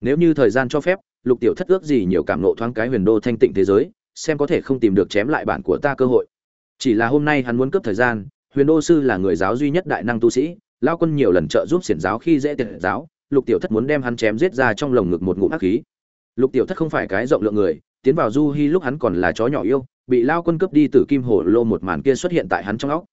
nếu như thời gian cho phép, lục tiểu thất ước gì nhiều cảm nộ thoáng cái huyền đô thanh tịnh thế giới, xem có thể không tìm được chém lại bản của ta cơ hội. Chỉ là hôm nay hắn muốn cướp thời gian, huyền đô sư là người giáo duy nhất đại năng tu sĩ lao quân nhiều lần trợ giúp xiển giáo khi dễ tiệt giáo, lục tiểu thất muốn đem hắn chém giết ra trong lồng ngực một ngụm ác khí. Lục tiểu thất không phải cái rộng lượng người, tiến vào du hi lúc hắn còn là chó nhỏ yêu, bị lao quân cướp đi từ kim hồ lô một màn kia xuất hiện tại hắn trong óc.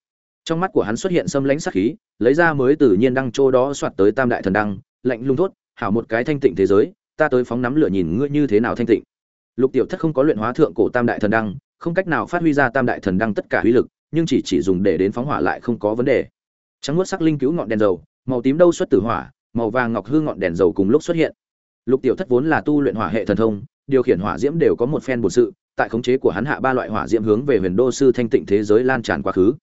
Trong mắt của hắn xuất hiện xâm lãnh sắc khí, lấy ra mới tự nhiên đăng châu đó soạt tới tam đại thần đăng, lạnh lung thốt hảo một cái thanh tịnh thế giới, ta tới phóng nắm lửa nhìn ngươi như thế nào thanh tịnh. Lục tiểu thất không có luyện hóa thượng cổ tam đại thần đăng, không cách nào phát huy ra tam đại thần đăng tất cả uy lực, nhưng chỉ chỉ dùng để đến phóng hỏa lại không có vấn đề. Trắng nuốt sắc linh cứu ngọn đèn dầu, màu tím đâu xuất tử hỏa, màu vàng ngọc hư ngọn đèn dầu cùng lúc xuất hiện. Lục tiểu thất vốn là tu luyện hỏa hệ thần thông, điều khiển hỏa diễm đều có một phen bổn sự, tại khống chế của hắn hạ ba loại hỏa diễm hướng về huyền đô sư thanh tịnh thế giới lan tràn quá khứ.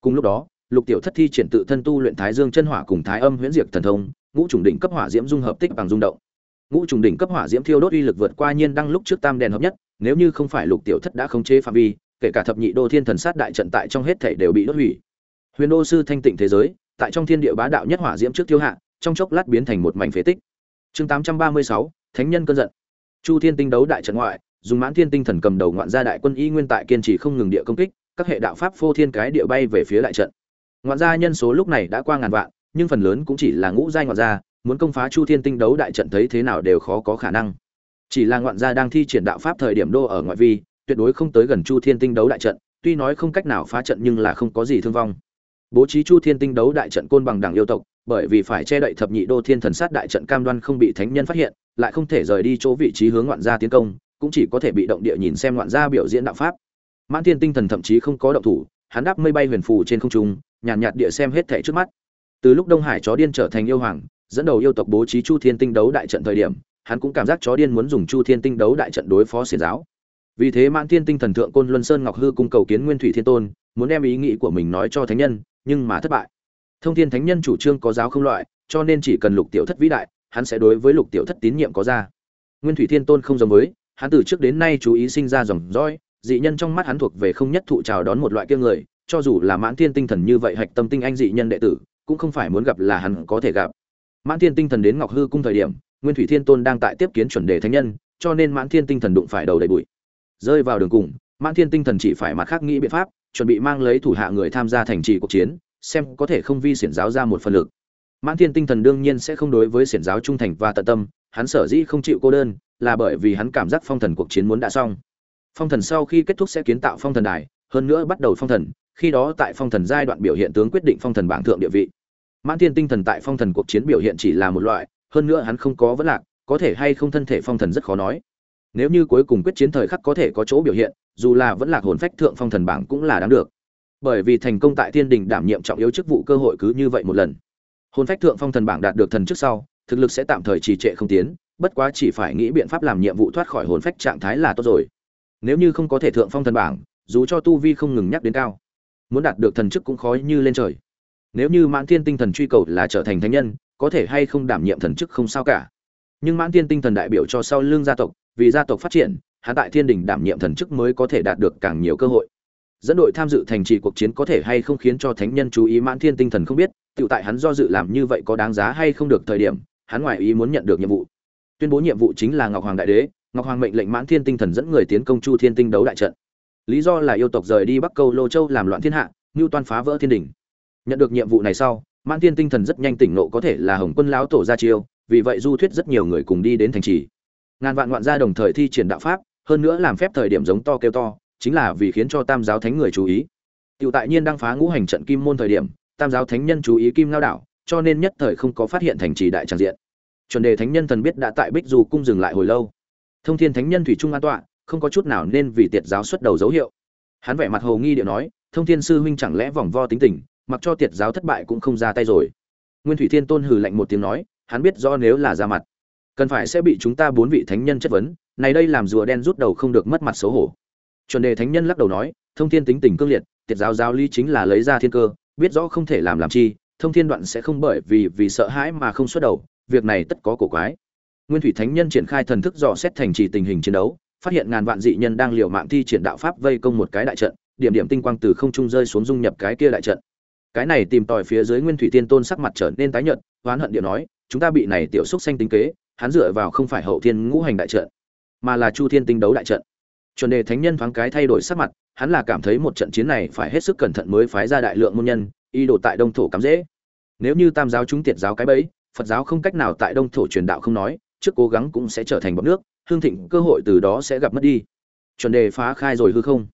Cùng lúc đó lục tiểu thất thi triển tự thân tu luyện thái dương chân hỏa cùng thái âm huyễn diệt thần thông, ngũ trùng đỉnh cấp hỏa diễm dung hợp tích bằng rung động. Ngũ trùng đỉnh cấp hỏa diễm thiêu đốt uy lực vượt qua nhiên đăng lúc trước tam đèn hợp nhất, nếu như không phải lục tiểu thất đã khống chế phạm vi, kể cả thập nhị đô thiên thần sát đại trận tại trong hết thể đều bị đốt hủy. Huyền đô sư thanh tịnh thế giới, tại trong thiên địa bá đạo nhất hỏa diễm trước tiêu hạ, trong chốc lát biến thành một mảnh phế tích. Chương tám trăm ba mươi sáu, thánh nhân cơn giận. Chu thiên tinh đấu đại trận ngoại, dùng mãn thiên tinh thần cầm đầu ngoạn gia đại quân y nguyên tại kiên trì không ngừng địa công kích, các hệ đạo pháp phô thiên cái địa bay về phía đại trận ngoạn gia nhân số lúc này đã qua ngàn vạn, nhưng phần lớn cũng chỉ là ngũ giai ngoạn gia, muốn công phá chu thiên tinh đấu đại trận thấy thế nào đều khó có khả năng. Chỉ là ngoạn gia đang thi triển đạo pháp thời điểm đô ở ngoại vi, tuyệt đối không tới gần chu thiên tinh đấu đại trận, tuy nói không cách nào phá trận nhưng là không có gì thương vong. Bố trí chu thiên tinh đấu đại trận côn bằng đảng yêu tộc, bởi vì phải che đậy thập nhị đô thiên thần sát đại trận cam đoan không bị thánh nhân phát hiện, lại không thể rời đi chỗ vị trí hướng ngoạn gia tiến công, cũng chỉ có thể bị động địa nhìn xem ngoạn gia biểu diễn đạo pháp. Mãn thiên tinh thần thậm chí không có động thủ, hắn đáp mây bay huyền phù trên không trung nhàn nhạt, nhạt địa xem hết thảy trước mắt. Từ lúc đông hải chó điên trở thành yêu hoàng dẫn đầu yêu tộc bố trí chu thiên tinh đấu đại trận thời điểm hắn cũng cảm giác chó điên muốn dùng chu thiên tinh đấu đại trận đối phó xiển giáo. Vì thế mãn thiên tinh thần thượng côn luân sơn ngọc hư cung cầu kiến nguyên thủy thiên tôn muốn đem ý nghĩ của mình nói cho thánh nhân nhưng mà thất bại. Thông thiên thánh nhân chủ trương có giáo không loại cho nên chỉ cần lục tiểu thất vĩ đại hắn sẽ đối với lục tiểu thất tín nhiệm có ra. Nguyên thủy thiên tôn không giống với hắn từ trước đến nay chú ý sinh ra dòng dõi dị nhân trong mắt hắn thuộc về không nhất thụ chào đón một loại kia người cho dù là mãn thiên tinh thần như vậy hạch tâm tinh anh dị nhân đệ tử, cũng không phải muốn gặp là hắn có thể gặp. Mãn thiên tinh thần đến ngọc hư cung thời điểm, nguyên thủy thiên tôn đang tại tiếp kiến chuẩn đề thánh nhân, cho nên mãn thiên tinh thần đụng phải đầu đầy bụi. Rơi vào đường cùng, mãn thiên tinh thần chỉ phải mặt khác nghĩ biện pháp, chuẩn bị mang lấy thủ hạ người tham gia thành trì cuộc chiến, xem có thể không vi xiển giáo ra một phần lực. Mãn thiên tinh thần đương nhiên sẽ không đối với xiển giáo trung thành và tận tâm, hắn sở dĩ không chịu cô đơn, là bởi vì hắn cảm giác phong thần cuộc chiến muốn đã xong. Phong thần sau khi kết thúc sẽ kiến tạo phong thần đài hơn nữa bắt đầu phong thần, khi đó tại phong thần giai đoạn biểu hiện tướng quyết định phong thần bảng thượng địa vị. Mãn thiên tinh thần tại phong thần cuộc chiến biểu hiện chỉ là một loại, hơn nữa hắn không có vấn lạc, có thể hay không thân thể phong thần rất khó nói. Nếu như cuối cùng quyết chiến thời khắc có thể có chỗ biểu hiện, dù là vẫn lạc hồn phách thượng phong thần bảng cũng là đáng được. Bởi vì thành công tại thiên đình đảm nhiệm trọng yếu chức vụ cơ hội cứ như vậy một lần. Hồn phách thượng phong thần bảng đạt được thần trước sau, thực lực sẽ tạm thời trì trệ không tiến, bất quá chỉ phải nghĩ biện pháp làm nhiệm vụ thoát khỏi hồn phách trạng thái là tốt rồi. Nếu như không có thể thượng phong thần bảng dù cho tu vi không ngừng nhắc đến cao, muốn đạt được thần chức cũng khó như lên trời. Nếu như mãn thiên tinh thần truy cầu là trở thành thánh nhân, có thể hay không đảm nhiệm thần chức không sao cả. Nhưng mãn thiên tinh thần đại biểu cho sau lưng gia tộc, vì gia tộc phát triển hạ tại thiên đình đảm nhiệm thần chức mới có thể đạt được càng nhiều cơ hội. Dẫn đội tham dự thành trì cuộc chiến có thể hay không khiến cho thánh nhân chú ý mãn thiên tinh thần không biết tự tại hắn do dự làm như vậy có đáng giá hay không được thời điểm, hắn ngoài ý muốn nhận được nhiệm vụ. Tuyên bố nhiệm vụ chính là ngọc hoàng đại đế, ngọc hoàng mệnh lệnh mãn thiên tinh thần dẫn người tiến công chu thiên tinh đấu đại trận lý do là yêu tộc rời đi bắc câu lô châu làm loạn thiên hạ ngưu toan phá vỡ thiên đình nhận được nhiệm vụ này sau mãn thiên tinh thần rất nhanh tỉnh nộ có thể là hồng quân lão tổ ra chiêu vì vậy du thuyết rất nhiều người cùng đi đến thành trì ngàn vạn ngoạn gia đồng thời thi triển đạo pháp hơn nữa làm phép thời điểm giống to kêu to chính là vì khiến cho tam giáo thánh người chú ý Tiểu tại nhiên đang phá ngũ hành trận kim môn thời điểm, Tam giáo thánh nhân chú ý kim lao đảo, cho nên nhất thời không có phát hiện thành trì đại tràng diện. Chuẩn đề thánh nhân thần biết đã tại Bích Du cung dừng lại hồi lâu. Thông Thiên thánh nhân thủy trung an tọa, không có chút nào nên vì tiệt giáo xuất đầu dấu hiệu. Hắn vẻ mặt hồ nghi điệu nói, Thông Thiên sư huynh chẳng lẽ vòng vo tính tình, mặc cho tiệt giáo thất bại cũng không ra tay rồi. Nguyên Thủy Thiên Tôn hừ lạnh một tiếng nói, hắn biết rõ nếu là ra mặt, cần phải sẽ bị chúng ta bốn vị thánh nhân chất vấn, này đây làm rùa đen rút đầu không được mất mặt xấu hổ. Chuẩn đề thánh nhân lắc đầu nói, Thông Thiên tính tình cương liệt, tiệt giáo giáo lý chính là lấy ra thiên cơ biết rõ không thể làm làm chi thông thiên đoạn sẽ không bởi vì vì sợ hãi mà không xuất đầu việc này tất có cổ quái nguyên thủy thánh nhân triển khai thần thức dò xét thành trì tình hình chiến đấu phát hiện ngàn vạn dị nhân đang liều mạng thi triển đạo pháp vây công một cái đại trận, điểm điểm tinh quang từ không trung rơi xuống dung nhập cái kia đại trận. Cái này tìm tòi phía dưới nguyên thủy tiên tôn sắc mặt trở nên tái nhợt, oán hận địa nói, chúng ta bị này tiểu xúc xanh tính kế, hắn dựa vào không phải hậu thiên ngũ hành đại trận, mà là chu thiên tinh đấu đại trận. Chuẩn đề thánh nhân thoáng cái thay đổi sắc mặt, hắn là cảm thấy một trận chiến này phải hết sức cẩn thận mới phái ra đại lượng môn nhân y đổ tại đông thổ cắm dễ nếu như tam giáo chúng tiệt giáo cái bẫy, phật giáo không cách nào tại đông thổ truyền đạo không nói, trước cố gắng cũng sẽ trở thành bọt nước hương thịnh cơ hội từ đó sẽ gặp mất đi. Chuẩn đề phá khai rồi hư không?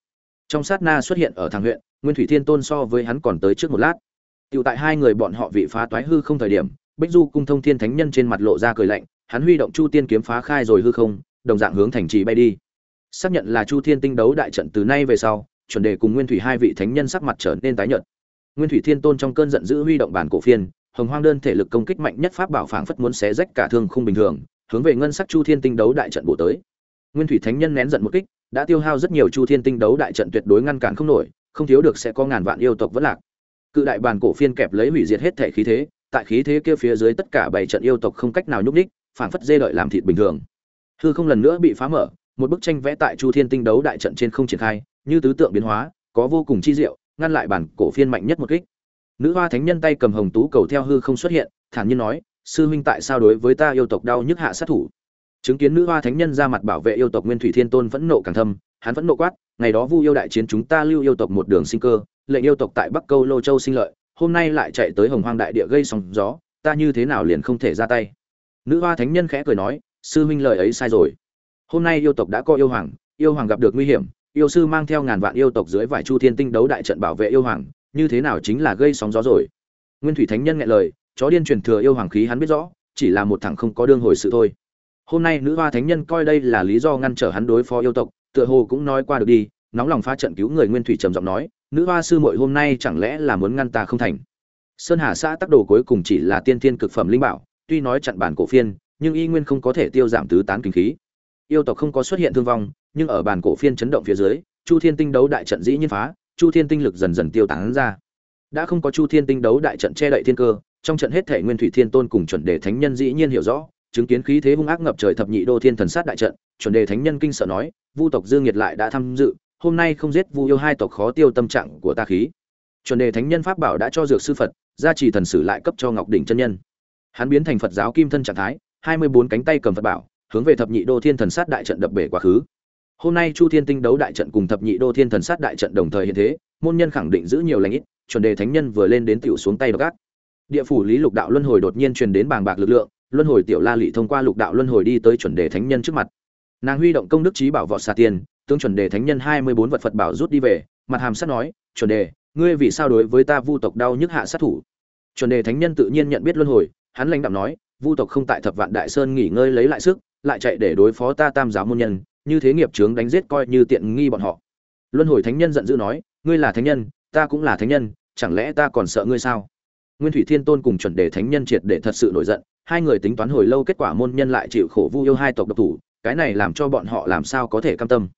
Trong sát na xuất hiện ở thằng huyện, nguyên thủy thiên tôn so với hắn còn tới trước một lát. Tựu tại hai người bọn họ vị phá toái hư không thời điểm, bích du cung thông thiên thánh nhân trên mặt lộ ra cười lạnh, hắn huy động chu tiên kiếm phá khai rồi hư không, đồng dạng hướng thành trì bay đi. Xác nhận là chu thiên tinh đấu đại trận từ nay về sau, chuẩn đề cùng nguyên thủy hai vị thánh nhân sắc mặt trở nên tái nhợt. Nguyên thủy thiên tôn trong cơn giận dữ huy động bản cổ phiên, hồng hoang đơn thể lực công kích mạnh nhất pháp bảo phảng phất muốn xé rách cả thương không bình thường hướng về ngân sắc chu thiên tinh đấu đại trận bổ tới. Nguyên thủy thánh nhân nén giận một kích, đã tiêu hao rất nhiều chu thiên tinh đấu đại trận tuyệt đối ngăn cản không nổi, không thiếu được sẽ có ngàn vạn yêu tộc vẫn lạc. Cự đại bàn cổ phiên kẹp lấy hủy diệt hết thể khí thế, tại khí thế kia phía dưới tất cả bảy trận yêu tộc không cách nào nhúc ních phảng phất dê đợi làm thịt bình thường. Hư không lần nữa bị phá mở, một bức tranh vẽ tại chu thiên tinh đấu đại trận trên không triển khai, như tứ tượng biến hóa, có vô cùng chi diệu, ngăn lại bản cổ phiên mạnh nhất một kích. Nữ hoa thánh nhân tay cầm hồng tú cầu theo hư không xuất hiện, thản nhiên nói sư huynh tại sao đối với ta yêu tộc đau nhức hạ sát thủ? Chứng kiến nữ hoa thánh nhân ra mặt bảo vệ yêu tộc nguyên thủy thiên tôn vẫn nộ càng thâm, hắn vẫn nộ quát, ngày đó vu yêu đại chiến chúng ta lưu yêu tộc một đường sinh cơ, lệnh yêu tộc tại bắc câu lô châu sinh lợi, hôm nay lại chạy tới hồng hoang đại địa gây sóng gió, ta như thế nào liền không thể ra tay? Nữ hoa thánh nhân khẽ cười nói, sư huynh lời ấy sai rồi. Hôm nay yêu tộc đã có yêu hoàng yêu hoàng gặp được nguy hiểm, yêu sư mang theo ngàn vạn yêu tộc dưới vải chu thiên tinh đấu đại trận bảo vệ yêu hoàng, như thế nào chính là gây sóng gió rồi? Nguyên thủy thánh nhân nghe lời chó điên truyền thừa yêu hoàng khí hắn biết rõ, chỉ là một thằng không có đương hồi sự thôi. Hôm nay nữ hoa thánh nhân coi đây là lý do ngăn trở hắn đối phó yêu tộc, tựa hồ cũng nói qua được đi, nóng lòng phá trận cứu người nguyên thủy trầm giọng nói, nữ hoa sư muội hôm nay chẳng lẽ là muốn ngăn ta không thành? Sơn hà xã tác đồ cuối cùng chỉ là tiên thiên cực phẩm linh bảo, tuy nói chặn bản cổ phiên, nhưng y nguyên không có thể tiêu giảm tứ tán kinh khí. Yêu tộc không có xuất hiện thương vong, nhưng ở bản cổ phiên chấn động phía dưới, chu thiên tinh đấu đại trận dĩ nhiên phá, chu thiên tinh lực dần dần tiêu tán ra. Đã không có chu thiên tinh đấu đại trận che đậy thiên cơ trong trận hết thể nguyên thủy thiên tôn cùng chuẩn đề thánh nhân dĩ nhiên hiểu rõ, chứng kiến khí thế hung ác ngập trời thập nhị đô thiên thần sát đại trận, chuẩn đề thánh nhân kinh sợ nói, vu tộc dương nhiệt lại đã tham dự, hôm nay không giết vu yêu hai tộc khó tiêu tâm trạng của ta khí. Chuẩn đề thánh nhân pháp bảo đã cho dược sư phật, gia trì thần sử lại cấp cho ngọc đỉnh chân nhân. Hắn biến thành phật giáo kim thân trạng thái, hai mươi bốn cánh tay cầm phật bảo, hướng về thập nhị đô thiên thần sát đại trận đập bể quá khứ. Hôm nay chu thiên tinh đấu đại trận cùng thập nhị đô thiên thần sát đại trận đồng thời hiện thế, môn nhân khẳng định giữ nhiều lãnh ít, chuẩn đề thánh nhân vừa lên đến tiểu xuống tay độc ác địa phủ lý lục đạo luân hồi đột nhiên truyền đến bàng bạc lực lượng, luân hồi tiểu la lị thông qua lục đạo luân hồi đi tới chuẩn đề thánh nhân trước mặt. Nàng huy động công đức trí bảo vọt xà tiền, tướng chuẩn đề thánh nhân hai mươi bốn vật phật bảo rút đi về, mặt hàm sắt nói, chuẩn đề, ngươi vì sao đối với ta vu tộc đau nhức hạ sát thủ? Chuẩn đề thánh nhân tự nhiên nhận biết luân hồi, hắn lãnh đạm nói, vu tộc không tại thập vạn đại sơn nghỉ ngơi lấy lại sức, lại chạy để đối phó ta tam giáo môn nhân, như thế nghiệp trướng đánh giết coi như tiện nghi bọn họ. Luân hồi thánh nhân giận dữ nói, ngươi là thánh nhân, ta cũng là thánh nhân, chẳng lẽ ta còn sợ ngươi sao? Nguyên thủy thiên tôn cùng chuẩn đề thánh nhân triệt để thật sự nổi giận, hai người tính toán hồi lâu kết quả môn nhân lại chịu khổ vu yêu hai tộc độc thủ, cái này làm cho bọn họ làm sao có thể cam tâm.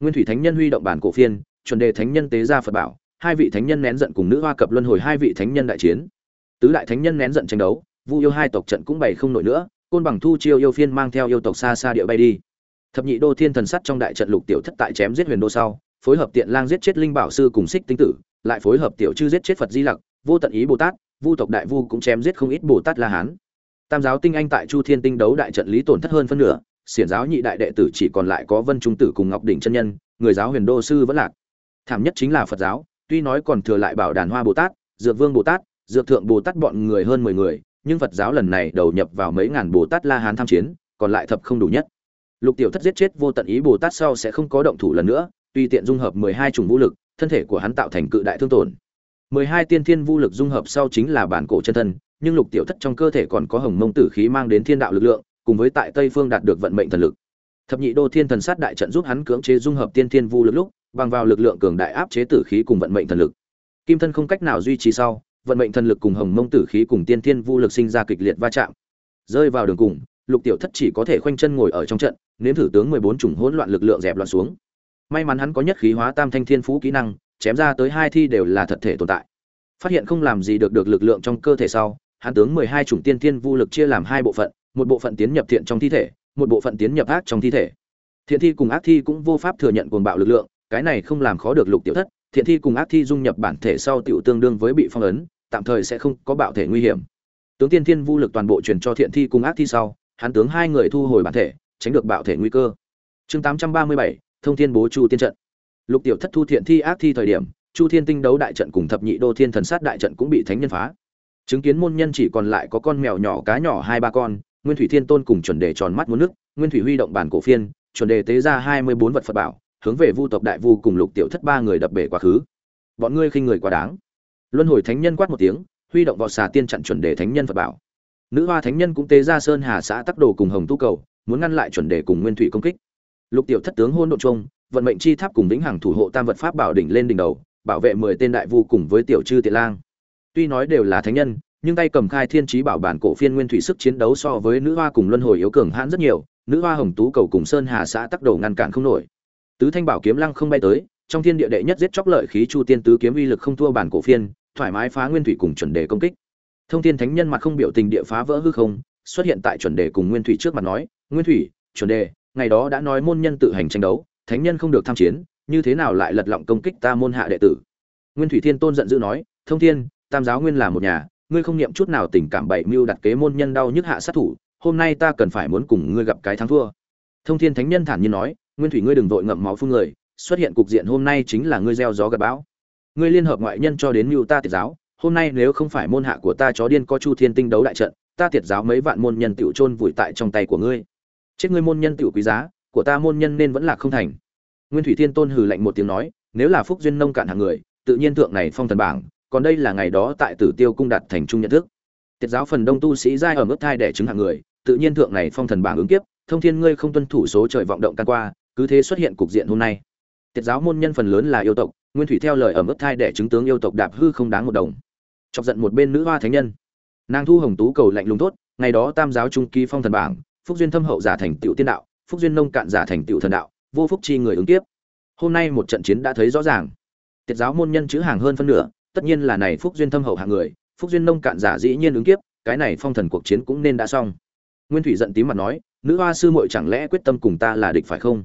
Nguyên thủy thánh nhân huy động bản cổ phiên, chuẩn đề thánh nhân tế ra phật bảo, hai vị thánh nhân nén giận cùng nữ hoa cập luân hồi hai vị thánh nhân đại chiến. Tứ đại thánh nhân nén giận tranh đấu, vu yêu hai tộc trận cũng bày không nổi nữa, côn bằng thu chiêu yêu phiên mang theo yêu tộc xa xa địa bay đi. Thập nhị đô thiên thần sắt trong đại trận lục tiểu thất tại chém giết huyền đô sau, phối hợp tiện lang giết chết linh bảo sư cùng xích tinh tử, lại phối hợp tiểu chư giết chết phật di lặc, vô tận ý bồ tát vu tộc đại vu cũng chém giết không ít bồ tát la hán. Tam giáo tinh anh tại chu thiên tinh đấu đại trận lý tổn thất hơn phân nửa, xiển giáo nhị đại đệ tử chỉ còn lại có vân trung tử cùng ngọc đỉnh chân nhân, người giáo huyền đô sư vẫn lạc. Thảm nhất chính là phật giáo, tuy nói còn thừa lại bảo đàn hoa bồ tát, dược vương bồ tát, dược thượng bồ tát bọn người hơn mười người, nhưng phật giáo lần này đầu nhập vào mấy ngàn bồ tát la hán tham chiến, còn lại thập không đủ nhất. Lục tiểu thất giết chết vô tận ý bồ tát sau sẽ không có động thủ lần nữa Tuy tiện dung hợp mười hai chủng vũ lực, thân thể của hắn tạo thành cự đại thương tổn mười hai tiên thiên vũ lực dung hợp sau chính là bản cổ chân thân, nhưng lục tiểu thất trong cơ thể còn có hồng mông tử khí mang đến thiên đạo lực lượng, cùng với tại tây phương đạt được vận mệnh thần lực. Thập nhị đô thiên thần sát đại trận giúp hắn cưỡng chế dung hợp tiên thiên vu lực lúc, bằng vào lực lượng cường đại áp chế tử khí cùng vận mệnh thần lực. Kim thân không cách nào duy trì sau, vận mệnh thần lực cùng hồng mông tử khí cùng tiên thiên vu lực sinh ra kịch liệt va chạm. Rơi vào đường cùng, lục tiểu thất chỉ có thể khoanh chân ngồi ở trong trận, nếm thử tướng mười bốn chủng hỗn loạn lực lượng dẹp loạn xuống. May mắn hắn có nhất khí hóa tam thanh thiên phú kỹ năng chém ra tới hai thi đều là thật thể tồn tại. Phát hiện không làm gì được được lực lượng trong cơ thể sau, hắn tướng mười hai chủng tiên thiên vu lực chia làm hai bộ phận, một bộ phận tiến nhập thiện trong thi thể, một bộ phận tiến nhập ác trong thi thể. Thiện thi cùng ác thi cũng vô pháp thừa nhận cuồng bạo lực lượng, cái này không làm khó được lục tiểu thất, thiện thi cùng ác thi dung nhập bản thể sau tiểu tương đương với bị phong ấn, tạm thời sẽ không có bạo thể nguy hiểm. Tướng tiên thiên vu lực toàn bộ truyền cho thiện thi cùng ác thi sau, hắn tướng hai người thu hồi bản thể, tránh được bạo thể nguy cơ. Chương tám trăm ba mươi bảy, thông thiên bố chu tiên trận lục tiểu thất thu thiện thi ác thi thời điểm, chu thiên tinh đấu đại trận cùng thập nhị đô thiên thần sát đại trận cũng bị thánh nhân phá. Chứng kiến môn nhân chỉ còn lại có con mèo nhỏ cá nhỏ hai ba con, nguyên thủy thiên tôn cùng chuẩn đề tròn mắt muốn nước, nguyên thủy huy động bản cổ phiên, chuẩn đề tế ra hai mươi bốn vật phật bảo, hướng về vu tộc đại vu cùng lục tiểu thất ba người đập bể quá khứ. Bọn ngươi khinh người quá đáng. Luân hồi thánh nhân quát một tiếng, huy động vọt xà tiên chặn chuẩn đề thánh nhân phật bảo. Nữ hoa thánh nhân cũng tế ra sơn hà xã tắc đồ cùng hồng tu cầu, muốn ngăn lại chuẩn đề cùng nguyên thủy công kích. Lục tiểu thất tướng hôn độ trung vận mệnh chi tháp cùng vĩnh hằng thủ hộ tam vật pháp bảo đỉnh lên đỉnh đầu, bảo vệ mười tên đại vu cùng với tiểu chư tiện lang. Tuy nói đều là thánh nhân, nhưng tay cầm khai thiên chí bảo bản cổ phiên nguyên thủy sức chiến đấu so với nữ hoa cùng luân hồi yếu cường hãn rất nhiều, nữ hoa hồng tú cầu cùng sơn hà xã tắc đầu ngăn cản không nổi. Tứ thanh bảo kiếm lăng không bay tới, trong thiên địa đệ nhất giết chóc lợi khí chu tiên tứ kiếm uy lực không thua bản cổ phiên, thoải mái phá nguyên thủy cùng chuẩn đề công kích. Thông thiên thánh nhân mặt không biểu tình địa phá vỡ hư không, xuất hiện tại chuẩn đề cùng nguyên thủy trước mặt nói, nguyên thủy, chuẩn đề, ngày đó đã nói môn nhân tự hành tranh đấu thánh nhân không được tham chiến, như thế nào lại lật lọng công kích ta môn hạ đệ tử? Nguyên thủy thiên tôn giận dữ nói, thông thiên, tam giáo nguyên là một nhà, ngươi không niệm chút nào tình cảm bảy mưu đặt kế môn nhân đau nhức hạ sát thủ, hôm nay ta cần phải muốn cùng ngươi gặp cái thắng thua. Thông thiên thánh nhân thản nhiên nói, nguyên thủy ngươi đừng vội ngậm máu phun người, xuất hiện cục diện hôm nay chính là ngươi gieo gió gặp bão. Ngươi liên hợp ngoại nhân cho đến mưu ta tiệt giáo, hôm nay nếu không phải môn hạ của ta chó điên có chu thiên tinh đấu đại trận, ta tiệt giáo mấy vạn môn nhân tiểu chôn vùi tại trong tay của ngươi. Chết ngươi môn nhân tiểu quý giá của ta môn nhân nên vẫn là không thành. Nguyên thủy thiên tôn hừ lạnh một tiếng nói, nếu là phúc duyên nông cạn hàng người, tự nhiên thượng này phong thần bảng, còn đây là ngày đó tại tử tiêu cung đạt thành trung nhận thức. Tiệt giáo phần đông tu sĩ giai ở mức thai đẻ chứng hạng người, tự nhiên thượng này phong thần bảng ứng kiếp, thông thiên ngươi không tuân thủ số trời vọng động can qua, cứ thế xuất hiện cục diện hôm nay. Tiệt giáo môn nhân phần lớn là yêu tộc, nguyên thủy theo lời ở mức thai đẻ chứng tướng yêu tộc đạp hư không đáng một đồng. Chọc giận một bên nữ hoa thánh nhân. Nàng thu hồng tú cầu lạnh lùng tốt ngày đó tam giáo trung kỳ phong thần bảng, phúc duyên thâm hậu giả thành tựu tiên đạo phúc duyên nông cạn giả thành tựu thần đạo, vô phúc chi người ứng tiếp. hôm nay một trận chiến đã thấy rõ ràng. Tiệt giáo môn nhân chữ hàng hơn phân nửa, tất nhiên là này phúc duyên thâm hậu hạng người, phúc duyên nông cạn giả dĩ nhiên ứng kiếp, cái này phong thần cuộc chiến cũng nên đã xong. Nguyên thủy giận tím mặt nói, nữ hoa sư muội chẳng lẽ quyết tâm cùng ta là địch phải không?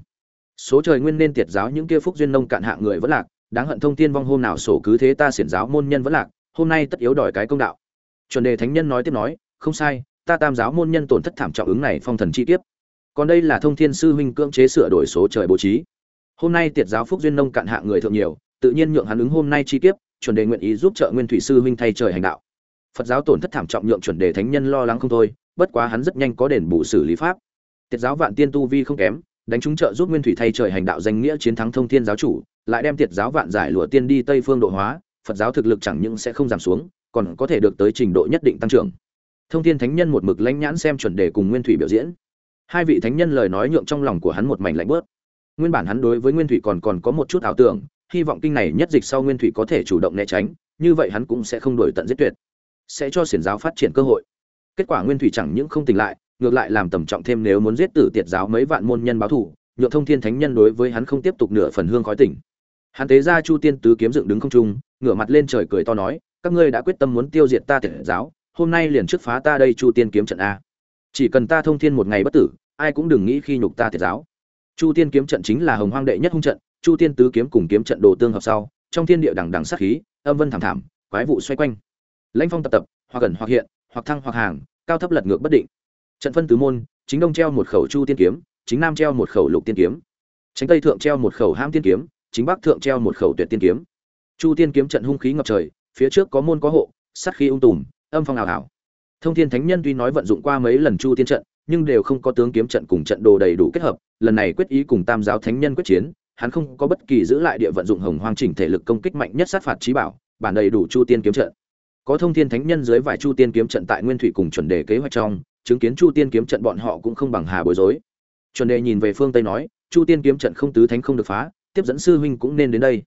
Số trời nguyên nên tiệt giáo những kia phúc duyên nông cạn hạng người vẫn lạc, đáng hận thông tiên vong hôm nào sổ cứ thế ta xiển giáo môn nhân vẫn lạc, hôm nay tất yếu đòi cái công đạo. Chuẩn đề thánh nhân nói tiếp nói, không sai, ta tam giáo môn nhân tổn thất thảm trọng ứng này phong thần chi kiếp còn đây là thông thiên sư huynh cưỡng chế sửa đổi số trời bố trí. Hôm nay tiệt giáo phúc duyên nông cạn hạ người thượng nhiều, tự nhiên nhượng hắn ứng hôm nay chi kiếp, chuẩn đề nguyện ý giúp trợ nguyên thủy sư huynh thay trời hành đạo. Phật giáo tổn thất thảm trọng nhượng chuẩn đề thánh nhân lo lắng không thôi, bất quá hắn rất nhanh có đền bù xử lý pháp. Tiệt giáo vạn tiên tu vi không kém, đánh trúng trợ giúp nguyên thủy thay trời hành đạo danh nghĩa chiến thắng thông thiên giáo chủ, lại đem tiệt giáo vạn giải lụa tiên đi tây phương độ hóa, phật giáo thực lực chẳng những sẽ không giảm xuống, còn có thể được tới trình độ nhất định tăng trưởng. Thông thiên thánh nhân một mực lãnh nhãn xem chuẩn đề cùng nguyên thủy biểu diễn hai vị thánh nhân lời nói nhượng trong lòng của hắn một mảnh lạnh bớt. Nguyên bản hắn đối với nguyên thủy còn còn có một chút ảo tưởng, hy vọng kinh này nhất dịch sau nguyên thủy có thể chủ động né tránh, như vậy hắn cũng sẽ không đổi tận giết tuyệt, sẽ cho xiển giáo phát triển cơ hội. Kết quả nguyên thủy chẳng những không tỉnh lại, ngược lại làm tầm trọng thêm nếu muốn giết tử tiệt giáo mấy vạn môn nhân báo thù, nhượng thông thiên thánh nhân đối với hắn không tiếp tục nửa phần hương khói tỉnh. Hắn tế ra chu tiên tứ kiếm dựng đứng không trung, ngửa mặt lên trời cười to nói, các ngươi đã quyết tâm muốn tiêu diệt ta tiệt giáo, hôm nay liền trước phá ta đây chu tiên kiếm trận a chỉ cần ta thông thiên một ngày bất tử, ai cũng đừng nghĩ khi nhục ta thiệt giáo. Chu tiên kiếm trận chính là hồng hoang đệ nhất hung trận, chu tiên tứ kiếm cùng kiếm trận đồ tương hợp sau, trong thiên địa đằng đằng sát khí, âm vân thảm thảm, quái vụ xoay quanh. Lãnh phong tập tập, hoặc gần hoặc hiện, hoặc thăng hoặc hàng, cao thấp lật ngược bất định. Trận phân tứ môn, chính đông treo một khẩu chu tiên kiếm, chính nam treo một khẩu lục tiên kiếm. Tránh tây thượng treo một khẩu ham tiên kiếm, chính bắc thượng treo một khẩu tuyệt tiên kiếm. Chu tiên kiếm trận hung khí ngập trời, phía trước có môn có hộ, sát khí ung tùm, âm phong ảo ảo thông thiên thánh nhân tuy nói vận dụng qua mấy lần chu tiên trận, nhưng đều không có tướng kiếm trận cùng trận đồ đầy đủ kết hợp, lần này quyết ý cùng tam giáo thánh nhân quyết chiến, hắn không có bất kỳ giữ lại địa vận dụng hồng hoang chỉnh thể lực công kích mạnh nhất sát phạt trí bảo, bản đầy đủ chu tiên kiếm trận. Có thông thiên thánh nhân dưới vài chu tiên kiếm trận tại nguyên thủy cùng chuẩn đề kế hoạch trong, chứng kiến chu tiên kiếm trận bọn họ cũng không bằng hà bối rối. Chuẩn đề nhìn về phương tây nói, chu tiên kiếm trận không tứ thánh không được phá, tiếp dẫn sư huynh cũng nên đến đây.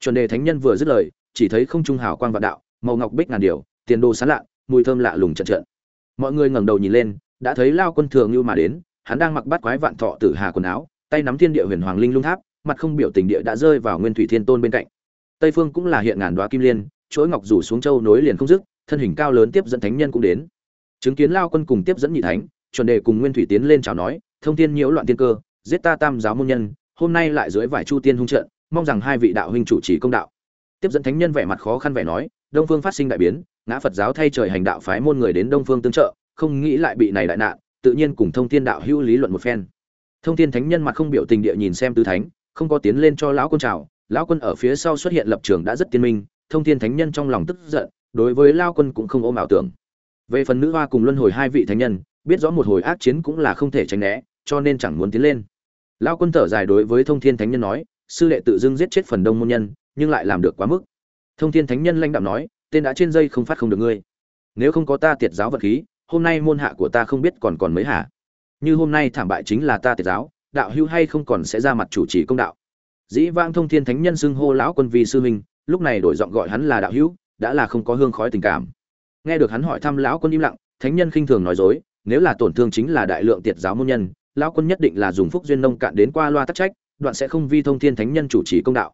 Chuẩn đề thánh nhân vừa dứt lời, chỉ thấy không trung hào quang vạn đạo, màu ngọc bích ngàn điều, tiền đồ sáng lạ mùi thơm lạ lùng trận trận. Mọi người ngẩng đầu nhìn lên, đã thấy lao quân thường như mà đến, hắn đang mặc bát quái vạn thọ tử hà quần áo, tay nắm thiên địa huyền hoàng linh lung tháp, mặt không biểu tình địa đã rơi vào nguyên thủy thiên tôn bên cạnh. Tây phương cũng là hiện ngàn đoá kim liên, chuỗi ngọc rủ xuống châu nối liền không dứt, thân hình cao lớn tiếp dẫn thánh nhân cũng đến. Chứng kiến lao quân cùng tiếp dẫn nhị thánh, chuẩn đề cùng nguyên thủy tiến lên chào nói, thông thiên nhiễu loạn tiên cơ, giết ta tam giáo môn nhân, hôm nay lại dưới vải chu tiên hung trận, mong rằng hai vị đạo huynh chủ trì công đạo. Tiếp dẫn thánh nhân vẻ mặt khó khăn vẻ nói, đông phương phát sinh đại biến ngã phật giáo thay trời hành đạo phái môn người đến đông phương tương trợ, không nghĩ lại bị này đại nạn, tự nhiên cùng thông thiên đạo hữu lý luận một phen. Thông thiên thánh nhân mặt không biểu tình địa nhìn xem tứ thánh, không có tiến lên cho lão quân chào, lão quân ở phía sau xuất hiện lập trường đã rất tiên minh, thông thiên thánh nhân trong lòng tức giận, đối với lao quân cũng không ôm ảo tưởng. Về phần nữ hoa cùng luân hồi hai vị thánh nhân, biết rõ một hồi ác chiến cũng là không thể tránh né, cho nên chẳng muốn tiến lên. Lao quân thở dài đối với thông thiên thánh nhân nói, sư đệ tự dưng giết chết phần đông môn nhân, nhưng lại làm được quá mức. Thông thiên thánh nhân lãnh đạm nói tên đã trên dây không phát không được ngươi. Nếu không có ta tiệt giáo vật khí, hôm nay môn hạ của ta không biết còn còn mấy hạ như hôm nay thảm bại chính là ta tiệt giáo, đạo hữu hay không còn sẽ ra mặt chủ trì công đạo. Dĩ vãng thông thiên thánh nhân xưng hô lão quân vì sư huynh, lúc này đổi giọng gọi hắn là đạo hữu, đã là không có hương khói tình cảm. Nghe được hắn hỏi thăm lão quân im lặng, thánh nhân khinh thường nói dối, nếu là tổn thương chính là đại lượng tiệt giáo môn nhân, lão quân nhất định là dùng phúc duyên nông cạn đến qua loa tắc trách, đoạn sẽ không vi thông thiên thánh nhân chủ trì công đạo.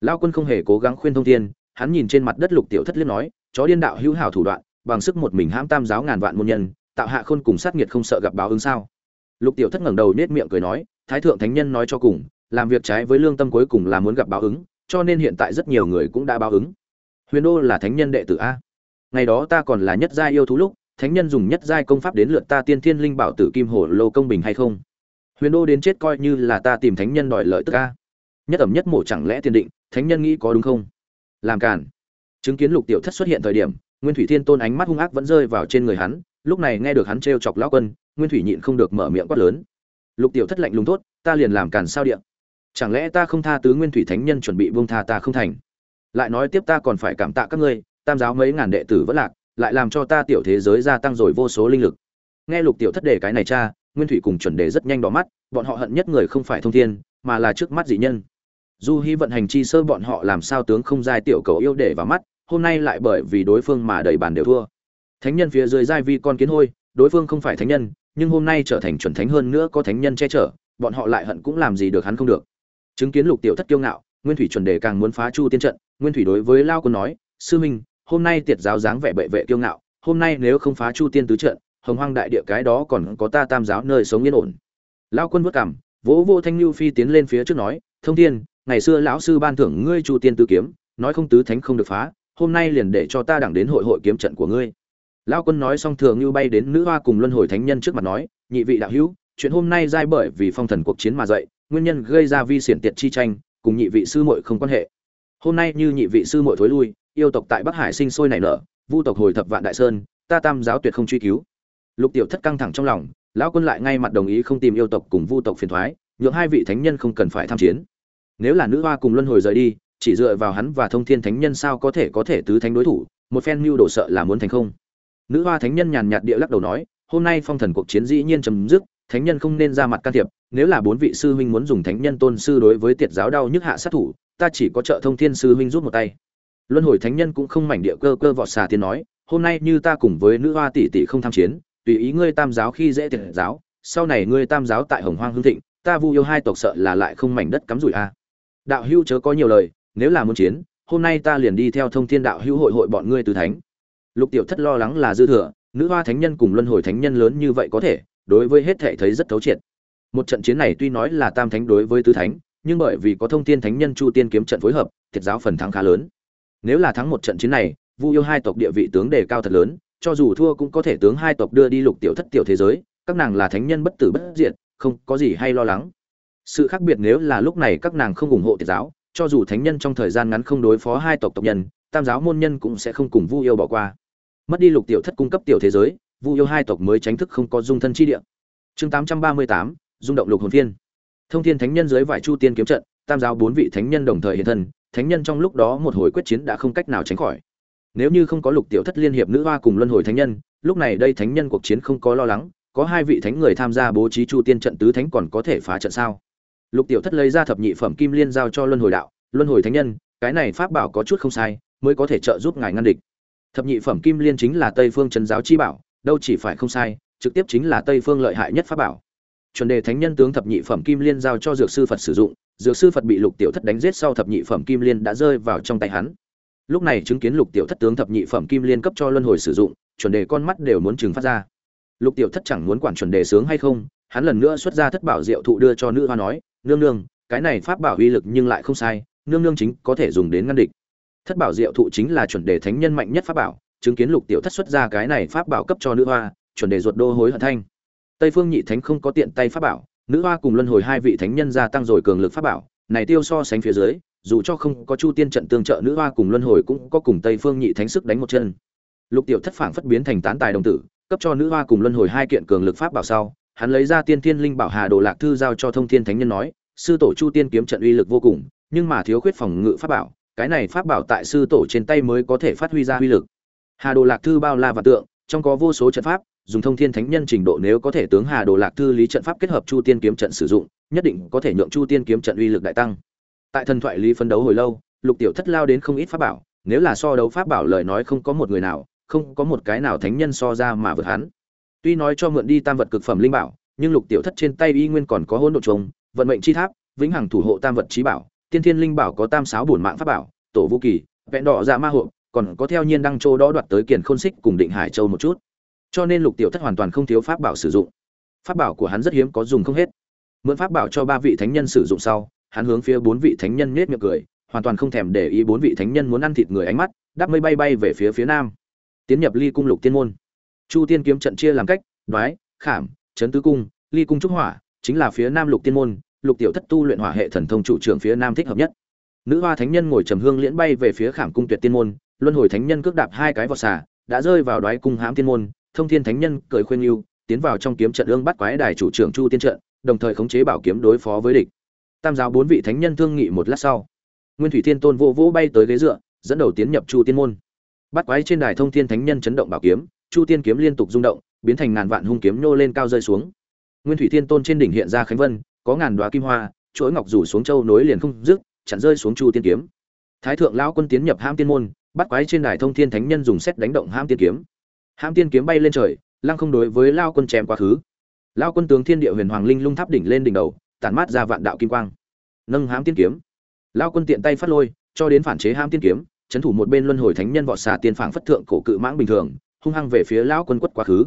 Lão quân không hề cố gắng khuyên thông thiên hắn nhìn trên mặt đất lục tiểu thất liếc nói, chó điên đạo hữu hảo thủ đoạn, bằng sức một mình hãm tam giáo ngàn vạn môn nhân, tạo hạ khôn cùng sát nghiệt không sợ gặp báo ứng sao? Lục tiểu thất ngẩng đầu nết miệng cười nói, thái thượng thánh nhân nói cho cùng, làm việc trái với lương tâm cuối cùng là muốn gặp báo ứng, cho nên hiện tại rất nhiều người cũng đã báo ứng. Huyền đô là thánh nhân đệ tử a? Ngày đó ta còn là nhất giai yêu thú lúc, thánh nhân dùng nhất giai công pháp đến lượt ta tiên thiên linh bảo tử kim hổ lô công bình hay không? Huyền đô đến chết coi như là ta tìm thánh nhân đòi lợi tức a? Nhất ẩm nhất mộ chẳng lẽ tiền định, thánh nhân nghĩ có đúng không? Làm cản chứng kiến lục tiểu thất xuất hiện thời điểm, nguyên thủy thiên tôn ánh mắt hung ác vẫn rơi vào trên người hắn, lúc này nghe được hắn trêu chọc lão quân, nguyên thủy nhịn không được mở miệng quát lớn. Lục tiểu thất lạnh lùng tốt ta liền làm cản sao điện chẳng lẽ ta không tha tứ nguyên thủy thánh nhân chuẩn bị buông tha ta không thành? Lại nói tiếp ta còn phải cảm tạ các ngươi, tam giáo mấy ngàn đệ tử vẫn lạc, lại làm cho ta tiểu thế giới gia tăng rồi vô số linh lực. Nghe lục tiểu thất đề cái này cha, nguyên thủy cùng chuẩn đề rất nhanh đỏ mắt, bọn họ hận nhất người không phải thông thiên, mà là trước mắt dị nhân du hy vận hành chi sơ bọn họ làm sao tướng không giai tiểu cầu yêu để vào mắt, hôm nay lại bởi vì đối phương mà đầy bàn đều thua. Thánh nhân phía dưới giai vi con kiến hôi, đối phương không phải thánh nhân, nhưng hôm nay trở thành chuẩn thánh hơn nữa có thánh nhân che chở, bọn họ lại hận cũng làm gì được hắn không được. Chứng kiến lục tiểu thất kiêu ngạo, nguyên thủy chuẩn đề càng muốn phá chu tiên trận, nguyên thủy đối với lao quân nói, sư minh, hôm nay tiệt giáo dáng vẻ bệ vệ kiêu ngạo, hôm nay nếu không phá chu tiên tứ trận, hồng hoang đại địa cái đó còn có ta tam giáo nơi sống yên ổn. Lao quân vất cảm vỗ vô thanh lưu phi tiến lên phía trước nói, thông thiên ngày xưa lão sư ban thưởng ngươi chu tiên tứ kiếm, nói không tứ thánh không được phá, hôm nay liền để cho ta đẳng đến hội hội kiếm trận của ngươi. Lão quân nói xong thường như bay đến nữ hoa cùng luân hồi thánh nhân trước mặt nói, nhị vị đạo hữu, chuyện hôm nay dai bởi vì phong thần cuộc chiến mà dậy, nguyên nhân gây ra vi xiển tiệt chi tranh, cùng nhị vị sư muội không quan hệ. Hôm nay như nhị vị sư muội thối lui, yêu tộc tại bắc hải sinh sôi nảy nở, vu tộc hồi thập vạn đại sơn, ta tam giáo tuyệt không truy cứu. Lục tiểu thất căng thẳng trong lòng, lão quân lại ngay mặt đồng ý không tìm yêu tộc cùng vu tộc phiền thoái, nhượng hai vị thánh nhân không cần phải tham chiến nếu là nữ hoa cùng luân hồi rời đi, chỉ dựa vào hắn và thông thiên thánh nhân sao có thể có thể tứ thánh đối thủ, một phen mưu đồ sợ là muốn thành không? Nữ hoa thánh nhân nhàn nhạt địa lắc đầu nói, hôm nay phong thần cuộc chiến dĩ nhiên chấm dứt, thánh nhân không nên ra mặt can thiệp, nếu là bốn vị sư huynh muốn dùng thánh nhân tôn sư đối với tiệt giáo đau nhức hạ sát thủ, ta chỉ có trợ thông thiên sư huynh rút một tay. Luân hồi thánh nhân cũng không mảnh địa cơ cơ vọt xà tiên nói, hôm nay như ta cùng với nữ hoa tỷ tỷ không tham chiến, tùy ý ngươi tam giáo khi dễ tiệt giáo, sau này ngươi tam giáo tại hồng hoang hương thịnh, ta vu yêu hai tộc sợ là lại không mảnh đất cắm rủi a đạo hữu chớ có nhiều lời, nếu là muốn chiến, hôm nay ta liền đi theo thông thiên đạo hữu hội hội bọn ngươi từ thánh. Lục tiểu thất lo lắng là dư thừa, nữ hoa thánh nhân cùng luân hồi thánh nhân lớn như vậy có thể, đối với hết thể thấy rất thấu triệt. Một trận chiến này tuy nói là tam thánh đối với tứ thánh, nhưng bởi vì có thông thiên thánh nhân chu tiên kiếm trận phối hợp, thiệt giáo phần thắng khá lớn. Nếu là thắng một trận chiến này, vu yêu hai tộc địa vị tướng đề cao thật lớn, cho dù thua cũng có thể tướng hai tộc đưa đi lục tiểu thất tiểu thế giới, các nàng là thánh nhân bất tử bất diệt, không có gì hay lo lắng sự khác biệt nếu là lúc này các nàng không ủng hộ tiệt giáo, cho dù thánh nhân trong thời gian ngắn không đối phó hai tộc tộc nhân, tam giáo môn nhân cũng sẽ không cùng vu yêu bỏ qua. Mất đi lục tiểu thất cung cấp tiểu thế giới, vu yêu hai tộc mới tránh thức không có dung thân chi địa. Chương tám trăm ba mươi tám dung động lục hồn thiên thông thiên thánh nhân dưới vải chu tiên kiếm trận, tam giáo bốn vị thánh nhân đồng thời hiện thân, thánh nhân trong lúc đó một hồi quyết chiến đã không cách nào tránh khỏi. Nếu như không có lục tiểu thất liên hiệp nữ hoa cùng luân hồi thánh nhân, lúc này đây thánh nhân cuộc chiến không có lo lắng, có hai vị thánh người tham gia bố trí chu tiên trận tứ thánh còn có thể phá trận sao? Lục tiểu thất lấy ra thập nhị phẩm kim liên giao cho luân hồi đạo, luân hồi thánh nhân, cái này pháp bảo có chút không sai, mới có thể trợ giúp ngài ngăn địch. Thập nhị phẩm kim liên chính là tây phương trấn giáo chi bảo, đâu chỉ phải không sai, trực tiếp chính là tây phương lợi hại nhất pháp bảo. Chuẩn đề thánh nhân tướng thập nhị phẩm kim liên giao cho dược sư phật sử dụng, dược sư phật bị lục tiểu thất đánh giết sau thập nhị phẩm kim liên đã rơi vào trong tay hắn. Lúc này chứng kiến lục tiểu thất tướng thập nhị phẩm kim liên cấp cho luân hồi sử dụng, chuẩn đề con mắt đều muốn trừng phát ra. Lục tiểu thất chẳng muốn quản chuẩn đề sướng hay không, hắn lần nữa xuất ra thất bảo diệu thụ đưa cho nữ hoa nói nương nương, cái này pháp bảo uy lực nhưng lại không sai, nương nương chính có thể dùng đến ngăn địch. Thất bảo diệu thụ chính là chuẩn đề thánh nhân mạnh nhất pháp bảo, chứng kiến lục tiểu thất xuất ra cái này pháp bảo cấp cho nữ hoa, chuẩn đề ruột đô hối hận thanh. Tây phương nhị thánh không có tiện tay pháp bảo, nữ hoa cùng luân hồi hai vị thánh nhân gia tăng rồi cường lực pháp bảo, này tiêu so sánh phía dưới, dù cho không có chu tiên trận tương trợ nữ hoa cùng luân hồi cũng có cùng tây phương nhị thánh sức đánh một chân. Lục tiểu thất phảng phất biến thành tán tài đồng tử, cấp cho nữ hoa cùng luân hồi hai kiện cường lực pháp bảo sau hắn lấy ra tiên thiên linh bảo hà đồ lạc thư giao cho thông thiên thánh nhân nói, sư tổ chu tiên kiếm trận uy lực vô cùng, nhưng mà thiếu khuyết phòng ngự pháp bảo, cái này pháp bảo tại sư tổ trên tay mới có thể phát huy ra uy lực. Hà đồ lạc thư bao la và tượng, trong có vô số trận pháp, dùng thông thiên thánh nhân trình độ nếu có thể tướng hà đồ lạc thư lý trận pháp kết hợp chu tiên kiếm trận sử dụng, nhất định có thể nhượng chu tiên kiếm trận uy lực đại tăng. Tại thần thoại lý phân đấu hồi lâu, lục tiểu thất lao đến không ít pháp bảo, nếu là so đấu pháp bảo lời nói không có một người nào, không có một cái nào thánh nhân so ra mà vượt hắn tuy nói cho mượn đi tam vật cực phẩm linh bảo, nhưng lục tiểu thất trên tay y nguyên còn có hỗn độ trùng vận mệnh chi tháp, vĩnh hằng thủ hộ tam vật trí bảo, tiên thiên linh bảo có tam sáu bổn mạng pháp bảo, tổ vũ kỳ, vẹn đỏ dạ ma hộ còn có theo nhiên đăng châu đó đoạt tới kiền khôn xích cùng định hải châu một chút. Cho nên lục tiểu thất hoàn toàn không thiếu pháp bảo sử dụng. Pháp bảo của hắn rất hiếm có dùng không hết. Mượn pháp bảo cho ba vị thánh nhân sử dụng sau, hắn hướng phía bốn vị thánh nhân nhếch miệng cười, hoàn toàn không thèm để ý bốn vị thánh nhân muốn ăn thịt người ánh mắt, đáp mây bay bay về phía phía nam. Tiến nhập ly cung lục tiên môn chu tiên kiếm trận chia làm cách, đoái, khảm trấn tứ cung, ly cung trúc hỏa, chính là phía nam lục tiên môn, lục tiểu thất tu luyện hỏa hệ thần thông chủ trưởng phía nam thích hợp nhất. Nữ hoa thánh nhân ngồi trầm hương liễn bay về phía khảm cung tuyệt tiên môn, luân hồi thánh nhân cước đạp hai cái vọt xà, đã rơi vào đoái cung hãm tiên môn, thông thiên thánh nhân cười khuyên yêu tiến vào trong kiếm trận ương bắt quái đài chủ trưởng chu tiên trận, đồng thời khống chế bảo kiếm đối phó với địch. Tam giáo bốn vị thánh nhân thương nghị một lát sau, nguyên thủy thiên tôn vô vỗ bay tới ghế dựa, dẫn đầu tiến nhập chu tiên môn. Bắt quái trên đài thông thiên thánh nhân chấn động bảo kiếm chu tiên kiếm liên tục rung động, biến thành ngàn vạn hung kiếm nhô lên cao rơi xuống. Nguyên thủy thiên tôn trên đỉnh hiện ra khánh vân, có ngàn đoá kim hoa, chuỗi ngọc rủ xuống châu nối liền không dứt, chặn rơi xuống chu tiên kiếm. Thái thượng lão quân tiến nhập ham tiên môn, bắt quái trên đài thông thiên thánh nhân dùng xét đánh động ham tiên kiếm. Ham tiên kiếm bay lên trời, lăng không đối với lao quân chém quá khứ. Lao quân tướng thiên địa huyền hoàng linh lung tháp đỉnh lên đỉnh đầu, tản mát ra vạn đạo kim quang. Nâng hám tiên kiếm. Lao quân tiện tay phát lôi, cho đến phản chế ham tiên kiếm trấn thủ một bên luân hồi thánh nhân vọt xà tiên phảng phất thượng cổ cự mãng bình thường hung hăng về phía lão quân quất quá khứ.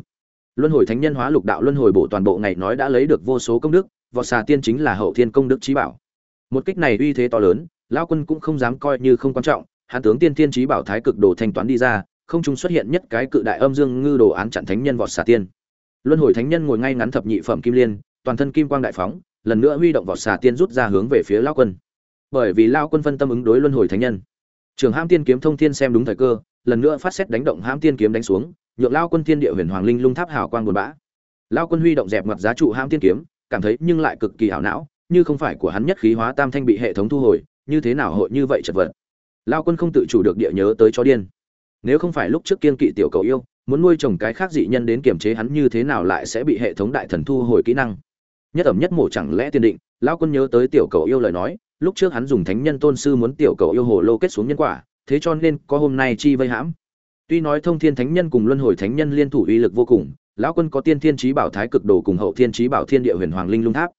Luân hồi thánh nhân hóa lục đạo luân hồi bộ toàn bộ ngày nói đã lấy được vô số công đức vọt xà tiên chính là hậu thiên công đức trí bảo. Một kích này uy thế to lớn, lão quân cũng không dám coi như không quan trọng hán tướng tiên thiên trí bảo thái cực đồ thanh toán đi ra, không trung xuất hiện nhất cái cự đại âm dương ngư đồ án chặn thánh nhân vọt xà tiên. Luân hồi thánh nhân ngồi ngay ngắn thập nhị phẩm kim liên, toàn thân kim quang đại phóng, lần nữa huy động vọt xà tiên rút ra hướng về phía lão quân. Bởi vì lão quân phân tâm ứng đối luân hồi thánh nhân. Trường ham tiên kiếm thông thiên xem đúng thời cơ lần nữa phát xét đánh động hãm tiên kiếm đánh xuống, nhượng lao quân thiên địa huyền hoàng linh lung tháp hào quang buồn bã. Lao quân huy động dẹp ngoặt giá trụ hãm tiên kiếm, cảm thấy nhưng lại cực kỳ hảo não, như không phải của hắn nhất khí hóa tam thanh bị hệ thống thu hồi, như thế nào hội như vậy chật vật. Lao quân không tự chủ được địa nhớ tới cho điên. Nếu không phải lúc trước kiên kỵ tiểu cầu yêu, muốn nuôi trồng cái khác dị nhân đến kiềm chế hắn như thế nào lại sẽ bị hệ thống đại thần thu hồi kỹ năng? Nhất ẩm nhất mổ chẳng lẽ tiên định, lao quân nhớ tới tiểu cầu yêu lời nói, lúc trước hắn dùng thánh nhân tôn sư muốn tiểu cầu yêu hồ lô kết xuống nhân quả thế cho nên có hôm nay chi vây hãm. Tuy nói thông thiên thánh nhân cùng luân hồi thánh nhân liên thủ uy lực vô cùng, lão quân có tiên thiên trí bảo thái cực đồ cùng hậu thiên trí bảo thiên địa huyền hoàng linh lung tháp.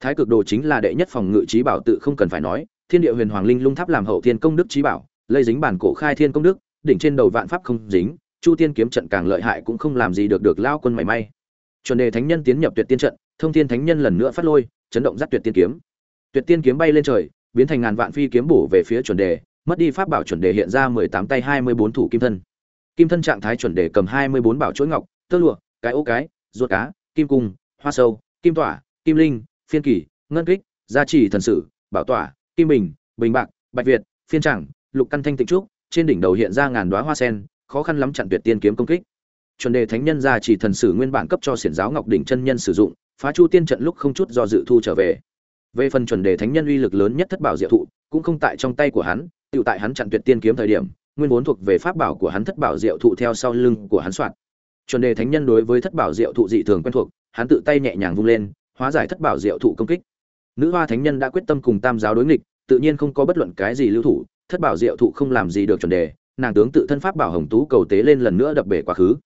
Thái cực đồ chính là đệ nhất phòng ngự trí bảo tự không cần phải nói, thiên địa huyền hoàng linh lung tháp làm hậu thiên công đức trí bảo lây dính bản cổ khai thiên công đức, đỉnh trên đầu vạn pháp không dính, chu tiên kiếm trận càng lợi hại cũng không làm gì được được lao quân mảy may. Chuẩn đề thánh nhân tiến nhập tuyệt tiên trận, thông thiên thánh nhân lần nữa phát lôi, chấn động dắt tuyệt tiên kiếm. Tuyệt tiên kiếm bay lên trời, biến thành ngàn vạn phi kiếm bổ về phía chuẩn đề mất đi pháp bảo chuẩn đề hiện ra mười tám tay hai mươi bốn thủ kim thân. Kim thân trạng thái chuẩn đề cầm hai mươi bốn bảo chuỗi ngọc, tơ lụa, cái ô cái, ruột cá, kim cung, hoa sâu, kim tỏa, kim linh, phiên kỳ ngân kích, gia trì thần sử, bảo tỏa, kim bình bình bạc, bạch việt, phiên trảng lục căn thanh tịnh trúc, trên đỉnh đầu hiện ra ngàn đoá hoa sen, khó khăn lắm chặn tuyệt tiên kiếm công kích. Chuẩn đề thánh nhân gia trì thần sử nguyên bản cấp cho xiển giáo ngọc đỉnh chân nhân sử dụng, phá chu tiên trận lúc không chút do dự thu trở về. Về phần chuẩn đề thánh nhân uy lực lớn nhất thất bảo diệu thụ, cũng không tại trong tay của hắn tự tại hắn chặn tuyệt tiên kiếm thời điểm, nguyên vốn thuộc về pháp bảo của hắn thất bảo diệu thụ theo sau lưng của hắn soạn chuẩn đề thánh nhân đối với thất bảo diệu thụ dị thường quen thuộc, hắn tự tay nhẹ nhàng vung lên, hóa giải thất bảo diệu thụ công kích. Nữ hoa thánh nhân đã quyết tâm cùng tam giáo đối nghịch, tự nhiên không có bất luận cái gì lưu thủ, thất bảo diệu thụ không làm gì được chuẩn đề, nàng tướng tự thân pháp bảo hồng tú cầu tế lên lần nữa đập bể quá khứ.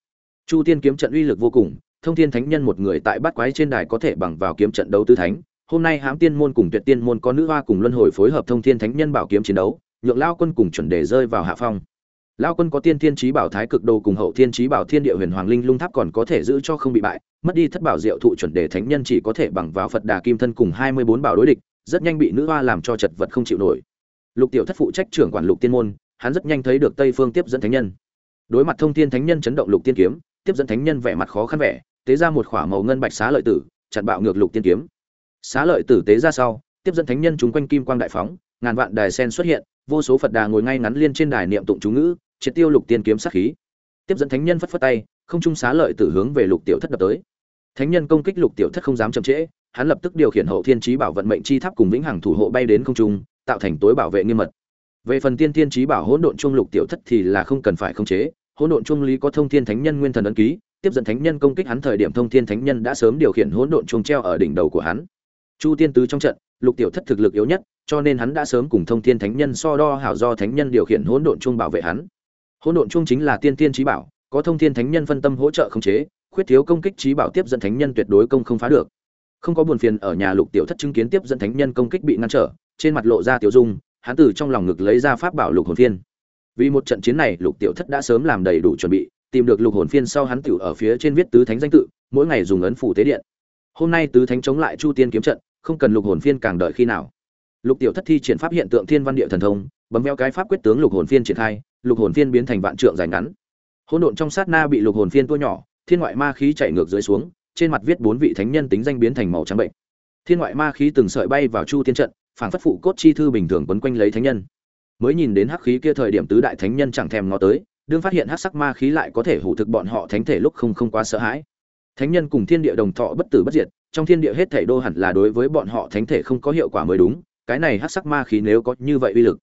Chu tiên kiếm trận uy lực vô cùng, thông thiên thánh nhân một người tại bát quái trên đài có thể bằng vào kiếm trận đấu tứ thánh, hôm nay hám tiên môn cùng tuyệt tiên môn có nữ hoa cùng luân hồi phối hợp thông thiên thánh nhân bảo kiếm chiến đấu nhượng lao quân cùng chuẩn đề rơi vào hạ phong. Lao quân có tiên thiên trí bảo thái cực đồ cùng hậu thiên trí bảo thiên địa huyền hoàng linh lung tháp còn có thể giữ cho không bị bại, mất đi thất bảo diệu thụ chuẩn đề thánh nhân chỉ có thể bằng vào phật đà kim thân cùng hai mươi bốn bảo đối địch, rất nhanh bị nữ hoa làm cho chật vật không chịu nổi. Lục tiểu thất phụ trách trưởng quản lục tiên môn, hắn rất nhanh thấy được tây phương tiếp dẫn thánh nhân. Đối mặt thông thiên thánh nhân chấn động lục tiên kiếm, tiếp dẫn thánh nhân vẻ mặt khó khăn vẻ, tế ra một khỏa màu ngân bạch xá lợi tử chặn bạo ngược lục tiên kiếm. Xá lợi tử tế ra sau, tiếp dẫn thánh nhân chúng quanh kim quang đại phóng ngàn vạn đài sen xuất hiện, vô số phật đà ngồi ngay ngắn liên trên đài niệm tụng chú ngữ, triệt tiêu lục tiên kiếm sát khí. Tiếp dẫn thánh nhân phất phất tay, không trung xá lợi tử hướng về lục tiểu thất đập tới. Thánh nhân công kích lục tiểu thất không dám chậm trễ, hắn lập tức điều khiển hậu thiên chí bảo vận mệnh chi tháp cùng vĩnh hằng thủ hộ bay đến không trung, tạo thành tối bảo vệ nghiêm mật. Về phần tiên thiên chí bảo hỗn độn trung lục tiểu thất thì là không cần phải khống chế, hỗn độn trung lý có thông thiên thánh nhân nguyên thần ấn ký, tiếp dẫn thánh nhân công kích hắn thời điểm thông thiên thánh nhân đã sớm điều khiển hỗn độn trung treo ở đỉnh đầu của hắn chu tiên tứ trong trận, lục tiểu thất thực lực yếu nhất, cho nên hắn đã sớm cùng thông thiên thánh nhân so đo hảo do thánh nhân điều khiển hỗn độn Chung bảo vệ hắn. Hỗn độn Chung chính là tiên tiên trí bảo, có thông thiên thánh nhân phân tâm hỗ trợ khống chế, khuyết thiếu công kích trí bảo tiếp dẫn thánh nhân tuyệt đối công không phá được. Không có buồn phiền ở nhà lục tiểu thất chứng kiến tiếp dẫn thánh nhân công kích bị ngăn trở, trên mặt lộ ra tiểu dung, hắn từ trong lòng ngực lấy ra pháp bảo lục hồn phiên. Vì một trận chiến này, lục tiểu thất đã sớm làm đầy đủ chuẩn bị, tìm được lục hồn phiên sau hắn tiểu ở phía trên viết tứ thánh danh tự, mỗi ngày dùng ấn phủ tế điện. Hôm nay tứ thánh chống lại chu tiên kiếm trận không cần lục hồn phiên càng đợi khi nào. Lục tiểu thất thi triển pháp hiện tượng thiên văn địa thần thông, bấm veo cái pháp quyết tướng lục hồn phiên triển khai, lục hồn phiên biến thành vạn trượng dài ngắn. Hỗn độn trong sát na bị lục hồn phiên tua nhỏ, thiên ngoại ma khí chạy ngược dưới xuống, trên mặt viết bốn vị thánh nhân tính danh biến thành màu trắng bệnh. Thiên ngoại ma khí từng sợi bay vào chu tiên trận phảng phất phụ cốt chi thư bình thường quấn quanh lấy thánh nhân. Mới nhìn đến hắc khí kia thời điểm tứ đại thánh nhân chẳng thèm ngó tới, đương phát hiện hắc sắc ma khí lại có thể hủ thực bọn họ thánh thể lúc không không quá sợ hãi. Thánh nhân cùng thiên địa đồng thọ bất tử bất diệt trong thiên địa hết thảy đô hẳn là đối với bọn họ thánh thể không có hiệu quả mới đúng, cái này hắc sắc ma khí nếu có như vậy uy lực.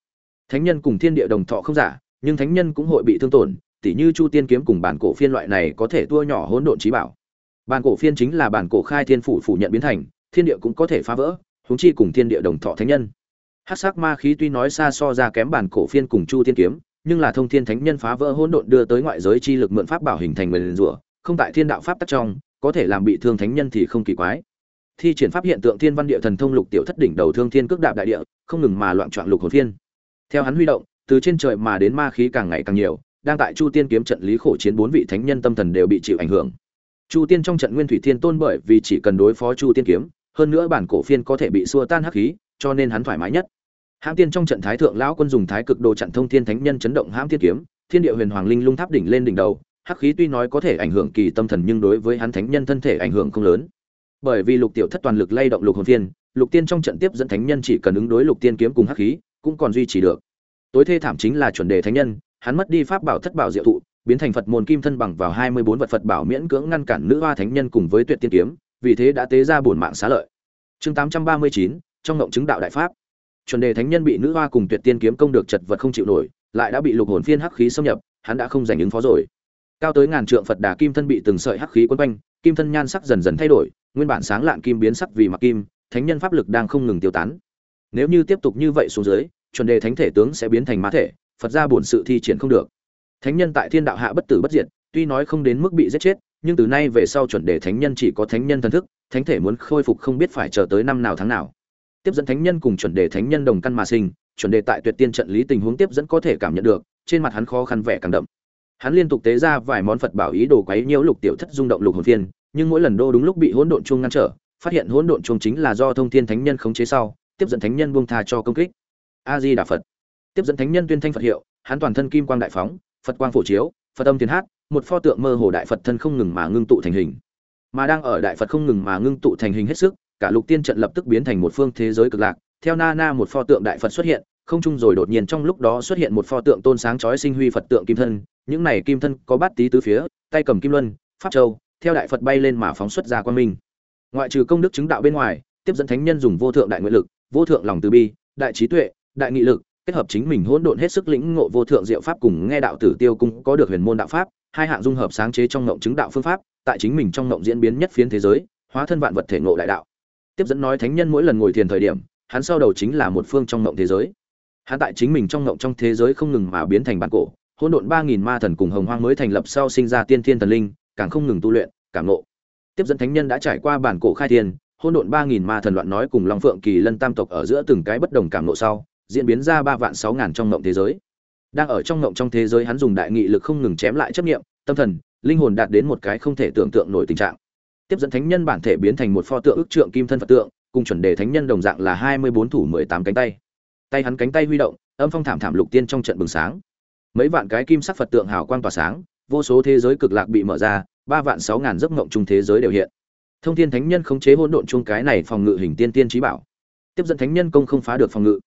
Thánh nhân cùng thiên địa đồng thọ không giả, nhưng thánh nhân cũng hội bị thương tổn, tỉ như chu tiên kiếm cùng bản cổ phiên loại này có thể tua nhỏ hỗn độn trí bảo. Bản cổ phiên chính là bản cổ khai thiên phủ phủ nhận biến thành, thiên địa cũng có thể phá vỡ, huống chi cùng thiên địa đồng thọ thánh nhân. Hắc sắc ma khí tuy nói xa so ra kém bản cổ phiên cùng chu tiên kiếm, nhưng là thông thiên thánh nhân phá vỡ hỗn độn đưa tới ngoại giới chi lực mượn pháp bảo hình thành nguyên rủa, không tại thiên đạo pháp tắc trong có thể làm bị thương thánh nhân thì không kỳ quái. Thi triển pháp hiện tượng thiên văn địa thần thông lục tiểu thất đỉnh đầu thương thiên cước đạp đại địa, không ngừng mà loạn trọn lục hồn thiên. theo hắn huy động, từ trên trời mà đến ma khí càng ngày càng nhiều, đang tại chu tiên kiếm trận lý khổ chiến bốn vị thánh nhân tâm thần đều bị chịu ảnh hưởng. Chu tiên trong trận nguyên thủy thiên tôn bởi vì chỉ cần đối phó chu tiên kiếm, hơn nữa bản cổ phiên có thể bị xua tan hắc khí, cho nên hắn thoải mái nhất. Hãm tiên trong trận thái thượng lão quân dùng thái cực đồ chặn thông thiên thánh nhân chấn động hãm tiên kiếm, thiên địa huyền hoàng linh lung tháp đỉnh lên đỉnh đầu hắc khí tuy nói có thể ảnh hưởng kỳ tâm thần nhưng đối với hắn thánh nhân thân thể ảnh hưởng không lớn. Bởi vì lục tiểu thất toàn lực lay động lục hồn phiên, lục tiên trong trận tiếp dẫn thánh nhân chỉ cần ứng đối lục tiên kiếm cùng hắc khí, cũng còn duy trì được. Tối thê thảm chính là chuẩn đề thánh nhân, hắn mất đi pháp bảo thất bảo diệu thụ, biến thành phật môn kim thân bằng vào hai mươi bốn vật phật bảo miễn cưỡng ngăn cản nữ hoa thánh nhân cùng với tuyệt tiên kiếm, vì thế đã tế ra bổn mạng xá lợi. Chương tám trăm ba mươi chín, trong ngộng chứng đạo đại pháp. Chuẩn đề thánh nhân bị nữ hoa cùng tuyệt tiên kiếm công được chật vật không chịu nổi, lại đã bị lục hồn phiên hắc khí xâm nhập, hắn đã không giành ứng phó rồi cao tới ngàn trượng phật đà kim thân bị từng sợi hắc khí quấn quanh, kim thân nhan sắc dần dần thay đổi, nguyên bản sáng lạn kim biến sắc vì mặc kim, thánh nhân pháp lực đang không ngừng tiêu tán. Nếu như tiếp tục như vậy xuống dưới, chuẩn đề thánh thể tướng sẽ biến thành mã thể, phật ra bổn sự thi triển không được. Thánh nhân tại thiên đạo hạ bất tử bất diệt, tuy nói không đến mức bị giết chết, nhưng từ nay về sau chuẩn đề thánh nhân chỉ có thánh nhân thần thức, thánh thể muốn khôi phục không biết phải chờ tới năm nào tháng nào. Tiếp dẫn thánh nhân cùng chuẩn đề thánh nhân đồng căn mà sinh, chuẩn đề tại tuyệt tiên trận lý tình huống tiếp dẫn có thể cảm nhận được, trên mặt hắn khó khăn vẻ càng đậm hắn liên tục tế ra vài món phật bảo ý đồ quấy nhiễu lục tiểu thất rung động lục hồn phiên, nhưng mỗi lần đô đúng lúc bị hỗn độn chuông ngăn trở, phát hiện hỗn độn chuông chính là do thông thiên thánh nhân khống chế sau, tiếp dẫn thánh nhân buông tha cho công kích. A di đà phật. Tiếp dẫn thánh nhân tuyên thanh phật hiệu, hắn toàn thân kim quang đại phóng, phật quang phổ chiếu, phật âm thiên hát, một pho tượng mơ hồ đại phật thân không ngừng mà ngưng tụ thành hình. Mà đang ở đại phật không ngừng mà ngưng tụ thành hình hết sức, cả lục tiên trận lập tức biến thành một phương thế giới cực lạc. Theo na na một pho tượng đại phật xuất hiện, không chung rồi đột nhiên trong lúc đó xuất hiện một pho tượng tôn sáng chói sinh huy phật tượng kim thân những này kim thân có bát tí tứ phía, tay cầm kim luân, pháp châu, theo đại phật bay lên mà phóng xuất ra quang minh. Ngoại trừ công đức chứng đạo bên ngoài, tiếp dẫn thánh nhân dùng vô thượng đại nguyện lực, vô thượng lòng từ bi, đại trí tuệ, đại nghị lực, kết hợp chính mình hỗn độn hết sức lĩnh ngộ vô thượng diệu pháp cùng nghe đạo tử tiêu cung có được huyền môn đạo pháp, hai hạng dung hợp sáng chế trong ngộng chứng đạo phương pháp, tại chính mình trong ngộng diễn biến nhất phiến thế giới, hóa thân vạn vật thể ngộ đại đạo. Tiếp dẫn nói thánh nhân mỗi lần ngồi thiền thời điểm, hắn sau đầu chính là một phương trong ngộng thế giới. Hắn tại chính mình trong ngộng trong thế giới không ngừng mà biến thành bản cổ hỗn độn ba nghìn ma thần cùng hồng hoang mới thành lập sau sinh ra tiên thiên thần linh, càng không ngừng tu luyện, cảm ngộ. Tiếp dẫn thánh nhân đã trải qua bản cổ khai thiên, hỗn độn ba nghìn ma thần loạn nói cùng long phượng kỳ lân tam tộc ở giữa từng cái bất đồng cảm ngộ sau, diễn biến ra ba vạn sáu ngàn trong ngộng thế giới. Đang ở trong ngộng trong thế giới hắn dùng đại nghị lực không ngừng chém lại chấp niệm, tâm thần, linh hồn đạt đến một cái không thể tưởng tượng nổi tình trạng. Tiếp dẫn thánh nhân bản thể biến thành một pho tượng ức trượng kim thân phật tượng, cùng chuẩn đề thánh nhân đồng dạng là hai mươi bốn thủ mười tám cánh tay. Tay hắn cánh tay huy động, âm phong thảm thảm lục tiên trong trận bừng sáng mấy vạn cái kim sắc phật tượng hào quang tỏa sáng, vô số thế giới cực lạc bị mở ra, ba vạn sáu ngàn giấc ngộng chung thế giới đều hiện. Thông thiên thánh nhân khống chế hỗn độn chung cái này phòng ngự hình tiên tiên trí bảo. Tiếp dẫn thánh nhân công không phá được phòng ngự.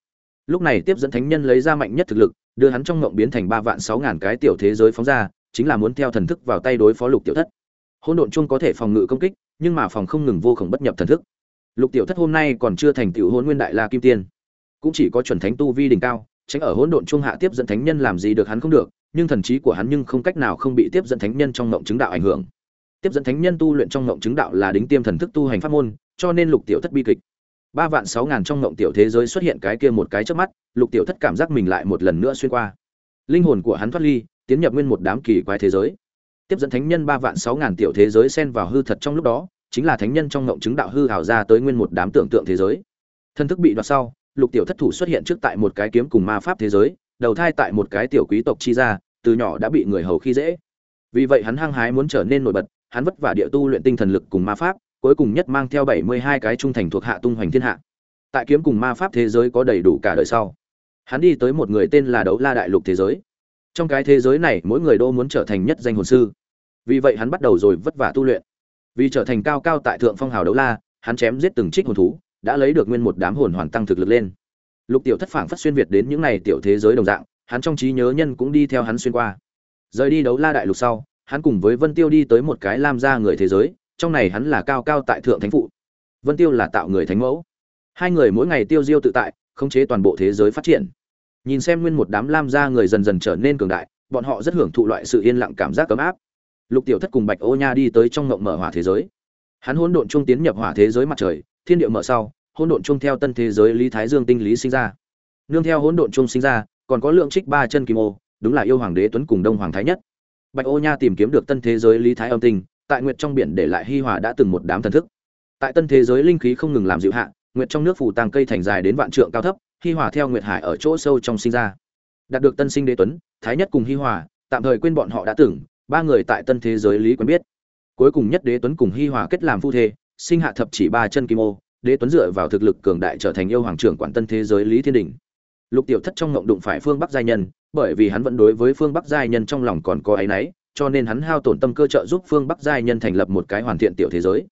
Lúc này tiếp dẫn thánh nhân lấy ra mạnh nhất thực lực, đưa hắn trong ngộng biến thành ba vạn sáu ngàn cái tiểu thế giới phóng ra, chính là muốn theo thần thức vào tay đối phó lục tiểu thất. Hỗn độn chung có thể phòng ngự công kích, nhưng mà phòng không ngừng vô khổng bất nhập thần thức. Lục tiểu thất hôm nay còn chưa thành tựu hôn nguyên đại la kim tiên. Cũng chỉ có chuẩn thánh tu vi đỉnh cao tránh ở hỗn độn trung hạ tiếp dẫn thánh nhân làm gì được hắn không được, nhưng thần trí của hắn nhưng không cách nào không bị tiếp dẫn thánh nhân trong ngộng chứng đạo ảnh hưởng. Tiếp dẫn thánh nhân tu luyện trong ngộng chứng đạo là đính tiêm thần thức tu hành pháp môn, cho nên lục tiểu thất bi kịch. Ba vạn sáu ngàn trong ngộng tiểu thế giới xuất hiện cái kia một cái trước mắt, lục tiểu thất cảm giác mình lại một lần nữa xuyên qua. Linh hồn của hắn thoát ly, tiến nhập nguyên một đám kỳ quái thế giới. Tiếp dẫn thánh nhân ba vạn sáu ngàn tiểu thế giới xen vào hư thật trong lúc đó, chính là thánh nhân trong ngộng chứng đạo hư ảo ra tới nguyên một đám tưởng tượng thế giới. Thân thức bị đoạt sau lục tiểu thất thủ xuất hiện trước tại một cái kiếm cùng ma pháp thế giới, đầu thai tại một cái tiểu quý tộc chi ra từ nhỏ đã bị người hầu khi dễ. Vì vậy hắn hăng hái muốn trở nên nổi bật, hắn vất vả địa tu luyện tinh thần lực cùng ma pháp, cuối cùng nhất mang theo bảy mươi hai cái trung thành thuộc hạ tung hoành thiên hạ. Tại kiếm cùng ma pháp thế giới có đầy đủ cả đời sau, hắn đi tới một người tên là đấu la đại lục thế giới. Trong cái thế giới này, mỗi người đô muốn trở thành nhất danh hồn sư. Vì vậy hắn bắt đầu rồi vất vả tu luyện. Vì trở thành cao cao tại thượng phong hào đấu la, hắn chém giết từng trích hồn thú đã lấy được nguyên một đám hồn hoàn tăng thực lực lên. Lục tiểu thất phảng phất xuyên việt đến những này tiểu thế giới đồng dạng, hắn trong trí nhớ nhân cũng đi theo hắn xuyên qua. Rời đi đấu la đại lục sau, hắn cùng với vân tiêu đi tới một cái lam gia người thế giới, trong này hắn là cao cao tại thượng thánh phụ. Vân tiêu là tạo người thánh mẫu. Hai người mỗi ngày tiêu diêu tự tại, khống chế toàn bộ thế giới phát triển. Nhìn xem nguyên một đám lam gia người dần dần trở nên cường đại, bọn họ rất hưởng thụ loại sự yên lặng cảm giác ấm áp. Lục tiểu thất cùng bạch ô nha đi tới trong ngộng mở hỏa thế giới. Hắn hỗn độn trung tiến nhập hỏa thế giới mặt trời thiên địa mở sau, hỗn độn chung theo tân thế giới lý thái dương tinh lý sinh ra. Nương theo hỗn độn chung sinh ra, còn có lượng trích ba chân kim ô, đúng là yêu hoàng đế tuấn cùng đông hoàng thái nhất. Bạch ô nha tìm kiếm được tân thế giới lý thái âm tinh, tại nguyệt trong biển để lại hi hòa đã từng một đám thần thức. Tại tân thế giới linh khí không ngừng làm dịu hạ, nguyệt trong nước phủ tàng cây thành dài đến vạn trượng cao thấp, hi hòa theo nguyệt hải ở chỗ sâu trong sinh ra. Đạt được tân sinh đế tuấn, thái nhất cùng hi hòa, tạm thời quên bọn họ đã từng, ba người tại tân thế giới lý quen biết. Cuối cùng nhất đế tuấn cùng hi hòa kết làm phu thê sinh hạ thập chỉ ba chân kim ô, đế tuấn dựa vào thực lực cường đại trở thành yêu hoàng trưởng quản tân thế giới lý thiên đình. Lục tiểu thất trong ngộng đụng phải phương bắc giai nhân, bởi vì hắn vẫn đối với phương bắc giai nhân trong lòng còn có áy náy, cho nên hắn hao tổn tâm cơ trợ giúp phương bắc giai nhân thành lập một cái hoàn thiện tiểu thế giới.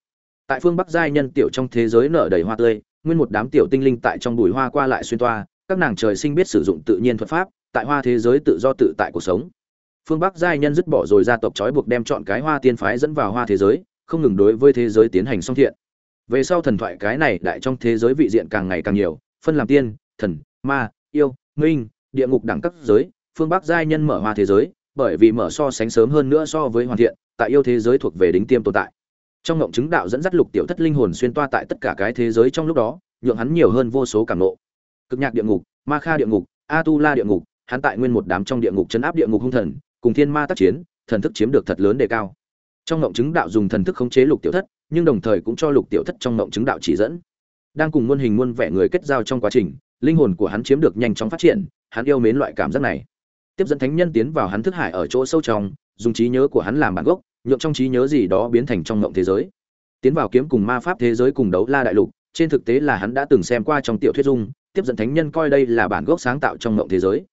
Tại phương bắc giai nhân tiểu trong thế giới nở đầy hoa tươi, nguyên một đám tiểu tinh linh tại trong bụi hoa qua lại xuyên toa, các nàng trời sinh biết sử dụng tự nhiên thuật pháp, tại hoa thế giới tự do tự tại cuộc sống. Phương bắc giai nhân dứt bỏ rồi gia tộc trói buộc đem chọn cái hoa tiên phái dẫn vào hoa thế giới không ngừng đối với thế giới tiến hành song thiện. Về sau thần thoại cái này đại trong thế giới vị diện càng ngày càng nhiều, phân làm tiên, thần, ma, yêu, minh, địa ngục đẳng cấp giới, phương bắc giai nhân mở hoa thế giới, bởi vì mở so sánh sớm hơn nữa so với hoàn thiện, tại yêu thế giới thuộc về đính tiêm tồn tại. Trong ngộng chứng đạo dẫn dắt lục tiểu thất linh hồn xuyên toa tại tất cả cái thế giới trong lúc đó, nhượng hắn nhiều hơn vô số cảm nộ cực nhạc địa ngục, ma kha địa ngục a tu la địa ngục, hắn tại nguyên một đám trong địa ngục chấn áp địa ngục hung thần, cùng thiên ma tác chiến, thần thức chiếm được thật lớn đề cao trong ngộng chứng đạo dùng thần thức khống chế lục tiểu thất, nhưng đồng thời cũng cho lục tiểu thất trong ngộng chứng đạo chỉ dẫn. Đang cùng muôn hình muôn vẻ người kết giao trong quá trình, linh hồn của hắn chiếm được nhanh chóng phát triển, hắn yêu mến loại cảm giác này. Tiếp dẫn thánh nhân tiến vào hắn thức hải ở chỗ sâu trong, dùng trí nhớ của hắn làm bản gốc, nhượng trong trí nhớ gì đó biến thành trong ngộng thế giới. Tiến vào kiếm cùng ma pháp thế giới cùng đấu la đại lục, trên thực tế là hắn đã từng xem qua trong tiểu thuyết dung, tiếp dẫn thánh nhân coi đây là bản gốc sáng tạo trong ngộng thế giới.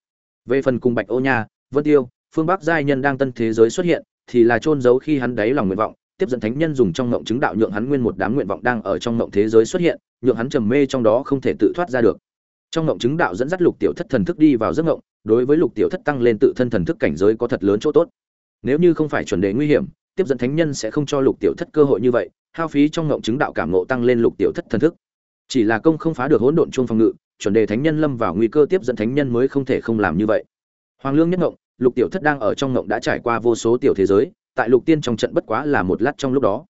Về phần cùng bạch ô nha, vân tiêu phương bắc giai nhân đang tân thế giới xuất hiện, thì là trôn giấu khi hắn đáy lòng nguyện vọng, tiếp dẫn thánh nhân dùng trong ngộng chứng đạo nhượng hắn nguyên một đám nguyện vọng đang ở trong ngộng thế giới xuất hiện, nhượng hắn trầm mê trong đó không thể tự thoát ra được. Trong ngộng chứng đạo dẫn dắt lục tiểu thất thần thức đi vào giấc ngộng đối với lục tiểu thất tăng lên tự thân thần thức cảnh giới có thật lớn chỗ tốt. Nếu như không phải chuẩn đề nguy hiểm, tiếp dẫn thánh nhân sẽ không cho lục tiểu thất cơ hội như vậy, hao phí trong ngộng chứng đạo cảm ngộ tăng lên lục tiểu thất thần thức. Chỉ là công không phá được hỗn độn chuông phòng ngự, chuẩn đề thánh nhân lâm vào nguy cơ tiếp dẫn thánh nhân mới không thể không làm như vậy. Hoàng lương nhất ngộng lục tiểu thất đang ở trong ngộng đã trải qua vô số tiểu thế giới, tại lục tiên trong trận bất quá là một lát trong lúc đó.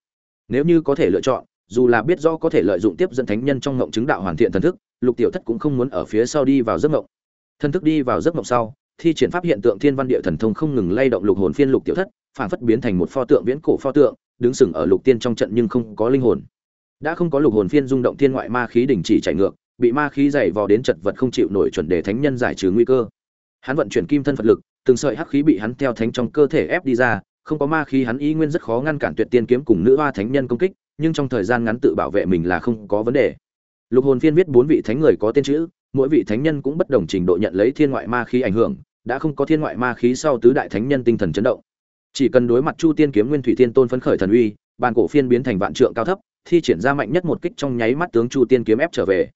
Nếu như có thể lựa chọn, dù là biết rõ có thể lợi dụng tiếp dẫn thánh nhân trong ngộng chứng đạo hoàn thiện thần thức, lục tiểu thất cũng không muốn ở phía sau đi vào giấc ngộng. Thần thức đi vào giấc ngộng sau, thi triển pháp hiện tượng thiên văn địa thần thông không ngừng lay động lục hồn phiên lục tiểu thất, phản phất biến thành một pho tượng viễn cổ pho tượng, đứng sừng ở lục tiên trong trận nhưng không có linh hồn. Đã không có lục hồn phiên rung động thiên ngoại ma khí đình chỉ chạy ngược, bị ma khí dày vò đến chật vật không chịu nổi chuẩn đề thánh nhân giải trừ nguy cơ. Hắn vận chuyển kim thân phật lực từng sợi hắc khí bị hắn theo thánh trong cơ thể ép đi ra, không có ma khí hắn ý nguyên rất khó ngăn cản tuyệt tiên kiếm cùng nữ hoa thánh nhân công kích, nhưng trong thời gian ngắn tự bảo vệ mình là không có vấn đề. Lục hồn phiên viết bốn vị thánh người có tên chữ, mỗi vị thánh nhân cũng bất đồng trình độ nhận lấy thiên ngoại ma khí ảnh hưởng, đã không có thiên ngoại ma khí sau tứ đại thánh nhân tinh thần chấn động. Chỉ cần đối mặt chu tiên kiếm nguyên thủy thiên tôn phấn khởi thần uy, bàn cổ phiên biến thành vạn trượng cao thấp, thi triển ra mạnh nhất một kích trong nháy mắt tướng chu tiên kiếm ép trở về.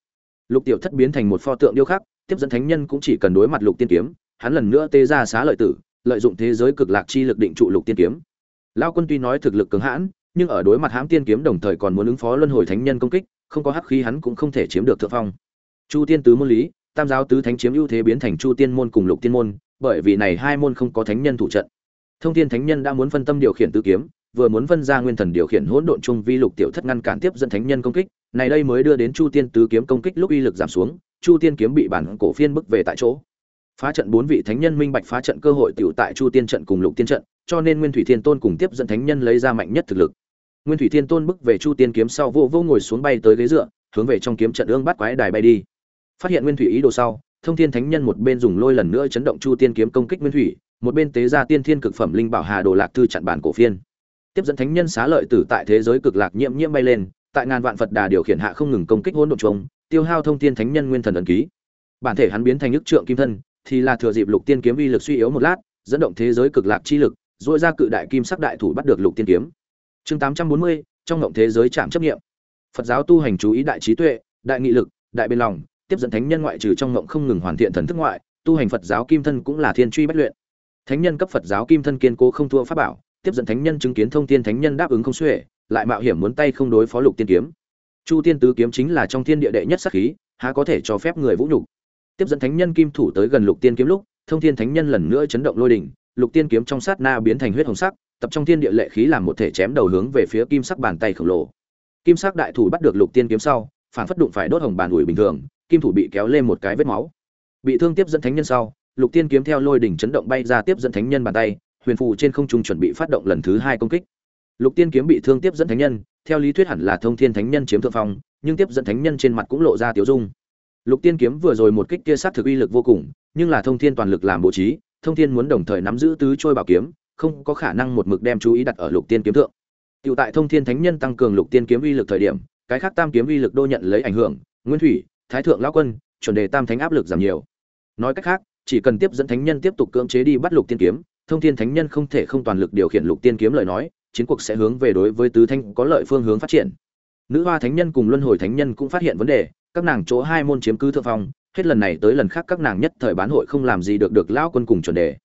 Lục tiểu thất biến thành một pho tượng điêu khắc, tiếp dẫn thánh nhân cũng chỉ cần đối mặt lục tiên kiếm hắn lần nữa tê ra xá lợi tử, lợi dụng thế giới cực lạc chi lực định trụ lục tiên kiếm. Lao quân tuy nói thực lực cứng hãn, nhưng ở đối mặt hãm tiên kiếm đồng thời còn muốn ứng phó luân hồi thánh nhân công kích, không có hắc khí hắn cũng không thể chiếm được thượng phong. Chu tiên tứ môn lý, tam giáo tứ thánh chiếm ưu thế biến thành chu tiên môn cùng lục tiên môn, bởi vì này hai môn không có thánh nhân thủ trận. Thông thiên thánh nhân đã muốn phân tâm điều khiển tứ kiếm, vừa muốn phân ra nguyên thần điều khiển hỗn độn chung vi lục tiểu thất ngăn cản tiếp dẫn thánh nhân công kích, này đây mới đưa đến chu tiên tứ kiếm công kích lúc uy lực giảm xuống, chu tiên kiếm bị bản cổ phiên bức về tại chỗ phá trận bốn vị thánh nhân minh bạch phá trận cơ hội tiểu tại chu tiên trận cùng lục tiên trận, cho nên nguyên thủy thiên tôn cùng tiếp dẫn thánh nhân lấy ra mạnh nhất thực lực. Nguyên thủy thiên tôn bước về chu tiên kiếm sau vô vô ngồi xuống bay tới ghế dựa, hướng về trong kiếm trận ương bắt quái đài bay đi. Phát hiện nguyên thủy ý đồ sau, thông thiên thánh nhân một bên dùng lôi lần nữa chấn động chu tiên kiếm công kích nguyên thủy, một bên tế ra tiên thiên cực phẩm linh bảo hà đồ lạc thư chặn bản cổ phiên. Tiếp dẫn thánh nhân xá lợi tử tại thế giới cực lạc nhiễm nhiễm bay lên, tại ngàn vạn phật đà điều khiển hạ không ngừng công kích hỗn độn trống tiêu hao thông thiên thánh nhân nguyên thần ẩn ký. Bản thể hắn biến thành ức trượng kim thân thì là thừa dịp lục tiên kiếm uy lực suy yếu một lát, dẫn động thế giới cực lạc chi lực dội ra cự đại kim sắc đại thủ bắt được lục tiên kiếm. Chương tám trăm bốn mươi, trong ngộng thế giới chạm chấp nghiệm phật giáo tu hành chú ý đại trí tuệ, đại nghị lực, đại bên lòng, tiếp dẫn thánh nhân ngoại trừ trong ngộng không ngừng hoàn thiện thần thức ngoại, tu hành phật giáo kim thân cũng là thiên truy bất luyện. Thánh nhân cấp phật giáo kim thân kiên cố không thua pháp bảo, tiếp dẫn thánh nhân chứng kiến thông tiên thánh nhân đáp ứng không xuể, lại mạo hiểm muốn tay không đối phó lục tiên kiếm. Chu tiên tứ kiếm chính là trong thiên địa đệ nhất sắc khí, há có thể cho phép người vũ nhục tiếp dẫn thánh nhân kim thủ tới gần lục tiên kiếm lúc, thông thiên thánh nhân lần nữa chấn động lôi đỉnh, lục tiên kiếm trong sát na biến thành huyết hồng sắc, tập trong thiên địa lệ khí làm một thể chém đầu hướng về phía kim sắc bàn tay khổng lồ. Kim sắc đại thủ bắt được lục tiên kiếm sau, phản phất đụng phải đốt hồng bàn ủi bình thường, kim thủ bị kéo lên một cái vết máu. Bị thương tiếp dẫn thánh nhân sau, lục tiên kiếm theo lôi đỉnh chấn động bay ra tiếp dẫn thánh nhân bàn tay, huyền phù trên không trung chuẩn bị phát động lần thứ hai công kích. Lục tiên kiếm bị thương tiếp dẫn thánh nhân, theo lý thuyết hẳn là thông thiên thánh nhân chiếm thượng phong, nhưng tiếp dẫn thánh nhân trên mặt cũng lộ ra tiếu dung lục tiên kiếm vừa rồi một kích kia sát thực uy lực vô cùng, nhưng là thông thiên toàn lực làm bố trí, thông thiên muốn đồng thời nắm giữ tứ trôi bảo kiếm, không có khả năng một mực đem chú ý đặt ở lục tiên kiếm thượng. Tiểu tại thông thiên thánh nhân tăng cường lục tiên kiếm uy lực thời điểm, cái khác tam kiếm uy lực đô nhận lấy ảnh hưởng, nguyên thủy, thái thượng lão quân, chuẩn đề tam thánh áp lực giảm nhiều. Nói cách khác, chỉ cần tiếp dẫn thánh nhân tiếp tục cưỡng chế đi bắt lục tiên kiếm, thông thiên thánh nhân không thể không toàn lực điều khiển lục tiên kiếm lời nói, chiến cuộc sẽ hướng về đối với tứ thanh có lợi phương hướng phát triển. Nữ hoa thánh nhân cùng luân hồi thánh nhân cũng phát hiện vấn đề các nàng chỗ hai môn chiếm cứ thượng phong hết lần này tới lần khác các nàng nhất thời bán hội không làm gì được được lão quân cùng chuẩn đề.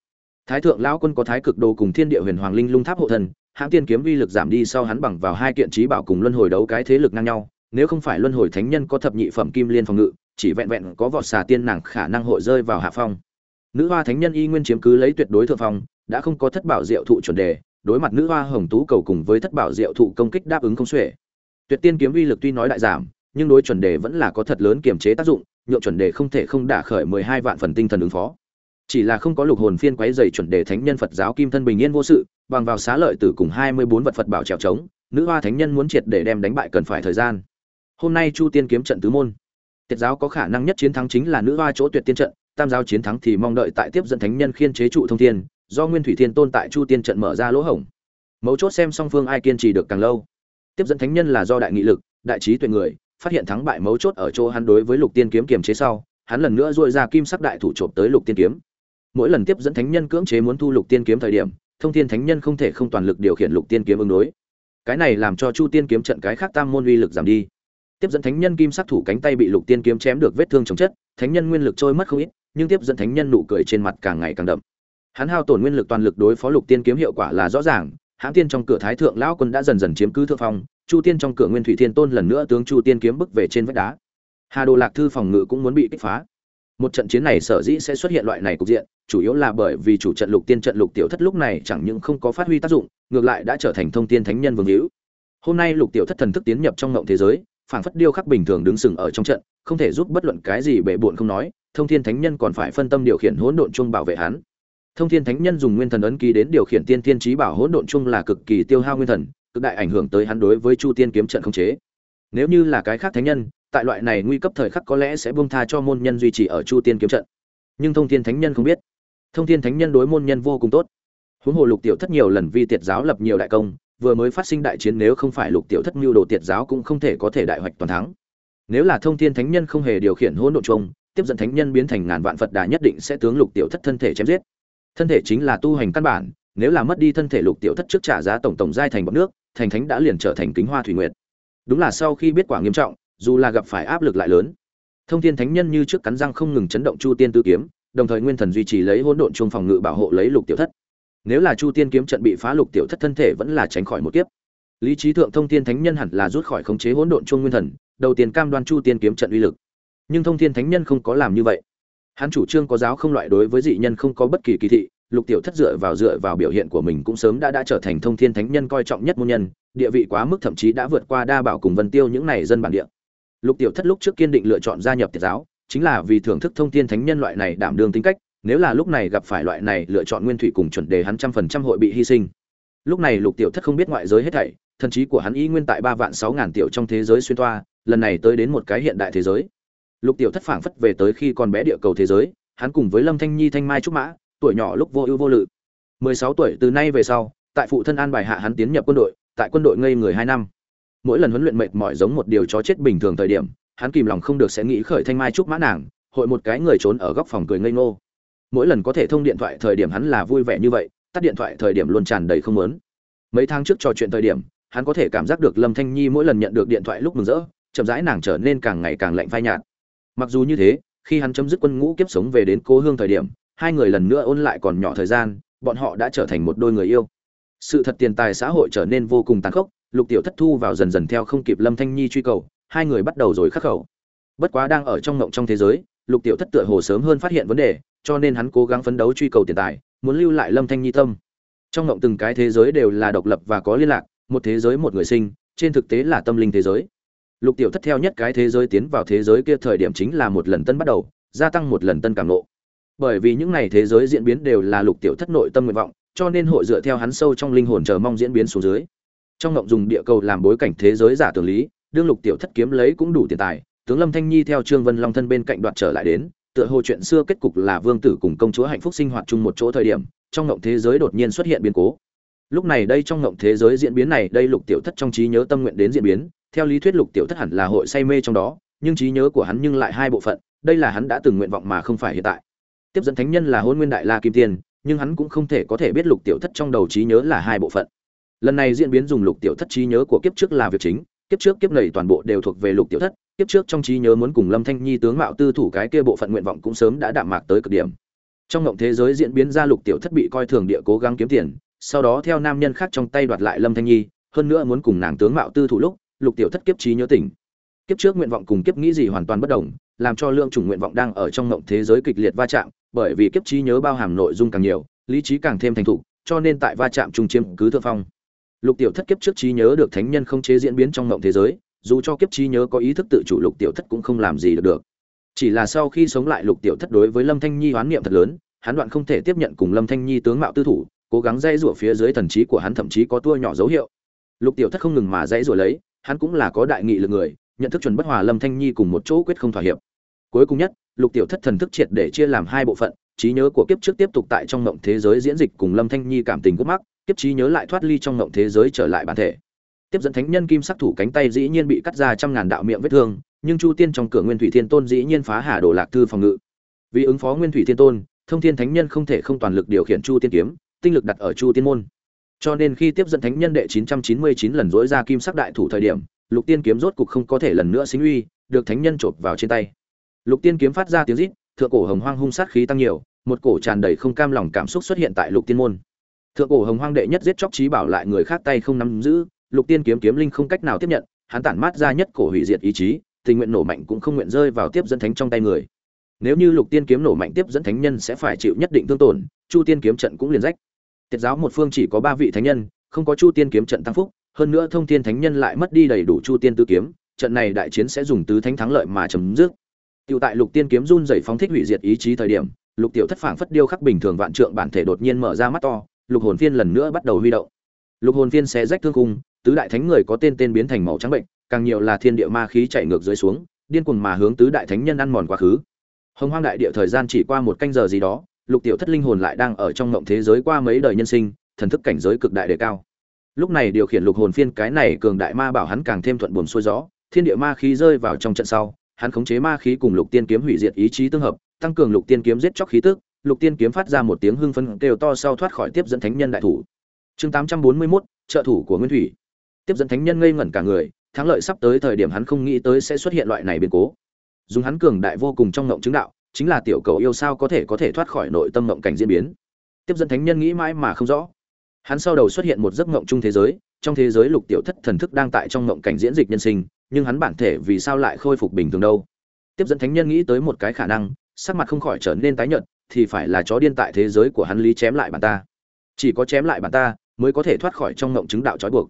Thái thượng lão quân có thái cực đồ cùng thiên địa huyền hoàng linh lung tháp hộ thần, hãng tiên kiếm vi lực giảm đi sau hắn bằng vào hai kiện trí bảo cùng luân hồi đấu cái thế lực ngang nhau nếu không phải luân hồi thánh nhân có thập nhị phẩm kim liên phòng ngự chỉ vẹn vẹn có vọt xà tiên nàng khả năng hội rơi vào hạ phong. Nữ hoa thánh nhân y nguyên chiếm cứ lấy tuyệt đối thượng phong đã không có thất bảo diệu thụ chuẩn đề đối mặt nữ hoa hồng tú cầu cùng với thất bảo diệu thụ công kích đáp ứng không xuể. Tuyệt tiên kiếm uy lực tuy nói đại giảm nhưng đối chuẩn đề vẫn là có thật lớn kiềm chế tác dụng, nhượng chuẩn đề không thể không đả khởi mười hai vạn phần tinh thần ứng phó. Chỉ là không có lục hồn phiên quấy dày chuẩn đề thánh nhân phật giáo kim thân bình yên vô sự, bằng vào xá lợi tử cùng hai mươi bốn vật phật bảo trèo trống, nữ hoa thánh nhân muốn triệt để đem đánh bại cần phải thời gian. Hôm nay chu tiên kiếm trận tứ môn. Tiệt giáo có khả năng nhất chiến thắng chính là nữ hoa chỗ tuyệt tiên trận, tam giáo chiến thắng thì mong đợi tại tiếp dẫn thánh nhân khiên chế trụ thông thiên, do nguyên thủy thiên tôn tại chu tiên trận mở ra lỗ hổng. Mấu chốt xem song phương ai kiên trì được càng lâu. Tiếp dẫn thánh nhân là do đại nghị lực, đại trí tuệ người phát hiện thắng bại mấu chốt ở chỗ hắn đối với lục tiên kiếm kiềm chế sau, hắn lần nữa dội ra kim sắc đại thủ trộm tới lục tiên kiếm. Mỗi lần tiếp dẫn thánh nhân cưỡng chế muốn thu lục tiên kiếm thời điểm, thông thiên thánh nhân không thể không toàn lực điều khiển lục tiên kiếm ứng đối. Cái này làm cho chu tiên kiếm trận cái khác tam môn uy lực giảm đi. Tiếp dẫn thánh nhân kim sắc thủ cánh tay bị lục tiên kiếm chém được vết thương chồng chất, thánh nhân nguyên lực trôi mất không ít, nhưng tiếp dẫn thánh nhân nụ cười trên mặt càng ngày càng đậm. Hắn hao tổn nguyên lực toàn lực đối phó lục tiên kiếm hiệu quả là rõ ràng, hãng tiên trong cửa thái thượng lão quân đã dần dần chiếm cứ thượng phong chu tiên trong cửa nguyên thủy thiên tôn lần nữa tướng chu tiên kiếm bức về trên vách đá. Hà đồ lạc thư phòng ngự cũng muốn bị kích phá. Một trận chiến này sở dĩ sẽ xuất hiện loại này cục diện, chủ yếu là bởi vì chủ trận lục tiên trận lục tiểu thất lúc này chẳng những không có phát huy tác dụng, ngược lại đã trở thành thông tiên thánh nhân vương hữu. Hôm nay lục tiểu thất thần thức tiến nhập trong ngộng thế giới, phảng phất điêu khắc bình thường đứng sừng ở trong trận, không thể giúp bất luận cái gì bệ buồn không nói, thông thiên thánh nhân còn phải phân tâm điều khiển hỗn độn chung bảo vệ hắn. Thông thiên thánh nhân dùng nguyên thần ấn ký đến điều khiển tiên tiên trí bảo, hỗn độn chung là cực kỳ tiêu hao nguyên thần cực đại ảnh hưởng tới hắn đối với chu tiên kiếm trận không chế. Nếu như là cái khác thánh nhân, tại loại này nguy cấp thời khắc có lẽ sẽ buông tha cho môn nhân duy trì ở chu tiên kiếm trận. Nhưng thông thiên thánh nhân không biết. Thông thiên thánh nhân đối môn nhân vô cùng tốt. Huống hồ lục tiểu thất nhiều lần vi tiệt giáo lập nhiều đại công, vừa mới phát sinh đại chiến nếu không phải lục tiểu thất mưu đồ tiệt giáo cũng không thể có thể đại hoạch toàn thắng. Nếu là thông thiên thánh nhân không hề điều khiển hỗn độn chung, tiếp dẫn thánh nhân biến thành ngàn vạn phật đà nhất định sẽ tướng lục tiểu thất thân thể chém giết. Thân thể chính là tu hành căn bản nếu là mất đi thân thể lục tiểu thất trước trả giá tổng tổng giai thành bọc nước, thành thánh đã liền trở thành kính hoa thủy nguyệt. Đúng là sau khi biết quả nghiêm trọng, dù là gặp phải áp lực lại lớn, thông thiên thánh nhân như trước cắn răng không ngừng chấn động chu tiên tư kiếm, đồng thời nguyên thần duy trì lấy hỗn độn chuông phòng ngự bảo hộ lấy lục tiểu thất. Nếu là chu tiên kiếm trận bị phá lục tiểu thất thân thể vẫn là tránh khỏi một kiếp. Lý trí thượng thông thiên thánh nhân hẳn là rút khỏi khống chế hỗn độn chuông nguyên thần, đầu tiên cam đoan chu tiên kiếm trận uy lực. Nhưng thông thiên thánh nhân không có làm như vậy. Hắn chủ trương có giáo không loại đối với dị nhân không có bất kỳ kỳ thị lục tiểu thất dựa vào dựa vào biểu hiện của mình cũng sớm đã đã trở thành thông thiên thánh nhân coi trọng nhất môn nhân, địa vị quá mức thậm chí đã vượt qua đa bảo cùng vân tiêu những này dân bản địa. Lục tiểu thất lúc trước kiên định lựa chọn gia nhập tiệt giáo, chính là vì thưởng thức thông thiên thánh nhân loại này đảm đương tính cách, nếu là lúc này gặp phải loại này lựa chọn nguyên thủy cùng chuẩn đề hắn trăm phần trăm hội bị hy sinh. Lúc này lục tiểu thất không biết ngoại giới hết thảy, thần trí của hắn y nguyên tại ba vạn sáu ngàn tiểu trong thế giới xuyên toa, lần này tới đến một cái hiện đại thế giới. Lục tiểu thất phảng phất về tới khi còn bé địa cầu thế giới, hắn cùng với lâm thanh nhi thanh mai trúc mã tuổi nhỏ lúc vô ưu vô lự. Mười sáu tuổi từ nay về sau, tại phụ thân an bài hạ hắn tiến nhập quân đội, tại quân đội ngây người hai năm. Mỗi lần huấn luyện mệt mỏi giống một điều chó chết bình thường thời điểm, hắn kìm lòng không được sẽ nghĩ khởi thanh mai trúc mã nàng, hội một cái người trốn ở góc phòng cười ngây ngô. Mỗi lần có thể thông điện thoại thời điểm hắn là vui vẻ như vậy, tắt điện thoại thời điểm luôn tràn đầy không muốn. Mấy tháng trước trò chuyện thời điểm, hắn có thể cảm giác được lâm thanh nhi mỗi lần nhận được điện thoại lúc mừng rỡ, chậm rãi nàng trở nên càng ngày càng lạnh phai nhạt. Mặc dù như thế, khi hắn chấm dứt quân ngũ kiếp sống về đến cố hương thời điểm hai người lần nữa ôn lại còn nhỏ thời gian, bọn họ đã trở thành một đôi người yêu. Sự thật tiền tài xã hội trở nên vô cùng tàn khốc, lục tiểu thất thu vào dần dần theo không kịp lâm thanh nhi truy cầu, hai người bắt đầu rồi khắc khẩu. Bất quá đang ở trong ngộng trong thế giới, lục tiểu thất tựa hồ sớm hơn phát hiện vấn đề, cho nên hắn cố gắng phấn đấu truy cầu tiền tài, muốn lưu lại lâm thanh nhi tâm. Trong ngộng từng cái thế giới đều là độc lập và có liên lạc, một thế giới một người sinh, trên thực tế là tâm linh thế giới. Lục tiểu thất theo nhất cái thế giới tiến vào thế giới kia thời điểm chính là một lần tân bắt đầu, gia tăng một lần tân cảm nộ bởi vì những này thế giới diễn biến đều là lục tiểu thất nội tâm nguyện vọng, cho nên hội dựa theo hắn sâu trong linh hồn chờ mong diễn biến xuống dưới. Trong ngộng dùng địa cầu làm bối cảnh thế giới giả tưởng lý, đương lục tiểu thất kiếm lấy cũng đủ tiền tài, tướng lâm thanh nhi theo trương vân long thân bên cạnh đoạt trở lại đến, tựa hồ chuyện xưa kết cục là vương tử cùng công chúa hạnh phúc sinh hoạt chung một chỗ thời điểm, trong ngộng thế giới đột nhiên xuất hiện biến cố. Lúc này đây trong ngộng thế giới diễn biến này, đây lục tiểu thất trong trí nhớ tâm nguyện đến diễn biến, theo lý thuyết lục tiểu thất hẳn là hội say mê trong đó, nhưng trí nhớ của hắn nhưng lại hai bộ phận, đây là hắn đã từng nguyện vọng mà không phải hiện tại tiếp dẫn thánh nhân là hôn nguyên đại la kim tiên, nhưng hắn cũng không thể có thể biết lục tiểu thất trong đầu trí nhớ là hai bộ phận. Lần này diễn biến dùng lục tiểu thất trí nhớ của kiếp trước là việc chính, kiếp trước kiếp này toàn bộ đều thuộc về lục tiểu thất, kiếp trước trong trí nhớ muốn cùng lâm thanh nhi tướng mạo tư thủ cái kia bộ phận nguyện vọng cũng sớm đã đạm mạc tới cực điểm. Trong ngộng thế giới diễn biến ra lục tiểu thất bị coi thường địa cố gắng kiếm tiền, sau đó theo nam nhân khác trong tay đoạt lại lâm thanh nhi, hơn nữa muốn cùng nàng tướng mạo tư thủ lúc, lục tiểu thất kiếp trí nhớ tỉnh. Kiếp trước nguyện vọng cùng kiếp nghĩ gì hoàn toàn bất đồng, làm cho lượng chủng nguyện vọng đang ở trong ngộng thế giới kịch liệt va chạm bởi vì kiếp trí nhớ bao hàm nội dung càng nhiều, lý trí càng thêm thành thục, cho nên tại va chạm trung chiếm cứ thượng phong. Lục tiểu thất kiếp trước trí nhớ được thánh nhân không chế diễn biến trong ngộng thế giới, dù cho kiếp trí nhớ có ý thức tự chủ lục tiểu thất cũng không làm gì được được. Chỉ là sau khi sống lại lục tiểu thất đối với lâm thanh nhi hoán niệm thật lớn, hắn đoạn không thể tiếp nhận cùng lâm thanh nhi tướng mạo tư thủ, cố gắng dãy rủa phía dưới thần trí của hắn thậm chí có tua nhỏ dấu hiệu. Lục tiểu thất không ngừng mà dãy rủa lấy, hắn cũng là có đại nghị lực người, nhận thức chuẩn bất hòa lâm thanh nhi cùng một chỗ quyết không thỏa hiệp. Cuối cùng nhất lục tiểu thất thần thức triệt để chia làm hai bộ phận, trí nhớ của kiếp trước tiếp tục tại trong ngộng thế giới diễn dịch cùng lâm thanh nhi cảm tình gốc mắc, kiếp trí nhớ lại thoát ly trong ngộng thế giới trở lại bản thể. Tiếp dẫn thánh nhân kim sắc thủ cánh tay dĩ nhiên bị cắt ra trăm ngàn đạo miệng vết thương, nhưng chu tiên trong cửa nguyên thủy thiên tôn dĩ nhiên phá hà đồ lạc thư phòng ngự. Vì ứng phó nguyên thủy thiên tôn, thông thiên thánh nhân không thể không toàn lực điều khiển chu tiên kiếm, tinh lực đặt ở chu tiên môn. Cho nên khi tiếp dẫn thánh nhân đệ 999 lần dối ra kim sắc đại thủ thời điểm, lục tiên kiếm rốt cục không có thể lần nữa xính uy, được thánh nhân chộp vào trên tay lục tiên kiếm phát ra tiếng rít, thượng cổ hồng hoang hung sát khí tăng nhiều, một cổ tràn đầy không cam lòng cảm xúc xuất hiện tại lục tiên môn. Thượng cổ hồng hoang đệ nhất giết chóc trí bảo lại người khác tay không nắm giữ, lục tiên kiếm kiếm linh không cách nào tiếp nhận, hắn tản mát ra nhất cổ hủy diệt ý chí, tình nguyện nổ mạnh cũng không nguyện rơi vào tiếp dẫn thánh trong tay người. Nếu như lục tiên kiếm nổ mạnh tiếp dẫn thánh nhân sẽ phải chịu nhất định thương tổn, chu tiên kiếm trận cũng liền rách. Tiết giáo một phương chỉ có ba vị thánh nhân, không có chu tiên kiếm trận tăng phúc, hơn nữa thông thiên thánh nhân lại mất đi đầy đủ chu tiên tứ kiếm, trận này đại chiến sẽ dùng tứ thánh thắng lợi mà chấm dứt. Tiểu tại Lục Tiên kiếm run rẩy phóng thích hủy diệt ý chí thời điểm, Lục Tiểu Thất phảng phất điêu khắc bình thường vạn trượng bản thể đột nhiên mở ra mắt to, Lục Hồn Phiên lần nữa bắt đầu huy động. Lục Hồn Phiên xé rách thương khung, tứ đại thánh người có tên tên biến thành màu trắng bệnh, càng nhiều là thiên địa ma khí chạy ngược dưới xuống, điên cuồng mà hướng tứ đại thánh nhân ăn mòn quá khứ. Hồng Hoang đại địa thời gian chỉ qua một canh giờ gì đó, Lục Tiểu Thất linh hồn lại đang ở trong ngộng thế giới qua mấy đời nhân sinh, thần thức cảnh giới cực đại đề cao. Lúc này điều khiển Lục Hồn Phiên cái này cường đại ma bảo hắn càng thêm thuận buồm xuôi gió, thiên địa ma khí rơi vào trong trận sau, hắn khống chế ma khí cùng lục tiên kiếm hủy diệt ý chí tương hợp tăng cường lục tiên kiếm giết chóc khí tức lục tiên kiếm phát ra một tiếng hưng phấn kêu to sau thoát khỏi tiếp dẫn thánh nhân đại thủ. Chương 841, trợ thủ của nguyên thủy. Tiếp dẫn thánh nhân ngây ngẩn cả người thắng lợi sắp tới thời điểm hắn không nghĩ tới sẽ xuất hiện loại này biến cố. Dùng hắn cường đại vô cùng trong ngộng chứng đạo chính là tiểu cầu yêu sao có thể có thể thoát khỏi nội tâm ngộng cảnh diễn biến. Tiếp dẫn thánh nhân nghĩ mãi mà không rõ. Hắn sau đầu xuất hiện một giấc ngộng chung thế giới trong thế giới lục tiểu thất thần thức đang tại trong ngộng cảnh diễn dịch nhân sinh nhưng hắn bản thể vì sao lại khôi phục bình thường đâu? Tiếp dẫn thánh nhân nghĩ tới một cái khả năng, sắc mặt không khỏi trở nên tái nhợt, thì phải là chó điên tại thế giới của hắn lý chém lại bản ta. Chỉ có chém lại bản ta, mới có thể thoát khỏi trong ngộng chứng đạo trói buộc.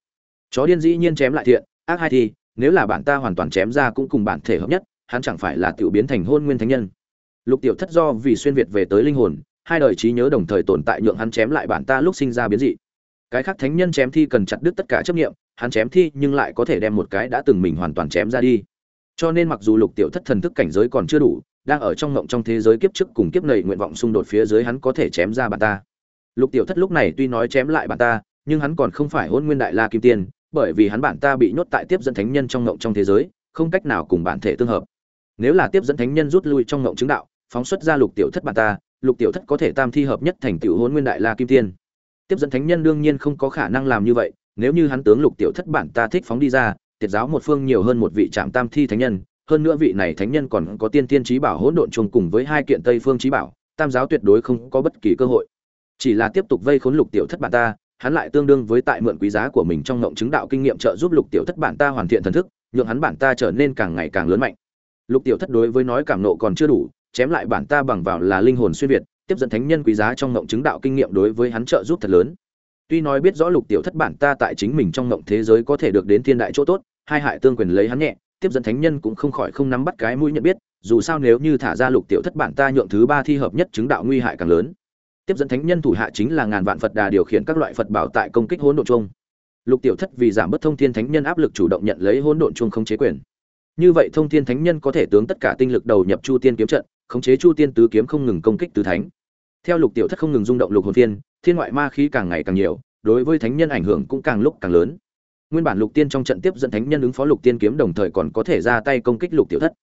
Chó điên dĩ nhiên chém lại thiện, ác hai thì, nếu là bản ta hoàn toàn chém ra cũng cùng bản thể hợp nhất, hắn chẳng phải là tiểu biến thành hôn nguyên thánh nhân. Lục tiểu thất do vì xuyên việt về tới linh hồn, hai đời trí nhớ đồng thời tồn tại nhượng hắn chém lại bản ta lúc sinh ra biến dị. Cái khác thánh nhân chém thi cần chặt đứt tất cả chấp nghiệm hắn chém thi nhưng lại có thể đem một cái đã từng mình hoàn toàn chém ra đi. Cho nên mặc dù lục tiểu thất thần thức cảnh giới còn chưa đủ, đang ở trong ngộng trong thế giới kiếp trước cùng kiếp nầy nguyện vọng xung đột phía dưới hắn có thể chém ra bản ta. Lục tiểu thất lúc này tuy nói chém lại bản ta, nhưng hắn còn không phải hôn nguyên đại la kim tiên, bởi vì hắn bản ta bị nhốt tại tiếp dẫn thánh nhân trong ngộng trong thế giới, không cách nào cùng bản thể tương hợp. Nếu là tiếp dẫn thánh nhân rút lui trong ngộng chứng đạo, phóng xuất ra lục tiểu thất bản ta, lục tiểu thất có thể tam thi hợp nhất thành tiểu hôn nguyên đại la kim tiên. Tiếp dẫn thánh nhân đương nhiên không có khả năng làm như vậy nếu như hắn tướng lục tiểu thất bản ta thích phóng đi ra, tiệt giáo một phương nhiều hơn một vị trạm tam thi thánh nhân, hơn nữa vị này thánh nhân còn có tiên tiên trí bảo hỗn độn chung cùng với hai kiện tây phương trí bảo, tam giáo tuyệt đối không có bất kỳ cơ hội. Chỉ là tiếp tục vây khốn lục tiểu thất bản ta, hắn lại tương đương với tại mượn quý giá của mình trong ngộng chứng đạo kinh nghiệm trợ giúp lục tiểu thất bản ta hoàn thiện thần thức, nhượng hắn bản ta trở nên càng ngày càng lớn mạnh. Lục tiểu thất đối với nói cảm nộ còn chưa đủ, chém lại bản ta bằng vào là linh hồn xuyên việt, tiếp dẫn thánh nhân quý giá trong ngộng chứng đạo kinh nghiệm đối với hắn trợ giúp thật lớn tuy nói biết rõ lục tiểu thất bản ta tại chính mình trong ngộng thế giới có thể được đến thiên đại chỗ tốt, hai hại tương quyền lấy hắn nhẹ, tiếp dẫn thánh nhân cũng không khỏi không nắm bắt cái mũi nhận biết, dù sao nếu như thả ra lục tiểu thất bản ta nhượng thứ ba thi hợp nhất chứng đạo nguy hại càng lớn. Tiếp dẫn thánh nhân thủ hạ chính là ngàn vạn phật đà điều khiển các loại phật bảo tại công kích hỗn độn chung lục tiểu thất vì giảm bớt thông thiên thánh nhân áp lực chủ động nhận lấy hỗn độn chung không chế quyền. Như vậy thông thiên thánh nhân có thể tướng tất cả tinh lực đầu nhập chu tiên kiếm trận, khống chế chu tiên tứ kiếm không ngừng công kích tứ thánh theo lục tiểu thất không ngừng rung động lục hồn phiên, thiên ngoại ma khí càng ngày càng nhiều, đối với thánh nhân ảnh hưởng cũng càng lúc càng lớn. Nguyên bản lục tiên trong trận tiếp dẫn thánh nhân ứng phó lục tiên kiếm đồng thời còn có thể ra tay công kích lục tiểu thất.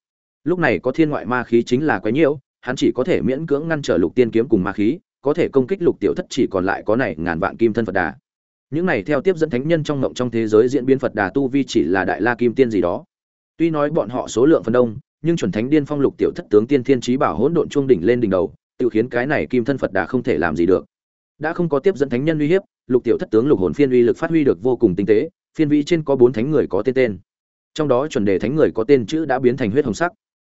Lúc này có thiên ngoại ma khí chính là quái nhiễu, hắn chỉ có thể miễn cưỡng ngăn trở lục tiên kiếm cùng ma khí, có thể công kích lục tiểu thất chỉ còn lại có này ngàn vạn kim thân phật đà. Những này theo tiếp dẫn thánh nhân trong ngộng trong thế giới diễn biến phật đà tu vi chỉ là đại la kim tiên gì đó. Tuy nói bọn họ số lượng phần đông, nhưng chuẩn thánh điên phong lục tiểu thất tướng tiên thiên trí bảo hỗn độn chuông đỉnh lên đỉnh đầu tự khiến cái này kim thân phật đà không thể làm gì được. Đã không có tiếp dẫn thánh nhân uy hiếp, lục tiểu thất tướng lục hồn phiên uy lực phát huy được vô cùng tinh tế, phiên vĩ trên có bốn thánh người có tên tên. Trong đó chuẩn đề thánh người có tên chữ đã biến thành huyết hồng sắc.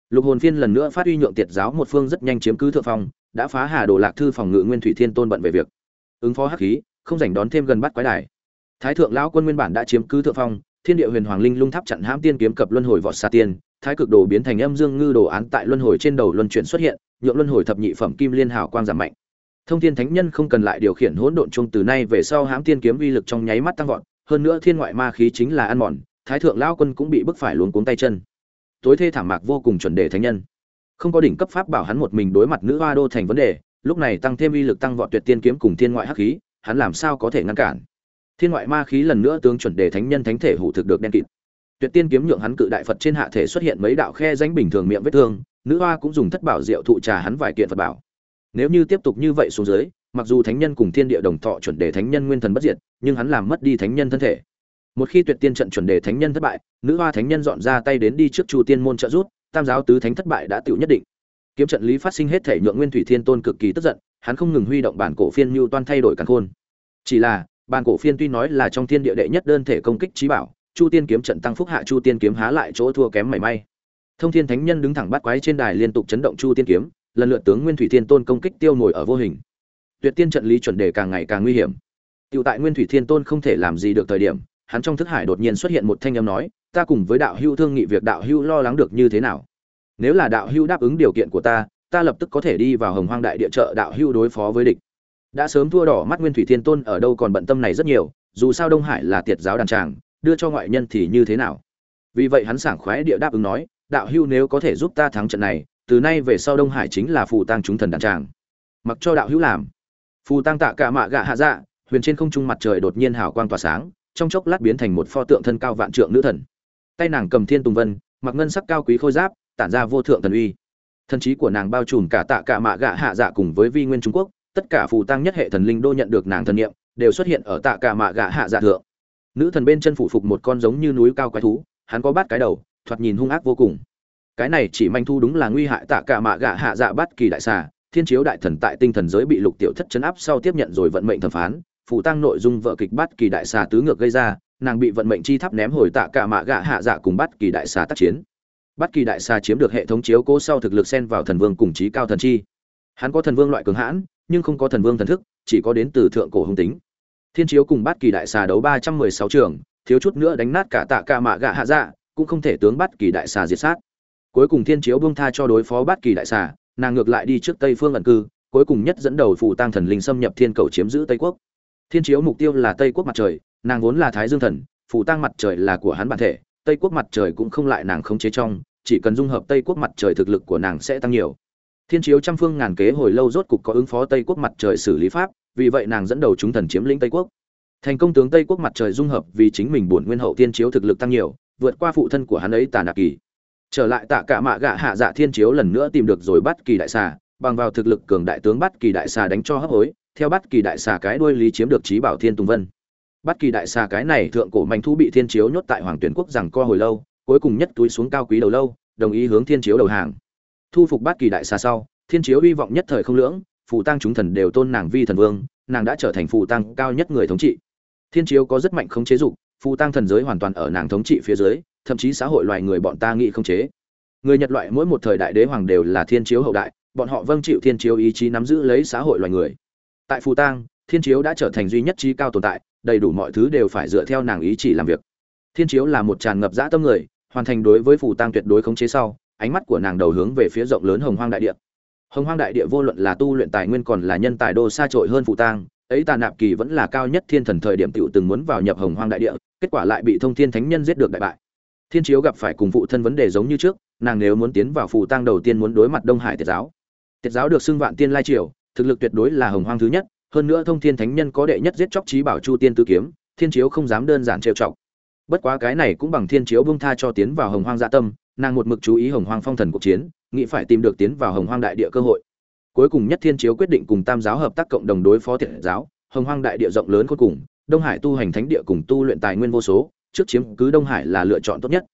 Lục hồn phiên lần nữa phát huy nhượng tiệt giáo một phương rất nhanh chiếm cứ thượng phong, đã phá hà đồ lạc thư phòng ngự nguyên thủy thiên tôn bận về việc. Ứng phó hắc khí, không dành đón thêm gần bắt quái đài. Thái thượng lão quân nguyên bản đã chiếm cứ thượng phong, thiên địa huyền hoàng linh lung tháp chặn hãm tiên kiếm cập luân hồi vọt xa tiên, thái cực đồ biến thành âm dương ngư đồ án tại luân hồi trên đầu luân chuyển xuất hiện nhượng luân hồi thập nhị phẩm kim liên hào quang giảm mạnh. Thông thiên thánh nhân không cần lại điều khiển hỗn độn chung từ nay về sau hãm tiên kiếm uy lực trong nháy mắt tăng vọt, hơn nữa thiên ngoại ma khí chính là ăn mòn, thái thượng lão quân cũng bị bức phải luống cuống tay chân. Tối thê thảm mạc vô cùng chuẩn đề thánh nhân. Không có đỉnh cấp pháp bảo hắn một mình đối mặt nữ hoa đô thành vấn đề, lúc này tăng thêm uy lực tăng vọt tuyệt tiên kiếm cùng thiên ngoại hắc khí, hắn làm sao có thể ngăn cản? Thiên ngoại ma khí lần nữa tướng chuẩn đề thánh nhân thánh thể hủ thực được đen kịt. Tuyệt tiên kiếm nhượng hắn cự đại phật trên hạ thể xuất hiện mấy đạo khe rãnh bình thường miệng vết thương nữ hoa cũng dùng thất bảo diệu thụ trà hắn vài kiện phật bảo. Nếu như tiếp tục như vậy xuống dưới, mặc dù thánh nhân cùng thiên địa đồng thọ chuẩn đề thánh nhân nguyên thần bất diệt, nhưng hắn làm mất đi thánh nhân thân thể. Một khi tuyệt tiên trận chuẩn đề thánh nhân thất bại, nữ hoa thánh nhân dọn ra tay đến đi trước chu tiên môn trợ rút tam giáo tứ thánh thất bại đã tựu nhất định. Kiếm trận lý phát sinh hết thể nhượng nguyên thủy thiên tôn cực kỳ tức giận, hắn không ngừng huy động bản cổ phiên mưu toan thay đổi càn khôn. Chỉ là, bản cổ phiên tuy nói là trong thiên địa đệ nhất đơn thể công kích trí bảo, chu tiên kiếm trận tăng phúc hạ chu tiên kiếm há lại chỗ thua kém mảy may thông thiên thánh nhân đứng thẳng bắt quái trên đài liên tục chấn động chu tiên kiếm lần lượt tướng nguyên thủy thiên tôn công kích tiêu nổi ở vô hình tuyệt tiên trận lý chuẩn đề càng ngày càng nguy hiểm Tiểu tại Nguyên Thủy Thiên Tôn không thể làm gì được thời điểm, hắn trong thức hải đột nhiên xuất hiện một thanh âm nói, ta cùng với đạo hữu thương nghị việc đạo hữu lo lắng được như thế nào. Nếu là đạo hữu đáp ứng điều kiện của ta, ta lập tức có thể đi vào Hồng Hoang đại địa trợ đạo hữu đối phó với địch. Đã sớm thua đỏ mắt Nguyên Thủy Thiên Tôn ở đâu còn bận tâm này rất nhiều, dù sao Đông Hải là tiệt giáo đàn tràng, đưa cho ngoại nhân thì như thế nào. Vì vậy hắn sảng khoái địa đáp ứng nói, đạo Hưu nếu có thể giúp ta thắng trận này, từ nay về sau Đông Hải chính là phù tang chúng thần đàn tràng. Mặc cho đạo hữu làm. Phù tang tạ cả mạ gạ hạ dạ, huyền trên không trung mặt trời đột nhiên hào quang tỏa sáng trong chốc lát biến thành một pho tượng thân cao vạn trượng nữ thần tay nàng cầm thiên tùng vân mặc ngân sắc cao quý khôi giáp tản ra vô thượng thần uy thần trí của nàng bao trùm cả tạ cả mạ gạ hạ dạ cùng với vi nguyên trung quốc tất cả phù tăng nhất hệ thần linh đô nhận được nàng thần niệm đều xuất hiện ở tạ cả mạ gạ hạ dạ thượng nữ thần bên chân phủ phục một con giống như núi cao quái thú hắn có bát cái đầu thoạt nhìn hung ác vô cùng. Cái này chỉ manh thu đúng là nguy hại tạ cả mạ gạ hạ dạ bát kỳ đại xà, thiên chiếu đại thần tại tinh thần giới bị lục tiểu thất chấn áp sau tiếp nhận rồi vận mệnh thẩm phán phụ tăng nội dung vợ kịch bát kỳ đại xà tứ ngược gây ra, nàng bị vận mệnh chi tháp ném hồi tạ cả mạ gạ hạ dạ cùng bát kỳ đại xà tác chiến. Bát kỳ đại xà chiếm được hệ thống chiếu cố sau thực lực xen vào thần vương cùng trí cao thần chi. Hắn có thần vương loại cường hãn, nhưng không có thần vương thần thức, chỉ có đến từ thượng cổ hung tính. Thiên chiếu cùng bát kỳ đại xà đấu ba trăm mười sáu trường, thiếu chút nữa đánh nát cả tạ cả mạ gạ hạ dạ cũng không thể tướng bát kỳ đại xà diệt sát. Cuối cùng thiên chiếu buông tha cho đối phó bát kỳ đại xà, nàng ngược lại đi trước tây phương ẩn cư, cuối cùng nhất dẫn đầu phù tăng thần linh xâm nhập thiên cầu chiếm giữ tây quốc. Thiên chiếu mục tiêu là tây quốc mặt trời, nàng vốn là thái dương thần, phù tăng mặt trời là của hắn bản thể, tây quốc mặt trời cũng không lại nàng khống chế trong, chỉ cần dung hợp tây quốc mặt trời thực lực của nàng sẽ tăng nhiều. Thiên chiếu trăm phương ngàn kế hồi lâu rốt cục có ứng phó tây quốc mặt trời xử lý pháp, vì vậy nàng dẫn đầu chúng thần chiếm lĩnh tây quốc. Thành công tướng tây quốc mặt trời dung hợp vì chính mình bổn nguyên hậu thiên chiếu thực lực tăng nhiều vượt qua phụ thân của hắn ấy tà nạc kỳ. Trở lại tạ cả mạ gạ hạ dạ thiên chiếu lần nữa tìm được rồi bắt kỳ đại xà, bằng vào thực lực cường đại tướng bắt kỳ đại xà đánh cho hấp hối, theo bắt kỳ đại xà cái đuôi lý chiếm được trí bảo thiên tùng vân. Bắt kỳ đại xà cái này thượng cổ mạnh thu bị thiên chiếu nhốt tại hoàng tuyển quốc rằng co hồi lâu, cuối cùng nhất túi xuống cao quý đầu lâu, đồng ý hướng thiên chiếu đầu hàng. Thu phục bắt kỳ đại xà sau, thiên chiếu hy vọng nhất thời không lưỡng phụ tăng chúng thần đều tôn nàng vi thần vương, nàng đã trở thành phụ tăng cao nhất người thống trị. Thiên chiếu có rất mạnh không chế dục phù tăng thần giới hoàn toàn ở nàng thống trị phía dưới, thậm chí xã hội loài người bọn ta nghĩ không chế. Người nhật loại mỗi một thời đại đế hoàng đều là thiên chiếu hậu đại, bọn họ vâng chịu thiên chiếu ý chí nắm giữ lấy xã hội loài người. Tại phù tang, thiên chiếu đã trở thành duy nhất trí cao tồn tại, đầy đủ mọi thứ đều phải dựa theo nàng ý chỉ làm việc. Thiên chiếu là một tràn ngập dã tâm người, hoàn thành đối với phù tang tuyệt đối khống chế sau, ánh mắt của nàng đầu hướng về phía rộng lớn hồng hoang đại địa. Hồng hoang đại địa vô luận là tu luyện tài nguyên còn là nhân tài đô xa trội hơn phù tang ấy tà nạp kỳ vẫn là cao nhất thiên thần thời điểm tiểu từng muốn vào nhập hồng hoang đại địa, kết quả lại bị thông thiên thánh nhân giết được đại bại. Thiên chiếu gặp phải cùng phụ thân vấn đề giống như trước, nàng nếu muốn tiến vào phù tang đầu tiên muốn đối mặt đông hải tiệt giáo. Tiệt giáo được xưng vạn tiên lai triều, thực lực tuyệt đối là hồng hoang thứ nhất, hơn nữa thông thiên thánh nhân có đệ nhất giết chóc trí bảo chu tiên tư kiếm, thiên chiếu không dám đơn giản trêu chọc. Bất quá cái này cũng bằng thiên chiếu bông tha cho tiến vào hồng hoang dạ tâm, nàng một mực chú ý hồng hoang phong thần cuộc chiến, nghĩ phải tìm được tiến vào hồng hoang đại địa cơ hội cuối cùng nhất thiên chiếu quyết định cùng tam giáo hợp tác cộng đồng đối phó thiện giáo, hồng hoang đại địa rộng lớn cuối cùng, đông hải tu hành thánh địa cùng tu luyện tài nguyên vô số, trước chiếm cứ đông hải là lựa chọn tốt nhất.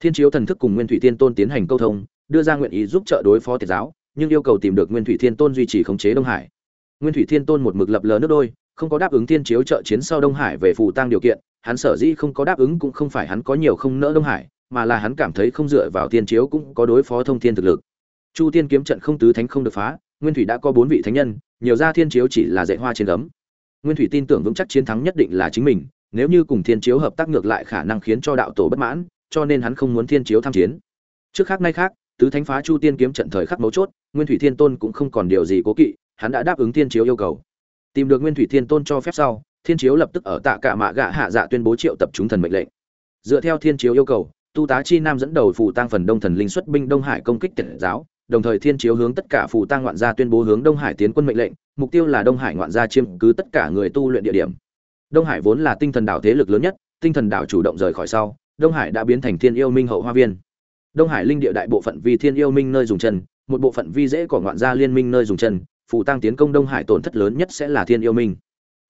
Thiên chiếu thần thức cùng nguyên thủy thiên tôn tiến hành câu thông, đưa ra nguyện ý giúp trợ đối phó thiệt giáo, nhưng yêu cầu tìm được nguyên thủy thiên tôn duy trì khống chế đông hải. Nguyên thủy thiên tôn một mực lập lờ nước đôi, không có đáp ứng thiên chiếu trợ chiến sau đông hải về phù tăng điều kiện, hắn sở dĩ không có đáp ứng cũng không phải hắn có nhiều không nỡ đông hải, mà là hắn cảm thấy không dựa vào thiên chiếu cũng có đối phó thông thiên thực lực. Chu tiên kiếm trận không tứ thánh không được phá nguyên thủy đã có bốn vị thánh nhân, nhiều ra thiên chiếu chỉ là dạy hoa trên gấm. Nguyên thủy tin tưởng vững chắc chiến thắng nhất định là chính mình, nếu như cùng thiên chiếu hợp tác ngược lại khả năng khiến cho đạo tổ bất mãn, cho nên hắn không muốn thiên chiếu tham chiến. Trước khác nay khác, tứ thánh phá chu tiên kiếm trận thời khắc mấu chốt, nguyên thủy thiên tôn cũng không còn điều gì cố kỵ, hắn đã đáp ứng thiên chiếu yêu cầu. Tìm được nguyên thủy thiên tôn cho phép sau, thiên chiếu lập tức ở tạ cả mạ gạ hạ dạ tuyên bố triệu tập chúng thần mệnh lệnh. Dựa theo thiên chiếu yêu cầu, tu tá chi nam dẫn đầu phù tăng phần đông thần linh xuất binh đông hải công kích tiện giáo đồng thời thiên chiếu hướng tất cả phù tang ngoạn gia tuyên bố hướng đông hải tiến quân mệnh lệnh, mục tiêu là đông hải ngoạn gia chiếm cứ tất cả người tu luyện địa điểm. Đông hải vốn là tinh thần đảo thế lực lớn nhất, tinh thần đảo chủ động rời khỏi sau, đông hải đã biến thành thiên yêu minh hậu hoa viên. Đông hải linh địa đại bộ phận vì thiên yêu minh nơi dùng chân, một bộ phận vi dễ của ngoạn gia liên minh nơi dùng chân, phù tang tiến công đông hải tổn thất lớn nhất sẽ là thiên yêu minh.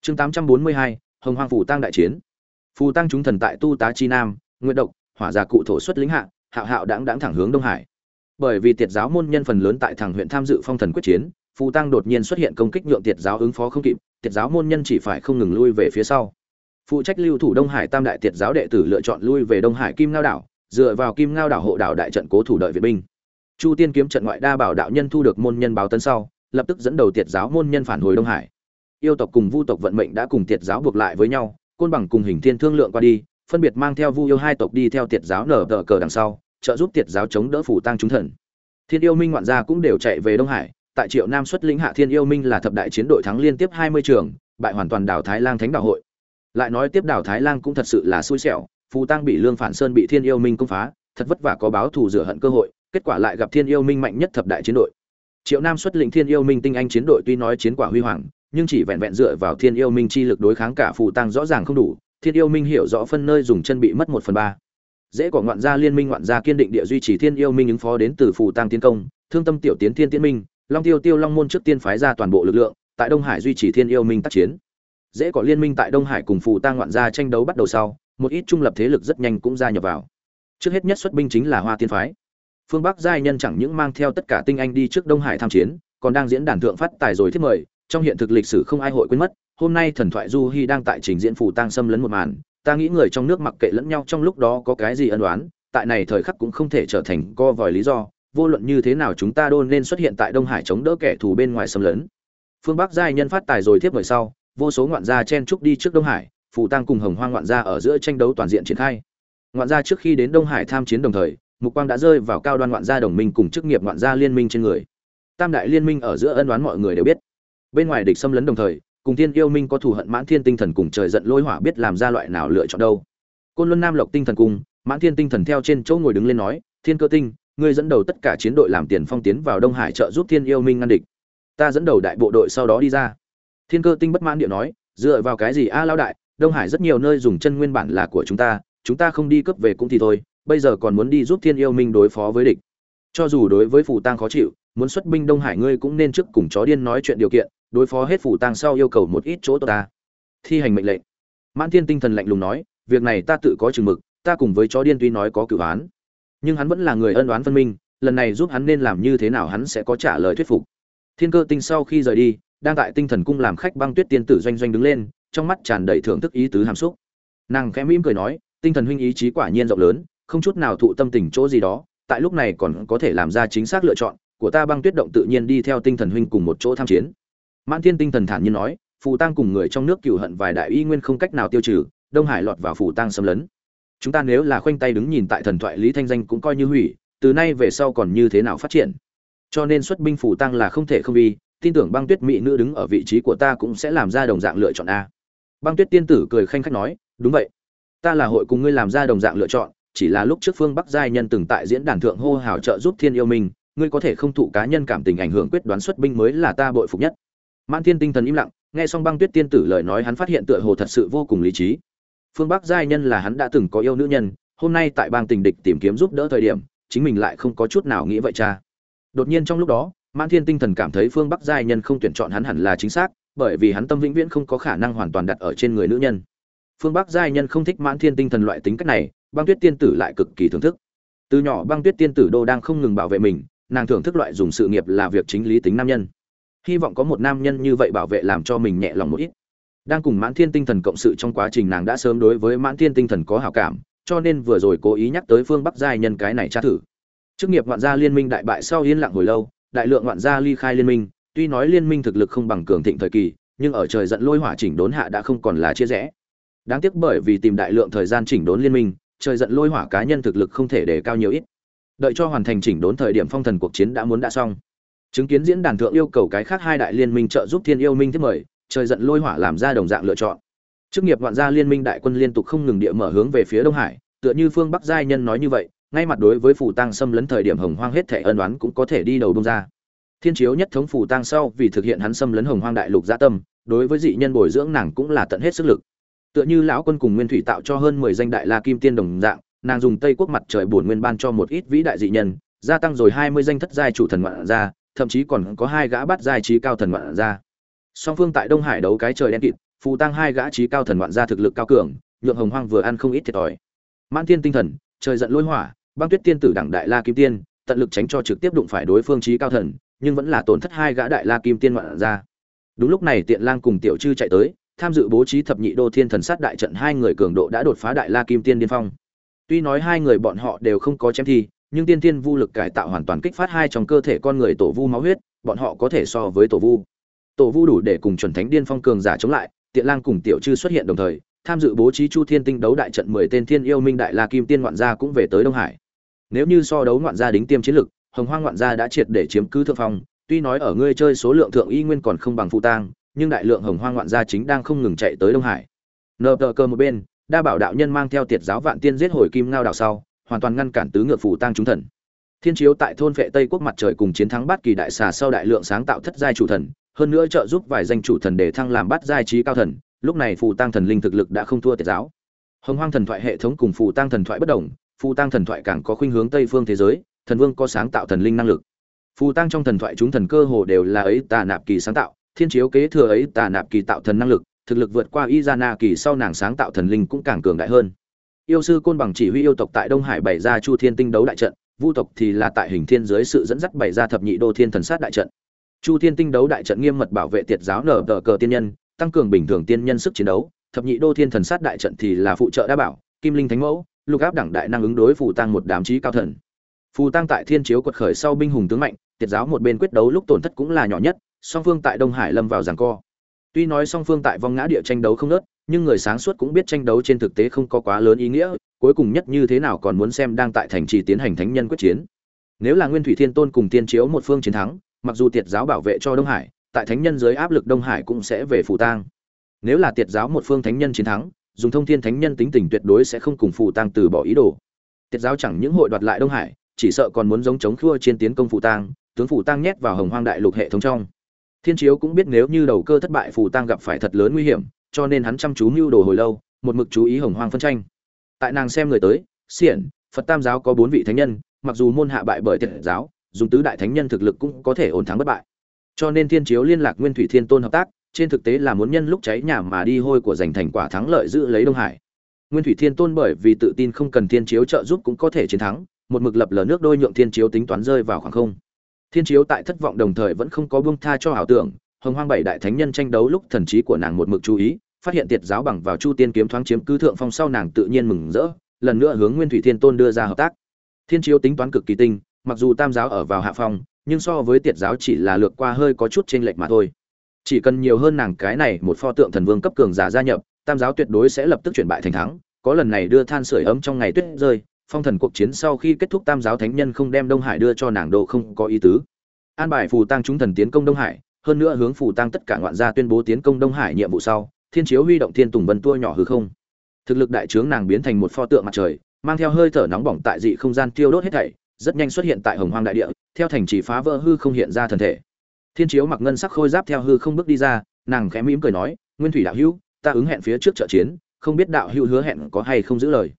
Chương tám trăm bốn mươi hai, hồng hoàng phù tang đại chiến. Phù tăng chúng thần tại tu tá chi nam nguyện độc, hỏa gia cụ thổ xuất lĩnh hạ, hạo hạo đáng đáng thẳng hướng đông hải bởi vì tiệt giáo môn nhân phần lớn tại thẳng huyện tham dự phong thần quyết chiến, phù tăng đột nhiên xuất hiện công kích nhượng tiệt giáo ứng phó không kịp, tiệt giáo môn nhân chỉ phải không ngừng lui về phía sau. Phụ trách lưu thủ đông hải tam đại tiệt giáo đệ tử lựa chọn lui về đông hải kim ngao đảo, dựa vào kim ngao đảo hộ đảo đại trận cố thủ đợi viện binh. Chu tiên kiếm trận ngoại đa bảo đạo nhân thu được môn nhân báo tấn sau, lập tức dẫn đầu tiệt giáo môn nhân phản hồi đông hải. Yêu tộc cùng vu tộc vận mệnh đã cùng tiệt giáo buộc lại với nhau, côn bằng cùng hình thiên thương lượng qua đi, phân biệt mang theo vu yêu hai tộc đi theo tiệt giáo nở tờ cờ đằng sau trợ giúp tiệt giáo chống đỡ phủ tăng chúng thần. Thiên yêu minh ngoạn gia cũng đều chạy về đông hải, tại triệu nam xuất lĩnh hạ thiên yêu minh là thập đại chiến đội thắng liên tiếp hai mươi trường, bại hoàn toàn đảo thái lang thánh đạo hội. Lại nói tiếp đảo thái lang cũng thật sự là xui xẻo, phù tăng bị lương phản sơn bị thiên yêu minh công phá, thật vất vả có báo thù rửa hận cơ hội, kết quả lại gặp thiên yêu minh mạnh nhất thập đại chiến đội. Triệu nam xuất lĩnh thiên yêu minh tinh anh chiến đội tuy nói chiến quả huy hoàng, nhưng chỉ vẹn vẹn dựa vào thiên yêu minh chi lực đối kháng cả phù tăng rõ ràng không đủ, thiên yêu minh hiểu rõ phân nơi dùng chân bị mất một phần ba dễ của ngoạn gia liên minh ngoạn gia kiên định địa duy trì thiên yêu minh ứng phó đến từ phù tăng tiến công, thương tâm tiểu tiến thiên tiến minh, long tiêu tiêu long môn trước tiên phái ra toàn bộ lực lượng, tại đông hải duy trì thiên yêu minh tác chiến. Dễ có liên minh tại đông hải cùng phù tăng ngoạn gia tranh đấu bắt đầu sau, một ít trung lập thế lực rất nhanh cũng gia nhập vào. Trước hết nhất xuất binh chính là hoa tiên phái. Phương bắc giai nhân chẳng những mang theo tất cả tinh anh đi trước đông hải tham chiến, còn đang diễn đàn thượng phát tài rồi thiết mời, trong hiện thực lịch sử không ai hội quên mất. Hôm nay thần thoại du hy đang tại trình diễn phù tăng xâm lấn một màn ta nghĩ người trong nước mặc kệ lẫn nhau trong lúc đó có cái gì ân đoán tại này thời khắc cũng không thể trở thành co vòi lý do, vô luận như thế nào chúng ta đôn nên xuất hiện tại đông hải chống đỡ kẻ thù bên ngoài xâm lấn. Phương bắc giai nhân phát tài rồi tiếp mời sau, vô số ngoạn gia chen trúc đi trước đông hải phụ tăng cùng hồng Hoa ngoạn gia ở giữa tranh đấu toàn diện triển khai. Ngoạn gia trước khi đến đông hải tham chiến đồng thời, mục quang đã rơi vào cao đoan ngoạn gia đồng minh cùng chức nghiệp ngoạn gia liên minh trên người. Tam đại liên minh ở giữa ân đoán mọi người đều biết. Bên ngoài địch xâm lấn đồng thời cùng thiên yêu minh có thù hận mãn thiên tinh thần cùng trời giận lôi hỏa biết làm ra loại nào lựa chọn đâu. Côn luân nam lộc tinh thần cung mãn thiên tinh thần theo trên chỗ ngồi đứng lên nói, thiên cơ tinh, ngươi dẫn đầu tất cả chiến đội làm tiền phong tiến vào đông hải trợ giúp thiên yêu minh ngăn địch. Ta dẫn đầu đại bộ đội sau đó đi ra. Thiên cơ tinh bất mãn điệu nói, dựa vào cái gì a lao đại, đông hải rất nhiều nơi dùng chân nguyên bản là của chúng ta chúng ta không đi cấp về cũng thì thôi, bây giờ còn muốn đi giúp thiên yêu minh đối phó với địch. Cho dù đối với phủ tang khó chịu, muốn xuất binh đông hải ngươi cũng nên trước cùng chó điên nói chuyện điều kiện đối phó hết phủ tang sau yêu cầu một ít chỗ tốt ta. Thi hành mệnh lệnh. Mãn thiên tinh thần lạnh lùng nói, việc này ta tự có chừng mực, ta cùng với chó điên tuy nói có cửu án nhưng hắn vẫn là người ân oán phân minh, lần này giúp hắn nên làm như thế nào hắn sẽ có trả lời thuyết phục. Thiên cơ tinh sau khi rời đi, đang tại tinh thần cung làm khách băng tuyết tiên tử doanh doanh đứng lên, trong mắt tràn đầy thưởng thức ý tứ hàm xúc. Nàng khẽ mỉm cười nói, tinh thần huynh ý chí quả nhiên rộng lớn, không chút nào thụ tâm tình chỗ gì đó, tại lúc này còn có thể làm ra chính xác lựa chọn, của ta băng tuyết động tự nhiên đi theo tinh thần huynh cùng một chỗ tham chiến mãn thiên tinh thần thản nhiên nói, phù tăng cùng người trong nước cựu hận vài đại y nguyên không cách nào tiêu trừ, đông hải lọt vào phù tăng xâm lấn. Chúng ta nếu là khoanh tay đứng nhìn tại thần thoại lý thanh danh cũng coi như hủy, từ nay về sau còn như thế nào phát triển? Cho nên xuất binh phù tăng là không thể không vì tin tưởng băng tuyết mỹ nữ đứng ở vị trí của ta cũng sẽ làm ra đồng dạng lựa chọn a. Băng tuyết tiên tử cười khanh khách nói, đúng vậy. Ta là hội cùng ngươi làm ra đồng dạng lựa chọn, chỉ là lúc trước phương bắc giai nhân từng tại diễn đàn thượng hô hào trợ giúp thiên yêu minh, ngươi có thể không thụ cá nhân cảm tình ảnh hưởng quyết đoán xuất binh mới là ta bội phục nhất mãn thiên tinh thần im lặng, nghe xong băng tuyết tiên tử lời nói hắn phát hiện tựa hồ thật sự vô cùng lý trí. Phương bắc giai nhân là hắn đã từng có yêu nữ nhân, hôm nay tại bang tình địch tìm kiếm giúp đỡ thời điểm, chính mình lại không có chút nào nghĩ vậy cha. Đột nhiên trong lúc đó, mãn thiên tinh thần cảm thấy phương bắc giai nhân không tuyển chọn hắn hẳn là chính xác, bởi vì hắn tâm vĩnh viễn không có khả năng hoàn toàn đặt ở trên người nữ nhân. Phương bắc giai nhân không thích mãn thiên tinh thần loại tính cách này, băng tuyết tiên tử lại cực kỳ thưởng thức. Từ nhỏ băng tuyết tiên tử đô đang không ngừng bảo vệ mình, nàng thưởng thức loại dùng sự nghiệp là việc chính lý tính nam nhân hy vọng có một nam nhân như vậy bảo vệ làm cho mình nhẹ lòng một ít. Đang cùng mãn thiên tinh thần cộng sự trong quá trình nàng đã sớm đối với mãn thiên tinh thần có hảo cảm, cho nên vừa rồi cố ý nhắc tới phương bắc giai nhân cái này tra thử. Chức nghiệp ngoạn gia liên minh đại bại sau yên lặng hồi lâu, đại lượng ngoạn gia ly khai liên minh, tuy nói liên minh thực lực không bằng cường thịnh thời kỳ, nhưng ở trời giận lôi hỏa chỉnh đốn hạ đã không còn là chia rẽ. Đáng tiếc bởi vì tìm đại lượng thời gian chỉnh đốn liên minh, trời giận lôi hỏa cá nhân thực lực không thể để cao nhiều ít. Đợi cho hoàn thành chỉnh đốn thời điểm phong thần cuộc chiến đã muốn đã xong chứng kiến diễn đàn thượng yêu cầu cái khác hai đại liên minh trợ giúp thiên yêu minh thiết mời, trời giận lôi hỏa làm ra đồng dạng lựa chọn. Chức nghiệp ngoạn gia liên minh đại quân liên tục không ngừng địa mở hướng về phía đông hải, tựa như phương bắc giai nhân nói như vậy, ngay mặt đối với phủ tăng xâm lấn thời điểm hồng hoang hết thể ân đoán cũng có thể đi đầu đông ra. Thiên chiếu nhất thống phủ tăng sau vì thực hiện hắn xâm lấn hồng hoang đại lục gia tâm, đối với dị nhân bồi dưỡng nàng cũng là tận hết sức lực. Tựa như lão quân cùng nguyên thủy tạo cho hơn mười danh đại la kim tiên đồng dạng, nàng dùng tây quốc mặt trời bổn nguyên ban cho một ít vĩ đại dị nhân, gia tăng rồi hai mươi danh thất giai chủ thần ngoạn gia thậm chí còn có hai gã bắt giai trí cao thần ngoạn gia. Song phương tại đông hải đấu cái trời đen kịt, phù tăng hai gã trí cao thần ngoạn gia thực lực cao cường, nhượng hồng hoang vừa ăn không ít thiệt thòi. Mãn thiên tinh thần, trời giận lôi hỏa, băng tuyết tiên tử đẳng đại la kim tiên, tận lực tránh cho trực tiếp đụng phải đối phương trí cao thần, nhưng vẫn là tổn thất hai gã đại la kim tiên ngoạn gia. Đúng lúc này tiện lang cùng tiểu trư chạy tới, tham dự bố trí thập nhị đô thiên thần sát đại trận hai người cường độ đã đột phá đại la kim tiên điên phong. Tuy nói hai người bọn họ đều không có chém thi nhưng tiên tiên vu lực cải tạo hoàn toàn kích phát hai trong cơ thể con người tổ vu máu huyết, bọn họ có thể so với tổ vu. Tổ vu đủ để cùng chuẩn thánh điên phong cường giả chống lại, tiện lang cùng tiểu chư xuất hiện đồng thời, tham dự bố trí chu thiên tinh đấu đại trận mười tên thiên yêu minh đại la kim tiên ngoạn gia cũng về tới đông hải. Nếu như so đấu ngoạn gia đính tiêm chiến lực, hồng hoang ngoạn gia đã triệt để chiếm cứ thượng phong, tuy nói ở ngươi chơi số lượng thượng y nguyên còn không bằng phụ tang, nhưng đại lượng hồng hoang ngoạn gia chính đang không ngừng chạy tới đông hải. Nợ tờ cơ một bên, đa bảo đạo nhân mang theo tiệt giáo vạn tiên giết hồi kim ngao đảo sau hoàn toàn ngăn cản tứ ngược phủ tăng chúng thần. Thiên chiếu tại thôn vệ tây quốc mặt trời cùng chiến thắng bát kỳ đại xà sau đại lượng sáng tạo thất giai chủ thần, hơn nữa trợ giúp vài danh chủ thần để thăng làm bát giai trí cao thần, lúc này phù tăng thần linh thực lực đã không thua tiệt giáo. Hồng hoang thần thoại hệ thống cùng phù tăng thần thoại bất đồng phù tăng thần thoại càng có khuynh hướng tây phương thế giới, thần vương có sáng tạo thần linh năng lực. Phù tăng trong thần thoại chúng thần cơ hồ đều là ấy tà nạp kỳ sáng tạo, thiên chiếu kế thừa ấy tà nạp kỳ tạo thần năng lực, thực lực vượt qua Izana kỳ sau nàng sáng tạo thần linh cũng càng cường đại hơn. Yêu sư côn bằng chỉ huy yêu tộc tại Đông Hải bày ra Chu Thiên Tinh đấu đại trận, Vu tộc thì là tại hình thiên dưới sự dẫn dắt bày ra thập nhị đô thiên thần sát đại trận. Chu Thiên Tinh đấu đại trận nghiêm mật bảo vệ tiệt giáo nở tờ cờ tiên nhân, tăng cường bình thường tiên nhân sức chiến đấu, thập nhị đô thiên thần sát đại trận thì là phụ trợ đa bảo, kim linh thánh mẫu, lục áp đẳng đại năng ứng đối phù tăng một đám trí cao thần. Phù tăng tại thiên chiếu quật khởi sau binh hùng tướng mạnh, tiệt giáo một bên quyết đấu lúc tổn thất cũng là nhỏ nhất, song phương tại Đông Hải lâm vào giảng co. Tuy nói song phương tại vong ngã địa tranh đấu không nớt, nhưng người sáng suốt cũng biết tranh đấu trên thực tế không có quá lớn ý nghĩa, cuối cùng nhất như thế nào còn muốn xem đang tại thành trì tiến hành thánh nhân quyết chiến. Nếu là Nguyên Thủy Thiên Tôn cùng Tiên Chiếu một phương chiến thắng, mặc dù Tiệt giáo bảo vệ cho Đông Hải, tại thánh nhân dưới áp lực Đông Hải cũng sẽ về phủ tang. Nếu là Tiệt giáo một phương thánh nhân chiến thắng, dùng Thông Thiên thánh nhân tính tình tuyệt đối sẽ không cùng phủ tang từ bỏ ý đồ. Tiệt giáo chẳng những hội đoạt lại Đông Hải, chỉ sợ còn muốn giống chống khua trên tiến công phủ tang, tướng phủ tang nhét vào Hồng Hoang đại lục hệ thống trong. Thiên Chiếu cũng biết nếu như đầu cơ thất bại phủ tang gặp phải thật lớn nguy hiểm, cho nên hắn chăm chú mưu đồ hồi lâu, một mực chú ý Hồng Hoang phân tranh. Tại nàng xem người tới, xiển, Phật Tam giáo có bốn vị thánh nhân, mặc dù môn hạ bại bởi Tiệt giáo, dùng tứ đại thánh nhân thực lực cũng có thể ổn thắng bất bại. Cho nên Thiên Chiếu liên lạc Nguyên Thủy Thiên Tôn hợp tác, trên thực tế là muốn nhân lúc cháy nhà mà đi hôi của giành thành quả thắng lợi giữ lấy Đông Hải. Nguyên Thủy Thiên Tôn bởi vì tự tin không cần Thiên Chiếu trợ giúp cũng có thể chiến thắng, một mực lập lờ nước đôi nhượng Thiên Chiếu tính toán rơi vào khoảng không. Thiên chiếu tại thất vọng đồng thời vẫn không có buông tha cho ảo tưởng, Hồng Hoang bảy đại thánh nhân tranh đấu lúc thần trí của nàng một mực chú ý, phát hiện tiệt giáo bằng vào Chu Tiên kiếm thoáng chiếm cứ thượng phong sau nàng tự nhiên mừng rỡ, lần nữa hướng Nguyên Thủy Thiên Tôn đưa ra hợp tác. Thiên chiếu tính toán cực kỳ tinh, mặc dù tam giáo ở vào hạ phong, nhưng so với tiệt giáo chỉ là lược qua hơi có chút chênh lệch mà thôi. Chỉ cần nhiều hơn nàng cái này một pho tượng thần vương cấp cường giả gia nhập, tam giáo tuyệt đối sẽ lập tức chuyển bại thành thắng, có lần này đưa than sưởi ấm trong ngày tuyết rơi, phong thần cuộc chiến sau khi kết thúc tam giáo thánh nhân không đem đông hải đưa cho nàng độ không có ý tứ an bài phù tăng chúng thần tiến công đông hải hơn nữa hướng phủ tăng tất cả ngoạn gia tuyên bố tiến công đông hải nhiệm vụ sau, thiên chiếu huy động thiên tùng vân tua nhỏ hư không. Thực lực đại trướng nàng biến thành một pho tượng mặt trời, mang theo hơi thở nóng bỏng tại dị không gian tiêu đốt hết thảy, rất nhanh xuất hiện tại hồng hoang đại địa, theo thành chỉ phá vỡ hư không hiện ra thần thể. Thiên chiếu mặc ngân sắc khôi giáp theo hư không bước đi ra, nàng khẽ mỉm cười nói, nguyên thủy đạo hữu, ta ứng hẹn phía trước trợ chiến, không biết đạo hữu hứa hẹn có hay không giữ lời.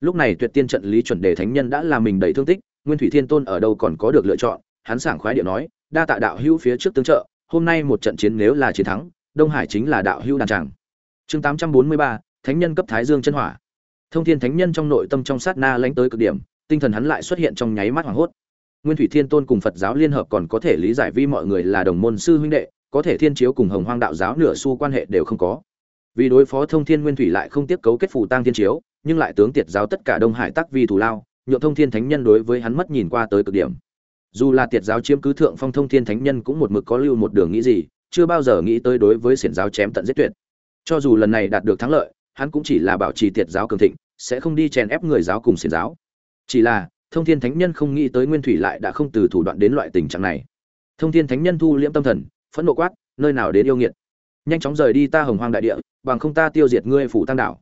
Lúc này tuyệt tiên trận lý chuẩn đề thánh nhân đã làm mình đầy thương tích, nguyên thủy thiên tôn ở đâu còn có được lựa chọn, hắn sảng khoái điệu nói, đa tạ đạo hữu phía trước tương trợ hôm nay một trận chiến nếu là chiến thắng, đông hải chính là đạo hữu đàn tràng chương tám trăm bốn mươi ba, thánh nhân cấp thái dương chân hỏa. Thông thiên thánh nhân trong nội tâm trong sát na lánh tới cực điểm, tinh thần hắn lại xuất hiện trong nháy mắt hoảng hốt. Nguyên thủy thiên tôn cùng phật giáo liên hợp còn có thể lý giải vi mọi người là đồng môn sư huynh đệ, có thể thiên chiếu cùng hồng hoang đạo giáo nửa xu quan hệ đều không có. Vì đối phó thông thiên nguyên thủy lại không tiếp cấu kết phù tăng thiên chiếu, nhưng lại tướng tiệt giáo tất cả đông hải tắc vi thủ lao, nhượng thông thiên thánh nhân đối với hắn mất nhìn qua tới cực điểm dù là tiệt giáo chiếm cứ thượng phong thông thiên thánh nhân cũng một mực có lưu một đường nghĩ gì, chưa bao giờ nghĩ tới đối với xiển giáo chém tận giết tuyệt. Cho dù lần này đạt được thắng lợi, hắn cũng chỉ là bảo trì tiệt giáo cường thịnh, sẽ không đi chèn ép người giáo cùng xiển giáo. Chỉ là, thông thiên thánh nhân không nghĩ tới nguyên thủy lại đã không từ thủ đoạn đến loại tình trạng này. Thông thiên thánh nhân thu liễm tâm thần, phẫn nộ quát, nơi nào đến yêu nghiệt? Nhanh chóng rời đi ta hồng hoang đại địa, bằng không ta tiêu diệt ngươi phủ tăng đảo.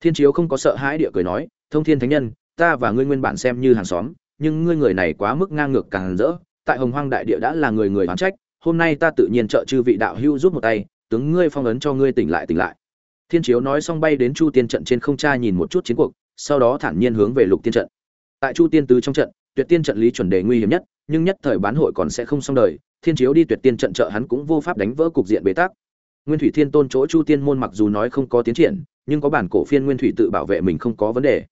Thiên chiếu không có sợ hãi địa cười nói, thông thiên thánh nhân, ta và ngươi nguyên bản xem như hàng xóm nhưng ngươi người này quá mức ngang ngược càng rỡ, tại hồng hoang đại địa đã là người người oán trách, hôm nay ta tự nhiên trợ chư vị đạo hưu rút một tay, tướng ngươi phong ấn cho ngươi tỉnh lại tỉnh lại. Thiên chiếu nói xong bay đến chu tiên trận trên không tra nhìn một chút chiến cuộc, sau đó thản nhiên hướng về lục tiên trận. Tại chu tiên tứ trong trận, tuyệt tiên trận lý chuẩn đề nguy hiểm nhất, nhưng nhất thời bán hội còn sẽ không xong đời, thiên chiếu đi tuyệt tiên trận trợ hắn cũng vô pháp đánh vỡ cục diện bế tắc. Nguyên thủy thiên tôn chỗ chu tiên môn mặc dù nói không có tiến triển, nhưng có bản cổ phiên nguyên thủy tự bảo vệ mình không có vấn đề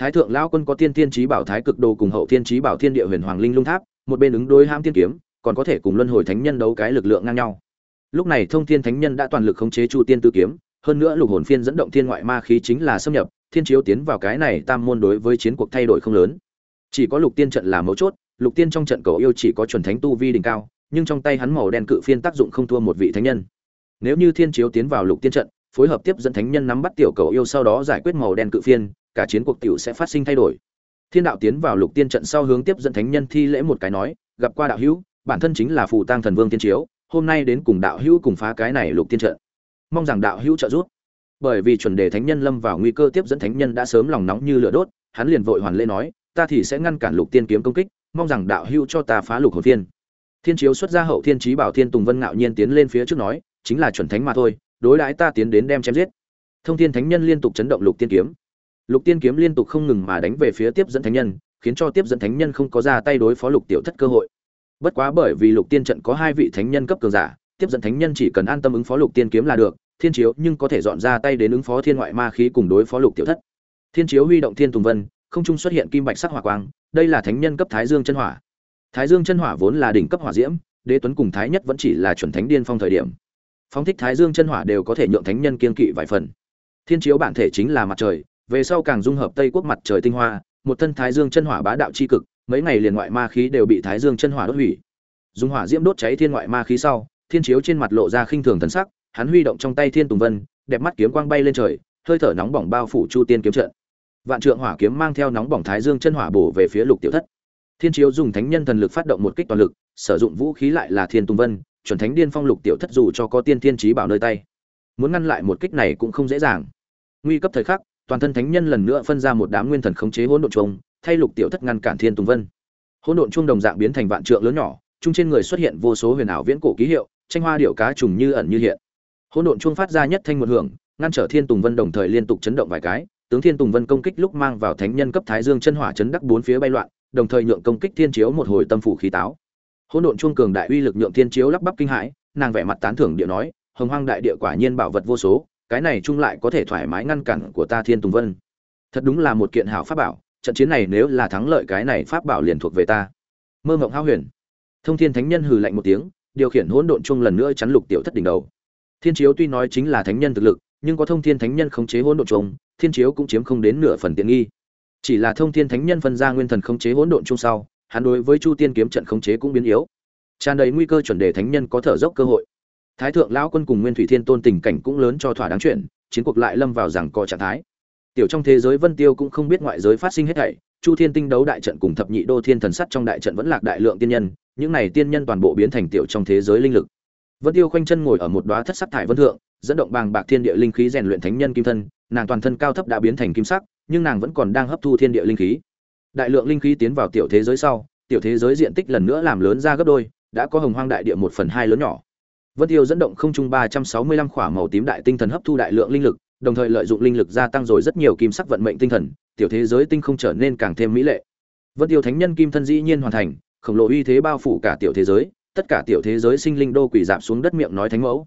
thái thượng lão quân có tiên tiên trí bảo thái cực đồ cùng hậu tiên trí bảo thiên địa huyền hoàng linh lung tháp, một bên ứng đối ham tiên kiếm, còn có thể cùng luân hồi thánh nhân đấu cái lực lượng ngang nhau. Lúc này thông thiên thánh nhân đã toàn lực khống chế chu tiên tư kiếm, hơn nữa lục hồn phiên dẫn động thiên ngoại ma khí chính là xâm nhập, thiên chiếu tiến vào cái này tam môn đối với chiến cuộc thay đổi không lớn. Chỉ có lục tiên trận là mấu chốt, lục tiên trong trận cầu yêu chỉ có chuẩn thánh tu vi đỉnh cao, nhưng trong tay hắn màu đen cự phiên tác dụng không thua một vị thánh nhân. Nếu như thiên chiếu tiến vào lục tiên trận, phối hợp tiếp dẫn thánh nhân nắm bắt tiểu cầu yêu sau đó giải quyết màu đen cự phiên cả chiến cuộc tiểu sẽ phát sinh thay đổi. Thiên đạo tiến vào lục tiên trận sau hướng tiếp dẫn thánh nhân thi lễ một cái nói, gặp qua đạo hữu, bản thân chính là phù tang thần vương tiên chiếu, hôm nay đến cùng đạo hữu cùng phá cái này lục tiên trận. Mong rằng đạo hữu trợ giúp. Bởi vì chuẩn đề thánh nhân lâm vào nguy cơ tiếp dẫn thánh nhân đã sớm lòng nóng như lửa đốt, hắn liền vội hoàn lễ nói, ta thì sẽ ngăn cản lục tiên kiếm công kích, mong rằng đạo hữu cho ta phá lục hồn thiên. Thiên chiếu xuất ra hậu thiên chí bảo thiên tùng vân ngạo nhiên tiến lên phía trước nói, chính là chuẩn thánh mà thôi, đối đãi ta tiến đến đem chém giết. Thông thiên thánh nhân liên tục chấn động lục tiên kiếm, lục tiên kiếm liên tục không ngừng mà đánh về phía tiếp dẫn thánh nhân, khiến cho tiếp dẫn thánh nhân không có ra tay đối phó lục tiểu thất cơ hội. Bất quá bởi vì lục tiên trận có hai vị thánh nhân cấp cường giả, tiếp dẫn thánh nhân chỉ cần an tâm ứng phó lục tiên kiếm là được, thiên chiếu nhưng có thể dọn ra tay đến ứng phó thiên ngoại ma khí cùng đối phó lục tiểu thất. Thiên chiếu huy động thiên tùng vân, không trung xuất hiện kim bạch sắc hỏa quang, đây là thánh nhân cấp thái dương chân hỏa. Thái dương chân hỏa vốn là đỉnh cấp hỏa diễm, đế tuấn cùng thái nhất vẫn chỉ là chuẩn thánh điên phong thời điểm. Phong thích thái dương chân hỏa đều có thể nhượng thánh nhân kiên kỵ vài phần. Thiên chiếu bản thể chính là mặt trời về sau càng dung hợp tây quốc mặt trời tinh hoa, một thân thái dương chân hỏa bá đạo chi cực, mấy ngày liền ngoại ma khí đều bị thái dương chân hỏa đốt hủy. Dùng hỏa diễm đốt cháy thiên ngoại ma khí sau, thiên chiếu trên mặt lộ ra khinh thường thần sắc, hắn huy động trong tay thiên tùng vân, đẹp mắt kiếm quang bay lên trời, hơi thở nóng bỏng bao phủ chu tiên kiếm trận. Vạn trượng hỏa kiếm mang theo nóng bỏng thái dương chân hỏa bổ về phía lục tiểu thất. Thiên chiếu dùng thánh nhân thần lực phát động một kích toàn lực, sử dụng vũ khí lại là thiên tùng vân, chuẩn thánh điên phong lục tiểu thất dù cho có tiên thiên trí bảo nơi tay. Muốn ngăn lại một kích này cũng không dễ dàng. Nguy cấp thời khắc toàn thân thánh nhân lần nữa phân ra một đám nguyên thần khống chế hỗn độn chung thay lục tiểu thất ngăn cản thiên tùng vân. Hỗn độn chung đồng dạng biến thành vạn trượng lớn nhỏ, chung trên người xuất hiện vô số huyền ảo viễn cổ ký hiệu, tranh hoa điệu cá trùng như ẩn như hiện. Hỗn độn chung phát ra nhất thanh một hưởng, ngăn trở thiên tùng vân đồng thời liên tục chấn động vài cái, tướng thiên tùng vân công kích lúc mang vào thánh nhân cấp thái dương chân hỏa chấn đắc bốn phía bay loạn, đồng thời nhượng công kích thiên chiếu một hồi tâm phủ khí táo. Hỗn độn chuông cường đại uy lực nhượng thiên chiếu lắp bắp kinh hãi, nàng vẻ mặt tán thưởng địa nói, hồng hoang đại địa quả nhiên bảo vật vô số cái này chung lại có thể thoải mái ngăn cản của ta thiên tùng vân. Thật đúng là một kiện hảo pháp bảo, trận chiến này nếu là thắng lợi cái này pháp bảo liền thuộc về ta. Mơ mộng hao huyền. Thông thiên thánh nhân hừ lạnh một tiếng, điều khiển hỗn độn chung lần nữa chắn lục tiểu thất đỉnh đầu. Thiên chiếu tuy nói chính là thánh nhân thực lực, nhưng có thông thiên thánh nhân khống chế hỗn độn chung, thiên chiếu cũng chiếm không đến nửa phần tiện nghi. Chỉ là thông thiên thánh nhân phân ra nguyên thần khống chế hỗn độn chung sau, hắn đối với chu tiên kiếm trận khống chế cũng biến yếu. Tràn đầy nguy cơ chuẩn đề thánh nhân có thở dốc cơ hội thái thượng lão quân cùng nguyên thủy thiên tôn tình cảnh cũng lớn cho thỏa đáng chuyện, chiến cuộc lại lâm vào rằng co trạng thái. Tiểu trong thế giới vân tiêu cũng không biết ngoại giới phát sinh hết thảy, chu thiên tinh đấu đại trận cùng thập nhị đô thiên thần sắt trong đại trận vẫn lạc đại lượng tiên nhân, những này tiên nhân toàn bộ biến thành tiểu trong thế giới linh lực. Vân tiêu khoanh chân ngồi ở một đóa thất sắc thải vân thượng, dẫn động bàng bạc thiên địa linh khí rèn luyện thánh nhân kim thân, nàng toàn thân cao thấp đã biến thành kim sắc, nhưng nàng vẫn còn đang hấp thu thiên địa linh khí. Đại lượng linh khí tiến vào tiểu thế giới sau, tiểu thế giới diện tích lần nữa làm lớn ra gấp đôi, đã có hồng hoang đại địa một phần hai lớn nhỏ vân tiêu dẫn động không trung ba trăm sáu mươi lăm khỏa màu tím đại tinh thần hấp thu đại lượng linh lực, đồng thời lợi dụng linh lực gia tăng rồi rất nhiều kim sắc vận mệnh tinh thần, tiểu thế giới tinh không trở nên càng thêm mỹ lệ. Vân tiêu thánh nhân kim thân dĩ nhiên hoàn thành, khổng lồ uy thế bao phủ cả tiểu thế giới, tất cả tiểu thế giới sinh linh đô quỷ giảm xuống đất miệng nói thánh mẫu.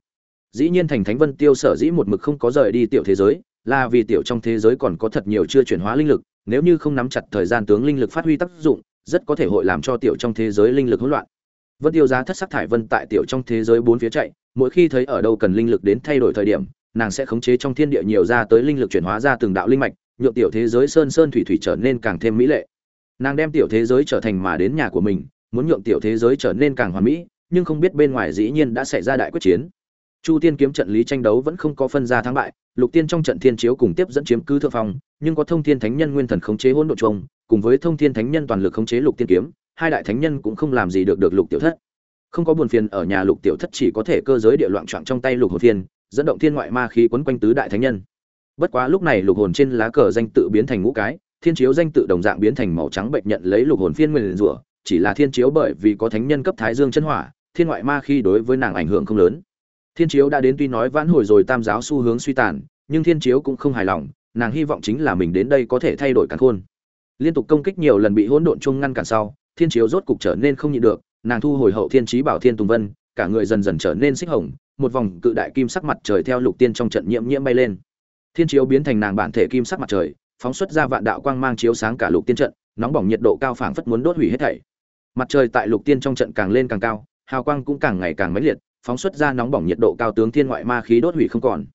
Dĩ nhiên thành thánh vân tiêu sở dĩ một mực không có rời đi tiểu thế giới, là vì tiểu trong thế giới còn có thật nhiều chưa chuyển hóa linh lực, nếu như không nắm chặt thời gian tướng linh lực phát huy tác dụng, rất có thể hội làm cho tiểu trong thế giới linh lực hỗn loạn vân tiêu giá thất sắc thải vân tại tiểu trong thế giới bốn phía chạy mỗi khi thấy ở đâu cần linh lực đến thay đổi thời điểm nàng sẽ khống chế trong thiên địa nhiều ra tới linh lực chuyển hóa ra từng đạo linh mạch nhượng tiểu thế giới sơn sơn thủy thủy trở nên càng thêm mỹ lệ. Nàng đem tiểu thế giới trở thành mà đến nhà của mình muốn nhượng tiểu thế giới trở nên càng hoàn mỹ nhưng không biết bên ngoài dĩ nhiên đã xảy ra đại quyết chiến. Chu tiên kiếm trận lý tranh đấu vẫn không có phân ra thắng bại lục tiên trong trận thiên chiếu cùng tiếp dẫn chiếm cứ thượng phong nhưng có thông thiên thánh nhân nguyên thần khống chế hỗn độn trùng, cùng với thông thiên thánh nhân toàn lực khống chế lục tiên kiếm hai đại thánh nhân cũng không làm gì được được lục tiểu thất. Không có buồn phiền, ở nhà lục tiểu thất chỉ có thể cơ giới địa loạn trọng trong tay lục hồn phiên, dẫn động thiên ngoại ma khí quấn quanh tứ đại thánh nhân. Bất quá lúc này lục hồn trên lá cờ danh tự biến thành ngũ cái, thiên chiếu danh tự đồng dạng biến thành màu trắng bệnh nhận lấy lục hồn phiên nguyền rủa, chỉ là thiên chiếu bởi vì có thánh nhân cấp thái dương chân hỏa, thiên ngoại ma khí đối với nàng ảnh hưởng không lớn. Thiên chiếu đã đến tuy nói vãn hồi rồi tam giáo xu hướng suy tàn, nhưng thiên chiếu cũng không hài lòng, nàng hy vọng chính là mình đến đây có thể thay đổi càn khôn. Liên tục công kích nhiều lần bị hỗn độn chung ngăn cản sau thiên chiếu rốt cục trở nên không nhịn được, nàng thu hồi hậu thiên trí bảo thiên tùng vân, cả người dần dần trở nên xích hồng, một vòng cự đại kim sắc mặt trời theo lục tiên trong trận nhiễm nhiễm bay lên. Thiên chiếu biến thành nàng bản thể kim sắc mặt trời, phóng xuất ra vạn đạo quang mang chiếu sáng cả lục tiên trận, nóng bỏng nhiệt độ cao phảng phất muốn đốt hủy hết thảy. Mặt trời tại lục tiên trong trận càng lên càng cao, hào quang cũng càng ngày càng mãnh liệt, phóng xuất ra nóng bỏng nhiệt độ cao tướng thiên ngoại ma khí đốt hủy không còn.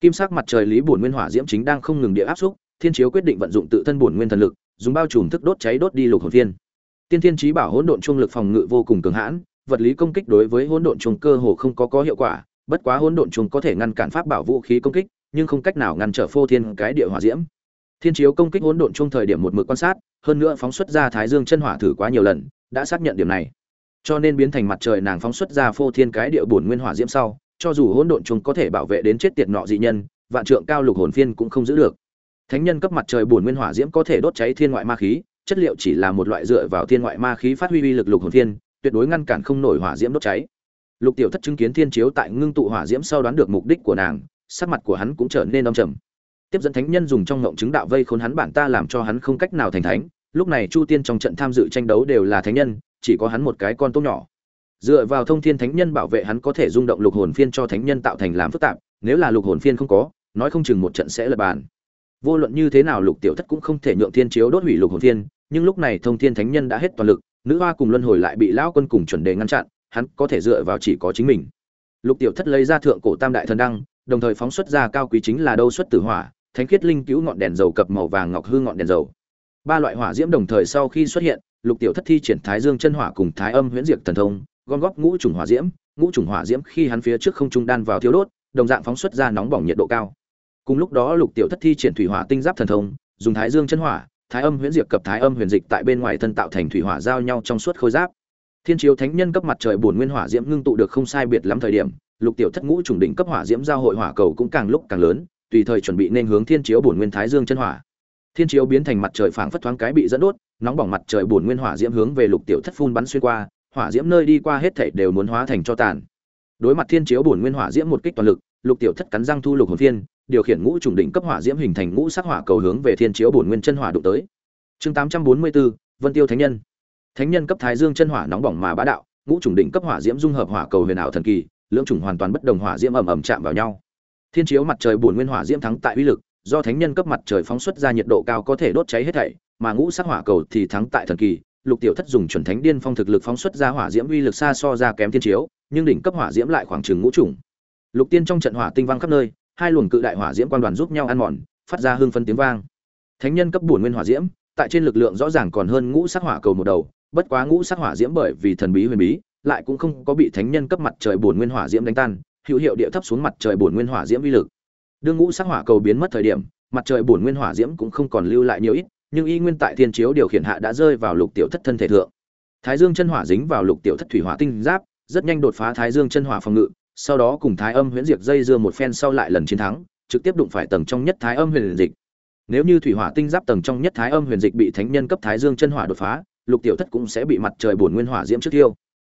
Kim sắc mặt trời lý bổn nguyên hỏa diễm chính đang không ngừng địa áp xúc, thiên chiếu quyết định vận dụng tự thân bổn nguyên thần lực, dùng bao trùm thức đốt cháy đốt đi lục hồn viên tiên thiên Chí bảo hỗn độn trung lực phòng ngự vô cùng cường hãn, vật lý công kích đối với hỗn độn trung cơ hồ không có có hiệu quả, bất quá hỗn độn trung có thể ngăn cản pháp bảo vũ khí công kích, nhưng không cách nào ngăn trở phô thiên cái địa hỏa diễm. Thiên chiếu công kích hỗn độn trung thời điểm một mực quan sát, hơn nữa phóng xuất ra thái dương chân hỏa thử quá nhiều lần, đã xác nhận điểm này. Cho nên biến thành mặt trời nàng phóng xuất ra phô thiên cái địa bổn nguyên hỏa diễm sau, cho dù hỗn độn trung có thể bảo vệ đến chết tiệt nọ dị nhân, vạn trượng cao lục hồn phiên cũng không giữ được. Thánh nhân cấp mặt trời bổn nguyên hỏa diễm có thể đốt cháy thiên ngoại ma khí chất liệu chỉ là một loại dựa vào thiên ngoại ma khí phát huy uy lực lục hồn phiên tuyệt đối ngăn cản không nổi hỏa diễm đốt cháy. Lục tiểu thất chứng kiến thiên chiếu tại ngưng tụ hỏa diễm sau đoán được mục đích của nàng, sắc mặt của hắn cũng trở nên âm trầm. Tiếp dẫn thánh nhân dùng trong ngộng chứng đạo vây khốn hắn bản ta làm cho hắn không cách nào thành thánh, lúc này chu tiên trong trận tham dự tranh đấu đều là thánh nhân, chỉ có hắn một cái con tốt nhỏ. Dựa vào thông thiên thánh nhân bảo vệ hắn có thể rung động lục hồn phiên cho thánh nhân tạo thành làm phức tạp, nếu là lục hồn phiên không có, nói không chừng một trận sẽ lật bàn vô luận như thế nào lục tiểu thất cũng không thể nhượng thiên chiếu đốt hủy lục hồn thiên, nhưng lúc này thông thiên thánh nhân đã hết toàn lực nữ hoa cùng luân hồi lại bị lão quân cùng chuẩn đề ngăn chặn hắn có thể dựa vào chỉ có chính mình. Lục tiểu thất lấy ra thượng cổ tam đại thần đăng đồng thời phóng xuất ra cao quý chính là đâu xuất tử hỏa thánh khiết linh cứu ngọn đèn dầu cập màu vàng ngọc hư ngọn đèn dầu. Ba loại hỏa diễm đồng thời sau khi xuất hiện lục tiểu thất thi triển thái dương chân hỏa cùng thái âm huyễn diệt thần thông gom góp ngũ trùng hỏa diễm ngũ trùng hỏa diễm khi hắn phía trước không trung đan vào thiếu đốt đồng dạng phóng xuất ra nóng bỏng nhiệt độ cao cùng lúc đó lục tiểu thất thi triển thủy hỏa tinh giáp thần thông, dùng thái dương chân hỏa, thái âm huyễn diệp cập thái âm huyền dịch tại bên ngoài thân tạo thành thủy hỏa giao nhau trong suốt khôi giáp. Thiên chiếu thánh nhân cấp mặt trời bổn nguyên hỏa diễm ngưng tụ được không sai biệt lắm thời điểm, lục tiểu thất ngũ trùng đỉnh cấp hỏa diễm giao hội hỏa cầu cũng càng lúc càng lớn, tùy thời chuẩn bị nên hướng thiên chiếu bổn nguyên thái dương chân hỏa. Thiên chiếu biến thành mặt trời phảng phất thoáng cái bị dẫn đốt, nóng bỏng mặt trời bổn nguyên hỏa diễm hướng về lục tiểu thất phun bắn xuyên qua, hỏa diễm nơi đi qua hết thảy đều muốn hóa thành cho tàn. Đối mặt thiên chiếu bổn nguyên hỏa diễm một kích toàn lực lục tiểu thất cắn răng thu lục hồn phiên, điều khiển ngũ trùng đỉnh cấp hỏa diễm hình thành ngũ sắc hỏa cầu hướng về thiên chiếu bổn nguyên chân hỏa đụng tới. Chương tám trăm bốn mươi bốn, vân tiêu thánh nhân. Thánh nhân cấp thái dương chân hỏa nóng bỏng mà bá đạo, ngũ trùng đỉnh cấp hỏa diễm dung hợp hỏa cầu huyền ảo thần kỳ, lưỡng trùng hoàn toàn bất đồng hỏa diễm ầm ầm chạm vào nhau. Thiên chiếu mặt trời bổn nguyên hỏa diễm thắng tại uy lực, do thánh nhân cấp mặt trời phóng xuất ra nhiệt độ cao có thể đốt cháy hết thảy, mà ngũ sắc hỏa cầu thì thắng tại thần kỳ. Lục tiểu thất dùng chuẩn thánh điên phong thực lực phóng xuất ra hỏa diễm uy lực xa so ra kém thiên chiếu, nhưng đỉnh cấp hỏa diễm lại khoảng chừng ngũ trùng lục tiên trong trận hỏa tinh vang khắp nơi, hai luồng cự đại hỏa diễm quan đoàn giúp nhau ăn mòn, phát ra hương phân tiếng vang. Thánh nhân cấp bổn nguyên hỏa diễm, tại trên lực lượng rõ ràng còn hơn ngũ sắc hỏa cầu một đầu, bất quá ngũ sắc hỏa diễm bởi vì thần bí huyền bí, lại cũng không có bị thánh nhân cấp mặt trời bổn nguyên hỏa diễm đánh tan, hữu hiệu địa thấp xuống mặt trời bổn nguyên hỏa diễm uy lực. Đương ngũ sắc hỏa cầu biến mất thời điểm, mặt trời bổn nguyên hỏa diễm cũng không còn lưu lại nhiều ít, nhưng y nguyên tại thiên chiếu điều khiển hạ đã rơi vào lục tiểu thất thân thể thượng. Thái dương chân hỏa dính vào lục tiểu thất thủy hỏa tinh giáp, rất nhanh đột phá thái dương chân hỏa phòng ngự sau đó cùng thái âm huyễn diệt dây dưa một phen sau lại lần chiến thắng, trực tiếp đụng phải tầng trong nhất thái âm huyền dịch. Nếu như thủy hỏa tinh giáp tầng trong nhất thái âm huyền dịch bị thánh nhân cấp thái dương chân hỏa đột phá, lục tiểu thất cũng sẽ bị mặt trời bổn nguyên hỏa diễm trước tiêu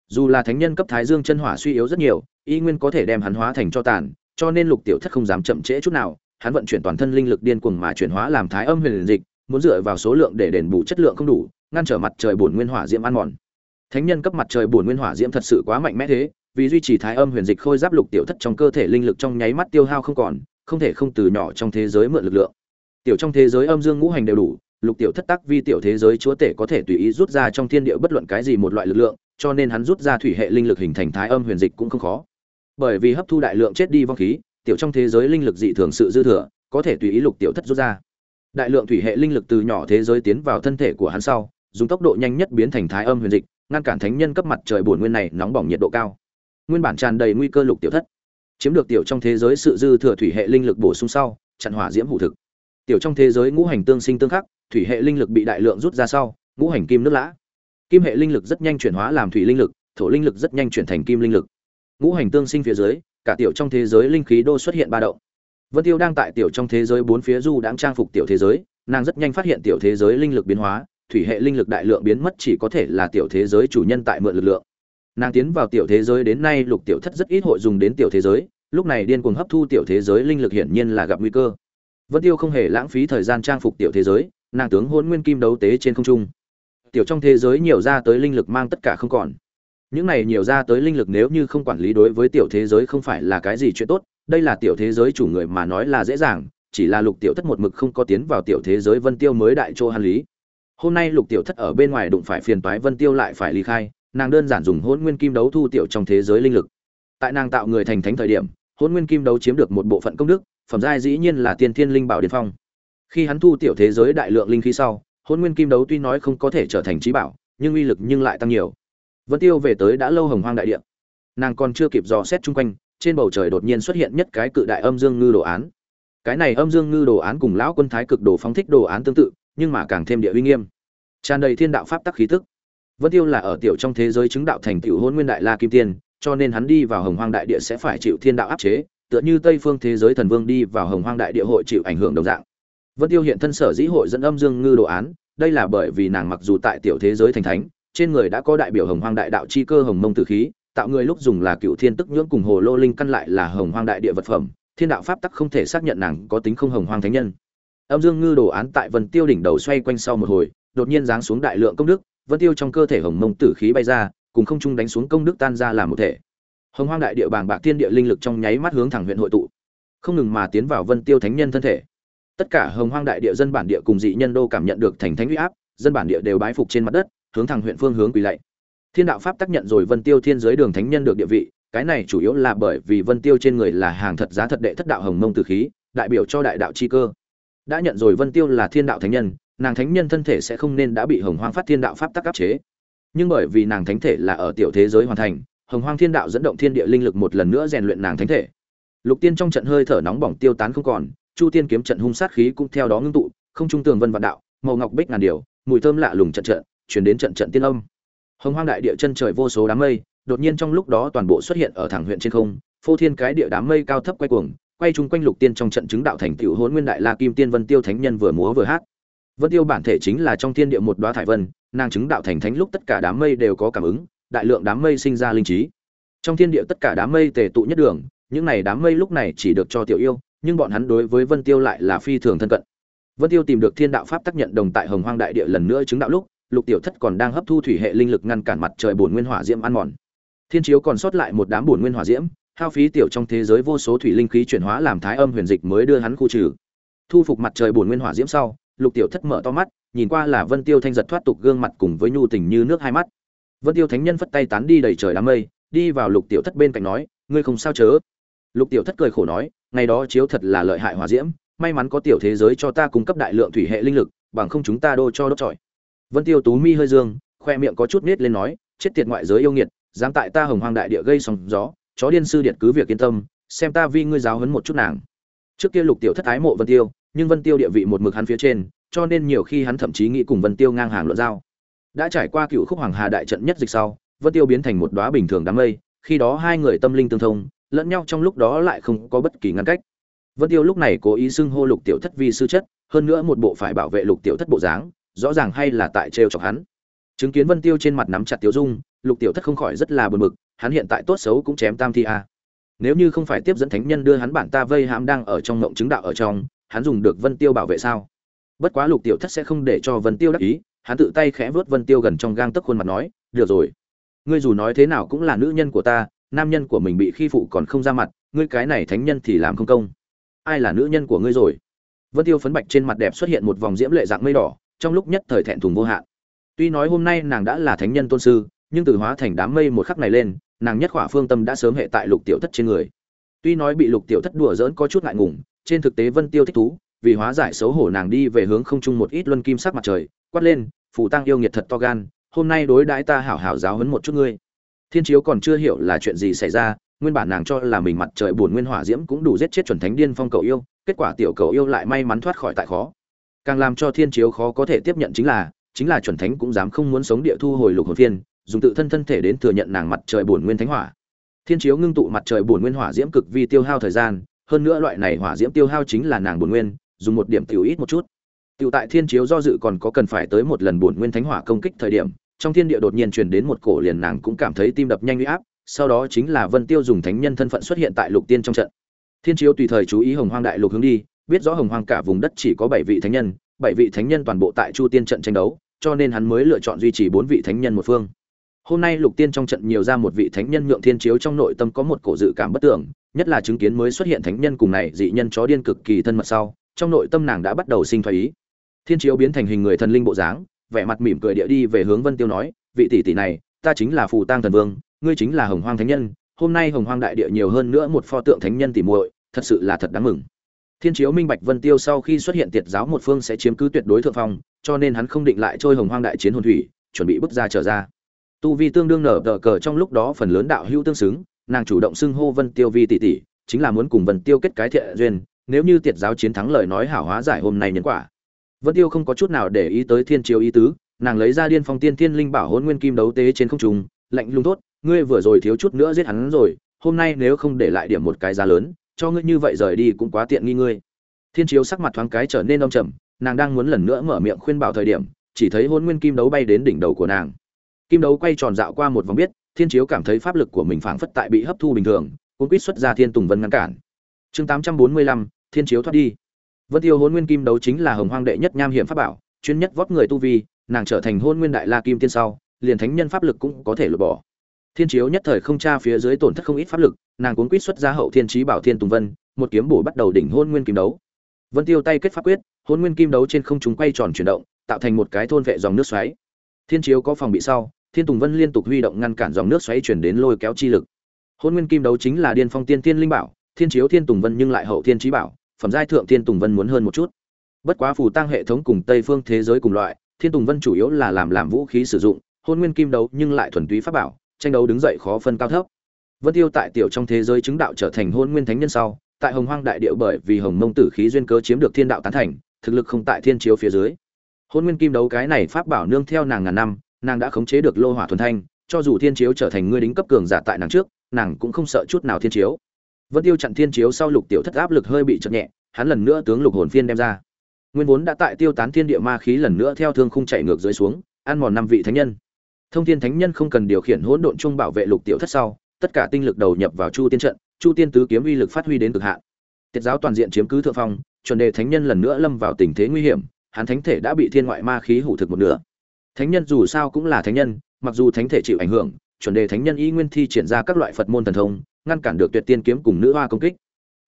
dù là thánh nhân cấp thái dương chân hỏa suy yếu rất nhiều, y nguyên có thể đem hắn hóa thành cho tàn, cho nên lục tiểu thất không dám chậm trễ chút nào, hắn vận chuyển toàn thân linh lực điên cuồng mà chuyển hóa làm thái âm huyền dịch, muốn dựa vào số lượng để đền bù chất lượng không đủ, ngăn trở mặt trời bổn nguyên hỏa diễm ăn mòn. Thánh nhân cấp mặt trời bổn nguyên hỏa diễm thật sự quá mạnh mẽ thế vì duy trì thái âm huyền dịch khôi giáp lục tiểu thất trong cơ thể linh lực trong nháy mắt tiêu hao không còn, không thể không từ nhỏ trong thế giới mượn lực lượng. Tiểu trong thế giới âm dương ngũ hành đều đủ, lục tiểu thất tác vi tiểu thế giới chúa tể có thể tùy ý rút ra trong thiên địa bất luận cái gì một loại lực lượng, cho nên hắn rút ra thủy hệ linh lực hình thành thái âm huyền dịch cũng không khó. Bởi vì hấp thu đại lượng chết đi vong khí, tiểu trong thế giới linh lực dị thường sự dư thừa, có thể tùy ý lục tiểu thất rút ra. Đại lượng thủy hệ linh lực từ nhỏ thế giới tiến vào thân thể của hắn sau, dùng tốc độ nhanh nhất biến thành thái âm huyền dịch, ngăn cản thánh nhân cấp mặt trời bổn nguyên này nóng bỏng nhiệt độ cao nguyên bản tràn đầy nguy cơ lục tiểu thất. Chiếm được tiểu trong thế giới sự dư thừa thủy hệ linh lực bổ sung sau, chặn hỏa diễm hủ thực. Tiểu trong thế giới ngũ hành tương sinh tương khắc, thủy hệ linh lực bị đại lượng rút ra sau, ngũ hành kim nước lã. Kim hệ linh lực rất nhanh chuyển hóa làm thủy linh lực, thổ linh lực rất nhanh chuyển thành kim linh lực. Ngũ hành tương sinh phía dưới, cả tiểu trong thế giới linh khí đô xuất hiện ba động. Vân tiêu đang tại tiểu trong thế giới bốn phía du đang trang phục tiểu thế giới, nàng rất nhanh phát hiện tiểu thế giới linh lực biến hóa, thủy hệ linh lực đại lượng biến mất chỉ có thể là tiểu thế giới chủ nhân tại mượn lực lượng nàng tiến vào tiểu thế giới đến nay lục tiểu thất rất ít hội dùng đến tiểu thế giới, lúc này điên cuồng hấp thu tiểu thế giới linh lực hiển nhiên là gặp nguy cơ. Vân tiêu không hề lãng phí thời gian trang phục tiểu thế giới, nàng tướng hôn nguyên kim đấu tế trên không trung. Tiểu trong thế giới nhiều ra tới linh lực mang tất cả không còn. Những này nhiều ra tới linh lực nếu như không quản lý đối với tiểu thế giới không phải là cái gì chuyện tốt, đây là tiểu thế giới chủ người mà nói là dễ dàng, chỉ là lục tiểu thất một mực không có tiến vào tiểu thế giới vân tiêu mới đại chỗ hàn lý. Hôm nay lục tiểu thất ở bên ngoài đụng phải phiền toái vân tiêu lại phải ly khai nàng đơn giản dùng hôn nguyên kim đấu thu tiểu trong thế giới linh lực. Tại nàng tạo người thành thánh thời điểm hôn nguyên kim đấu chiếm được một bộ phận công đức, phẩm giai dĩ nhiên là tiên thiên linh bảo Điền phong. Khi hắn thu tiểu thế giới đại lượng linh khí sau hôn nguyên kim đấu tuy nói không có thể trở thành trí bảo, nhưng uy lực nhưng lại tăng nhiều. Vân tiêu về tới đã lâu hồng hoang đại địa. Nàng còn chưa kịp dò xét chung quanh, trên bầu trời đột nhiên xuất hiện nhất cái cự đại âm dương ngư đồ án. Cái này âm dương ngư đồ án cùng lão quân thái cực đồ phóng thích đồ án tương tự, nhưng mà càng thêm địa uy nghiêm. Tràn đầy thiên đạo pháp tắc khí tức vân tiêu là ở tiểu trong thế giới chứng đạo thành tiểu hôn nguyên đại la kim tiên, cho nên hắn đi vào hồng hoang đại địa sẽ phải chịu thiên đạo áp chế, tựa như tây phương thế giới thần vương đi vào hồng hoang đại địa hội chịu ảnh hưởng đồng dạng. Vân tiêu hiện thân sở dĩ hội dẫn âm dương ngư đồ án, đây là bởi vì nàng mặc dù tại tiểu thế giới thành thánh, trên người đã có đại biểu hồng hoang đại đạo chi cơ hồng mông tử khí, tạo người lúc dùng là cựu thiên tức nhưỡng cùng hồ lô linh căn lại là hồng hoang đại địa vật phẩm, thiên đạo pháp tắc không thể xác nhận nàng có tính không hồng hoang thánh nhân. Âm dương ngư đồ án tại vân tiêu đỉnh đầu xoay quanh sau một hồi, đột nhiên giáng xuống đại lượng công đức vân tiêu trong cơ thể hồng mông tử khí bay ra, cùng không trung đánh xuống công đức tan ra làm một thể. Hồng hoang đại địa bàng bạc thiên địa linh lực trong nháy mắt hướng thẳng huyện hội tụ, không ngừng mà tiến vào vân tiêu thánh nhân thân thể. Tất cả hồng hoang đại địa dân bản địa cùng dị nhân đô cảm nhận được thành thánh uy áp, dân bản địa đều bái phục trên mặt đất, hướng thẳng huyện phương hướng quỳ lạy. Thiên đạo pháp tác nhận rồi vân tiêu thiên giới đường thánh nhân được địa vị, cái này chủ yếu là bởi vì vân tiêu trên người là hàng thật giá thật đệ thất đạo hồng mông tử khí, đại biểu cho đại đạo chi cơ. Đã nhận rồi vân tiêu là thiên đạo thánh nhân nàng thánh nhân thân thể sẽ không nên đã bị hồng hoang phát thiên đạo pháp tắc áp chế. Nhưng bởi vì nàng thánh thể là ở tiểu thế giới hoàn thành, hồng hoang thiên đạo dẫn động thiên địa linh lực một lần nữa rèn luyện nàng thánh thể. Lục tiên trong trận hơi thở nóng bỏng tiêu tán không còn, chu tiên kiếm trận hung sát khí cũng theo đó ngưng tụ, không trung tường vân vạn đạo, màu ngọc bích ngàn điều, mùi thơm lạ lùng trận trận, chuyển đến trận trận tiên âm. Hồng hoang đại địa chân trời vô số đám mây, đột nhiên trong lúc đó toàn bộ xuất hiện ở thẳng huyện trên không, phô thiên cái địa đám mây cao thấp quay cuồng, quay chung quanh lục tiên trong trận chứng đạo thành tựu hôn nguyên đại la kim tiên vân tiêu thánh nhân vừa múa vừa hát vân tiêu bản thể chính là trong thiên địa một đoá thải vân, nàng chứng đạo thành thánh lúc tất cả đám mây đều có cảm ứng, đại lượng đám mây sinh ra linh trí. Trong thiên địa tất cả đám mây tề tụ nhất đường, những này đám mây lúc này chỉ được cho tiểu yêu, nhưng bọn hắn đối với vân tiêu lại là phi thường thân cận. Vân tiêu tìm được thiên đạo pháp tác nhận đồng tại hồng hoang đại địa lần nữa chứng đạo lúc, lục tiểu thất còn đang hấp thu thủy hệ linh lực ngăn cản mặt trời bổn nguyên hỏa diễm ăn mòn. Thiên chiếu còn sót lại một đám bổn nguyên hỏa diễm, hao phí tiểu trong thế giới vô số thủy linh khí chuyển hóa làm thái âm huyền dịch mới đưa hắn khu trừ. Thu phục mặt trời bổn nguyên hỏa diễm sau lục tiểu thất mở to mắt, nhìn qua là vân tiêu thanh giật thoát tục gương mặt cùng với nhu tình như nước hai mắt. Vân tiêu thánh nhân phất tay tán đi đầy trời đám mây, đi vào lục tiểu thất bên cạnh nói, ngươi không sao chớ? Lục tiểu thất cười khổ nói, ngày đó chiếu thật là lợi hại hòa diễm, may mắn có tiểu thế giới cho ta cung cấp đại lượng thủy hệ linh lực, bằng không chúng ta đô cho đốt trọi. Vân tiêu tú mi hơi dương, khoe miệng có chút nết lên nói, chết tiệt ngoại giới yêu nghiệt, dám tại ta hồng hoang đại địa gây sóng gió, chó điên sư điện cứ việc yên tâm, xem ta vi ngươi giáo huấn một chút nàng. Trước kia lục tiểu thất ái mộ vân tiêu nhưng vân tiêu địa vị một mực hắn phía trên, cho nên nhiều khi hắn thậm chí nghĩ cùng vân tiêu ngang hàng luận giao. Đã trải qua cựu khúc hoàng hà đại trận nhất dịch sau, vân tiêu biến thành một đóa bình thường đám mây, khi đó hai người tâm linh tương thông, lẫn nhau trong lúc đó lại không có bất kỳ ngăn cách. Vân tiêu lúc này cố ý xưng hô lục tiểu thất vi sư chất, hơn nữa một bộ phải bảo vệ lục tiểu thất bộ dáng, rõ ràng hay là tại trêu chọc hắn. Chứng kiến vân tiêu trên mặt nắm chặt tiêu dung, lục tiểu thất không khỏi rất là buồn bực, hắn hiện tại tốt xấu cũng chém tam thi a. Nếu như không phải tiếp dẫn thánh nhân đưa hắn bản ta vây hãm đang ở trong ngộng chứng đạo ở trong hắn dùng được vân tiêu bảo vệ sao? Bất quá lục tiểu thất sẽ không để cho vân tiêu đắc ý, hắn tự tay khẽ vớt vân tiêu gần trong gang tấc khuôn mặt nói, được rồi. Ngươi dù nói thế nào cũng là nữ nhân của ta, nam nhân của mình bị khi phụ còn không ra mặt, ngươi cái này thánh nhân thì làm không công. Ai là nữ nhân của ngươi rồi? Vân tiêu phấn bạch trên mặt đẹp xuất hiện một vòng diễm lệ dạng mây đỏ, trong lúc nhất thời thẹn thùng vô hạn. Tuy nói hôm nay nàng đã là thánh nhân tôn sư, nhưng từ hóa thành đám mây một khắc này lên, nàng nhất khỏa phương tâm đã sớm hệ tại lục tiểu thất trên người. Tuy nói bị lục tiểu thất đùa dỡn có chút ngại ngùng trên thực tế vân tiêu thích thú, vì hóa giải xấu hổ nàng đi về hướng không trung một ít luân kim sắc mặt trời, quát lên phủ tăng yêu nghiệt thật to gan, hôm nay đối đãi ta hảo hảo giáo huấn một chút ngươi. Thiên chiếu còn chưa hiểu là chuyện gì xảy ra, nguyên bản nàng cho là mình mặt trời buồn nguyên hỏa diễm cũng đủ giết chết chuẩn thánh điên phong cầu yêu, kết quả tiểu cầu yêu lại may mắn thoát khỏi tại khó. Càng làm cho thiên chiếu khó có thể tiếp nhận chính là chính là chuẩn thánh cũng dám không muốn sống địa thu hồi lục hồn phiên, dùng tự thân thân thể đến thừa nhận nàng mặt trời buồn nguyên thánh hỏa. Thiên chiếu ngưng tụ mặt trời buồn nguyên hỏa diễm cực vi tiêu hao thời gian hơn nữa loại này hỏa diễm tiêu hao chính là nàng buồn nguyên, dùng một điểm tiểu ít một chút. Tiểu tại thiên chiếu do dự còn có cần phải tới một lần buồn nguyên thánh hỏa công kích thời điểm, trong thiên địa đột nhiên truyền đến một cổ liền nàng cũng cảm thấy tim đập nhanh uy áp, sau đó chính là vân tiêu dùng thánh nhân thân phận xuất hiện tại lục tiên trong trận. Thiên chiếu tùy thời chú ý hồng hoang đại lục hướng đi, biết rõ hồng hoang cả vùng đất chỉ có bảy vị thánh nhân, bảy vị thánh nhân toàn bộ tại chu tiên trận tranh đấu, cho nên hắn mới lựa chọn duy trì bốn vị thánh nhân một phương. Hôm nay lục tiên trong trận nhiều ra một vị thánh nhân nhượng thiên chiếu trong nội tâm có một cổ dự cảm bất tưởng nhất là chứng kiến mới xuất hiện thánh nhân cùng này dị nhân chó điên cực kỳ thân mật sau, trong nội tâm nàng đã bắt đầu sinh thái ý. Thiên chiếu biến thành hình người thần linh bộ dáng, vẻ mặt mỉm cười địa đi về hướng vân tiêu nói, vị tỷ tỷ này, ta chính là phù tang thần vương, ngươi chính là hồng hoang thánh nhân, hôm nay hồng hoang đại địa nhiều hơn nữa một pho tượng thánh nhân tỷ muội, thật sự là thật đáng mừng. Thiên chiếu minh bạch vân tiêu sau khi xuất hiện tiệt giáo một phương sẽ chiếm cứ tuyệt đối thượng phong, cho nên hắn không định lại trôi hồng hoang đại chiến hồn thủy, chuẩn bị bước ra trở ra. Tu vi tương đương nở tờ cờ trong lúc đó phần lớn đạo hữu tương xứng nàng chủ động xưng hô vân tiêu vi tỷ tỷ, chính là muốn cùng vân tiêu kết cái thiện duyên, nếu như tiệt giáo chiến thắng lời nói hảo hóa giải hôm nay nhân quả. Vân tiêu không có chút nào để ý tới thiên chiếu ý tứ, nàng lấy ra điên phong tiên thiên linh bảo hồn nguyên kim đấu tế trên không trung, lạnh lùng tốt ngươi vừa rồi thiếu chút nữa giết hắn rồi, hôm nay nếu không để lại điểm một cái giá lớn, cho ngươi như vậy rời đi cũng quá tiện nghi ngươi. Thiên chiếu sắc mặt thoáng cái trở nên đông trầm, nàng đang muốn lần nữa mở miệng khuyên bảo thời điểm, chỉ thấy hồn nguyên kim đấu bay đến đỉnh đầu của nàng. Kim đấu quay tròn dạo qua một vòng biết thiên chiếu cảm thấy pháp lực của mình phảng phất tại bị hấp thu bình thường, cuốn quýt xuất ra thiên tùng vân ngăn cản. Chương tám trăm bốn mươi lăm, thiên chiếu thoát đi. Vân tiêu hôn nguyên kim đấu chính là hồng hoang đệ nhất nham hiểm pháp bảo, chuyên nhất vót người tu vi, nàng trở thành hôn nguyên đại la kim tiên sau, liền thánh nhân pháp lực cũng có thể lột bỏ. Thiên chiếu nhất thời không tra phía dưới tổn thất không ít pháp lực, nàng cuốn quýt xuất ra hậu thiên trí bảo thiên tùng vân, một kiếm bổ bắt đầu đỉnh hôn nguyên kim đấu. Vân tiêu tay kết pháp quyết hôn nguyên kim đấu trên không trung quay tròn chuyển động, tạo thành một cái thôn vệ dòng nước xoáy. Thiên chiếu có phòng bị sau thiên tùng vân liên tục huy động ngăn cản dòng nước xoáy chuyển đến lôi kéo chi lực. Hôn nguyên kim đấu chính là điên phong tiên tiên linh bảo, thiên chiếu thiên tùng vân nhưng lại hậu thiên trí bảo, phẩm giai thượng thiên tùng vân muốn hơn một chút. Bất quá phù tăng hệ thống cùng tây phương thế giới cùng loại, thiên tùng vân chủ yếu là làm làm vũ khí sử dụng, hôn nguyên kim đấu nhưng lại thuần túy pháp bảo, tranh đấu đứng dậy khó phân cao thấp. Vân tiêu tại tiểu trong thế giới chứng đạo trở thành hôn nguyên thánh nhân sau, tại hồng hoang đại địa bởi vì hồng mông tử khí duyên cớ chiếm được thiên đạo tán thành, thực lực không tại thiên chiếu phía dưới. Hôn nguyên kim đấu cái này pháp bảo nương theo nàng ngàn năm nàng đã khống chế được lô hỏa thuần thanh, cho dù thiên chiếu trở thành ngươi đính cấp cường giả tại nàng trước, nàng cũng không sợ chút nào thiên chiếu. Vân tiêu chặn thiên chiếu sau lục tiểu thất áp lực hơi bị chậm nhẹ, hắn lần nữa tướng lục hồn phiên đem ra. Nguyên vốn đã tại tiêu tán thiên địa ma khí lần nữa theo thương khung chạy ngược dưới xuống, ăn mòn năm vị thánh nhân. Thông thiên thánh nhân không cần điều khiển hỗn độn chung bảo vệ lục tiểu thất sau, tất cả tinh lực đầu nhập vào chu tiên trận, chu tiên tứ kiếm uy lực phát huy đến cực hạn. Tiết giáo toàn diện chiếm cứ thượng phong, chuẩn đề thánh nhân lần nữa lâm vào tình thế nguy hiểm, hắn thánh thể đã bị thiên ngoại ma khí hủ thực một nửa thánh nhân dù sao cũng là thánh nhân mặc dù thánh thể chịu ảnh hưởng chuẩn đề thánh nhân ý nguyên thi triển ra các loại phật môn thần thông ngăn cản được tuyệt tiên kiếm cùng nữ hoa công kích.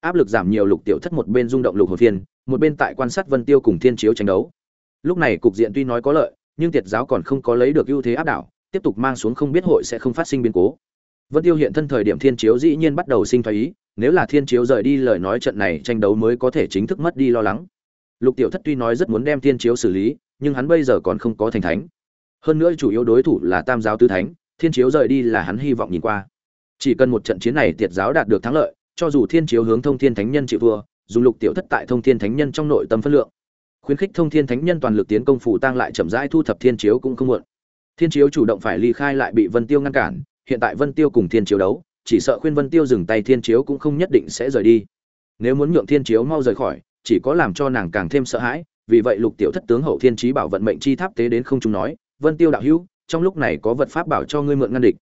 Áp lực giảm nhiều lục tiểu thất một bên rung động lục hồ thiên, một bên tại quan sát vân tiêu cùng thiên chiếu tranh đấu. Lúc này cục diện tuy nói có lợi nhưng tiệt giáo còn không có lấy được ưu thế áp đảo tiếp tục mang xuống không biết hội sẽ không phát sinh biến cố. Vân tiêu hiện thân thời điểm thiên chiếu dĩ nhiên bắt đầu sinh thái ý nếu là thiên chiếu rời đi lời nói trận này tranh đấu mới có thể chính thức mất đi lo lắng. Lục tiểu thất tuy nói rất muốn đem thiên chiếu xử lý nhưng hắn bây giờ còn không có thành thánh hơn nữa chủ yếu đối thủ là tam giáo tứ thánh, thiên chiếu rời đi là hắn hy vọng nhìn qua. Chỉ cần một trận chiến này tiệt giáo đạt được thắng lợi, cho dù thiên chiếu hướng thông thiên thánh nhân chịu thua, dùng lục tiểu thất tại thông thiên thánh nhân trong nội tâm phân lượng. Khuyến khích thông thiên thánh nhân toàn lực tiến công phủ tăng lại chậm rãi thu thập thiên chiếu cũng không muộn. Thiên chiếu chủ động phải ly khai lại bị vân tiêu ngăn cản, hiện tại vân tiêu cùng thiên chiếu đấu, chỉ sợ khuyên vân tiêu dừng tay thiên chiếu cũng không nhất định sẽ rời đi. Nếu muốn nhượng thiên chiếu mau rời khỏi, chỉ có làm cho nàng càng thêm sợ hãi, vì vậy lục tiểu thất tướng hậu thiên trí bảo vận mệnh chi tháp tế đến không chúng nói vân tiêu đạo hữu, trong lúc này có vật pháp bảo cho ngươi mượn ngăn địch.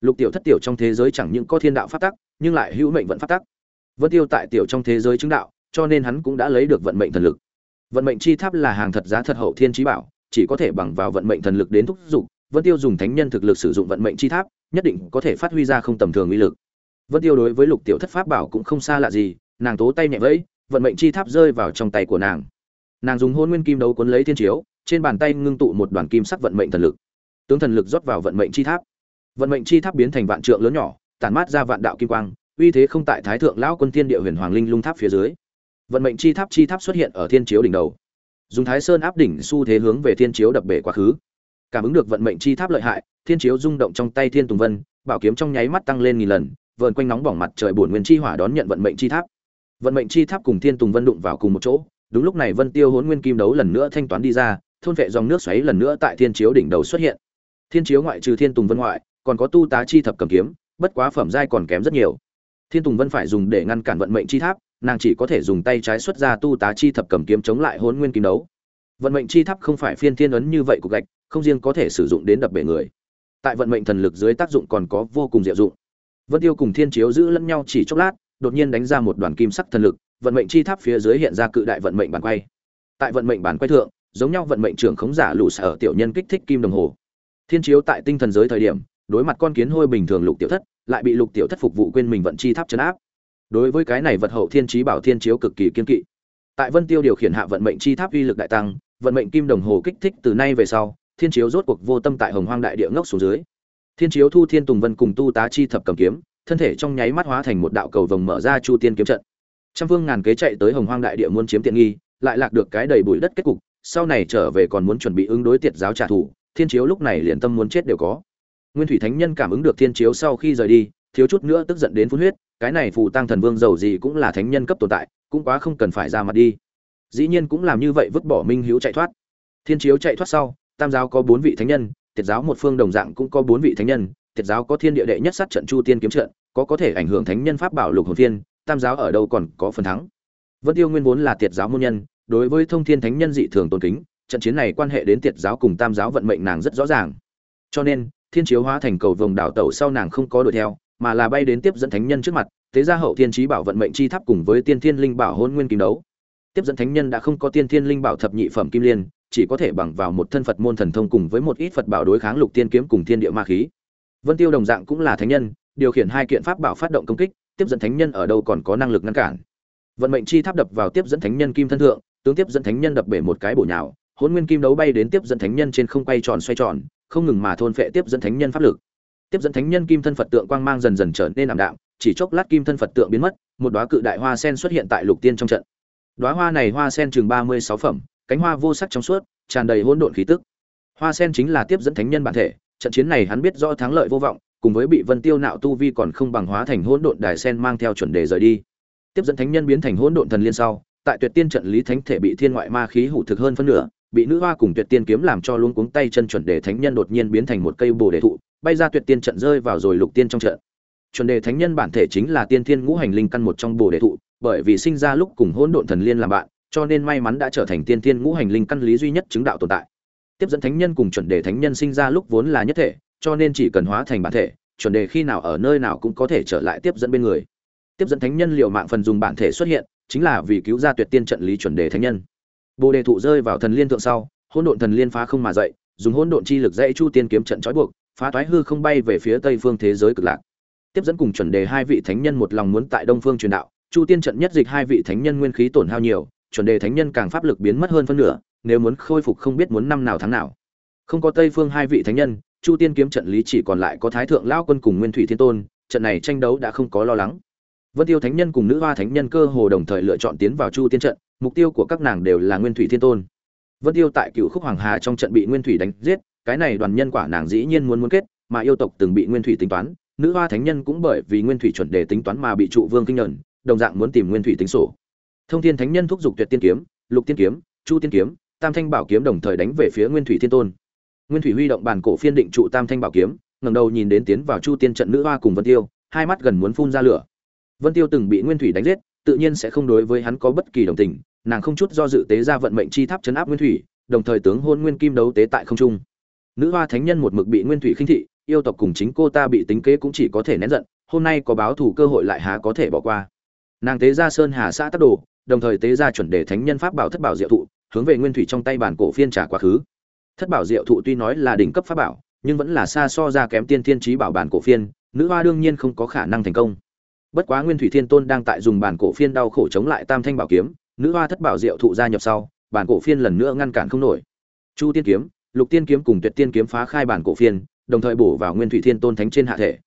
Lục tiểu thất tiểu trong thế giới chẳng những có thiên đạo pháp tắc, nhưng lại hữu mệnh vận pháp tắc. Vân tiêu tại tiểu trong thế giới chứng đạo, cho nên hắn cũng đã lấy được vận mệnh thần lực. Vận mệnh chi tháp là hàng thật giá thật hậu thiên trí bảo, chỉ có thể bằng vào vận mệnh thần lực đến thúc giục, vân tiêu dùng thánh nhân thực lực sử dụng vận mệnh chi tháp, nhất định có thể phát huy ra không tầm thường uy lực. Vân tiêu đối với lục tiểu thất pháp bảo cũng không xa lạ gì, nàng tố tay nhẹ vẫy, vận mệnh chi tháp rơi vào trong tay của nàng. Nàng dùng hôn nguyên kim đấu cuốn lấy thiên chiếu trên bàn tay ngưng tụ một đoàn kim sắc vận mệnh thần lực. Tướng thần lực rót vào vận mệnh chi tháp. Vận mệnh chi tháp biến thành vạn trượng lớn nhỏ, tản mát ra vạn đạo kim quang, uy thế không tại thái thượng lão quân thiên địa huyền hoàng linh lung tháp phía dưới. Vận mệnh chi tháp chi tháp xuất hiện ở thiên chiếu đỉnh đầu. Dùng thái sơn áp đỉnh xu thế hướng về thiên chiếu đập bể quá khứ. Cảm ứng được vận mệnh chi tháp lợi hại, thiên chiếu rung động trong tay thiên tùng vân, bảo kiếm trong nháy mắt tăng lên nghìn lần, vờn quanh nóng bỏng mặt trời bổn nguyên chi hỏa đón nhận vận mệnh chi tháp. Vận mệnh chi tháp cùng thiên tùng vân đụng vào cùng một chỗ, đúng lúc này vân tiêu hốn nguyên kim đấu lần nữa thanh toán đi ra thôn vệ dòng nước xoáy lần nữa tại thiên chiếu đỉnh đầu xuất hiện. Thiên chiếu ngoại trừ thiên tùng vân ngoại, còn có tu tá chi thập cầm kiếm, bất quá phẩm giai còn kém rất nhiều. Thiên tùng vân phải dùng để ngăn cản vận mệnh chi tháp, nàng chỉ có thể dùng tay trái xuất ra tu tá chi thập cầm kiếm chống lại hôn nguyên kim đấu. Vận mệnh chi tháp không phải phiên thiên ấn như vậy của gạch, không riêng có thể sử dụng đến đập bể người. Tại vận mệnh thần lực dưới tác dụng còn có vô cùng diệu dụng. Vân tiêu cùng thiên chiếu giữ lẫn nhau chỉ chốc lát, đột nhiên đánh ra một đoàn kim sắc thần lực, vận mệnh chi tháp phía dưới hiện ra cự đại vận mệnh bản quay. Tại vận mệnh bản quay thượng giống nhau vận mệnh trưởng khống giả lũ sở tiểu nhân kích thích kim đồng hồ. Thiên chiếu tại tinh thần giới thời điểm, đối mặt con kiến hôi bình thường lục tiểu thất, lại bị lục tiểu thất phục vụ quên mình vận chi tháp chấn áp. Đối với cái này vật hậu thiên trí bảo thiên chiếu cực kỳ kiên kỵ. Tại vân tiêu điều khiển hạ vận mệnh chi tháp uy lực đại tăng, vận mệnh kim đồng hồ kích thích từ nay về sau, thiên chiếu rốt cuộc vô tâm tại hồng hoang đại địa ngốc xuống dưới. Thiên chiếu thu thiên tùng vân cùng tu tá chi thập cầm kiếm, thân thể trong nháy mắt hóa thành một đạo cầu vồng mở ra chu tiên kiếm trận. Trăm phương ngàn kế chạy tới hồng hoang đại địa muốn chiếm tiện nghi, lại lạc được cái đầy bụi đất kết cục sau này trở về còn muốn chuẩn bị ứng đối tiệt giáo trả thù, thiên chiếu lúc này liền tâm muốn chết đều có. Nguyên thủy thánh nhân cảm ứng được thiên chiếu sau khi rời đi, thiếu chút nữa tức giận đến phun huyết, cái này phù tăng thần vương giàu gì cũng là thánh nhân cấp tồn tại, cũng quá không cần phải ra mặt đi. Dĩ nhiên cũng làm như vậy vứt bỏ minh hữu chạy thoát. Thiên chiếu chạy thoát sau, tam giáo có bốn vị thánh nhân, tiệt giáo một phương đồng dạng cũng có bốn vị thánh nhân, tiệt giáo có thiên địa đệ nhất sát trận chu tiên kiếm trận, có có thể ảnh hưởng thánh nhân pháp bảo lục hồn thiên, tam giáo ở đâu còn có phần thắng. Vân tiêu nguyên vốn là tiệt giáo môn nhân đối với thông thiên thánh nhân dị thường tôn kính, trận chiến này quan hệ đến tiệt giáo cùng tam giáo vận mệnh nàng rất rõ ràng. Cho nên, thiên chiếu hóa thành cầu vồng đảo tẩu sau nàng không có đuổi theo, mà là bay đến tiếp dẫn thánh nhân trước mặt tế gia hậu thiên trí bảo vận mệnh chi tháp cùng với tiên thiên linh bảo hôn nguyên kim đấu. Tiếp dẫn thánh nhân đã không có tiên thiên linh bảo thập nhị phẩm kim liên, chỉ có thể bằng vào một thân phật môn thần thông cùng với một ít phật bảo đối kháng lục tiên kiếm cùng thiên địa ma khí. Vân tiêu đồng dạng cũng là thánh nhân, điều khiển hai kiện pháp bảo phát động công kích, tiếp dẫn thánh nhân ở đâu còn có năng lực ngăn cản. Vận mệnh chi tháp đập vào tiếp dẫn thánh nhân kim thân thượng tướng tiếp dẫn thánh nhân đập bể một cái bổ nhào hôn nguyên kim đấu bay đến tiếp dẫn thánh nhân trên không quay tròn xoay tròn, không ngừng mà thôn phệ tiếp dẫn thánh nhân pháp lực. Tiếp dẫn thánh nhân kim thân phật tượng quang mang dần dần trở nên ảm đạm, chỉ chốc lát kim thân phật tượng biến mất, một đóa cự đại hoa sen xuất hiện tại lục tiên trong trận. Đóa hoa này hoa sen chừng ba mươi sáu phẩm, cánh hoa vô sắc trong suốt, tràn đầy hỗn độn khí tức. Hoa sen chính là tiếp dẫn thánh nhân bản thể, trận chiến này hắn biết rõ thắng lợi vô vọng, cùng với bị vân tiêu nạo tu vi còn không bằng hóa thành hỗn độn đài sen mang theo chuẩn đề rời đi. Tiếp dẫn thánh nhân biến thành hỗn độn thần liên sau tại tuyệt tiên trận lý thánh thể bị thiên ngoại ma khí hủ thực hơn phân nửa, bị nữ hoa cùng tuyệt tiên kiếm làm cho luống cuống tay chân chuẩn đề thánh nhân đột nhiên biến thành một cây bồ đề thụ, bay ra tuyệt tiên trận rơi vào rồi lục tiên trong trận. Chuẩn đề thánh nhân bản thể chính là tiên thiên ngũ hành linh căn một trong bồ đề thụ, bởi vì sinh ra lúc cùng hỗn độn thần liên làm bạn, cho nên may mắn đã trở thành tiên thiên ngũ hành linh căn lý duy nhất chứng đạo tồn tại. Tiếp dẫn thánh nhân cùng chuẩn đề thánh nhân sinh ra lúc vốn là nhất thể, cho nên chỉ cần hóa thành bản thể, chuẩn đề khi nào ở nơi nào cũng có thể trở lại tiếp dẫn bên người. Tiếp dẫn thánh nhân liệu mạng phần dùng bản thể xuất hiện chính là vì cứu ra tuyệt tiên trận lý chuẩn đề thánh nhân. Bồ đề thụ rơi vào thần liên thượng sau, hỗn độn thần liên phá không mà dậy, dùng hỗn độn chi lực dãy chu tiên kiếm trận trói buộc, phá toái hư không bay về phía tây phương thế giới cực lạc. Tiếp dẫn cùng chuẩn đề hai vị thánh nhân một lòng muốn tại đông phương truyền đạo, chu tiên trận nhất dịch hai vị thánh nhân nguyên khí tổn hao nhiều, chuẩn đề thánh nhân càng pháp lực biến mất hơn phân nửa, nếu muốn khôi phục không biết muốn năm nào tháng nào. Không có tây phương hai vị thánh nhân, chu tiên kiếm trận lý chỉ còn lại có thái thượng lão quân cùng nguyên thủy thiên tôn, trận này tranh đấu đã không có lo lắng vân tiêu thánh nhân cùng nữ hoa thánh nhân cơ hồ đồng thời lựa chọn tiến vào chu tiên trận, mục tiêu của các nàng đều là nguyên thủy thiên tôn. Vân tiêu tại cựu khúc hoàng hà trong trận bị nguyên thủy đánh giết, cái này đoàn nhân quả nàng dĩ nhiên muốn muốn kết, mà yêu tộc từng bị nguyên thủy tính toán, nữ hoa thánh nhân cũng bởi vì nguyên thủy chuẩn đề tính toán mà bị trụ vương kinh nhận, đồng dạng muốn tìm nguyên thủy tính sổ. Thông thiên thánh nhân thúc giục tuyệt tiên kiếm, lục tiên kiếm, chu tiên kiếm, tam thanh bảo kiếm đồng thời đánh về phía nguyên thủy thiên tôn. Nguyên thủy huy động bản cổ phiên định trụ tam thanh bảo kiếm, ngẩng đầu nhìn đến tiến vào chu tiên trận nữ hoa cùng vân tiêu, hai mắt gần muốn phun ra lửa vân tiêu từng bị nguyên thủy đánh giết, tự nhiên sẽ không đối với hắn có bất kỳ đồng tình, nàng không chút do dự tế ra vận mệnh chi tháp chấn áp nguyên thủy, đồng thời tướng hôn nguyên kim đấu tế tại không trung. Nữ hoa thánh nhân một mực bị nguyên thủy khinh thị, yêu tộc cùng chính cô ta bị tính kế cũng chỉ có thể nén giận, hôm nay có báo thù cơ hội lại há có thể bỏ qua. Nàng tế ra sơn hà xã tác đồ, đồng thời tế ra chuẩn đề thánh nhân pháp bảo thất bảo diệu thụ, hướng về nguyên thủy trong tay bản cổ phiên trả quá khứ. Thất bảo diệu thụ tuy nói là đỉnh cấp pháp bảo, nhưng vẫn là xa so ra kém tiên thiên trí bảo bản cổ phiên, nữ hoa đương nhiên không có khả năng thành công bất quá nguyên thủy thiên tôn đang tại dùng bản cổ phiên đau khổ chống lại tam thanh bảo kiếm, nữ hoa thất bảo diệu thụ gia nhập sau, bản cổ phiên lần nữa ngăn cản không nổi. Chu tiên kiếm, lục tiên kiếm cùng tuyệt tiên kiếm phá khai bản cổ phiên, đồng thời bổ vào nguyên thủy thiên tôn thánh trên hạ thể.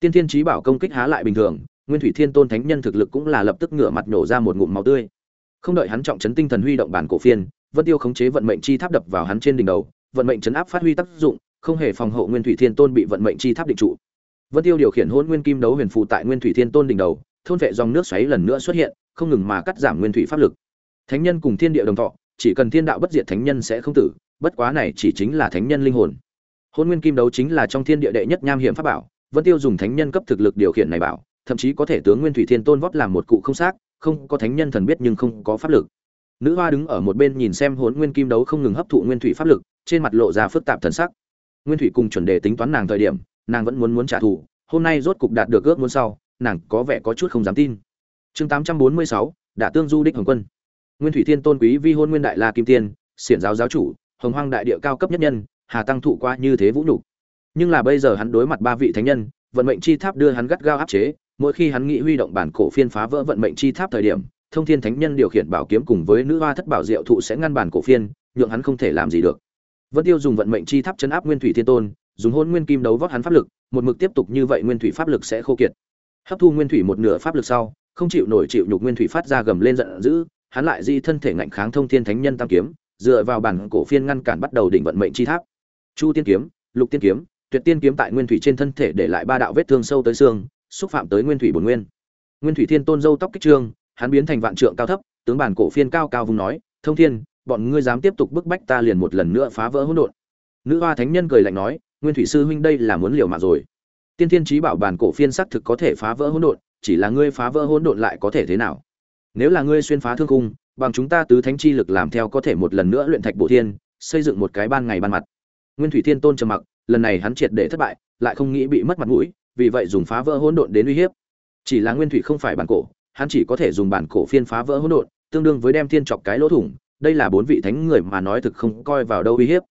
Tiên thiên trí bảo công kích há lại bình thường, nguyên thủy thiên tôn thánh nhân thực lực cũng là lập tức ngửa mặt nhổ ra một ngụm máu tươi. Không đợi hắn trọng chấn tinh thần huy động bản cổ phiên, vân tiêu khống chế vận mệnh chi tháp đập vào hắn trên đỉnh đầu, vận mệnh chấn áp phát huy tác dụng, không hề phòng hộ nguyên thủy thiên tôn bị vận mệnh chi tháp định trụ vân tiêu điều khiển Hỗn nguyên kim đấu huyền phù tại nguyên thủy thiên tôn đỉnh đầu, thôn vệ dòng nước xoáy lần nữa xuất hiện, không ngừng mà cắt giảm nguyên thủy pháp lực. Thánh nhân cùng thiên địa đồng thọ, chỉ cần thiên đạo bất diệt thánh nhân sẽ không tử, bất quá này chỉ chính là thánh nhân linh hồn. Hỗn nguyên kim đấu chính là trong thiên địa đệ nhất nham hiểm pháp bảo, vân tiêu dùng thánh nhân cấp thực lực điều khiển này bảo, thậm chí có thể tướng nguyên thủy thiên tôn vót làm một cụ không xác, không có thánh nhân thần biết nhưng không có pháp lực. Nữ hoa đứng ở một bên nhìn xem Hỗn nguyên kim đấu không ngừng hấp thụ nguyên thủy pháp lực, trên mặt lộ ra phức tạp thần sắc. Nguyên thủy cùng chuẩn đề tính toán nàng thời điểm nàng vẫn muốn muốn trả thù, hôm nay rốt cục đạt được ước muốn sau, nàng có vẻ có chút không dám tin. Chương tám trăm bốn mươi sáu, đả tương du đích hồng quân. Nguyên thủy thiên tôn quý vi hôn nguyên đại la kim tiên, xiển giáo giáo chủ, hồng hoang đại địa cao cấp nhất nhân, hà tăng thụ qua như thế vũ nhục. Nhưng là bây giờ hắn đối mặt ba vị thánh nhân, vận mệnh chi tháp đưa hắn gắt gao áp chế, mỗi khi hắn nghĩ huy động bản cổ phiên phá vỡ vận mệnh chi tháp thời điểm, thông thiên thánh nhân điều khiển bảo kiếm cùng với nữ hoa thất bảo diệu thụ sẽ ngăn bản cổ phiên, nhượng hắn không thể làm gì được. Vân tiêu dùng vận mệnh chi tháp chấn áp nguyên thủy thiên tôn dùng hôn nguyên kim đấu vót hắn pháp lực, một mực tiếp tục như vậy nguyên thủy pháp lực sẽ khô kiệt. Hấp thu nguyên thủy một nửa pháp lực sau, không chịu nổi chịu nhục nguyên thủy phát ra gầm lên giận dữ, hắn lại di thân thể ngạnh kháng thông thiên thánh nhân tam kiếm, dựa vào bản cổ phiên ngăn cản bắt đầu đỉnh vận mệnh chi tháp. Chu tiên kiếm, lục tiên kiếm, tuyệt tiên kiếm tại nguyên thủy trên thân thể để lại ba đạo vết thương sâu tới xương, xúc phạm tới nguyên thủy bổn nguyên. Nguyên thủy thiên tôn dâu tóc kích trương, hắn biến thành vạn trượng cao thấp, tướng bản cổ phiên cao cao vùng nói, thông thiên, bọn ngươi dám tiếp tục bức bách ta liền một lần nữa phá vỡ hỗn độn. Nữ hoa thánh nhân cười lạnh nói nguyên thủy sư huynh đây là muốn liều mạng rồi. Tiên thiên trí bảo bản cổ phiên sắc thực có thể phá vỡ hỗn độn, chỉ là ngươi phá vỡ hỗn độn lại có thể thế nào? Nếu là ngươi xuyên phá thương cung bằng chúng ta tứ thánh chi lực làm theo có thể một lần nữa luyện thạch bộ thiên, xây dựng một cái ban ngày ban mặt. Nguyên thủy thiên tôn trầm mặc, lần này hắn triệt để thất bại, lại không nghĩ bị mất mặt mũi, vì vậy dùng phá vỡ hỗn độn đến uy hiếp. Chỉ là nguyên thủy không phải bản cổ, hắn chỉ có thể dùng bản cổ phiên phá vỡ hỗn độn, tương đương với đem thiên chọc cái lỗ thủng, đây là bốn vị thánh người mà nói thực không coi vào đâu uy hiếp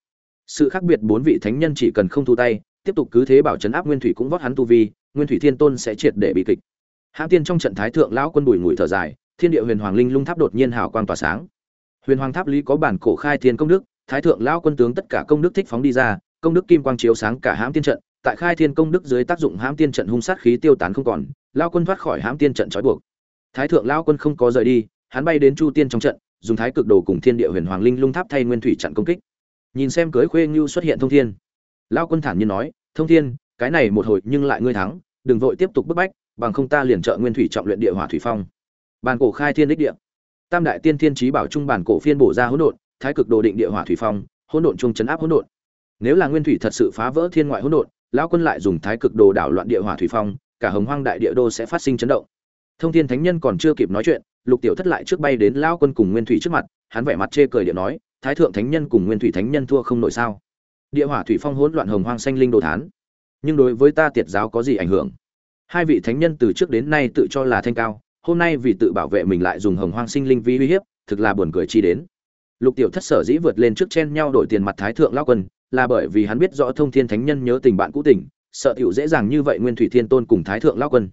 sự khác biệt bốn vị thánh nhân chỉ cần không thu tay, tiếp tục cứ thế bảo chấn áp nguyên thủy cũng vót hắn tu vi, nguyên thủy thiên tôn sẽ triệt để bị kịch. Hãm tiên trong trận thái thượng lão quân bùi ngùi thở dài, thiên địa huyền hoàng linh lung tháp đột nhiên hào quang tỏa sáng. Huyền hoàng tháp lý có bản cổ khai thiên công đức, thái thượng lão quân tướng tất cả công đức thích phóng đi ra, công đức kim quang chiếu sáng cả hãm tiên trận, tại khai thiên công đức dưới tác dụng hãm tiên trận hung sát khí tiêu tán không còn, lão quân thoát khỏi hãm tiên trận trói buộc. Thái thượng lão quân không có rời đi, hắn bay đến chu tiên trong trận, dùng thái cực đồ cùng thiên địa huyền hoàng linh lung tháp thay nguyên thủy chặn công kích nhìn xem cưới khuê ngưu xuất hiện thông thiên. Lão quân thản nhiên nói, thông thiên, cái này một hồi nhưng lại ngươi thắng, đừng vội tiếp tục bức bách, bằng không ta liền trợ nguyên thủy trọng luyện địa hỏa thủy phong. Bàn cổ khai thiên đích địa. Tam đại tiên thiên trí bảo trung bản cổ phiên bổ ra hỗn độn, thái cực đồ định địa hỏa thủy phong, hỗn độn chung chấn áp hỗn độn. Nếu là nguyên thủy thật sự phá vỡ thiên ngoại hỗn độn lão quân lại dùng thái cực đồ đảo loạn địa hỏa thủy phong, cả hồng hoang đại địa đô sẽ phát sinh chấn động. Thông thiên thánh nhân còn chưa kịp nói chuyện, lục tiểu thất lại trước bay đến lão quân cùng nguyên thủy trước mặt, hắn vẻ mặt chê cười điện nói thái thượng thánh nhân cùng nguyên thủy thánh nhân thua không nổi sao? Địa hỏa thủy phong hỗn loạn hồng hoang xanh linh đồ thán. Nhưng đối với ta tiệt giáo có gì ảnh hưởng? Hai vị thánh nhân từ trước đến nay tự cho là thanh cao, hôm nay vì tự bảo vệ mình lại dùng hồng hoang sinh linh vi uy hiếp, thực là buồn cười chi đến. Lục tiểu thất sở dĩ vượt lên trước chen nhau đổi tiền mặt thái thượng lao quân, là bởi vì hắn biết rõ thông thiên thánh nhân nhớ tình bạn cũ tình, sợ tiểu dễ dàng như vậy nguyên thủy thiên tôn cùng thái thượng lao quân.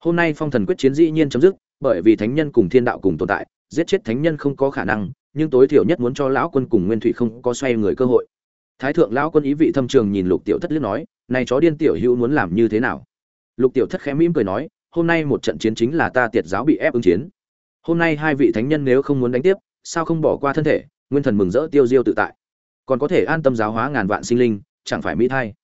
Hôm nay phong thần quyết chiến dĩ nhiên chấm dứt, bởi vì thánh nhân cùng thiên đạo cùng tồn tại, giết chết thánh nhân không có khả năng nhưng tối thiểu nhất muốn cho lão quân cùng nguyên thủy không có xoay người cơ hội. Thái thượng lão quân ý vị thâm trường nhìn lục tiểu thất liếc nói, này chó điên tiểu hữu muốn làm như thế nào? Lục tiểu thất khẽ mỉm cười nói, hôm nay một trận chiến chính là ta tiệt giáo bị ép ứng chiến. Hôm nay hai vị thánh nhân nếu không muốn đánh tiếp, sao không bỏ qua thân thể, nguyên thần mừng rỡ tiêu diêu tự tại. Còn có thể an tâm giáo hóa ngàn vạn sinh linh, chẳng phải mỹ thay.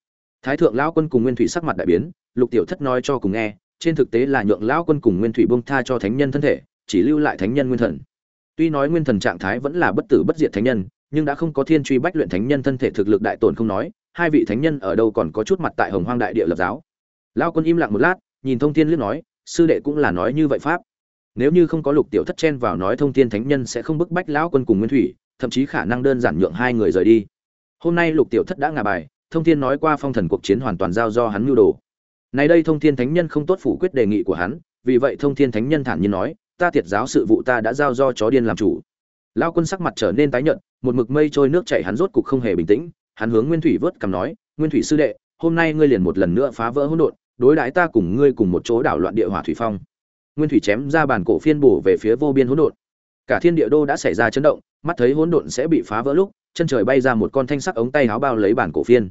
Thái thượng lão quân cùng nguyên thủy sắc mặt đại biến, lục tiểu thất nói cho cùng nghe, trên thực tế là nhượng lão quân cùng nguyên thủy bông tha cho thánh nhân thân thể, chỉ lưu lại thánh nhân nguyên thần tuy nói nguyên thần trạng thái vẫn là bất tử bất diệt thánh nhân, nhưng đã không có thiên truy bách luyện thánh nhân thân thể thực lực đại tổn không nói, hai vị thánh nhân ở đâu còn có chút mặt tại hồng hoang đại địa lập giáo. Lão quân im lặng một lát, nhìn thông thiên liếc nói, sư đệ cũng là nói như vậy pháp. Nếu như không có lục tiểu thất chen vào nói thông thiên thánh nhân sẽ không bức bách lão quân cùng nguyên thủy, thậm chí khả năng đơn giản nhượng hai người rời đi. Hôm nay lục tiểu thất đã ngả bài, thông thiên nói qua phong thần cuộc chiến hoàn toàn giao do hắn mưu đồ. Nay đây thông thiên thánh nhân không tốt phủ quyết đề nghị của hắn, vì vậy thông thiên thánh nhân thản nhiên nói ta tiệt giáo sự vụ ta đã giao do chó điên làm chủ. Lão quân sắc mặt trở nên tái nhợt, một mực mây trôi nước chảy hắn rốt cục không hề bình tĩnh. Hắn hướng nguyên thủy vớt cầm nói, nguyên thủy sư đệ, hôm nay ngươi liền một lần nữa phá vỡ hỗn độn, đối đãi ta cùng ngươi cùng một chỗ đảo loạn địa hỏa thủy phong. Nguyên thủy chém ra bàn cổ phiên bổ về phía vô biên hỗn độn. Cả thiên địa đô đã xảy ra chấn động, mắt thấy hỗn độn sẽ bị phá vỡ lúc, chân trời bay ra một con thanh sắc ống tay áo bao lấy bản cổ phiên.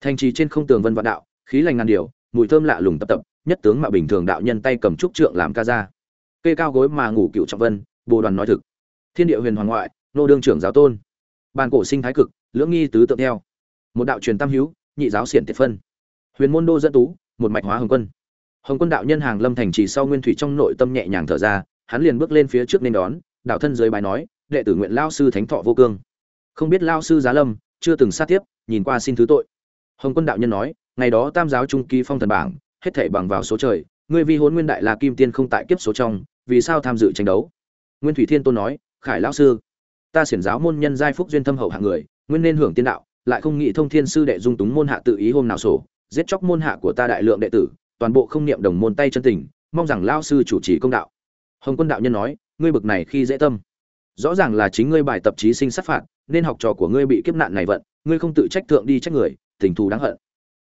Thành trì trên không tường vân vạn đạo, khí lành ngàn điều, mùi thơm lạ lùng tập tập, nhất tướng mà bình thường đạo nhân tay cầm trúc trượng làm ca ra kê cao gối mà ngủ cựu trọng vân, bồ đoàn nói thực. Thiên địa huyền hoàng ngoại, nô đương trưởng giáo tôn. Bàn cổ sinh thái cực, lưỡng nghi tứ tượng theo. Một đạo truyền tam hữu, nhị giáo xiển tiệt phân. Huyền môn đô dẫn tú, một mạch hóa hồng quân. Hồng quân đạo nhân hàng lâm thành chỉ sau nguyên thủy trong nội tâm nhẹ nhàng thở ra, hắn liền bước lên phía trước nên đón, đạo thân dưới bài nói, đệ tử nguyện lao sư thánh thọ vô cương. Không biết lao sư giá lâm, chưa từng sát tiếp, nhìn qua xin thứ tội. Hồng quân đạo nhân nói, ngày đó tam giáo trung ký phong thần bảng, hết thể bằng vào số trời, ngươi vi hôn nguyên đại là kim tiên không tại kiếp số trong vì sao tham dự tranh đấu? Nguyên thủy thiên tôn nói, khải lão sư, ta xiển giáo môn nhân giai phúc duyên thâm hậu hạng người, nguyên nên hưởng tiên đạo, lại không nghĩ thông thiên sư đệ dung túng môn hạ tự ý hôm nào sổ, giết chóc môn hạ của ta đại lượng đệ tử, toàn bộ không niệm đồng môn tay chân tình, mong rằng lao sư chủ trì công đạo. Hồng quân đạo nhân nói, ngươi bực này khi dễ tâm. Rõ ràng là chính ngươi bài tập trí sinh sát phạt, nên học trò của ngươi bị kiếp nạn này vận, ngươi không tự trách thượng đi trách người, tình thù đáng hận.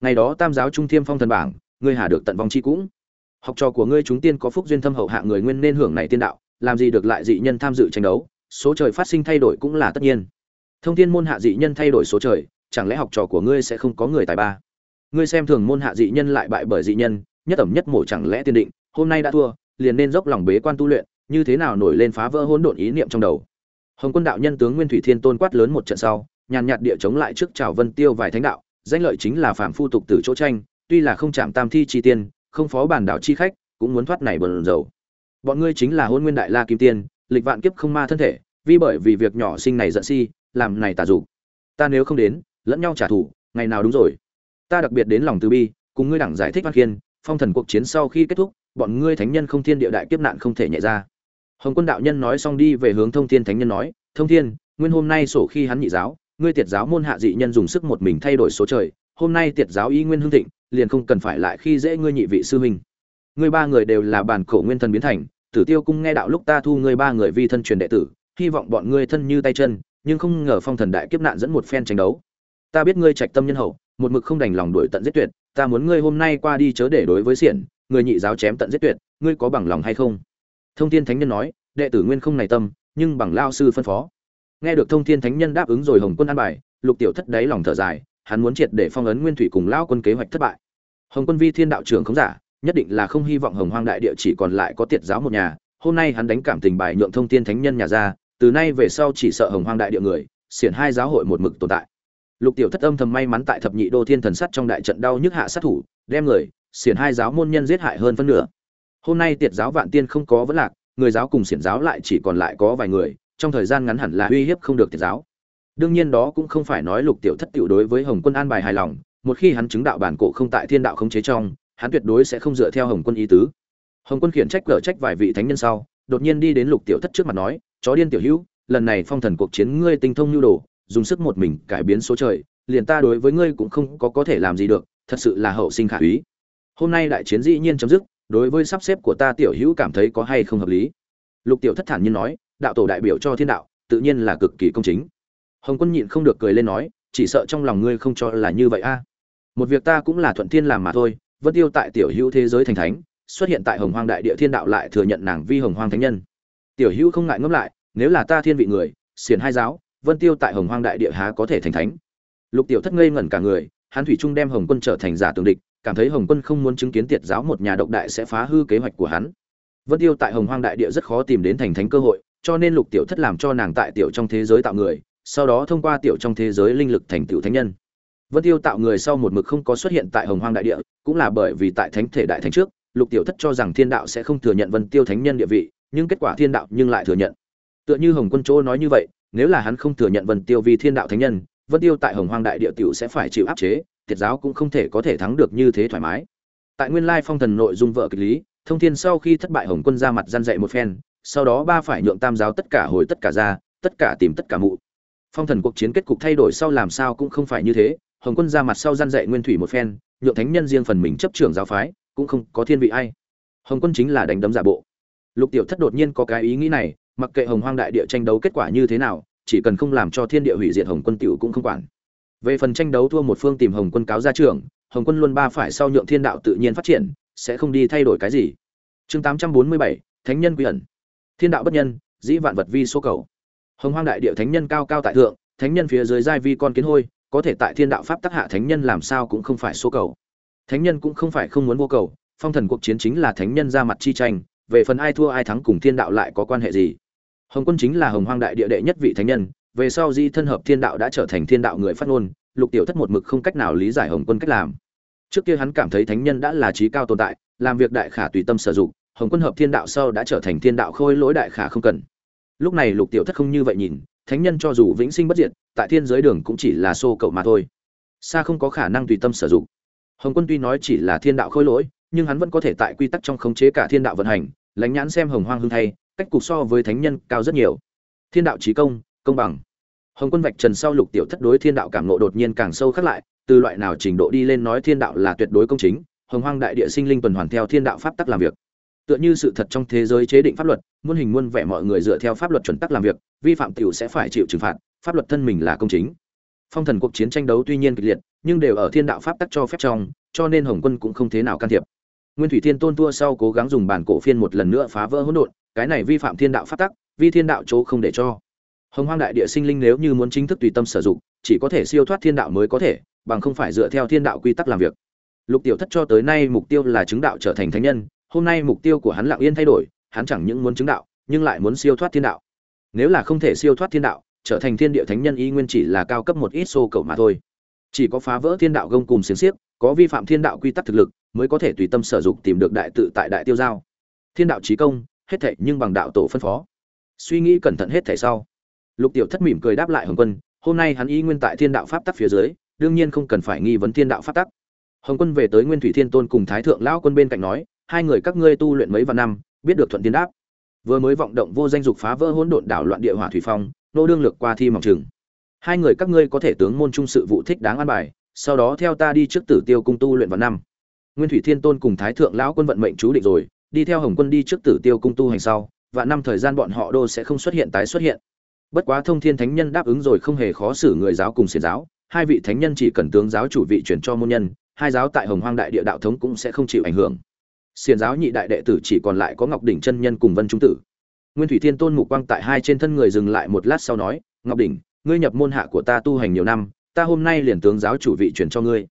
Ngày đó tam giáo trung thiêm phong thần bảng, ngươi hà được tận vong chi cũng học trò của ngươi chúng tiên có phúc duyên thâm hậu hạ người nguyên nên hưởng này tiên đạo, làm gì được lại dị nhân tham dự tranh đấu, số trời phát sinh thay đổi cũng là tất nhiên. Thông thiên môn hạ dị nhân thay đổi số trời, chẳng lẽ học trò của ngươi sẽ không có người tài ba? Ngươi xem thường môn hạ dị nhân lại bại bởi dị nhân, nhất ẩm nhất mổ chẳng lẽ tiên định, hôm nay đã thua, liền nên dốc lòng bế quan tu luyện, như thế nào nổi lên phá vỡ hỗn độn ý niệm trong đầu? Hồng quân đạo nhân tướng nguyên thủy thiên tôn quát lớn một trận sau, nhàn nhạt địa chống lại trước chào vân tiêu vài thánh đạo, danh lợi chính là phạm phu tục tử chỗ tranh, tuy là không chạm tam thi chi tiên không phó bản đảo chi khách, cũng muốn thoát này bần dầu. Bọn ngươi chính là hôn nguyên đại la kim tiên, lịch vạn kiếp không ma thân thể, vì bởi vì việc nhỏ sinh này giận si, làm này tà dục. Ta nếu không đến, lẫn nhau trả thù, ngày nào đúng rồi? Ta đặc biệt đến lòng từ bi, cùng ngươi đẳng giải thích văn khiên, phong thần cuộc chiến sau khi kết thúc, bọn ngươi thánh nhân không thiên địa đại kiếp nạn không thể nhẹ ra. Hồng quân đạo nhân nói xong đi về hướng thông thiên thánh nhân nói, thông thiên, nguyên hôm nay sổ khi hắn nhị giáo, ngươi tiệt giáo môn hạ dị nhân dùng sức một mình thay đổi số trời, hôm nay tiệt giáo y nguyên hương thịnh liền không cần phải lại khi dễ ngươi nhị vị sư huynh. Ngươi ba người đều là bản cổ nguyên thần biến thành, tử tiêu cung nghe đạo lúc ta thu ngươi ba người vi thân truyền đệ tử, hy vọng bọn ngươi thân như tay chân, nhưng không ngờ phong thần đại kiếp nạn dẫn một phen tranh đấu. Ta biết ngươi trạch tâm nhân hậu, một mực không đành lòng đuổi tận giết tuyệt, ta muốn ngươi hôm nay qua đi chớ để đối với xiển, người nhị giáo chém tận giết tuyệt, ngươi có bằng lòng hay không? Thông thiên thánh nhân nói, đệ tử nguyên không này tâm, nhưng bằng lao sư phân phó. Nghe được thông thiên thánh nhân đáp ứng rồi hồng quân an bài, lục tiểu thất đáy lòng thở dài hắn muốn triệt để phong ấn nguyên thủy cùng lao quân kế hoạch thất bại. Hồng quân vi thiên đạo trưởng không giả, nhất định là không hy vọng hồng hoang đại địa chỉ còn lại có tiệt giáo một nhà. Hôm nay hắn đánh cảm tình bài nhượng thông thiên thánh nhân nhà ra, từ nay về sau chỉ sợ hồng hoang đại địa người, xiển hai giáo hội một mực tồn tại. Lục tiểu thất âm thầm may mắn tại thập nhị đô thiên thần sắt trong đại trận đau nhức hạ sát thủ, đem người, xiển hai giáo môn nhân giết hại hơn phân nửa. Hôm nay tiệt giáo vạn tiên không có vấn lạc, người giáo cùng xiển giáo lại chỉ còn lại có vài người, trong thời gian ngắn hẳn là uy hiếp không được tiệt giáo đương nhiên đó cũng không phải nói lục tiểu thất tiểu đối với hồng quân an bài hài lòng, một khi hắn chứng đạo bản cổ không tại thiên đạo khống chế trong, hắn tuyệt đối sẽ không dựa theo hồng quân ý tứ. Hồng quân khiển trách cở trách vài vị thánh nhân sau, đột nhiên đi đến lục tiểu thất trước mặt nói, chó điên tiểu hữu, lần này phong thần cuộc chiến ngươi tinh thông nhu đồ, dùng sức một mình cải biến số trời, liền ta đối với ngươi cũng không có có thể làm gì được, thật sự là hậu sinh khả úy. Hôm nay đại chiến dĩ nhiên chấm dứt, đối với sắp xếp của ta tiểu hữu cảm thấy có hay không hợp lý? Lục tiểu thất thản nhiên nói, đạo tổ đại biểu cho thiên đạo, tự nhiên là cực kỳ công chính hồng quân nhịn không được cười lên nói, chỉ sợ trong lòng ngươi không cho là như vậy a. Một việc ta cũng là thuận thiên làm mà thôi, vân tiêu tại tiểu hữu thế giới thành thánh, xuất hiện tại hồng hoang đại địa thiên đạo lại thừa nhận nàng vi hồng hoang thánh nhân. Tiểu hữu không ngại ngẫm lại, nếu là ta thiên vị người, xiển hai giáo, vân tiêu tại hồng hoang đại địa há có thể thành thánh. Lục tiểu thất ngây ngẩn cả người, hắn thủy trung đem hồng quân trở thành giả tường địch, cảm thấy hồng quân không muốn chứng kiến tiệt giáo một nhà độc đại sẽ phá hư kế hoạch của hắn. Vân tiêu tại hồng hoang đại địa rất khó tìm đến thành thánh cơ hội, cho nên lục tiểu thất làm cho nàng tại tiểu trong thế giới tạo người sau đó thông qua tiểu trong thế giới linh lực thành tiểu thánh nhân. Vân tiêu tạo người sau một mực không có xuất hiện tại hồng hoang đại địa, cũng là bởi vì tại thánh thể đại thánh trước, lục tiểu thất cho rằng thiên đạo sẽ không thừa nhận vân tiêu thánh nhân địa vị, nhưng kết quả thiên đạo nhưng lại thừa nhận. Tựa như hồng quân Trô nói như vậy, nếu là hắn không thừa nhận vân tiêu vì thiên đạo thánh nhân, vân tiêu tại hồng hoang đại địa tiểu sẽ phải chịu áp chế, thiệt giáo cũng không thể có thể thắng được như thế thoải mái. Tại nguyên lai phong thần nội dung vợ kịch lý, thông thiên sau khi thất bại hồng quân ra mặt gian dạy một phen, sau đó ba phải nhượng tam giáo tất cả hồi tất cả ra, tất cả tìm tất cả mụ phong thần cuộc chiến kết cục thay đổi sau làm sao cũng không phải như thế, hồng quân ra mặt sau gian dạy nguyên thủy một phen, nhượng thánh nhân riêng phần mình chấp trưởng giáo phái, cũng không có thiên vị ai. Hồng quân chính là đánh đấm giả bộ. Lục tiểu thất đột nhiên có cái ý nghĩ này, mặc kệ hồng hoang đại địa tranh đấu kết quả như thế nào, chỉ cần không làm cho thiên địa hủy diệt hồng quân tiểu cũng không quản. Về phần tranh đấu thua một phương tìm hồng quân cáo ra trường, hồng quân luôn ba phải sau nhượng thiên đạo tự nhiên phát triển, sẽ không đi thay đổi cái gì. Chương tám trăm bốn mươi bảy, thánh nhân quy ẩn. Thiên đạo bất nhân, dĩ vạn vật vi số cầu hồng hoang đại địa thánh nhân cao cao tại thượng, thánh nhân phía dưới giai vi con kiến hôi, có thể tại thiên đạo pháp tác hạ thánh nhân làm sao cũng không phải số cầu. Thánh nhân cũng không phải không muốn vô cầu, phong thần cuộc chiến chính là thánh nhân ra mặt chi tranh, về phần ai thua ai thắng cùng thiên đạo lại có quan hệ gì? Hồng quân chính là hồng hoang đại địa đệ nhất vị thánh nhân, về sau di thân hợp thiên đạo đã trở thành thiên đạo người phát ngôn, lục tiểu thất một mực không cách nào lý giải hồng quân cách làm. Trước kia hắn cảm thấy thánh nhân đã là trí cao tồn tại, làm việc đại khả tùy tâm sử dụng, hồng quân hợp thiên đạo sau đã trở thành thiên đạo khôi lỗi đại khả không cần lúc này lục tiểu thất không như vậy nhìn, thánh nhân cho dù vĩnh sinh bất diệt, tại thiên giới đường cũng chỉ là xô cậu mà thôi. Xa không có khả năng tùy tâm sử dụng. Hồng quân tuy nói chỉ là thiên đạo khôi lỗi, nhưng hắn vẫn có thể tại quy tắc trong khống chế cả thiên đạo vận hành, lãnh nhãn xem hồng hoang hưng thay, cách cục so với thánh nhân cao rất nhiều. Thiên đạo trí công công bằng. Hồng quân vạch trần sau lục tiểu thất đối thiên đạo cảm nộ đột nhiên càng sâu khắc lại, từ loại nào trình độ đi lên nói thiên đạo là tuyệt đối công chính, hồng hoang đại địa sinh linh tuần hoàn theo thiên đạo pháp tắc làm việc tựa như sự thật trong thế giới chế định pháp luật, muôn hình muôn vẻ mọi người dựa theo pháp luật chuẩn tắc làm việc, vi phạm tiểu sẽ phải chịu trừng phạt, pháp luật thân mình là công chính. Phong thần cuộc chiến tranh đấu tuy nhiên kịch liệt, nhưng đều ở thiên đạo pháp tắc cho phép trong, cho nên hồng quân cũng không thế nào can thiệp. Nguyên thủy thiên tôn tua sau cố gắng dùng bản cổ phiên một lần nữa phá vỡ hỗn độn, cái này vi phạm thiên đạo pháp tắc, vi thiên đạo chỗ không để cho. Hồng hoang đại địa sinh linh nếu như muốn chính thức tùy tâm sử dụng, chỉ có thể siêu thoát thiên đạo mới có thể, bằng không phải dựa theo thiên đạo quy tắc làm việc. Lục tiểu thất cho tới nay mục tiêu là chứng đạo trở thành thánh nhân hôm nay mục tiêu của hắn lặng yên thay đổi, hắn chẳng những muốn chứng đạo, nhưng lại muốn siêu thoát thiên đạo. Nếu là không thể siêu thoát thiên đạo, trở thành thiên địa thánh nhân y nguyên chỉ là cao cấp một ít xô cầu mà thôi. Chỉ có phá vỡ thiên đạo gông cùng xiềng xiếc, có vi phạm thiên đạo quy tắc thực lực, mới có thể tùy tâm sở dụng tìm được đại tự tại đại tiêu giao. Thiên đạo trí công, hết thệ nhưng bằng đạo tổ phân phó. Suy nghĩ cẩn thận hết thệ sau. Lục tiểu thất mỉm cười đáp lại hồng quân, hôm nay hắn y nguyên tại thiên đạo pháp tắc phía dưới, đương nhiên không cần phải nghi vấn thiên đạo pháp tắc. Hồng quân về tới nguyên thủy thiên tôn cùng thái thượng lão quân bên cạnh nói hai người các ngươi tu luyện mấy vạn năm, biết được thuận tiên đáp. Vừa mới vọng động vô danh dục phá vỡ hỗn độn đảo loạn địa hỏa thủy phong, nô đương lược qua thi mỏng chừng hai người các ngươi có thể tướng môn trung sự vụ thích đáng an bài, sau đó theo ta đi trước tử tiêu cung tu luyện vào năm. Nguyên thủy thiên tôn cùng thái thượng lão quân vận mệnh chú định rồi, đi theo hồng quân đi trước tử tiêu cung tu hành sau và năm thời gian bọn họ đô sẽ không xuất hiện tái xuất hiện. Bất quá thông thiên thánh nhân đáp ứng rồi không hề khó xử người giáo cùng xiển giáo, hai vị thánh nhân chỉ cần tướng giáo chủ vị chuyển cho môn nhân, hai giáo tại hồng hoang đại địa đạo thống cũng sẽ không chịu ảnh hưởng. Xiền giáo nhị đại đệ tử chỉ còn lại có ngọc đỉnh chân nhân cùng vân trung tử. Nguyên thủy thiên tôn mục quang tại hai trên thân người dừng lại một lát sau nói, ngọc đỉnh, ngươi nhập môn hạ của ta tu hành nhiều năm, ta hôm nay liền tướng giáo chủ vị truyền cho ngươi.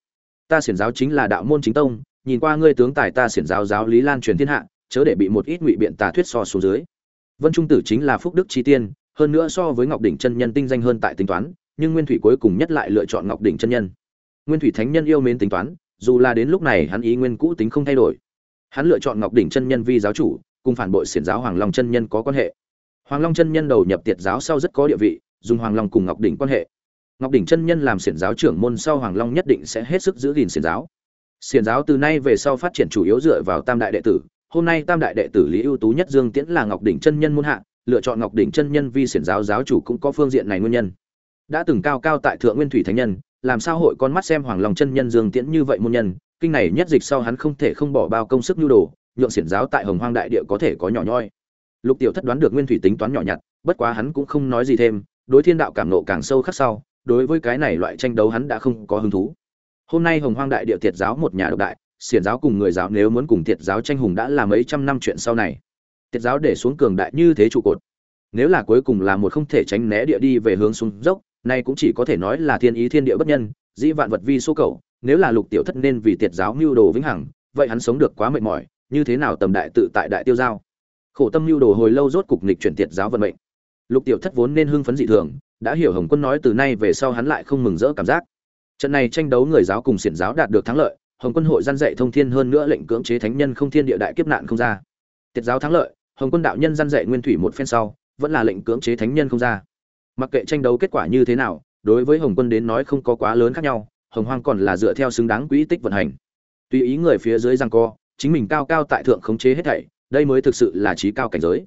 Ta xiển giáo chính là đạo môn chính tông, nhìn qua ngươi tướng tài ta xiển giáo giáo lý lan truyền thiên hạ, chớ để bị một ít ngụy biện tà thuyết so xuống dưới. Vân trung tử chính là phúc đức chi tiên, hơn nữa so với ngọc đỉnh chân nhân tinh danh hơn tại tính toán, nhưng nguyên thủy cuối cùng nhất lại lựa chọn ngọc đỉnh chân nhân. Nguyên thủy thánh nhân yêu mến tính toán, dù là đến lúc này hắn ý nguyên cũ tính không thay đổi hắn lựa chọn ngọc đỉnh chân nhân vi giáo chủ, cùng phản bội xiển giáo hoàng long chân nhân có quan hệ. Hoàng long chân nhân đầu nhập tiệt giáo sau rất có địa vị, dùng hoàng long cùng ngọc đỉnh quan hệ. Ngọc đỉnh chân nhân làm xiển giáo trưởng môn sau hoàng long nhất định sẽ hết sức giữ gìn xiển giáo. Xiển giáo từ nay về sau phát triển chủ yếu dựa vào tam đại đệ tử. Hôm nay tam đại đệ tử lý ưu tú nhất dương tiễn là ngọc đỉnh chân nhân môn hạ, lựa chọn ngọc đỉnh chân nhân vi xiển giáo giáo chủ cũng có phương diện này nguyên nhân. Đã từng cao cao tại thượng nguyên thủy thánh nhân làm sao hội con mắt xem hoàng long chân nhân dương tiễn như vậy môn nhân, kinh này nhất dịch sau hắn không thể không bỏ bao công sức nhu đồ, nhượng xiển giáo tại hồng hoang đại địa có thể có nhỏ nhoi. Lục tiểu thất đoán được nguyên thủy tính toán nhỏ nhặt, bất quá hắn cũng không nói gì thêm, đối thiên đạo cảm nộ càng sâu khắc sau, đối với cái này loại tranh đấu hắn đã không có hứng thú. Hôm nay hồng hoang đại địa tiệt giáo một nhà độc đại, xiển giáo cùng người giáo nếu muốn cùng tiệt giáo tranh hùng đã là mấy trăm năm chuyện sau này. Tiệt giáo để xuống cường đại như thế trụ cột. Nếu là cuối cùng là một không thể tránh né địa đi về hướng xuống dốc nay cũng chỉ có thể nói là thiên ý thiên địa bất nhân, dĩ vạn vật vi số cầu, nếu là lục tiểu thất nên vì tiệt giáo mưu đồ vĩnh hằng, vậy hắn sống được quá mệt mỏi, như thế nào tầm đại tự tại đại tiêu giao? Khổ tâm mưu đồ hồi lâu rốt cục nghịch chuyển tiệt giáo vận mệnh. Lục tiểu thất vốn nên hưng phấn dị thường, đã hiểu hồng quân nói từ nay về sau hắn lại không mừng rỡ cảm giác. Trận này tranh đấu người giáo cùng xiển giáo đạt được thắng lợi, hồng quân hội gian dạy thông thiên hơn nữa lệnh cưỡng chế thánh nhân không thiên địa đại kiếp nạn không ra. Tiệt giáo thắng lợi, hồng quân đạo nhân gian dạy nguyên thủy một phen sau, vẫn là lệnh cưỡng chế thánh nhân không ra mặc kệ tranh đấu kết quả như thế nào, đối với hồng quân đến nói không có quá lớn khác nhau, hồng hoang còn là dựa theo xứng đáng quỹ tích vận hành. Tùy ý người phía dưới rằng co, chính mình cao cao tại thượng khống chế hết thảy, đây mới thực sự là trí cao cảnh giới.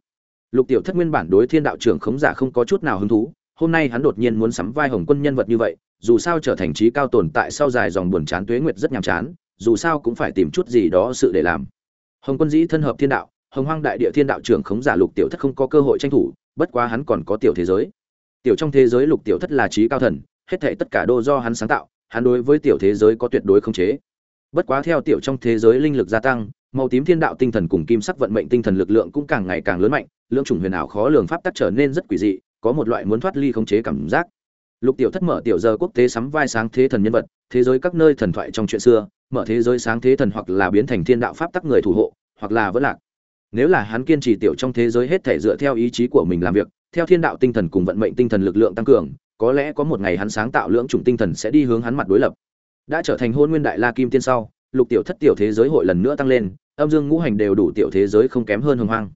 Lục tiểu thất nguyên bản đối thiên đạo trưởng khống giả không có chút nào hứng thú, hôm nay hắn đột nhiên muốn sắm vai hồng quân nhân vật như vậy, dù sao trở thành trí cao tồn tại sau dài dòng buồn chán tuế nguyệt rất nhàm chán, dù sao cũng phải tìm chút gì đó sự để làm. Hồng quân dĩ thân hợp thiên đạo, hồng hoang đại địa thiên đạo trưởng khống giả lục tiểu thất không có cơ hội tranh thủ, bất quá hắn còn có tiểu thế giới tiểu trong thế giới lục tiểu thất là trí cao thần, hết thảy tất cả đô do hắn sáng tạo, hắn đối với tiểu thế giới có tuyệt đối không chế. Bất quá theo tiểu trong thế giới linh lực gia tăng, màu tím thiên đạo tinh thần cùng kim sắc vận mệnh tinh thần lực lượng cũng càng ngày càng lớn mạnh lượng chủng huyền ảo khó lường pháp tắc trở nên rất quỷ dị, có một loại muốn thoát ly không chế cảm giác. Lục tiểu thất mở tiểu giờ quốc tế sắm vai sáng thế thần nhân vật, thế giới các nơi thần thoại trong chuyện xưa, mở thế giới sáng thế thần hoặc là biến thành thiên đạo pháp tắc người thủ hộ, hoặc là vẫn lạc. Nếu là hắn kiên trì tiểu trong thế giới hết thể dựa theo ý chí của mình làm việc theo thiên đạo tinh thần cùng vận mệnh tinh thần lực lượng tăng cường, có lẽ có một ngày hắn sáng tạo lưỡng chủng tinh thần sẽ đi hướng hắn mặt đối lập. Đã trở thành hôn nguyên đại la kim tiên sau, lục tiểu thất tiểu thế giới hội lần nữa tăng lên, âm dương ngũ hành đều đủ tiểu thế giới không kém hơn hồng hoang.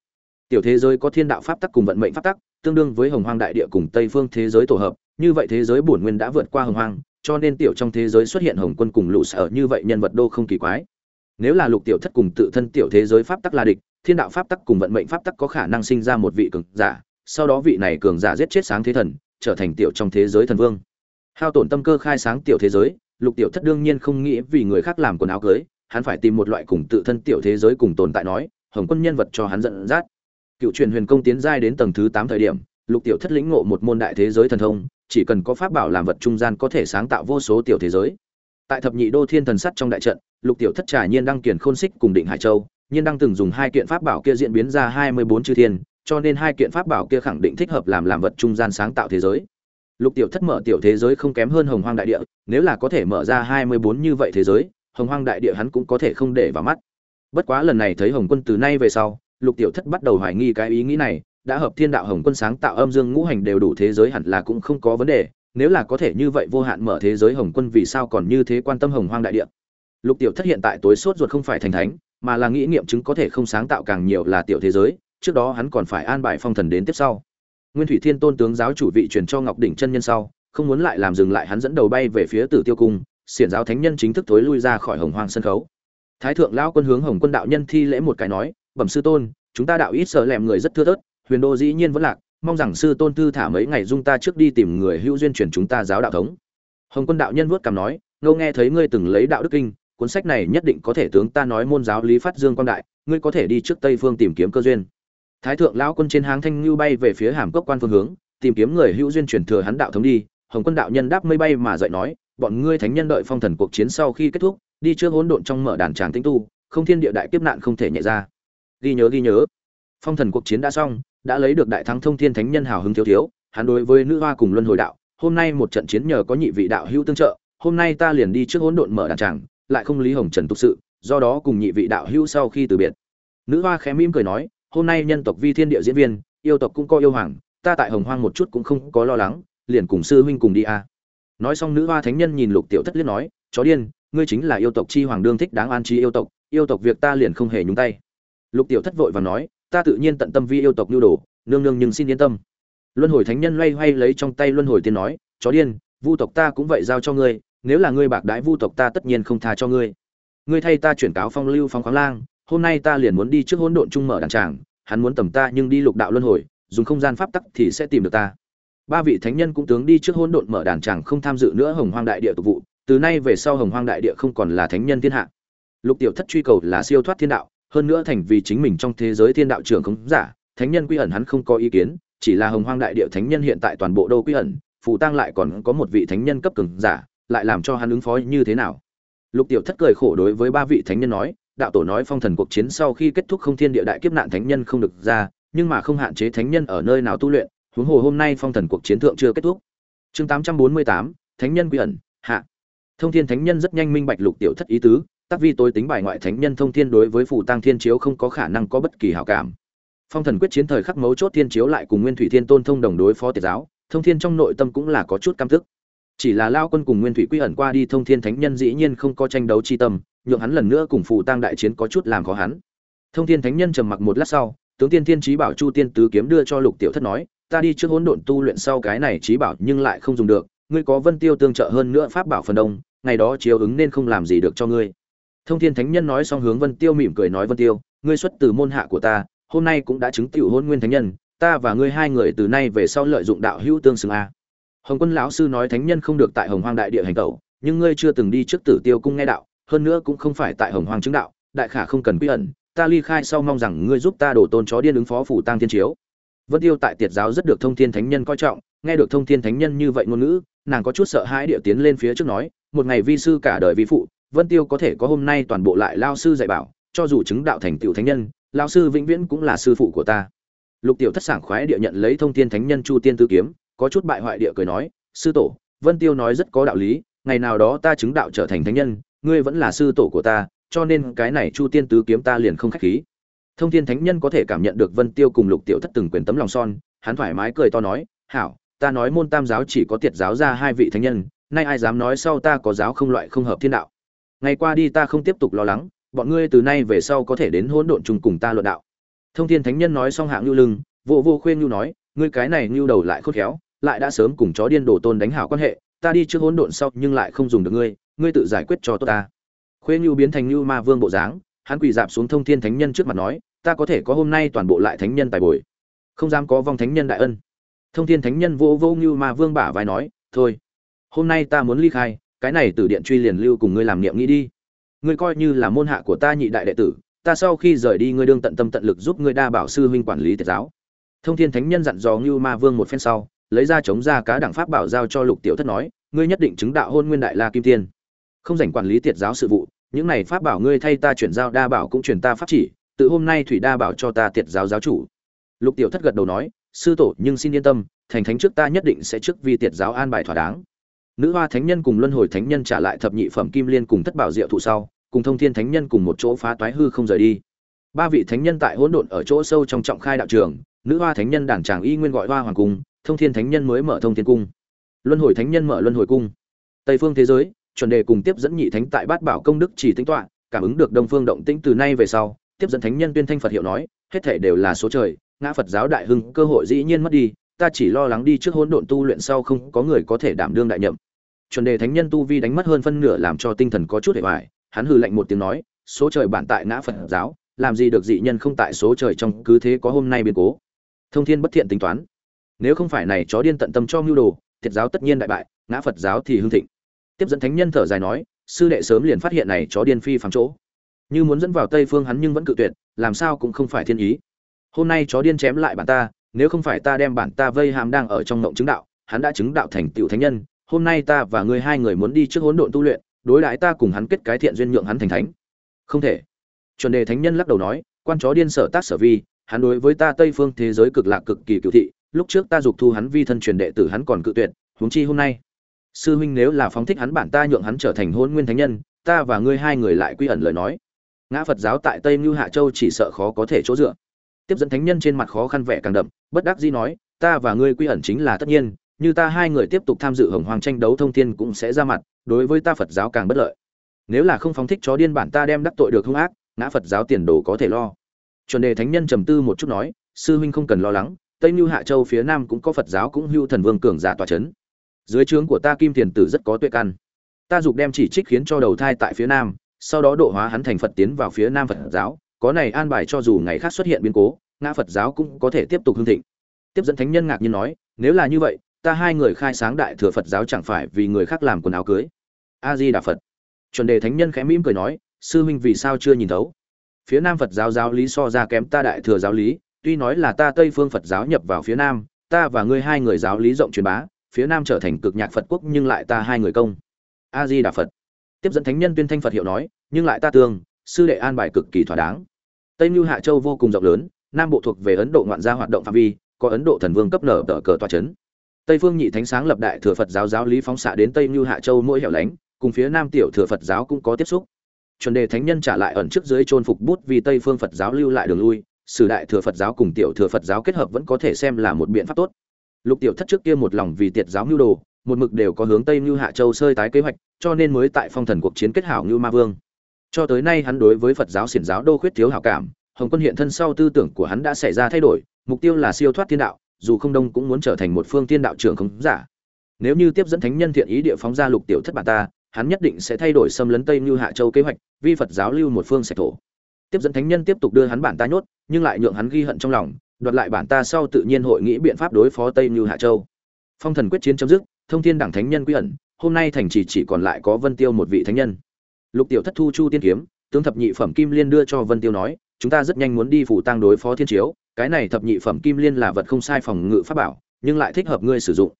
Tiểu thế giới có thiên đạo pháp tắc cùng vận mệnh pháp tắc, tương đương với hồng hoang đại địa cùng tây phương thế giới tổ hợp, như vậy thế giới bổn nguyên đã vượt qua hồng hoang, cho nên tiểu trong thế giới xuất hiện hồng quân cùng lũ sở như vậy nhân vật đô không kỳ quái. Nếu là lục tiểu thất cùng tự thân tiểu thế giới pháp tắc là địch, thiên đạo pháp tắc cùng vận mệnh pháp tắc có khả năng sinh ra một vị cường giả sau đó vị này cường giả giết chết sáng thế thần, trở thành tiểu trong thế giới thần vương. Hao tổn tâm cơ khai sáng tiểu thế giới, lục tiểu thất đương nhiên không nghĩ vì người khác làm quần áo cưới, hắn phải tìm một loại cùng tự thân tiểu thế giới cùng tồn tại nói, hồng quân nhân vật cho hắn dẫn dắt. Cựu truyền huyền công tiến giai đến tầng thứ tám thời điểm, lục tiểu thất lĩnh ngộ một môn đại thế giới thần thông, chỉ cần có pháp bảo làm vật trung gian có thể sáng tạo vô số tiểu thế giới. Tại thập nhị đô thiên thần sắt trong đại trận, lục tiểu thất trà nhiên đăng kiển khôn xích cùng định hải châu, nhiên đăng từng dùng hai kiện pháp bảo kia diễn biến ra hai mươi bốn chư thiên cho nên hai kiện pháp bảo kia khẳng định thích hợp làm làm vật trung gian sáng tạo thế giới. Lục tiểu thất mở tiểu thế giới không kém hơn hồng hoang đại địa, nếu là có thể mở ra hai mươi bốn như vậy thế giới, hồng hoang đại địa hắn cũng có thể không để vào mắt. Bất quá lần này thấy hồng quân từ nay về sau, lục tiểu thất bắt đầu hoài nghi cái ý nghĩ này, đã hợp thiên đạo hồng quân sáng tạo âm dương ngũ hành đều đủ thế giới hẳn là cũng không có vấn đề, nếu là có thể như vậy vô hạn mở thế giới hồng quân vì sao còn như thế quan tâm hồng hoang đại địa? Lục tiểu thất hiện tại tối sốt ruột không phải thành thánh, mà là nghĩ nghiệm chứng có thể không sáng tạo càng nhiều là tiểu thế giới trước đó hắn còn phải an bài phong thần đến tiếp sau. Nguyên thủy thiên tôn tướng giáo chủ vị truyền cho ngọc đỉnh chân nhân sau, không muốn lại làm dừng lại hắn dẫn đầu bay về phía tử tiêu cung, xiển giáo thánh nhân chính thức tối lui ra khỏi hồng hoang sân khấu. Thái thượng lão quân hướng hồng quân đạo nhân thi lễ một cái nói, bẩm sư tôn, chúng ta đạo ít sợ lẹm người rất thưa thớt, huyền đô dĩ nhiên vẫn lạc, mong rằng sư tôn thư thả mấy ngày dung ta trước đi tìm người hữu duyên truyền chúng ta giáo đạo thống. Hồng quân đạo nhân vuốt cằm nói ngâu nghe thấy ngươi từng lấy đạo đức kinh, cuốn sách này nhất định có thể tướng ta nói môn giáo lý phát dương quang đại, ngươi có thể đi trước tây phương tìm kiếm cơ duyên thái thượng lão quân trên háng thanh lưu bay về phía hàm cốc quan phương hướng, tìm kiếm người hữu duyên truyền thừa hắn đạo thống đi. Hồng quân đạo nhân đáp mây bay mà dậy nói, bọn ngươi thánh nhân đợi phong thần cuộc chiến sau khi kết thúc, đi trước hỗn độn trong mở đàn tràng tĩnh tu, không thiên địa đại kiếp nạn không thể nhẹ ra. Ghi nhớ ghi nhớ. Phong thần cuộc chiến đã xong, đã lấy được đại thắng thông thiên thánh nhân hào hứng thiếu thiếu, hắn đối với nữ hoa cùng luân hồi đạo, hôm nay một trận chiến nhờ có nhị vị đạo hữu tương trợ, hôm nay ta liền đi trước hỗn độn mở đàn tràng, lại không lý hồng trần tục sự, do đó cùng nhị vị đạo hữu sau khi từ biệt. Nữ hoa khẽ mỉm cười nói hôm nay nhân tộc vi thiên địa diễn viên, yêu tộc cũng có yêu hoàng, ta tại hồng hoang một chút cũng không có lo lắng, liền cùng sư huynh cùng đi a. Nói xong nữ hoa thánh nhân nhìn lục tiểu thất liếc nói, chó điên, ngươi chính là yêu tộc chi hoàng đương thích đáng an trí yêu tộc yêu tộc việc ta liền không hề nhúng tay. Lục tiểu thất vội và nói, ta tự nhiên tận tâm vi yêu tộc nhu đồ, nương nương nhưng xin yên tâm. Luân hồi thánh nhân loay hoay lấy trong tay luân hồi tiên nói, chó điên, vu tộc ta cũng vậy giao cho ngươi, nếu là ngươi bạc đãi vu tộc ta tất nhiên không tha cho ngươi. Ngươi thay ta chuyển cáo phong lưu phong khoáng lang hôm nay ta liền muốn đi trước hỗn độn trung mở đàn tràng, hắn muốn tầm ta nhưng đi lục đạo luân hồi, dùng không gian pháp tắc thì sẽ tìm được ta. Ba vị thánh nhân cũng tướng đi trước hỗn độn mở đàn tràng không tham dự nữa hồng hoang đại địa tục vụ, từ nay về sau hồng hoang đại địa không còn là thánh nhân thiên hạ. Lục tiểu thất truy cầu là siêu thoát thiên đạo, hơn nữa thành vì chính mình trong thế giới thiên đạo trưởng không giả, thánh nhân quy ẩn hắn không có ý kiến, chỉ là hồng hoang đại địa thánh nhân hiện tại toàn bộ đô quy ẩn, phù tăng lại còn có một vị thánh nhân cấp cường giả, lại làm cho hắn ứng phó như thế nào? Lục tiểu thất cười khổ đối với ba vị thánh nhân nói đạo tổ nói phong thần cuộc chiến sau khi kết thúc không thiên địa đại kiếp nạn thánh nhân không được ra, nhưng mà không hạn chế thánh nhân ở nơi nào tu luyện, huống hồ hôm nay phong thần cuộc chiến thượng chưa kết thúc. Chương tám trăm bốn mươi tám, thánh nhân quy ẩn, hạ. Thông thiên thánh nhân rất nhanh minh bạch lục tiểu thất ý tứ tác vi tối tính bài ngoại thánh nhân thông thiên đối với phủ tăng thiên chiếu không có khả năng có bất kỳ hảo cảm. Phong thần quyết chiến thời khắc mấu chốt thiên chiếu lại cùng nguyên thủy thiên tôn thông đồng đối phó tiệt giáo, thông thiên trong nội tâm cũng là có chút căm tức chỉ là lao quân cùng nguyên thủy quy ẩn qua đi thông thiên thánh nhân dĩ nhiên không có tranh đấu chi tâm, nhượng hắn lần nữa cùng phù tăng đại chiến có chút làm khó hắn. Thông thiên thánh nhân trầm mặc một lát sau, tướng tiên thiên trí bảo chu tiên tứ kiếm đưa cho lục tiểu thất nói, ta đi trước hỗn độn tu luyện sau cái này trí bảo nhưng lại không dùng được, ngươi có vân tiêu tương trợ hơn nữa pháp bảo phần đông, ngày đó chiếu ứng nên không làm gì được cho ngươi. Thông thiên thánh nhân nói xong hướng vân tiêu mỉm cười nói, vân tiêu, ngươi xuất từ môn hạ của ta, hôm nay cũng đã chứng tiểu hôn nguyên thánh nhân, ta và ngươi hai người từ nay về sau lợi dụng đạo hữu tương xứng a hồng quân lão sư nói thánh nhân không được tại hồng hoang đại địa hành tẩu, nhưng ngươi chưa từng đi trước tử tiêu cung nghe đạo, hơn nữa cũng không phải tại hồng hoang chứng đạo, đại khả không cần quy ẩn, ta ly khai sau mong rằng ngươi giúp ta đổ tôn chó điên ứng phó phủ tăng thiên chiếu. Vân tiêu tại tiệt giáo rất được thông thiên thánh nhân coi trọng, nghe được thông thiên thánh nhân như vậy ngôn ngữ, nàng có chút sợ hãi địa tiến lên phía trước nói, một ngày vi sư cả đời vi phụ, vân tiêu có thể có hôm nay toàn bộ lại lao sư dạy bảo, cho dù chứng đạo thành tựu thánh nhân lao sư vĩnh viễn cũng là sư phụ của ta. Lục tiểu thất sảng khoái địa nhận lấy thông thiên thánh nhân chu tiên tư kiếm có chút bại hoại địa cười nói, sư tổ, vân tiêu nói rất có đạo lý, ngày nào đó ta chứng đạo trở thành thánh nhân, ngươi vẫn là sư tổ của ta, cho nên cái này chu tiên tứ kiếm ta liền không khách khí. Thông thiên thánh nhân có thể cảm nhận được vân tiêu cùng lục tiểu thất từng quyền tấm lòng son, hắn thoải mái cười to nói, hảo, ta nói môn tam giáo chỉ có tiệt giáo ra hai vị thánh nhân, nay ai dám nói sau ta có giáo không loại không hợp thiên đạo. Ngày qua đi ta không tiếp tục lo lắng, bọn ngươi từ nay về sau có thể đến hỗn độn chung cùng ta luận đạo. Thông thiên thánh nhân nói xong hạng nhu lưng vô vô khuyên nhu nói, ngươi cái này nhu đầu lại khôn khéo lại đã sớm cùng chó điên đổ tôn đánh hảo quan hệ, ta đi trước hỗn độn sau nhưng lại không dùng được ngươi ngươi tự giải quyết cho tốt ta. Khuê nhu biến thành nhu ma vương bộ dáng, hắn quỳ dạp xuống thông thiên thánh nhân trước mặt nói, ta có thể có hôm nay toàn bộ lại thánh nhân tài bồi. Không dám có vong thánh nhân đại ân. Thông thiên thánh nhân vô vô nhu ma vương bả vai nói, thôi, hôm nay ta muốn ly khai, cái này từ điện truy liền lưu cùng ngươi làm niệm nghĩ đi. Ngươi coi như là môn hạ của ta nhị đại đệ tử, ta sau khi rời đi ngươi đương tận tâm tận lực giúp ngươi đa bảo sư huynh quản lý tiệt giáo. Thông thiên thánh nhân dặn dò ngưu ma vương một phen sau lấy ra chống ra cá đẳng pháp bảo giao cho lục tiểu thất nói, ngươi nhất định chứng đạo hôn nguyên đại la kim tiên. Không dành quản lý tiệt giáo sự vụ, những này pháp bảo ngươi thay ta chuyển giao, đa bảo cũng chuyển ta pháp chỉ từ hôm nay thủy đa bảo cho ta tiệt giáo giáo chủ. Lục tiểu thất gật đầu nói, sư tổ, nhưng xin yên tâm, thành thánh trước ta nhất định sẽ trước vi tiệt giáo an bài thỏa đáng. Nữ hoa thánh nhân cùng luân hồi thánh nhân trả lại thập nhị phẩm kim liên cùng thất bảo diệu thụ sau, cùng thông thiên thánh nhân cùng một chỗ phá toái hư không rời đi. Ba vị thánh nhân tại hỗn độn ở chỗ sâu trong trọng khai đạo trường, nữ hoa thánh nhân đàn tràng y nguyên gọi hoa hoàng cung thông thiên thánh nhân mới mở thông thiên cung. Luân hồi thánh nhân mở luân hồi cung. Tây phương thế giới, chuẩn đề cùng tiếp dẫn nhị thánh tại bát bảo công đức chỉ tính toán cảm ứng được đông phương động tĩnh từ nay về sau, tiếp dẫn thánh nhân tuyên thanh phật hiệu nói, hết thể đều là số trời, ngã phật giáo đại hưng, cơ hội dĩ nhiên mất đi, ta chỉ lo lắng đi trước hỗn độn tu luyện sau không có người có thể đảm đương đại nhậm. Chuẩn đề thánh nhân tu vi đánh mất hơn phân nửa làm cho tinh thần có chút hệ hoại hắn hừ lạnh một tiếng nói, số trời bản tại ngã phật giáo, làm gì được dị nhân không tại số trời trong cứ thế có hôm nay biến cố. Thông thiên bất thiện tính toán nếu không phải này chó điên tận tâm cho mưu đồ, thiệt giáo tất nhiên đại bại, ngã phật giáo thì hưng thịnh. Tiếp dẫn thánh nhân thở dài nói, sư đệ sớm liền phát hiện này chó điên phi phàm chỗ. Như muốn dẫn vào tây phương hắn nhưng vẫn cự tuyệt, làm sao cũng không phải thiên ý. Hôm nay chó điên chém lại bản ta, nếu không phải ta đem bản ta vây hàm đang ở trong ngộng chứng đạo, hắn đã chứng đạo thành tựu thánh nhân, hôm nay ta và ngươi hai người muốn đi trước hỗn độn tu luyện, đối đãi ta cùng hắn kết cái thiện duyên nhượng hắn thành thánh. Không thể. Chuẩn đề thánh nhân lắc đầu nói, quan chó điên sở tác sở vi, hắn đối với ta tây phương thế giới cực lạc cực kỳ cựu thị lúc trước ta dục thu hắn vi thân truyền đệ tử hắn còn cự tuyệt, huống chi hôm nay. Sư huynh nếu là phóng thích hắn bản ta nhượng hắn trở thành Hỗn nguyên thánh nhân, ta và ngươi hai người lại quy ẩn lời nói. Ngã phật giáo tại tây mưu hạ châu chỉ sợ khó có thể chỗ dựa. Tiếp dẫn thánh nhân trên mặt khó khăn vẻ càng đậm, bất đắc dĩ nói, ta và ngươi quy ẩn chính là tất nhiên, như ta hai người tiếp tục tham dự hồng hoàng tranh đấu thông thiên cũng sẽ ra mặt, đối với ta phật giáo càng bất lợi. Nếu là không phóng thích chó điên bản ta đem đắc tội được hung ác, ngã phật giáo tiền đồ có thể lo. Chuẩn đề thánh nhân trầm tư một chút nói, sư huynh không cần lo lắng tây mưu hạ châu phía nam cũng có phật giáo cũng hưu thần vương cường giả tòa c h ấ n dưới trướng của ta kim tiền tử rất có tuệ căn. Ta dục đem chỉ trích khiến cho đầu thai tại phía nam, sau đó độ hóa hắn thành phật tiến vào phía nam phật giáo, có này an bài cho dù ngày khác xuất hiện biến cố, ngã phật giáo cũng có thể tiếp tục hưng thịnh. Tiếp dẫn thánh nhân ngạc nhiên nói, nếu là như vậy, ta hai người khai sáng đại thừa phật giáo chẳng phải vì người khác làm quần áo cưới? A di đà phật. Chuẩn đề thánh nhân khẽ mỉm cười nói, sư huynh vì sao chưa nhìn thấu? Phía nam phật giáo giáo lý so ra kém ta đại thừa giáo lý tuy nói là ta tây phương phật giáo nhập vào phía nam, ta và ngươi hai người giáo lý rộng truyền bá, phía nam trở thành cực nhạc phật quốc nhưng lại ta hai người công. A di đà phật. Tiếp dẫn thánh nhân tuyên thanh phật hiệu nói, nhưng lại ta tương sư đệ an bài cực kỳ thỏa đáng. Tây mưu hạ châu vô cùng rộng lớn, nam bộ thuộc về ấn độ ngoạn gia hoạt động phạm vi, có ấn độ thần vương cấp nở tở cờ tòa chấn. tây phương nhị thánh sáng lập đại thừa phật giáo giáo lý phóng xạ đến tây mưu hạ châu mỗi hẻo lánh, cùng phía nam tiểu thừa phật giáo cũng có tiếp xúc. Chuẩn đề thánh nhân trả lại ẩn trước dưới chôn phục bút vì tây phương phật giáo lưu lại đường lui sử đại thừa phật giáo cùng tiểu thừa phật giáo kết hợp vẫn có thể xem là một biện pháp tốt. Lục tiểu thất trước kia một lòng vì tiệt giáo mưu đồ, một mực đều có hướng tây mưu hạ châu sơi tái kế hoạch, cho nên mới tại phong thần cuộc chiến kết hảo như ma vương. Cho tới nay hắn đối với phật giáo xiển giáo đô khuyết thiếu hảo cảm, hồng quân hiện thân sau tư tưởng của hắn đã xảy ra thay đổi, mục tiêu là siêu thoát thiên đạo, dù không đông cũng muốn trở thành một phương tiên đạo trưởng không giả. Nếu như tiếp dẫn thánh nhân thiện ý địa phóng ra lục tiểu thất bà ta, hắn nhất định sẽ thay đổi xâm lấn tây như hạ châu kế hoạch vi phật giáo lưu một phương sạch thổ tiếp dẫn thánh nhân tiếp tục đưa hắn bản ta nhốt nhưng lại nhượng hắn ghi hận trong lòng đoạt lại bản ta sau tự nhiên hội nghị biện pháp đối phó tây như hạ châu. Phong thần quyết chiến chấm dứt thông thiên đảng thánh nhân quy ẩn hôm nay thành trì chỉ, chỉ còn lại có vân tiêu một vị thánh nhân. Lục tiểu thất thu chu tiên kiếm tướng thập nhị phẩm kim liên đưa cho vân tiêu nói chúng ta rất nhanh muốn đi phủ tăng đối phó thiên chiếu cái này thập nhị phẩm kim liên là vật không sai phòng ngự pháp bảo nhưng lại thích hợp ngươi sử dụng.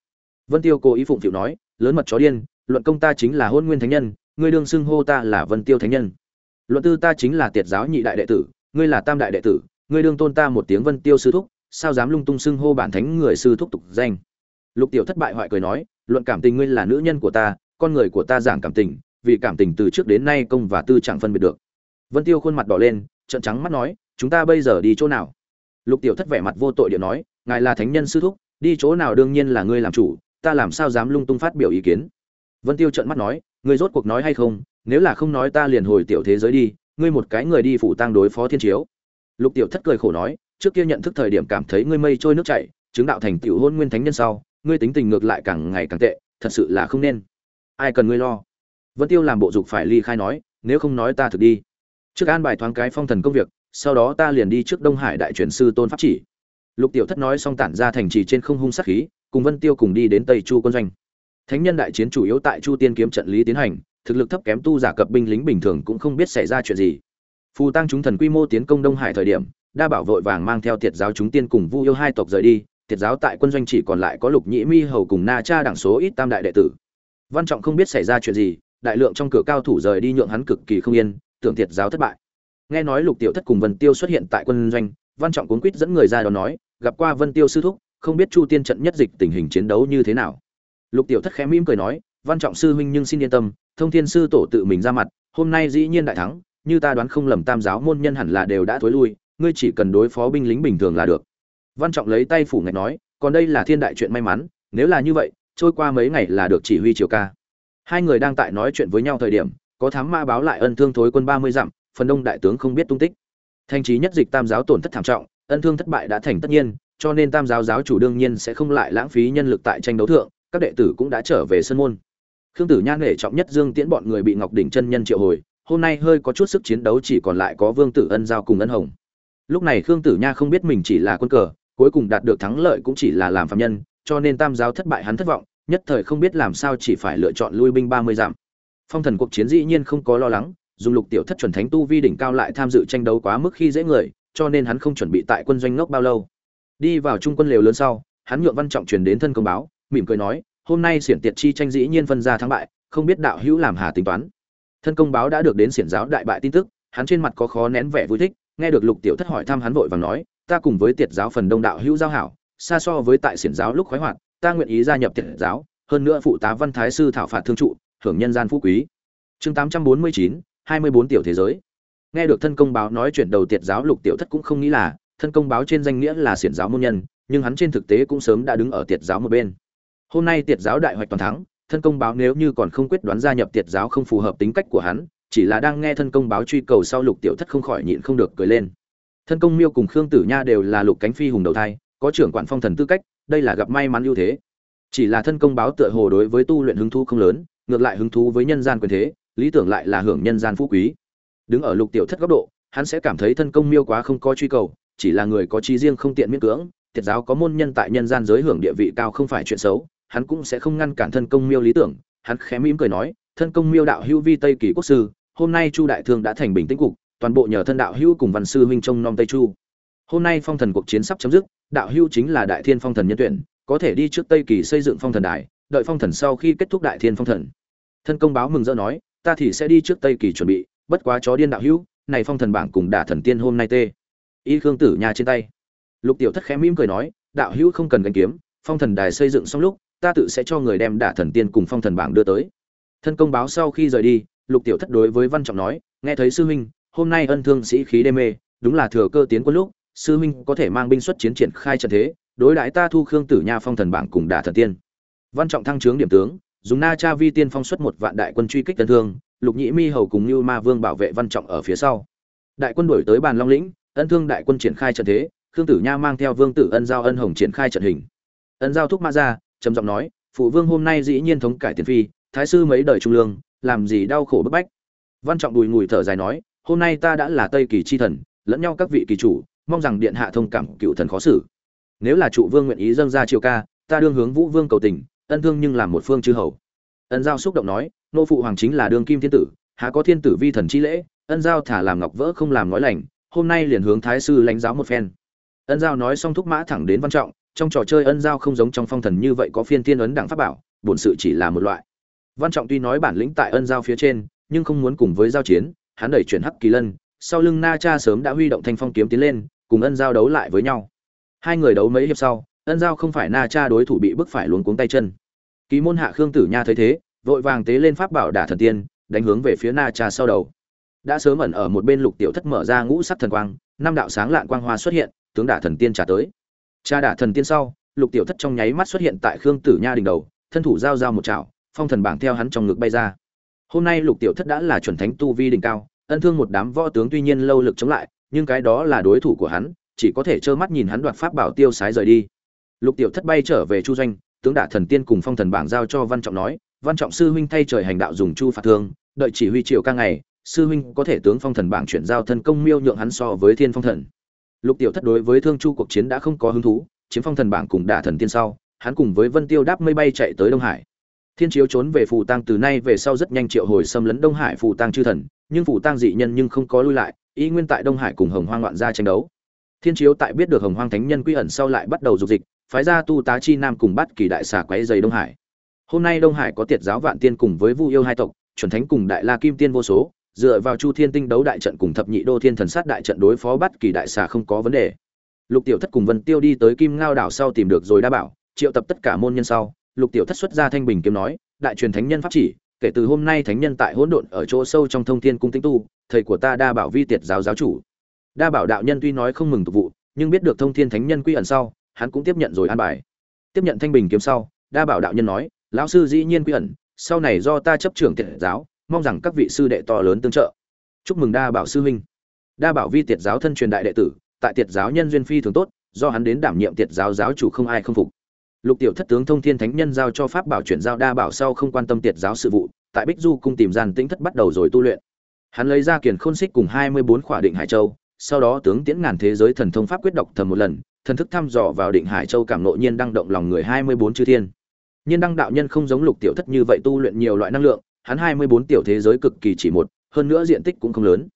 Vân tiêu cố ý phụng phịu nói lớn mật chó điên luận công ta chính là hôn nguyên thánh nhân ngươi đương xưng hô ta là vân tiêu thánh nhân luận tư ta chính là tiệt giáo nhị đại đệ tử, ngươi là tam đại đệ tử, ngươi đương tôn ta một tiếng vân tiêu sư thúc, sao dám lung tung xưng hô bản thánh người sư thúc tục danh? Lục tiểu thất bại hoại cười nói, luận cảm tình ngươi là nữ nhân của ta, con người của ta giảng cảm tình, vì cảm tình từ trước đến nay công và tư chẳng phân biệt được. Vân tiêu khuôn mặt đỏ lên, trợn trắng mắt nói, chúng ta bây giờ đi chỗ nào? Lục tiểu thất vẻ mặt vô tội điện nói, ngài là thánh nhân sư thúc, đi chỗ nào đương nhiên là ngươi làm chủ, ta làm sao dám lung tung phát biểu ý kiến? Vân tiêu trợn mắt nói, ngươi rốt cuộc nói hay không nếu là không nói ta liền hồi tiểu thế giới đi, ngươi một cái người đi phụ tăng đối phó thiên chiếu. Lục tiểu thất cười khổ nói, trước kia nhận thức thời điểm cảm thấy ngươi mây trôi nước chảy, chứng đạo thành tiểu hôn nguyên thánh nhân sau, ngươi tính tình ngược lại càng ngày càng tệ, thật sự là không nên. Ai cần ngươi lo? Vân tiêu làm bộ dục phải ly khai nói, nếu không nói ta thực đi. Trước an bài thoáng cái phong thần công việc, sau đó ta liền đi trước đông hải đại truyền sư tôn pháp chỉ. Lục tiểu thất nói xong tản ra thành trì trên không hung sát khí, cùng vân tiêu cùng đi đến tây chu quân doanh. Thánh nhân đại chiến chủ yếu tại chu tiên kiếm trận lý tiến hành thực lực thấp kém tu giả cập binh lính bình thường cũng không biết xảy ra chuyện gì. Phù tăng chúng thần quy mô tiến công đông hải thời điểm, đa bảo vội vàng mang theo tiệt giáo chúng tiên cùng vu yêu hai tộc rời đi, tiệt giáo tại quân doanh chỉ còn lại có lục nhĩ mi, hầu cùng na cha đẳng số ít tam đại đệ tử. Văn trọng không biết xảy ra chuyện gì, đại lượng trong cửa cao thủ rời đi nhượng hắn cực kỳ không yên, tưởng tiệt giáo thất bại. Nghe nói lục tiểu thất cùng vân tiêu xuất hiện tại quân doanh, văn trọng cuốn quýt dẫn người ra đó nói, gặp qua vân tiêu sư thúc, không biết chu tiên trận nhất dịch tình hình chiến đấu như thế nào. Lục tiểu thất khẽ mỉm cười nói, văn trọng sư huynh nhưng xin yên tâm thông thiên sư tổ tự mình ra mặt, hôm nay dĩ nhiên đại thắng, như ta đoán không lầm tam giáo môn nhân hẳn là đều đã thối lui, ngươi chỉ cần đối phó binh lính bình thường là được. Văn trọng lấy tay phủ ngạch nói, còn đây là thiên đại chuyện may mắn, nếu là như vậy, trôi qua mấy ngày là được chỉ huy triều ca. Hai người đang tại nói chuyện với nhau thời điểm, có thám ma báo lại ân thương thối quân ba mươi dặm, phần đông đại tướng không biết tung tích. Thanh trí nhất dịch tam giáo tổn thất thảm trọng, ân thương thất bại đã thành tất nhiên, cho nên tam giáo giáo chủ đương nhiên sẽ không lại lãng phí nhân lực tại tranh đấu thượng, các đệ tử cũng đã trở về sân môn khương tử nhan nể trọng nhất dương tiễn bọn người bị ngọc đỉnh chân nhân triệu hồi, hôm nay hơi có chút sức chiến đấu chỉ còn lại có vương tử ân giao cùng ân hồng. Lúc này khương tử nha không biết mình chỉ là quân cờ, cuối cùng đạt được thắng lợi cũng chỉ là làm phạm nhân, cho nên tam giáo thất bại hắn thất vọng, nhất thời không biết làm sao chỉ phải lựa chọn lui binh ba mươi dặm. Phong thần cuộc chiến dĩ nhiên không có lo lắng, dùng lục tiểu thất chuẩn thánh tu vi đỉnh cao lại tham dự tranh đấu quá mức khi dễ người, cho nên hắn không chuẩn bị tại quân doanh ngốc bao lâu. Đi vào trung quân lều lớn sau, hắn nhượng văn trọng truyền đến thân công báo, mỉm cười nói hôm nay xiển tiệt chi tranh dĩ nhiên phân ra thắng bại, không biết đạo hữu làm hà tính toán. Thân công báo đã được đến xiển giáo đại bại tin tức, hắn trên mặt có khó nén vẻ vui thích, nghe được lục tiểu thất hỏi thăm hắn vội vàng nói, ta cùng với tiệt giáo phần đông đạo hữu giao hảo, xa so với tại xiển giáo lúc khoái hoạt, ta nguyện ý gia nhập tiệt giáo, hơn nữa phụ tá văn thái sư thảo phạt thương trụ, hưởng nhân gian phú quý. Chương tám trăm bốn mươi chín, hai mươi bốn tiểu thế giới. Nghe được thân công báo nói chuyện đầu tiệt giáo lục tiểu thất cũng không nghĩ là, thân công báo trên danh nghĩa là xiển giáo môn nhân, nhưng hắn trên thực tế cũng sớm đã đứng ở tiệt giáo một bên hôm nay tiệt giáo đại hoạch toàn thắng, thân công báo nếu như còn không quyết đoán gia nhập tiệt giáo không phù hợp tính cách của hắn, chỉ là đang nghe thân công báo truy cầu sau lục tiểu thất không khỏi nhịn không được cười lên. Thân công miêu cùng khương tử nha đều là lục cánh phi hùng đầu thai, có trưởng quản phong thần tư cách, đây là gặp may mắn ưu thế. Chỉ là thân công báo tựa hồ đối với tu luyện hứng thú không lớn, ngược lại hứng thú với nhân gian quyền thế, lý tưởng lại là hưởng nhân gian phú quý. Đứng ở lục tiểu thất góc độ, hắn sẽ cảm thấy thân công miêu quá không có truy cầu, chỉ là người có trí riêng không tiện miễn cưỡng thiệt giáo có môn nhân tại nhân gian giới hưởng địa vị cao không phải chuyện xấu hắn cũng sẽ không ngăn cản thân công miêu lý tưởng. Hắn khẽ mỉm cười nói, thân công miêu đạo hữu vi tây kỳ quốc sư, hôm nay chu đại thương đã thành bình tĩnh cục, toàn bộ nhờ thân đạo hữu cùng văn sư huynh trông nom tây chu. Hôm nay phong thần cuộc chiến sắp chấm dứt, đạo hữu chính là đại thiên phong thần nhân tuyển, có thể đi trước tây kỳ xây dựng phong thần đài, đợi phong thần sau khi kết thúc đại thiên phong thần. Thân công báo mừng rỡ nói, ta thì sẽ đi trước tây kỳ chuẩn bị, bất quá chó điên đạo hữu, này phong thần bảng cùng đả thần tiên hôm nay tê. Y khương tử nhà trên tay. Lục tiểu thất khẽ mỉm cười nói, đạo hữu không cần gánh kiếm, phong thần đài xây dựng xong lúc ta tự sẽ cho người đem đả thần tiên cùng phong thần bảng đưa tới. Thân công báo sau khi rời đi, lục tiểu thất đối với văn trọng nói, nghe thấy sư huynh, hôm nay ân thương sĩ khí đê mê, đúng là thừa cơ tiến quân lúc, sư huynh có thể mang binh xuất chiến triển khai trận thế, đối đãi ta thu khương tử nha phong thần bảng cùng đả thần tiên. Văn trọng thăng trướng điểm tướng, dùng na cha vi tiên phong xuất một vạn đại quân truy kích tân thương, lục nhĩ mi hầu cùng như ma vương bảo vệ văn trọng ở phía sau. Đại quân đổi tới bàn long lĩnh, ân thương đại quân triển khai trận thế, khương tử nha mang theo vương tử ân giao ân hồng triển khai trận hình. Ân giao thúc ma ra trầm giọng nói, phụ vương hôm nay dĩ nhiên thống cải tiền phi, thái sư mấy đời trung lương, làm gì đau khổ bức bách? Văn trọng đùi ngùi thở dài nói, hôm nay ta đã là tây kỳ chi thần, lẫn nhau các vị kỳ chủ, mong rằng điện hạ thông cảm cựu thần khó xử. Nếu là trụ vương nguyện ý dâng ra triều ca, ta đương hướng vũ vương cầu tình, ân thương nhưng làm một phương chư hầu. Ân giao xúc động nói, nô phụ hoàng chính là đương kim thiên tử, há có thiên tử vi thần chi lễ, ân giao thả làm ngọc vỡ không làm nói lành, hôm nay liền hướng thái sư lãnh giáo một phen. Ân giao nói xong thúc mã thẳng đến văn trọng trong trò chơi ân giao không giống trong phong thần như vậy có phiên tiên ấn đẳng pháp bảo, bổn sự chỉ là một loại. Văn trọng tuy nói bản lĩnh tại ân giao phía trên, nhưng không muốn cùng với giao chiến, hắn đẩy chuyển hắc kỳ lân, sau lưng na cha sớm đã huy động thanh phong kiếm tiến lên, cùng ân giao đấu lại với nhau. Hai người đấu mấy hiệp sau, ân giao không phải na cha đối thủ bị bức phải luống cuống tay chân. Ký môn hạ khương tử nha thấy thế, vội vàng tế lên pháp bảo đả thần tiên, đánh hướng về phía na cha sau đầu. Đã sớm ẩn ở một bên lục tiểu thất mở ra ngũ sắc thần quang, năm đạo sáng lạn quang hoa xuất hiện, tướng đả thần tiên trả tới cha đả thần tiên sau, lục tiểu thất trong nháy mắt xuất hiện tại khương tử nha đỉnh đầu, thân thủ giao giao một chảo, phong thần bảng theo hắn trong ngực bay ra. Hôm nay lục tiểu thất đã là chuẩn thánh tu vi đỉnh cao, ân thương một đám võ tướng tuy nhiên lâu lực chống lại, nhưng cái đó là đối thủ của hắn, chỉ có thể trơ mắt nhìn hắn đoạt pháp bảo tiêu sái rời đi. Lục tiểu thất bay trở về chu doanh, tướng đả thần tiên cùng phong thần bảng giao cho văn trọng nói, văn trọng sư huynh thay trời hành đạo dùng chu phạt thương, đợi chỉ huy triệu ca ngày, sư huynh có thể tướng phong thần bảng chuyển giao thân công miêu nhượng hắn so với thiên phong thần lục tiểu thất đối với thương chu cuộc chiến đã không có hứng thú, chiếm phong thần bảng cùng đả thần tiên sau, hắn cùng với vân tiêu đáp mây bay chạy tới đông hải. Thiên chiếu trốn về phù tăng từ nay về sau rất nhanh triệu hồi xâm lấn đông hải phù tăng chư thần, nhưng phù tăng dị nhân nhưng không có lui lại, ý nguyên tại đông hải cùng hồng hoang loạn gia tranh đấu. Thiên chiếu tại biết được hồng hoang thánh nhân quy ẩn sau lại bắt đầu dục dịch, phái ra tu tá chi nam cùng bắt kỳ đại xà quấy dày đông hải. Hôm nay đông hải có tiệt giáo vạn tiên cùng với vu yêu hai tộc, chuẩn thánh cùng đại la kim tiên vô số dựa vào chu thiên tinh đấu đại trận cùng thập nhị đô thiên thần sát đại trận đối phó bắt kỳ đại xà không có vấn đề. Lục tiểu thất cùng vân tiêu đi tới kim ngao đảo sau tìm được rồi đa bảo, triệu tập tất cả môn nhân sau, lục tiểu thất xuất ra thanh bình kiếm nói, đại truyền thánh nhân pháp chỉ, kể từ hôm nay thánh nhân tại hỗn độn ở chỗ sâu trong thông thiên cung tinh tu, thầy của ta đa bảo vi tiệt giáo giáo chủ. Đa bảo đạo nhân tuy nói không mừng tục vụ, nhưng biết được thông thiên thánh nhân quy ẩn sau, hắn cũng tiếp nhận rồi an bài. Tiếp nhận thanh bình kiếm sau, đa bảo đạo nhân nói, lão sư dĩ nhiên quy ẩn, sau này do ta chấp trưởng tiệt giáo mong rằng các vị sư đệ to lớn tương trợ. Chúc mừng đa bảo sư huynh. Đa bảo vi tiệt giáo thân truyền đại đệ tử, tại tiệt giáo nhân duyên phi thường tốt, do hắn đến đảm nhiệm tiệt giáo giáo chủ không ai không phục. Lục tiểu thất tướng thông thiên thánh nhân giao cho pháp bảo chuyển giao đa bảo sau không quan tâm tiệt giáo sự vụ, tại bích du cung tìm gian tĩnh thất bắt đầu rồi tu luyện. Hắn lấy ra kiền khôn xích cùng hai mươi bốn khỏa định hải châu, sau đó tướng tiễn ngàn thế giới thần thông pháp quyết đọc thầm một lần, thần thức thăm dò vào định hải châu cảm nộ nhiên đăng động lòng người hai mươi bốn chư thiên. Nhiên đăng đạo nhân không giống lục tiểu thất như vậy tu luyện nhiều loại năng lượng hắn 24 tiểu thế giới cực kỳ chỉ một, hơn nữa diện tích cũng không lớn.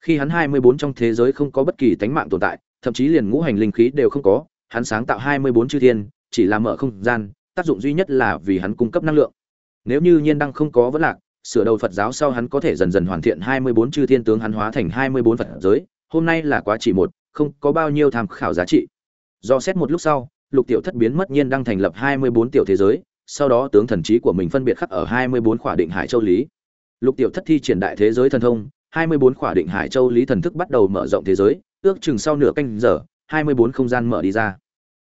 Khi hắn 24 trong thế giới không có bất kỳ tánh mạng tồn tại, thậm chí liền ngũ hành linh khí đều không có, hắn sáng tạo 24 chư thiên, chỉ là mở không gian, tác dụng duy nhất là vì hắn cung cấp năng lượng. Nếu như nhiên đăng không có vấn lạc, sửa đầu Phật giáo sau hắn có thể dần dần hoàn thiện 24 chư thiên tướng hắn hóa thành 24 Phật giới, hôm nay là quá chỉ một, không có bao nhiêu tham khảo giá trị. Do xét một lúc sau, Lục Tiểu Thất biến mất nhiên đăng thành lập 24 tiểu thế giới, sau đó tướng thần trí của mình phân biệt khắc ở 24 khỏa định hải châu lý. Lục Tiểu Thất thi triển đại thế giới thần thông, 24 khỏa định hải châu lý thần thức bắt đầu mở rộng thế giới, ước chừng sau nửa canh giờ, 24 không gian mở đi ra.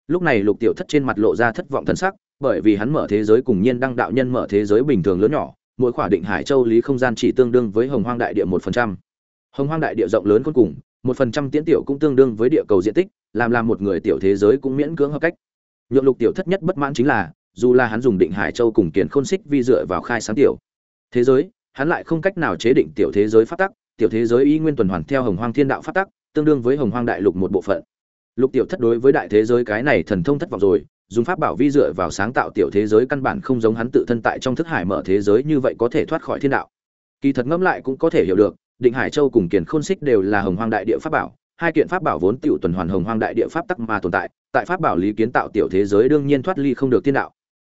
Lúc này Lục Tiểu Thất trên mặt lộ ra thất vọng thần sắc, bởi vì hắn mở thế giới cùng nhiên đăng đạo nhân mở thế giới bình thường lớn nhỏ, mỗi khỏa định hải châu lý không gian chỉ tương đương với hồng hoang đại địa 1%. Hồng hoang đại địa rộng lớn cuối cùng, 1% tiễn tiểu cũng tương đương với địa cầu diện tích, làm làm một người tiểu thế giới cũng miễn cưỡng hợp cách. Nhượng Lục Tiểu Thất nhất bất mãn chính là, dù là hắn dùng định hải châu cùng kiền khôn xích vi dựa vào khai sáng tiểu thế giới, hắn lại không cách nào chế định tiểu thế giới phát tắc, tiểu thế giới y nguyên tuần hoàn theo hồng hoang thiên đạo phát tắc, tương đương với hồng hoang đại lục một bộ phận. Lục tiểu thất đối với đại thế giới cái này thần thông thất vọng rồi, dùng pháp bảo vi dựa vào sáng tạo tiểu thế giới căn bản không giống hắn tự thân tại trong thức hải mở thế giới như vậy có thể thoát khỏi thiên đạo. Kỳ thật ngẫm lại cũng có thể hiểu được, định hải châu cùng kiền khôn xích đều là hồng hoang đại địa pháp bảo, hai kiện pháp bảo vốn tiểu tuần hoàn hồng hoang đại địa pháp tắc mà tồn tại tại pháp bảo lý kiến tạo tiểu thế giới đương nhiên thoát ly không được thiên đạo.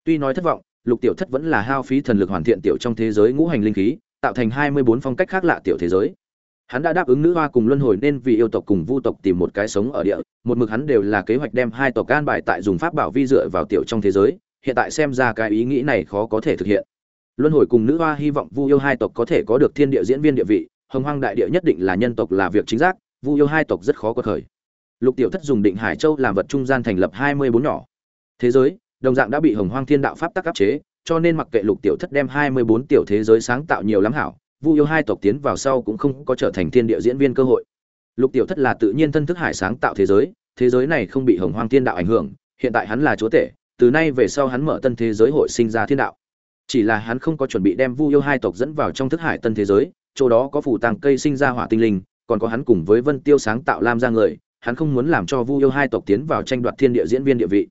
Tuy nói thất vọng, Lục Tiểu Thất vẫn là hao phí thần lực hoàn thiện tiểu trong thế giới ngũ hành linh khí, tạo thành hai mươi bốn phong cách khác lạ tiểu thế giới. Hắn đã đáp ứng nữ hoa cùng luân hồi nên vì yêu tộc cùng vu tộc tìm một cái sống ở địa, một mực hắn đều là kế hoạch đem hai tộc can bài tại dùng pháp bảo vi dựa vào tiểu trong thế giới, hiện tại xem ra cái ý nghĩ này khó có thể thực hiện. Luân hồi cùng nữ hoa hy vọng vu yêu hai tộc có thể có được thiên địa diễn viên địa vị, hồng hoang đại địa nhất định là nhân tộc là việc chính xác, vu yêu hai tộc rất khó có thời. Lục Tiểu Thất dùng Định Hải Châu làm vật trung gian thành lập hai mươi bốn nhỏ. Thế giới, đồng dạng đã bị Hồng Hoang Thiên Đạo pháp tắc áp chế, cho nên mặc kệ Lục Tiểu Thất đem 24 tiểu thế giới sáng tạo nhiều lắm hảo, Vu yêu hai tộc tiến vào sau cũng không có trở thành thiên địa diễn viên cơ hội. Lục Tiểu Thất là tự nhiên thân thức hải sáng tạo thế giới, thế giới này không bị Hồng Hoang Thiên Đạo ảnh hưởng, hiện tại hắn là chúa tể, từ nay về sau hắn mở tân thế giới hội sinh ra thiên đạo. Chỉ là hắn không có chuẩn bị đem Vu yêu hai tộc dẫn vào trong thức hải tân thế giới, chỗ đó có phủ tàng cây sinh ra hỏa tinh linh, còn có hắn cùng với Vân Tiêu sáng tạo Lam ra người, hắn không muốn làm cho Vu yêu hai tộc tiến vào tranh đoạt thiên địa diễn viên địa vị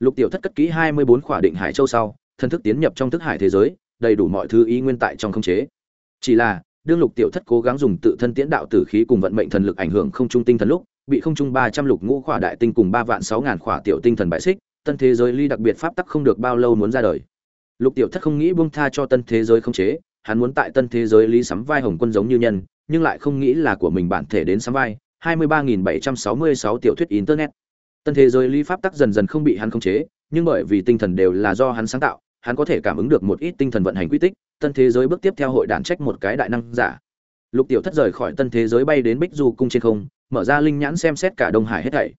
lục tiểu thất cất kỹ hai mươi bốn khỏa định hải châu sau, thân thức tiến nhập trong thức hải thế giới, đầy đủ mọi thứ ý nguyên tại trong không chế. Chỉ là, đương lục tiểu thất cố gắng dùng tự thân tiễn đạo tử khí cùng vận mệnh thần lực ảnh hưởng không trung tinh thần lúc, bị không trung ba trăm lục ngũ khỏa đại tinh cùng ba vạn sáu ngàn khỏa tiểu tinh thần bại xích, tân thế giới ly đặc biệt pháp tắc không được bao lâu muốn ra đời. Lục tiểu thất không nghĩ buông tha cho tân thế giới không chế, hắn muốn tại tân thế giới ly sắm vai hồng quân giống như nhân, nhưng lại không nghĩ là của mình bản thể đến sắm vai. hai mươi ba nghìn bảy trăm sáu mươi sáu tiểu thuyết internet tân thế giới lý pháp tắc dần dần không bị hắn khống chế, nhưng bởi vì tinh thần đều là do hắn sáng tạo, hắn có thể cảm ứng được một ít tinh thần vận hành quy tích, tân thế giới bước tiếp theo hội đản trách một cái đại năng giả. Lục tiểu thất rời khỏi tân thế giới bay đến bích du cung trên không, mở ra linh nhãn xem xét cả đông hải hết thảy.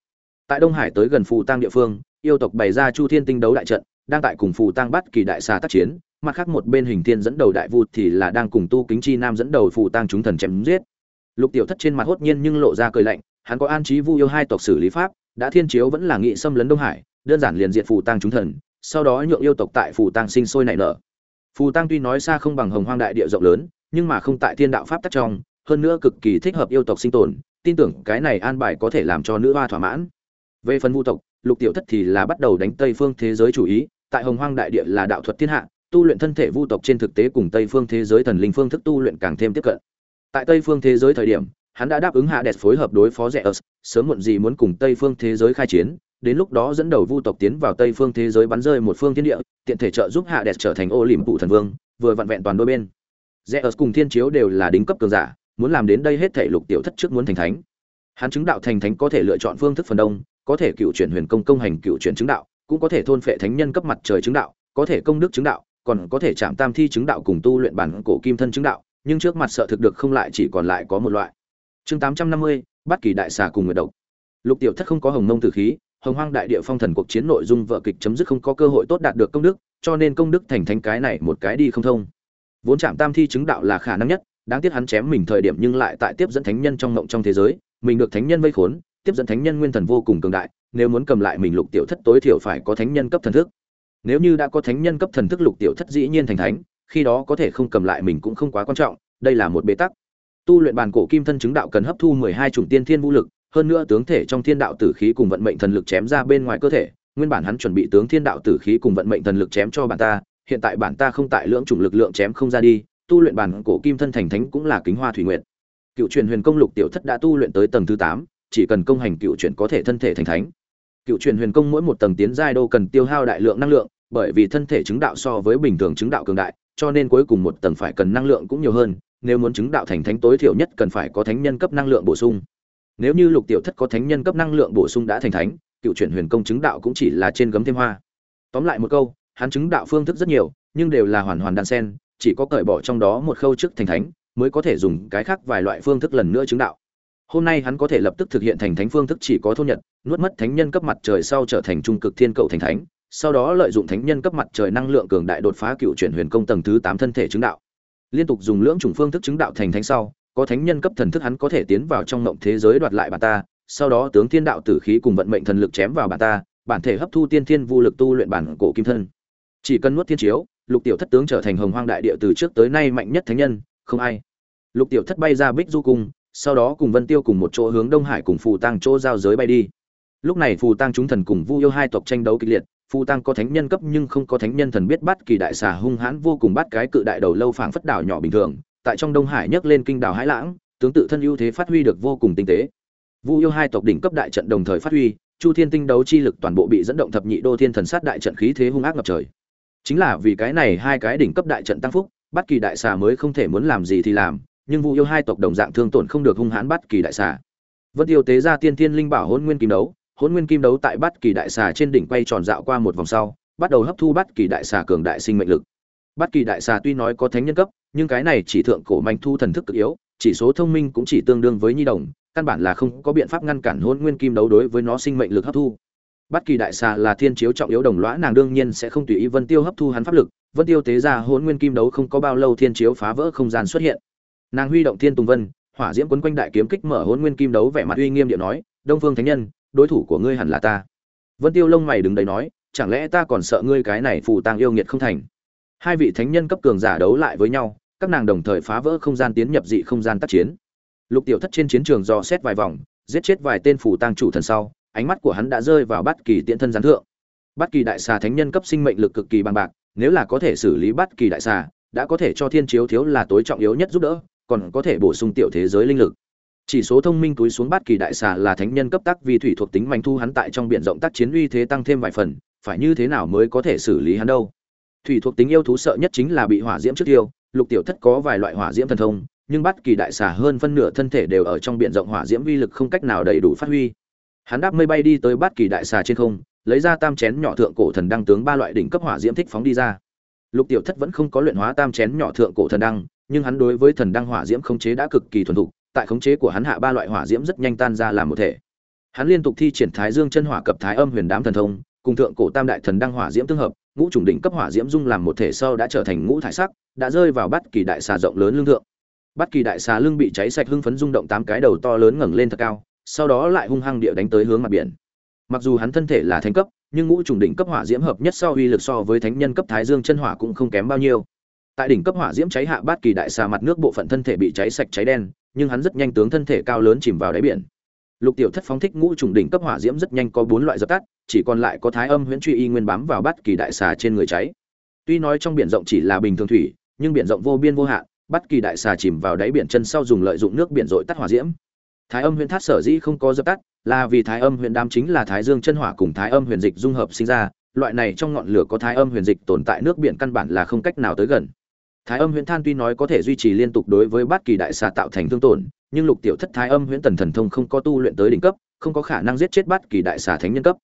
Tại đông hải tới gần phù tăng địa phương, yêu tộc bày ra chu thiên tinh đấu đại trận, đang tại cùng phù tăng bắt kỳ đại xà tác chiến, mặt khác một bên hình thiên dẫn đầu đại vu thì là đang cùng tu kính chi nam dẫn đầu phù tăng chúng thần chém giết. Lục tiểu thất trên mặt hốt nhiên nhưng lộ ra cười lạnh, hắn có an trí vu yêu hai tộc xử lý pháp đã thiên chiếu vẫn là nghị xâm lấn đông hải, đơn giản liền diện phù tăng chúng thần, sau đó nhượng yêu tộc tại phù tăng sinh sôi nảy nở. Phù tăng tuy nói xa không bằng hồng hoang đại địa rộng lớn, nhưng mà không tại thiên đạo pháp tắc trong, hơn nữa cực kỳ thích hợp yêu tộc sinh tồn, tin tưởng cái này an bài có thể làm cho nữ hoa thỏa mãn. Về phần vu tộc, lục tiểu thất thì là bắt đầu đánh tây phương thế giới chủ ý, tại hồng hoang đại địa là đạo thuật thiên hạ, tu luyện thân thể vu tộc trên thực tế cùng tây phương thế giới thần linh phương thức tu luyện càng thêm tiếp cận. Tại tây phương thế giới thời điểm hắn đã đáp ứng hạ đẹp phối hợp đối phó rẻ ớt, sớm muộn gì muốn cùng tây phương thế giới khai chiến, đến lúc đó dẫn đầu vu tộc tiến vào tây phương thế giới bắn rơi một phương thiên địa, tiện thể trợ giúp hạ đẹp trở thành ô liềm phụ thần vương, vừa vặn vẹn toàn đôi bên. Rẻ ớt cùng thiên chiếu đều là đính cấp cường giả, muốn làm đến đây hết thể lục tiểu thất trước muốn thành thánh. Hắn chứng đạo thành thánh có thể lựa chọn phương thức phần đông, có thể cựu chuyển huyền công công hành cựu chuyển chứng đạo, cũng có thể thôn phệ thánh nhân cấp mặt trời chứng đạo, có thể công đức chứng đạo, còn có thể chạm tam thi chứng đạo cùng tu luyện bản cổ kim thân chứng đạo, nhưng trước mặt sợ thực được không lại chỉ còn lại có một loại chương tám trăm năm mươi, bắt kỳ đại xà cùng người độc. Lục tiểu thất không có hồng mông tử khí, hồng hoang đại địa phong thần cuộc chiến nội dung vợ kịch chấm dứt không có cơ hội tốt đạt được công đức, cho nên công đức thành thánh cái này một cái đi không thông. Vốn chạm tam thi chứng đạo là khả năng nhất, đáng tiếc hắn chém mình thời điểm nhưng lại tại tiếp dẫn thánh nhân trong ngộng trong thế giới, mình được thánh nhân vây khốn, tiếp dẫn thánh nhân nguyên thần vô cùng cường đại, nếu muốn cầm lại mình lục tiểu thất tối thiểu phải có thánh nhân cấp thần thức. Nếu như đã có thánh nhân cấp thần thức lục tiểu thất dĩ nhiên thành thánh, khi đó có thể không cầm lại mình cũng không quá quan trọng, đây là một bế tắc tu luyện bản cổ kim thân chứng đạo cần hấp thu mười hai chủng tiên thiên vũ lực, hơn nữa tướng thể trong thiên đạo tử khí cùng vận mệnh thần lực chém ra bên ngoài cơ thể, nguyên bản hắn chuẩn bị tướng thiên đạo tử khí cùng vận mệnh thần lực chém cho bản ta, hiện tại bản ta không tại lượng chủng lực lượng chém không ra đi, tu luyện bản cổ kim thân thành thánh cũng là kính hoa thủy nguyện cựu truyền huyền công lục tiểu thất đã tu luyện tới tầng thứ tám, chỉ cần công hành cựu truyền có thể thân thể thành thánh. Cựu truyền huyền công mỗi một tầng tiến giai đô cần tiêu hao đại lượng năng lượng, bởi vì thân thể chứng đạo so với bình thường chứng đạo cường đại, cho nên cuối cùng một tầng phải cần năng lượng cũng nhiều hơn nếu muốn chứng đạo thành thánh tối thiểu nhất cần phải có thánh nhân cấp năng lượng bổ sung. Nếu như lục tiểu thất có thánh nhân cấp năng lượng bổ sung đã thành thánh, cựu chuyển huyền công chứng đạo cũng chỉ là trên gấm thêm hoa. Tóm lại một câu, hắn chứng đạo phương thức rất nhiều, nhưng đều là hoàn hoàn đan sen, chỉ có cởi bỏ trong đó một khâu trước thành thánh, mới có thể dùng cái khác vài loại phương thức lần nữa chứng đạo. Hôm nay hắn có thể lập tức thực hiện thành thánh phương thức chỉ có thôn nhật, nuốt mất thánh nhân cấp mặt trời sau trở thành trung cực thiên cậu thành thánh, sau đó lợi dụng thánh nhân cấp mặt trời năng lượng cường đại đột phá cựu chuyển huyền công tầng thứ tám thân thể chứng đạo liên tục dùng lưỡng chủng phương thức chứng đạo thành thánh sau, có thánh nhân cấp thần thức hắn có thể tiến vào trong ngộng thế giới đoạt lại bản ta, sau đó tướng thiên đạo tử khí cùng vận mệnh thần lực chém vào bản ta, bản thể hấp thu tiên thiên vu lực tu luyện bản cổ kim thân. Chỉ cần nuốt thiên chiếu, lục tiểu thất tướng trở thành hồng hoang đại địa từ trước tới nay mạnh nhất thánh nhân, không ai. Lục tiểu thất bay ra bích du cung, sau đó cùng vân tiêu cùng một chỗ hướng đông hải cùng phù tăng chỗ giao giới bay đi. Lúc này phù tăng chúng thần cùng vu yêu hai tộc tranh đấu kịch liệt Phu tăng có thánh nhân cấp nhưng không có thánh nhân thần biết bắt kỳ đại xà hung hãn vô cùng bắt cái cự đại đầu lâu phảng phất đảo nhỏ bình thường, tại trong đông hải nhấc lên kinh đảo hải lãng, tướng tự thân ưu thế phát huy được vô cùng tinh tế. Vu yêu hai tộc đỉnh cấp đại trận đồng thời phát huy, chu thiên tinh đấu chi lực toàn bộ bị dẫn động thập nhị đô thiên thần sát đại trận khí thế hung ác ngập trời. Chính là vì cái này hai cái đỉnh cấp đại trận tăng phúc, bắt kỳ đại xà mới không thể muốn làm gì thì làm, nhưng vu yêu hai tộc đồng dạng thương tổn không được hung hãn bắt kỳ đại xà. Vân yêu tế ra tiên thiên linh bảo hôn nguyên kim đấu hôn nguyên kim đấu tại bát kỳ đại xà trên đỉnh quay tròn dạo qua một vòng sau, bắt đầu hấp thu bát kỳ đại xà cường đại sinh mệnh lực. Bát kỳ đại xà tuy nói có thánh nhân cấp, nhưng cái này chỉ thượng cổ manh thu thần thức cực yếu, chỉ số thông minh cũng chỉ tương đương với nhi đồng, căn bản là không có biện pháp ngăn cản hôn nguyên kim đấu đối với nó sinh mệnh lực hấp thu. Bất kỳ đại xà là thiên chiếu trọng yếu đồng lõa, nàng đương nhiên sẽ không tùy ý vân tiêu hấp thu hắn pháp lực. Vân tiêu tế ra hôn nguyên kim đấu không có bao lâu thiên chiếu phá vỡ không gian xuất hiện. Nàng huy động thiên tùng vân, hỏa diễm quấn quanh đại kiếm kích mở hôn nguyên kim đấu vẻ mặt uy nghiêm điệu nói, đông phương thánh nhân đối thủ của ngươi hẳn là ta. Vân tiêu lông mày đứng đấy nói, chẳng lẽ ta còn sợ ngươi cái này phù tang yêu nghiệt không thành? Hai vị thánh nhân cấp cường giả đấu lại với nhau, các nàng đồng thời phá vỡ không gian tiến nhập dị không gian tác chiến. Lục tiểu thất trên chiến trường dò xét vài vòng, giết chết vài tên phù tang chủ thần sau, ánh mắt của hắn đã rơi vào bát kỳ tiễn thân gián thượng. Bát kỳ đại xà thánh nhân cấp sinh mệnh lực cực kỳ bằng bạc, nếu là có thể xử lý bát kỳ đại xà, đã có thể cho thiên chiếu thiếu là tối trọng yếu nhất giúp đỡ, còn có thể bổ sung tiểu thế giới linh lực chỉ số thông minh túi xuống bát kỳ đại xà là thánh nhân cấp tác vì thủy thuộc tính mạnh thu hắn tại trong biển rộng tác chiến uy thế tăng thêm vài phần, phải như thế nào mới có thể xử lý hắn đâu? Thủy thuộc tính yêu thú sợ nhất chính là bị hỏa diễm trước tiêu, lục tiểu thất có vài loại hỏa diễm thần thông, nhưng bát kỳ đại xà hơn phân nửa thân thể đều ở trong biển rộng hỏa diễm vi lực không cách nào đầy đủ phát huy. Hắn đáp mây bay đi tới bát kỳ đại xà trên không, lấy ra tam chén nhỏ thượng cổ thần đăng tướng ba loại đỉnh cấp hỏa diễm thích phóng đi ra. Lục tiểu thất vẫn không có luyện hóa tam chén nhỏ thượng cổ thần đăng, nhưng hắn đối với thần đăng hỏa diễm không chế đã cực kỳ thuần thục tại khống chế của hắn hạ ba loại hỏa diễm rất nhanh tan ra làm một thể. Hắn liên tục thi triển thái dương chân hỏa cập thái âm huyền đám thần thông, cùng thượng cổ tam đại thần đăng hỏa diễm tương hợp, ngũ trùng đỉnh cấp hỏa diễm dung làm một thể sau đã trở thành ngũ thải sắc, đã rơi vào bất kỳ đại xà rộng lớn lương thượng. Bất kỳ đại xà lưng bị cháy sạch hưng phấn rung động tám cái đầu to lớn ngẩng lên thật cao, sau đó lại hung hăng địa đánh tới hướng mặt biển. Mặc dù hắn thân thể là thánh cấp, nhưng ngũ trùng đỉnh cấp hỏa diễm hợp nhất sau uy lực so với thánh nhân cấp thái dương chân hỏa cũng không kém bao nhiêu. Tại đỉnh cấp hỏa diễm cháy hạ bát kỳ đại xà mặt nước bộ phận thân thể bị cháy sạch cháy đen nhưng hắn rất nhanh tướng thân thể cao lớn chìm vào đáy biển. Lục tiểu thất phóng thích ngũ trùng đỉnh cấp hỏa diễm rất nhanh có bốn loại dập tắt, chỉ còn lại có thái âm huyễn truy y nguyên bám vào bát kỳ đại xà trên người cháy. Tuy nói trong biển rộng chỉ là bình thường thủy, nhưng biển rộng vô biên vô hạn, bát kỳ đại xà chìm vào đáy biển chân sau dùng lợi dụng nước biển dội tắt hỏa diễm. Thái âm huyễn thát sở dĩ không có dập tắt, là vì thái âm huyền đám chính là thái dương chân hỏa cùng thái âm huyền dịch dung hợp sinh ra, loại này trong ngọn lửa có thái âm huyền dịch tồn tại nước biển căn bản là không cách nào tới gần thái âm Huyễn than tuy nói có thể duy trì liên tục đối với bát kỳ đại xà tạo thành thương tổn, nhưng lục tiểu thất thái âm Huyễn tần thần thông không có tu luyện tới đỉnh cấp, không có khả năng giết chết bát kỳ đại xà thánh nhân cấp.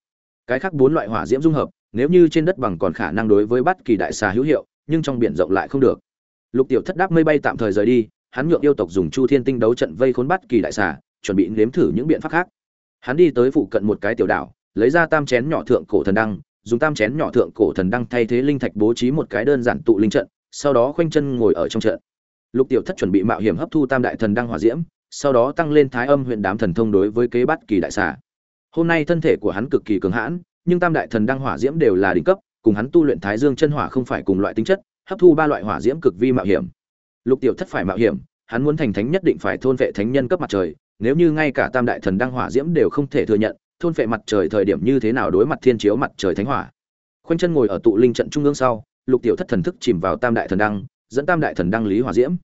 Cái khác bốn loại hỏa diễm dung hợp, nếu như trên đất bằng còn khả năng đối với bát kỳ đại xà hữu hiệu, nhưng trong biển rộng lại không được. Lục tiểu thất đáp mây bay tạm thời rời đi, hắn nhượng yêu tộc dùng chu thiên tinh đấu trận vây khốn bát kỳ đại xà, chuẩn bị nếm thử những biện pháp khác. Hắn đi tới phụ cận một cái tiểu đảo, lấy ra tam chén nhỏ thượng cổ thần đăng, dùng tam chén nhỏ thượng cổ thần đăng thay thế linh thạch bố trí một cái đơn giản tụ linh trận sau đó khoanh chân ngồi ở trong trận. Lục tiểu thất chuẩn bị mạo hiểm hấp thu tam đại thần đăng hỏa diễm, sau đó tăng lên thái âm huyện đám thần thông đối với kế bắt kỳ đại xà. Hôm nay thân thể của hắn cực kỳ cường hãn, nhưng tam đại thần đăng hỏa diễm đều là đỉnh cấp, cùng hắn tu luyện thái dương chân hỏa không phải cùng loại tính chất, hấp thu ba loại hỏa diễm cực vi mạo hiểm. Lục tiểu thất phải mạo hiểm, hắn muốn thành thánh nhất định phải thôn vệ thánh nhân cấp mặt trời, nếu như ngay cả tam đại thần đăng hỏa diễm đều không thể thừa nhận, thôn vệ mặt trời thời điểm như thế nào đối mặt thiên chiếu mặt trời thánh hỏa. Khoanh chân ngồi ở tụ linh trận trung ương sau lục tiểu thất thần thức chìm vào tam đại thần đăng, dẫn tam đại thần đăng lý hỏa diễm.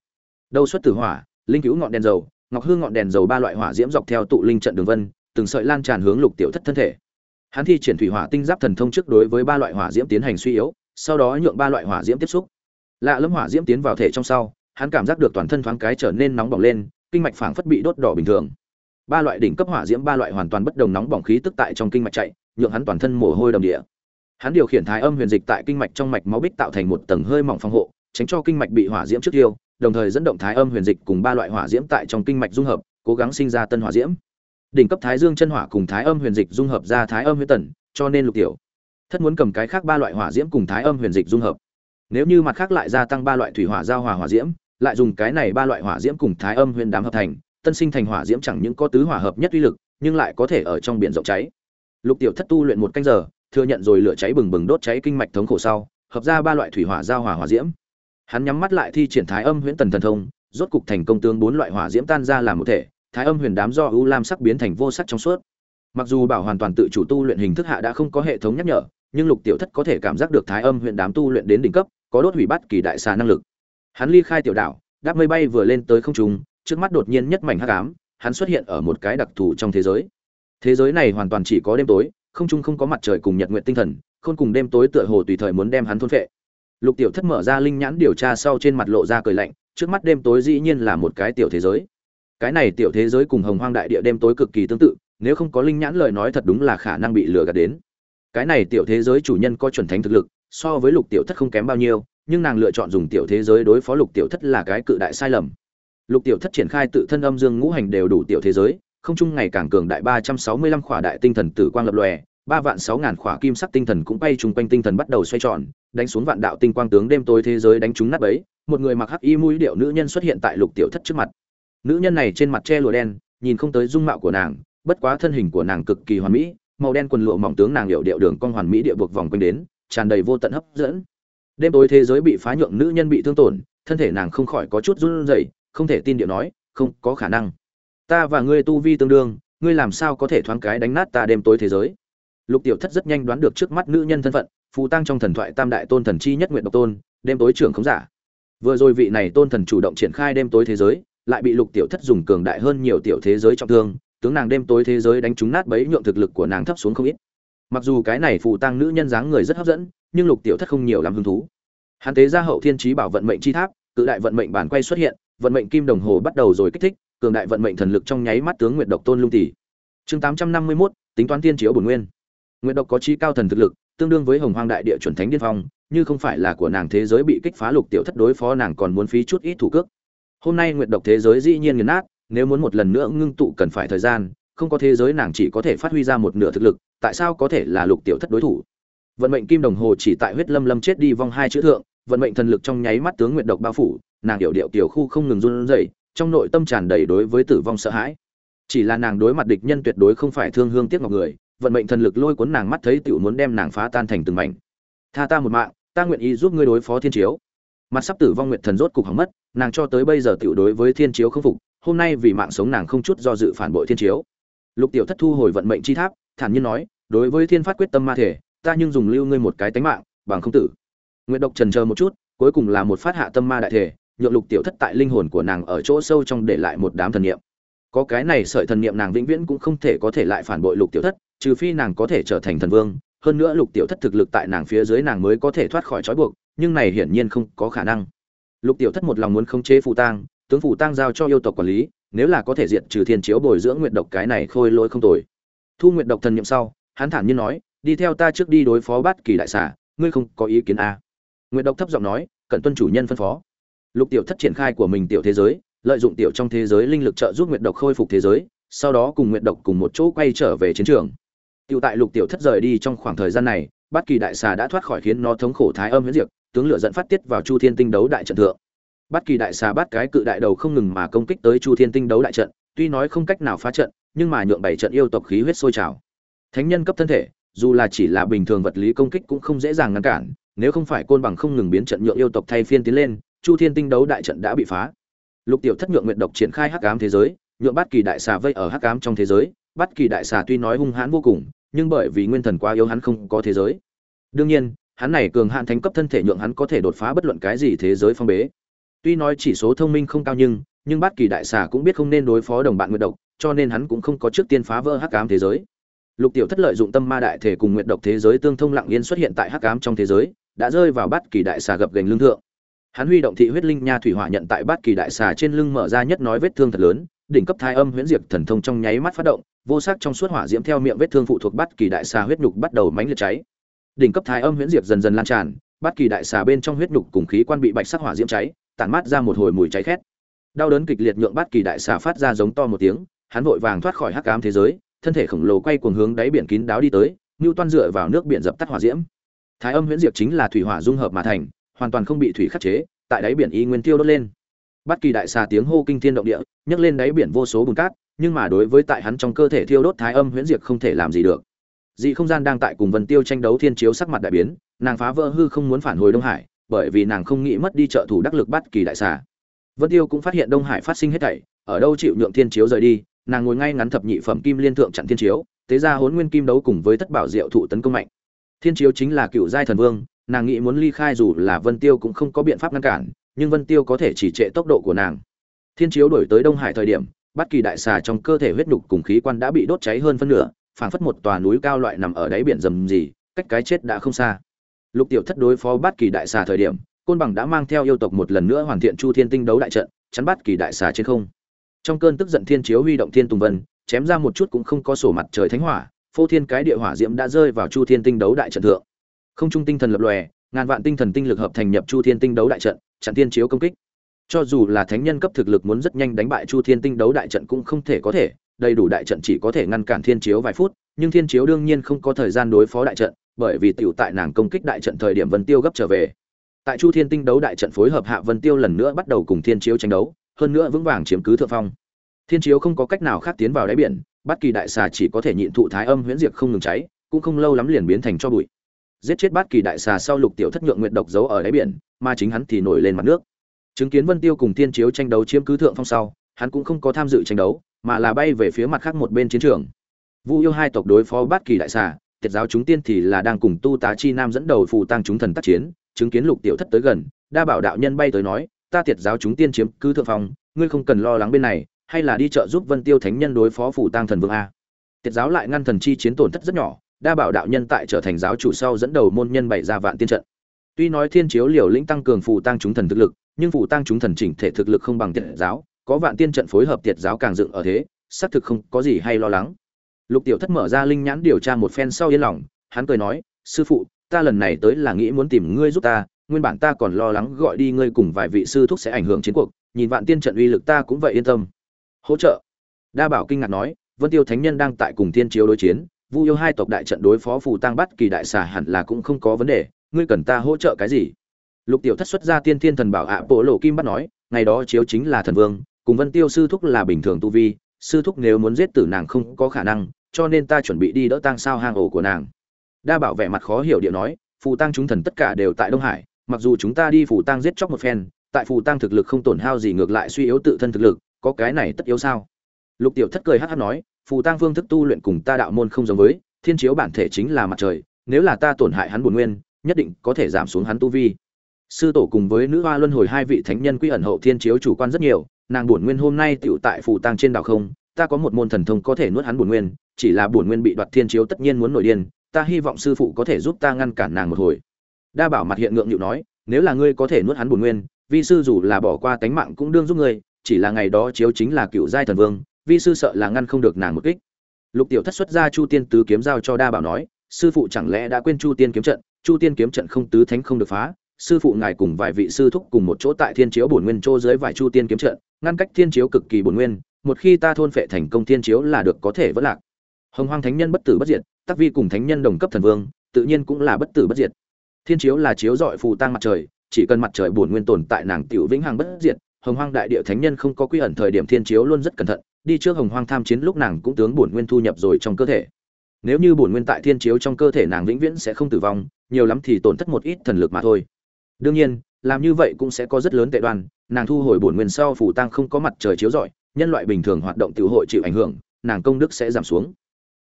Đâu xuất tử hỏa, linh cứu ngọn đèn dầu, ngọc hương ngọn đèn dầu ba loại hỏa diễm dọc theo tụ linh trận đường vân, từng sợi lan tràn hướng lục tiểu thất thân thể. Hắn thi triển thủy hỏa tinh giáp thần thông trước đối với ba loại hỏa diễm tiến hành suy yếu, sau đó nhượng ba loại hỏa diễm tiếp xúc. Lạ lâm hỏa diễm tiến vào thể trong sau, hắn cảm giác được toàn thân thoáng cái trở nên nóng bỏng lên, kinh mạch phảng phất bị đốt đỏ bình thường. Ba loại đỉnh cấp hỏa diễm ba loại hoàn toàn bất đồng nóng bỏng khí tức tại trong kinh mạch chạy, nhượng hắn toàn thân mồ hôi đầm địa hắn điều khiển thái âm huyền dịch tại kinh mạch trong mạch máu bích tạo thành một tầng hơi mỏng phòng hộ, tránh cho kinh mạch bị hỏa diễm trước tiêu đồng thời dẫn động thái âm huyền dịch cùng ba loại hỏa diễm tại trong kinh mạch dung hợp, cố gắng sinh ra tân hỏa diễm. Đỉnh cấp thái dương chân hỏa cùng thái âm huyền dịch dung hợp ra thái âm huyết tần, cho nên lục tiểu. Thất muốn cầm cái khác ba loại hỏa diễm cùng thái âm huyền dịch dung hợp. Nếu như mặt khác lại gia tăng ba loại thủy hỏa giao hòa hỏa diễm, lại dùng cái này ba loại hỏa diễm cùng thái âm huyền đám hợp thành, tân sinh thành hỏa diễm chẳng những có tứ hỏa hợp nhất uy lực, nhưng lại có thể ở trong biển rộng cháy. Lục tiểu thất tu luyện một canh giờ thừa nhận rồi lửa cháy bừng bừng đốt cháy kinh mạch thống khổ sau, hợp ra ba loại thủy hỏa giao hòa hỏa diễm. Hắn nhắm mắt lại thi triển thái âm Huyền tần thần thông, rốt cục thành công tướng bốn loại hỏa diễm tan ra làm một thể, thái âm huyền đám do ưu lam sắc biến thành vô sắc trong suốt. Mặc dù bảo hoàn toàn tự chủ tu luyện hình thức hạ đã không có hệ thống nhắc nhở, nhưng lục tiểu thất có thể cảm giác được thái âm huyền đám tu luyện đến đỉnh cấp, có đốt hủy bắt kỳ đại xà năng lực. Hắn ly khai tiểu đảo, đáp mây bay vừa lên tới không trung, trước mắt đột nhiên nhất mảnh hắc ám, hắn xuất hiện ở một cái đặc thù trong thế giới. Thế giới này hoàn toàn chỉ có đêm tối không trung không có mặt trời cùng nhật nguyện tinh thần, khôn cùng đêm tối tựa hồ tùy thời muốn đem hắn thôn phệ. Lục tiểu thất mở ra linh nhãn điều tra sau trên mặt lộ ra cười lạnh, trước mắt đêm tối dĩ nhiên là một cái tiểu thế giới. Cái này tiểu thế giới cùng hồng hoang đại địa đêm tối cực kỳ tương tự, nếu không có linh nhãn lời nói thật đúng là khả năng bị lừa gạt đến. Cái này tiểu thế giới chủ nhân có chuẩn thánh thực lực, so với lục tiểu thất không kém bao nhiêu, nhưng nàng lựa chọn dùng tiểu thế giới đối phó lục tiểu thất là cái cự đại sai lầm. Lục tiểu thất triển khai tự thân âm dương ngũ hành đều đủ tiểu thế giới không trung ngày càng cường đại ba trăm sáu mươi lăm khỏa đại tinh thần tử quang lập lòe, ba vạn sáu ngàn khỏa kim sắc tinh thần cũng bay trùng quanh tinh thần bắt đầu xoay tròn, đánh xuống vạn đạo tinh quang tướng đêm tối thế giới đánh trúng nát bấy, một người mặc hắc y mũi điệu nữ nhân xuất hiện tại lục tiểu thất trước mặt. Nữ nhân này trên mặt che lụa đen, nhìn không tới dung mạo của nàng, bất quá thân hình của nàng cực kỳ hoàn mỹ, màu đen quần lụa mỏng tướng nàng điệu điệu đường cong hoàn mỹ địa buộc vòng quanh đến, tràn đầy vô tận hấp dẫn. Đêm tối thế giới bị phá nhượng nữ nhân bị thương tổn, thân thể nàng không khỏi có chút run rẩy, không thể tin điệu nói, không có khả năng ta và ngươi tu vi tương đương, ngươi làm sao có thể thoáng cái đánh nát ta đêm tối thế giới? Lục tiểu thất rất nhanh đoán được trước mắt nữ nhân thân phận, phù tăng trong thần thoại tam đại tôn thần chi nhất nguyện độc tôn, đêm tối trưởng không giả. Vừa rồi vị này tôn thần chủ động triển khai đêm tối thế giới, lại bị lục tiểu thất dùng cường đại hơn nhiều tiểu thế giới trọng thương, tướng nàng đêm tối thế giới đánh trúng nát bấy nhượng thực lực của nàng thấp xuống không ít. Mặc dù cái này phù tăng nữ nhân dáng người rất hấp dẫn, nhưng lục tiểu thất không nhiều làm hứng thú. Hàn tế ra hậu thiên trí bảo vận mệnh chi tháp cự đại vận mệnh bản quay xuất hiện, vận mệnh kim đồng hồ bắt đầu rồi kích thích cường đại vận mệnh thần lực trong nháy mắt tướng nguyệt độc tôn lung tỷ chương tám trăm năm mươi 851, tính toán tiên chiếu bổn nguyên. Nguyệt độc có trí cao thần thực lực tương đương với hồng hoang đại địa chuẩn thánh điên phong như không phải là của nàng thế giới bị kích phá lục tiểu thất đối phó nàng còn muốn phí chút ít thủ cước. Hôm nay nguyệt độc thế giới dĩ nhiên nghiền nát nếu muốn một lần nữa ngưng tụ cần phải thời gian không có thế giới nàng chỉ có thể phát huy ra một nửa thực lực tại sao có thể là lục tiểu thất đối thủ? Vận mệnh kim đồng hồ chỉ tại huyết lâm lâm chết đi vong hai chữ thượng vận mệnh thần lực trong nháy mắt tướng nguyệt độc bao phủ nàng điệu điệu tiểu khu không ngừng run rẩy trong nội tâm tràn đầy đối với tử vong sợ hãi. Chỉ là nàng đối mặt địch nhân tuyệt đối không phải thương hương tiếc ngọc người, vận mệnh thần lực lôi cuốn nàng mắt thấy tiểu muốn đem nàng phá tan thành từng mảnh. Tha ta một mạng, ta nguyện ý giúp ngươi đối phó thiên chiếu. Mặt sắp tử vong nguyện thần rốt cục hỏng mất, nàng cho tới bây giờ tiểu đối với thiên chiếu không phục, hôm nay vì mạng sống nàng không chút do dự phản bội thiên chiếu. Lục tiểu thất thu hồi vận mệnh chi tháp, thản nhiên nói, đối với thiên phát quyết tâm ma thể, ta nhưng dùng lưu ngươi một cái tánh mạng, bằng không tử. Nguyệt độc trần chờ một chút, cuối cùng là một phát hạ tâm ma đại thể nhượng lục tiểu thất tại linh hồn của nàng ở chỗ sâu trong để lại một đám thần niệm. Có cái này sợi thần niệm nàng vĩnh viễn cũng không thể có thể lại phản bội lục tiểu thất, trừ phi nàng có thể trở thành thần vương, hơn nữa lục tiểu thất thực lực tại nàng phía dưới nàng mới có thể thoát khỏi trói buộc, nhưng này hiển nhiên không có khả năng. Lục tiểu thất một lòng muốn khống chế phù tang, tướng phù tang giao cho yêu tộc quản lý, nếu là có thể diệt trừ thiên chiếu bồi dưỡng nguyệt độc cái này khôi lỗi không tồi. Thu nguyệt độc thần niệm sau, hắn thản nhiên nói, đi theo ta trước đi đối phó bát kỳ đại xả ngươi không có ý kiến a à. nguyệt độc thấp giọng nói, cận tuân chủ nhân phân phó lục tiểu thất triển khai của mình tiểu thế giới, lợi dụng tiểu trong thế giới linh lực trợ giúp nguyệt độc khôi phục thế giới, sau đó cùng nguyệt độc cùng một chỗ quay trở về chiến trường. Tiểu tại lục tiểu thất rời đi trong khoảng thời gian này bát kỳ đại xà đã thoát khỏi khiến nó thống khổ thái âm huyết diệt, tướng lửa dẫn phát tiết vào chu thiên tinh đấu đại trận thượng. Bát kỳ đại xà bắt cái cự đại đầu không ngừng mà công kích tới chu thiên tinh đấu đại trận, tuy nói không cách nào phá trận, nhưng mà nhượng bảy trận yêu tộc khí huyết sôi trào. Thánh nhân cấp thân thể, dù là chỉ là bình thường vật lý công kích cũng không dễ dàng ngăn cản, nếu không phải côn bằng không ngừng biến trận nhượng yêu tộc thay phiên tiến lên chu thiên tinh đấu đại trận đã bị phá. Lục tiểu thất nhượng nguyện độc triển khai hắc ám thế giới, nhượng bát kỳ đại xà vây ở hắc ám trong thế giới. Bát kỳ đại xà tuy nói hung hãn vô cùng, nhưng bởi vì nguyên thần quá yếu hắn không có thế giới. Đương nhiên, hắn này cường hạn thánh cấp thân thể nhượng hắn có thể đột phá bất luận cái gì thế giới phong bế. Tuy nói chỉ số thông minh không cao nhưng nhưng bát kỳ đại xà cũng biết không nên đối phó đồng bạn nguyện độc, cho nên hắn cũng không có trước tiên phá vỡ hắc ám thế giới. Lục tiểu thất lợi dụng tâm ma đại thể cùng nguyện độc thế giới tương thông lặng yên xuất hiện tại hắc ám trong thế giới, đã rơi vào bát kỳ đại xà gập gành lương thượng hắn huy động thị huyết linh nha thủy hỏa nhận tại bát kỳ đại xà trên lưng mở ra nhất nói vết thương thật lớn, đỉnh cấp thai âm huyễn diệt thần thông trong nháy mắt phát động, vô sắc trong suốt hỏa diễm theo miệng vết thương phụ thuộc bát kỳ đại xà huyết nhục bắt đầu mánh liệt cháy. Đỉnh cấp thái âm huyễn diệt dần dần lan tràn, bát kỳ đại xà bên trong huyết nhục cùng khí quan bị bạch sắc hỏa diễm cháy, tản mát ra một hồi mùi cháy khét. Đau đớn kịch liệt nhượng bát kỳ đại xà phát ra giống to một tiếng, hắn vội vàng thoát khỏi hắc ám thế giới, thân thể khổng lồ quay cuồng hướng đáy biển kín đáo đi tới, ngưu toan dựa vào nước biển dập tắt hỏa diễm. Thái âm huyễn diệt chính là thủy hỏa dung hợp mà thành hoàn toàn không bị thủy khắc chế, tại đáy biển y nguyên tiêu đốt lên. Bất kỳ đại xà tiếng hô kinh thiên động địa, nhấc lên đáy biển vô số bùn cát, nhưng mà đối với tại hắn trong cơ thể thiêu đốt thái âm huyễn diệt không thể làm gì được. Dị không gian đang tại cùng vân tiêu tranh đấu thiên chiếu sắc mặt đại biến, nàng phá vỡ hư không muốn phản hồi đông hải, bởi vì nàng không nghĩ mất đi trợ thủ đắc lực bất kỳ đại xà. Vân tiêu cũng phát hiện đông hải phát sinh hết thảy, ở đâu chịu nhượng thiên chiếu rời đi, nàng ngồi ngay ngắn thập nhị phẩm kim liên thượng chặn thiên chiếu, tế ra hốn nguyên kim đấu cùng với thất bảo diệu thụ tấn công mạnh. Thiên chiếu chính là cựu giai thần vương nàng nghĩ muốn ly khai dù là vân tiêu cũng không có biện pháp ngăn cản, nhưng vân tiêu có thể chỉ trệ tốc độ của nàng. Thiên chiếu đổi tới đông hải thời điểm, bất kỳ đại xà trong cơ thể huyết nục cùng khí quan đã bị đốt cháy hơn phân nửa, phảng phất một tòa núi cao loại nằm ở đáy biển rầm gì cách cái chết đã không xa. Lục tiểu thất đối phó bất kỳ đại xà thời điểm, côn bằng đã mang theo yêu tộc một lần nữa hoàn thiện chu thiên tinh đấu đại trận, chắn bất kỳ đại xà trên không. Trong cơn tức giận thiên chiếu huy động thiên tùng vân, chém ra một chút cũng không có sổ mặt trời thánh hỏa, phô thiên cái địa hỏa diễm đã rơi vào chu thiên tinh đấu đại trận thượng không trung tinh thần lập lòe, ngàn vạn tinh thần tinh lực hợp thành nhập chu thiên tinh đấu đại trận, chặn thiên chiếu công kích. Cho dù là thánh nhân cấp thực lực muốn rất nhanh đánh bại chu thiên tinh đấu đại trận cũng không thể có thể, đầy đủ đại trận chỉ có thể ngăn cản thiên chiếu vài phút, nhưng thiên chiếu đương nhiên không có thời gian đối phó đại trận, bởi vì tiểu tại nàng công kích đại trận thời điểm vân tiêu gấp trở về. Tại chu thiên tinh đấu đại trận phối hợp hạ vân tiêu lần nữa bắt đầu cùng thiên chiếu tranh đấu, hơn nữa vững vàng chiếm cứ thượng phong. Thiên chiếu không có cách nào khác tiến vào đáy biển, bất kỳ đại xà chỉ có thể nhịn thụ thái âm huyễn diệt không ngừng cháy, cũng không lâu lắm liền biến thành cho bụi giết chết bát kỳ đại xà sau lục tiểu thất nhượng nguyệt độc giấu ở đáy biển, mà chính hắn thì nổi lên mặt nước. Chứng kiến vân tiêu cùng thiên chiếu tranh đấu chiếm cứ thượng phong sau, hắn cũng không có tham dự tranh đấu, mà là bay về phía mặt khác một bên chiến trường. Vu yêu hai tộc đối phó bát kỳ đại xà, tiệt giáo chúng tiên thì là đang cùng tu tá chi nam dẫn đầu phù tăng chúng thần tác chiến, chứng kiến lục tiểu thất tới gần, đa bảo đạo nhân bay tới nói, ta tiệt giáo chúng tiên chiếm cứ thượng phong, ngươi không cần lo lắng bên này, hay là đi chợ giúp vân tiêu thánh nhân đối phó phù tăng thần vương a? Tiệt giáo lại ngăn thần chi chiến tổn thất rất nhỏ đa bảo đạo nhân tại trở thành giáo chủ sau dẫn đầu môn nhân bày ra vạn tiên trận. Tuy nói thiên chiếu liều lĩnh tăng cường phù tăng chúng thần thực lực, nhưng phù tăng chúng thần chỉnh thể thực lực không bằng tiệt giáo, có vạn tiên trận phối hợp tiệt giáo càng dựng ở thế, xác thực không có gì hay lo lắng. Lục tiểu thất mở ra linh nhãn điều tra một phen sau yên lòng, hắn cười nói, sư phụ, ta lần này tới là nghĩ muốn tìm ngươi giúp ta, nguyên bản ta còn lo lắng gọi đi ngươi cùng vài vị sư thúc sẽ ảnh hưởng chiến cuộc, nhìn vạn tiên trận uy lực ta cũng vậy yên tâm. Hỗ trợ? Đa bảo kinh ngạc nói, vân tiêu thánh nhân đang tại cùng thiên chiếu đối chiến vu yêu hai tộc đại trận đối phó phù tăng bắt kỳ đại xà hẳn là cũng không có vấn đề, ngươi cần ta hỗ trợ cái gì? Lục tiểu thất xuất ra tiên thiên thần bảo ạ, bộ lộ kim bắt nói, ngày đó chiếu chính là thần vương, cùng vân tiêu sư thúc là bình thường tu vi, sư thúc nếu muốn giết tử nàng không có khả năng, cho nên ta chuẩn bị đi đỡ tăng sao hang ổ của nàng. Đa bảo vẻ mặt khó hiểu điệu nói, phù tăng chúng thần tất cả đều tại đông hải, mặc dù chúng ta đi phù tăng giết chóc một phen, tại phù tăng thực lực không tổn hao gì ngược lại suy yếu tự thân thực lực, có cái này tất yếu sao? Lục tiểu thất cười hát hát nói phù tăng phương thức tu luyện cùng ta đạo môn không giống với, thiên chiếu bản thể chính là mặt trời, nếu là ta tổn hại hắn bổn nguyên, nhất định có thể giảm xuống hắn tu vi. Sư tổ cùng với nữ hoa luân hồi hai vị thánh nhân quy ẩn hậu thiên chiếu chủ quan rất nhiều, nàng bổn nguyên hôm nay tựu tại phù tăng trên đảo không, ta có một môn thần thông có thể nuốt hắn bổn nguyên, chỉ là bổn nguyên bị đoạt thiên chiếu tất nhiên muốn nổi điên, ta hy vọng sư phụ có thể giúp ta ngăn cản nàng một hồi. Đa bảo mặt hiện ngượng nhịu nói, nếu là ngươi có thể nuốt hắn bổn nguyên, vi sư dù là bỏ qua tánh mạng cũng đương giúp ngươi, chỉ là ngày đó chiếu chính là cựu giai thần vương vi sư sợ là ngăn không được nàng một kích. Lục tiểu thất xuất ra chu tiên tứ kiếm giao cho đa bảo nói, sư phụ chẳng lẽ đã quên chu tiên kiếm trận? Chu tiên kiếm trận không tứ thánh không được phá, sư phụ ngài cùng vài vị sư thúc cùng một chỗ tại thiên chiếu bổn nguyên chỗ dưới vài chu tiên kiếm trận, ngăn cách thiên chiếu cực kỳ bổn nguyên, một khi ta thôn phệ thành công thiên chiếu là được có thể vỡ lạc. Hồng hoang thánh nhân bất tử bất diệt, tắc vi cùng thánh nhân đồng cấp thần vương, tự nhiên cũng là bất tử bất diệt. Thiên chiếu là chiếu dọi phù tang mặt trời, chỉ cần mặt trời bổn nguyên tồn tại nàng tiểu vĩnh hằng bất diệt hồng hoang đại địa thánh nhân không có quy ẩn thời điểm thiên chiếu luôn rất cẩn thận, đi trước hồng hoang tham chiến lúc nàng cũng tướng bổn nguyên thu nhập rồi trong cơ thể. Nếu như bổn nguyên tại thiên chiếu trong cơ thể nàng vĩnh viễn sẽ không tử vong, nhiều lắm thì tổn thất một ít thần lực mà thôi. Đương nhiên, làm như vậy cũng sẽ có rất lớn tệ đoan, nàng thu hồi bổn nguyên sau phủ tăng không có mặt trời chiếu rọi, nhân loại bình thường hoạt động tự hội chịu ảnh hưởng, nàng công đức sẽ giảm xuống.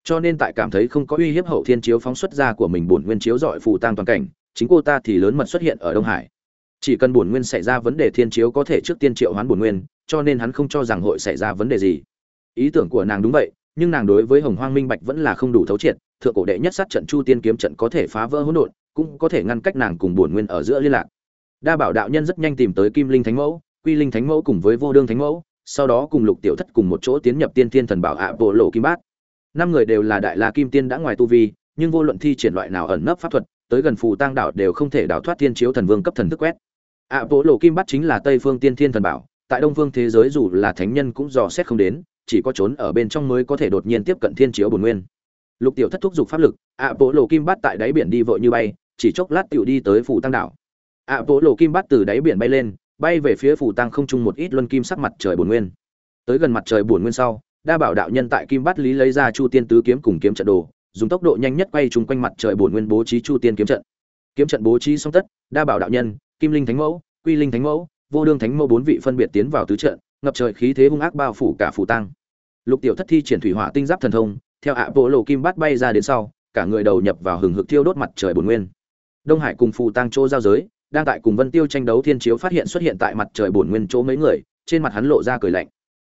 Cho nên tại cảm thấy không có uy hiếp hậu thiên chiếu phóng xuất ra của mình bổn nguyên chiếu rọi phủ tăng toàn cảnh, chính cô ta thì lớn mật xuất hiện ở đông hải chỉ cần bổn nguyên xảy ra vấn đề thiên chiếu có thể trước tiên triệu hoán bổn nguyên, cho nên hắn không cho rằng hội xảy ra vấn đề gì. Ý tưởng của nàng đúng vậy, nhưng nàng đối với hồng hoang minh bạch vẫn là không đủ thấu triệt, thượng cổ đệ nhất sát trận chu tiên kiếm trận có thể phá vỡ hỗn độn, cũng có thể ngăn cách nàng cùng bổn nguyên ở giữa liên lạc. Đa bảo đạo nhân rất nhanh tìm tới kim linh thánh mẫu, quy linh thánh mẫu cùng với vô đương thánh mẫu, sau đó cùng lục tiểu thất cùng một chỗ tiến nhập tiên thiên thần bảo ạ bộ lộ kim bát. Năm người đều là đại la kim tiên đã ngoài tu vi, nhưng vô luận thi triển loại nào ẩn nấp pháp thuật, tới gần phù tang đảo đều không thể đảo thoát thiên chiếu thần vương cấp thần thức quét ạ bộ lộ kim bát chính là tây phương tiên thiên thần bảo, tại đông phương thế giới dù là thánh nhân cũng dò xét không đến, chỉ có trốn ở bên trong mới có thể đột nhiên tiếp cận thiên chiếu bồn nguyên. Lục tiểu thất thúc giục pháp lực ạ bộ lộ kim bát tại đáy biển đi vội như bay, chỉ chốc lát tiểu đi tới phủ tăng đảo. Ạ bộ lộ kim bát từ đáy biển bay lên, bay về phía phủ tăng không trung một ít luân kim sắc mặt trời bồn nguyên. Tới gần mặt trời bồn nguyên sau, đa bảo đạo nhân tại kim bát lý lấy ra chu tiên tứ kiếm cùng kiếm trận đồ, dùng tốc độ nhanh nhất quay chung quanh mặt trời bồn nguyên bố trí chu tiên kiếm trận. Kiếm trận bố trí xong tất, đa bảo đạo nhân kim linh thánh mẫu, quy linh thánh mẫu, vô đương thánh mẫu bốn vị phân biệt tiến vào tứ trận, ngập trời khí thế hung ác bao phủ cả phủ tăng lục tiểu thất thi triển thủy hỏa tinh giáp thần thông, theo ạ bộ lộ kim bát bay ra đến sau, cả người đầu nhập vào hừng hực thiêu đốt mặt trời bồn nguyên. Đông hải cùng phù tăng chỗ giao giới, đang tại cùng vân tiêu tranh đấu thiên chiếu phát hiện xuất hiện tại mặt trời bổn nguyên chỗ mấy người, trên mặt hắn lộ ra cười lạnh.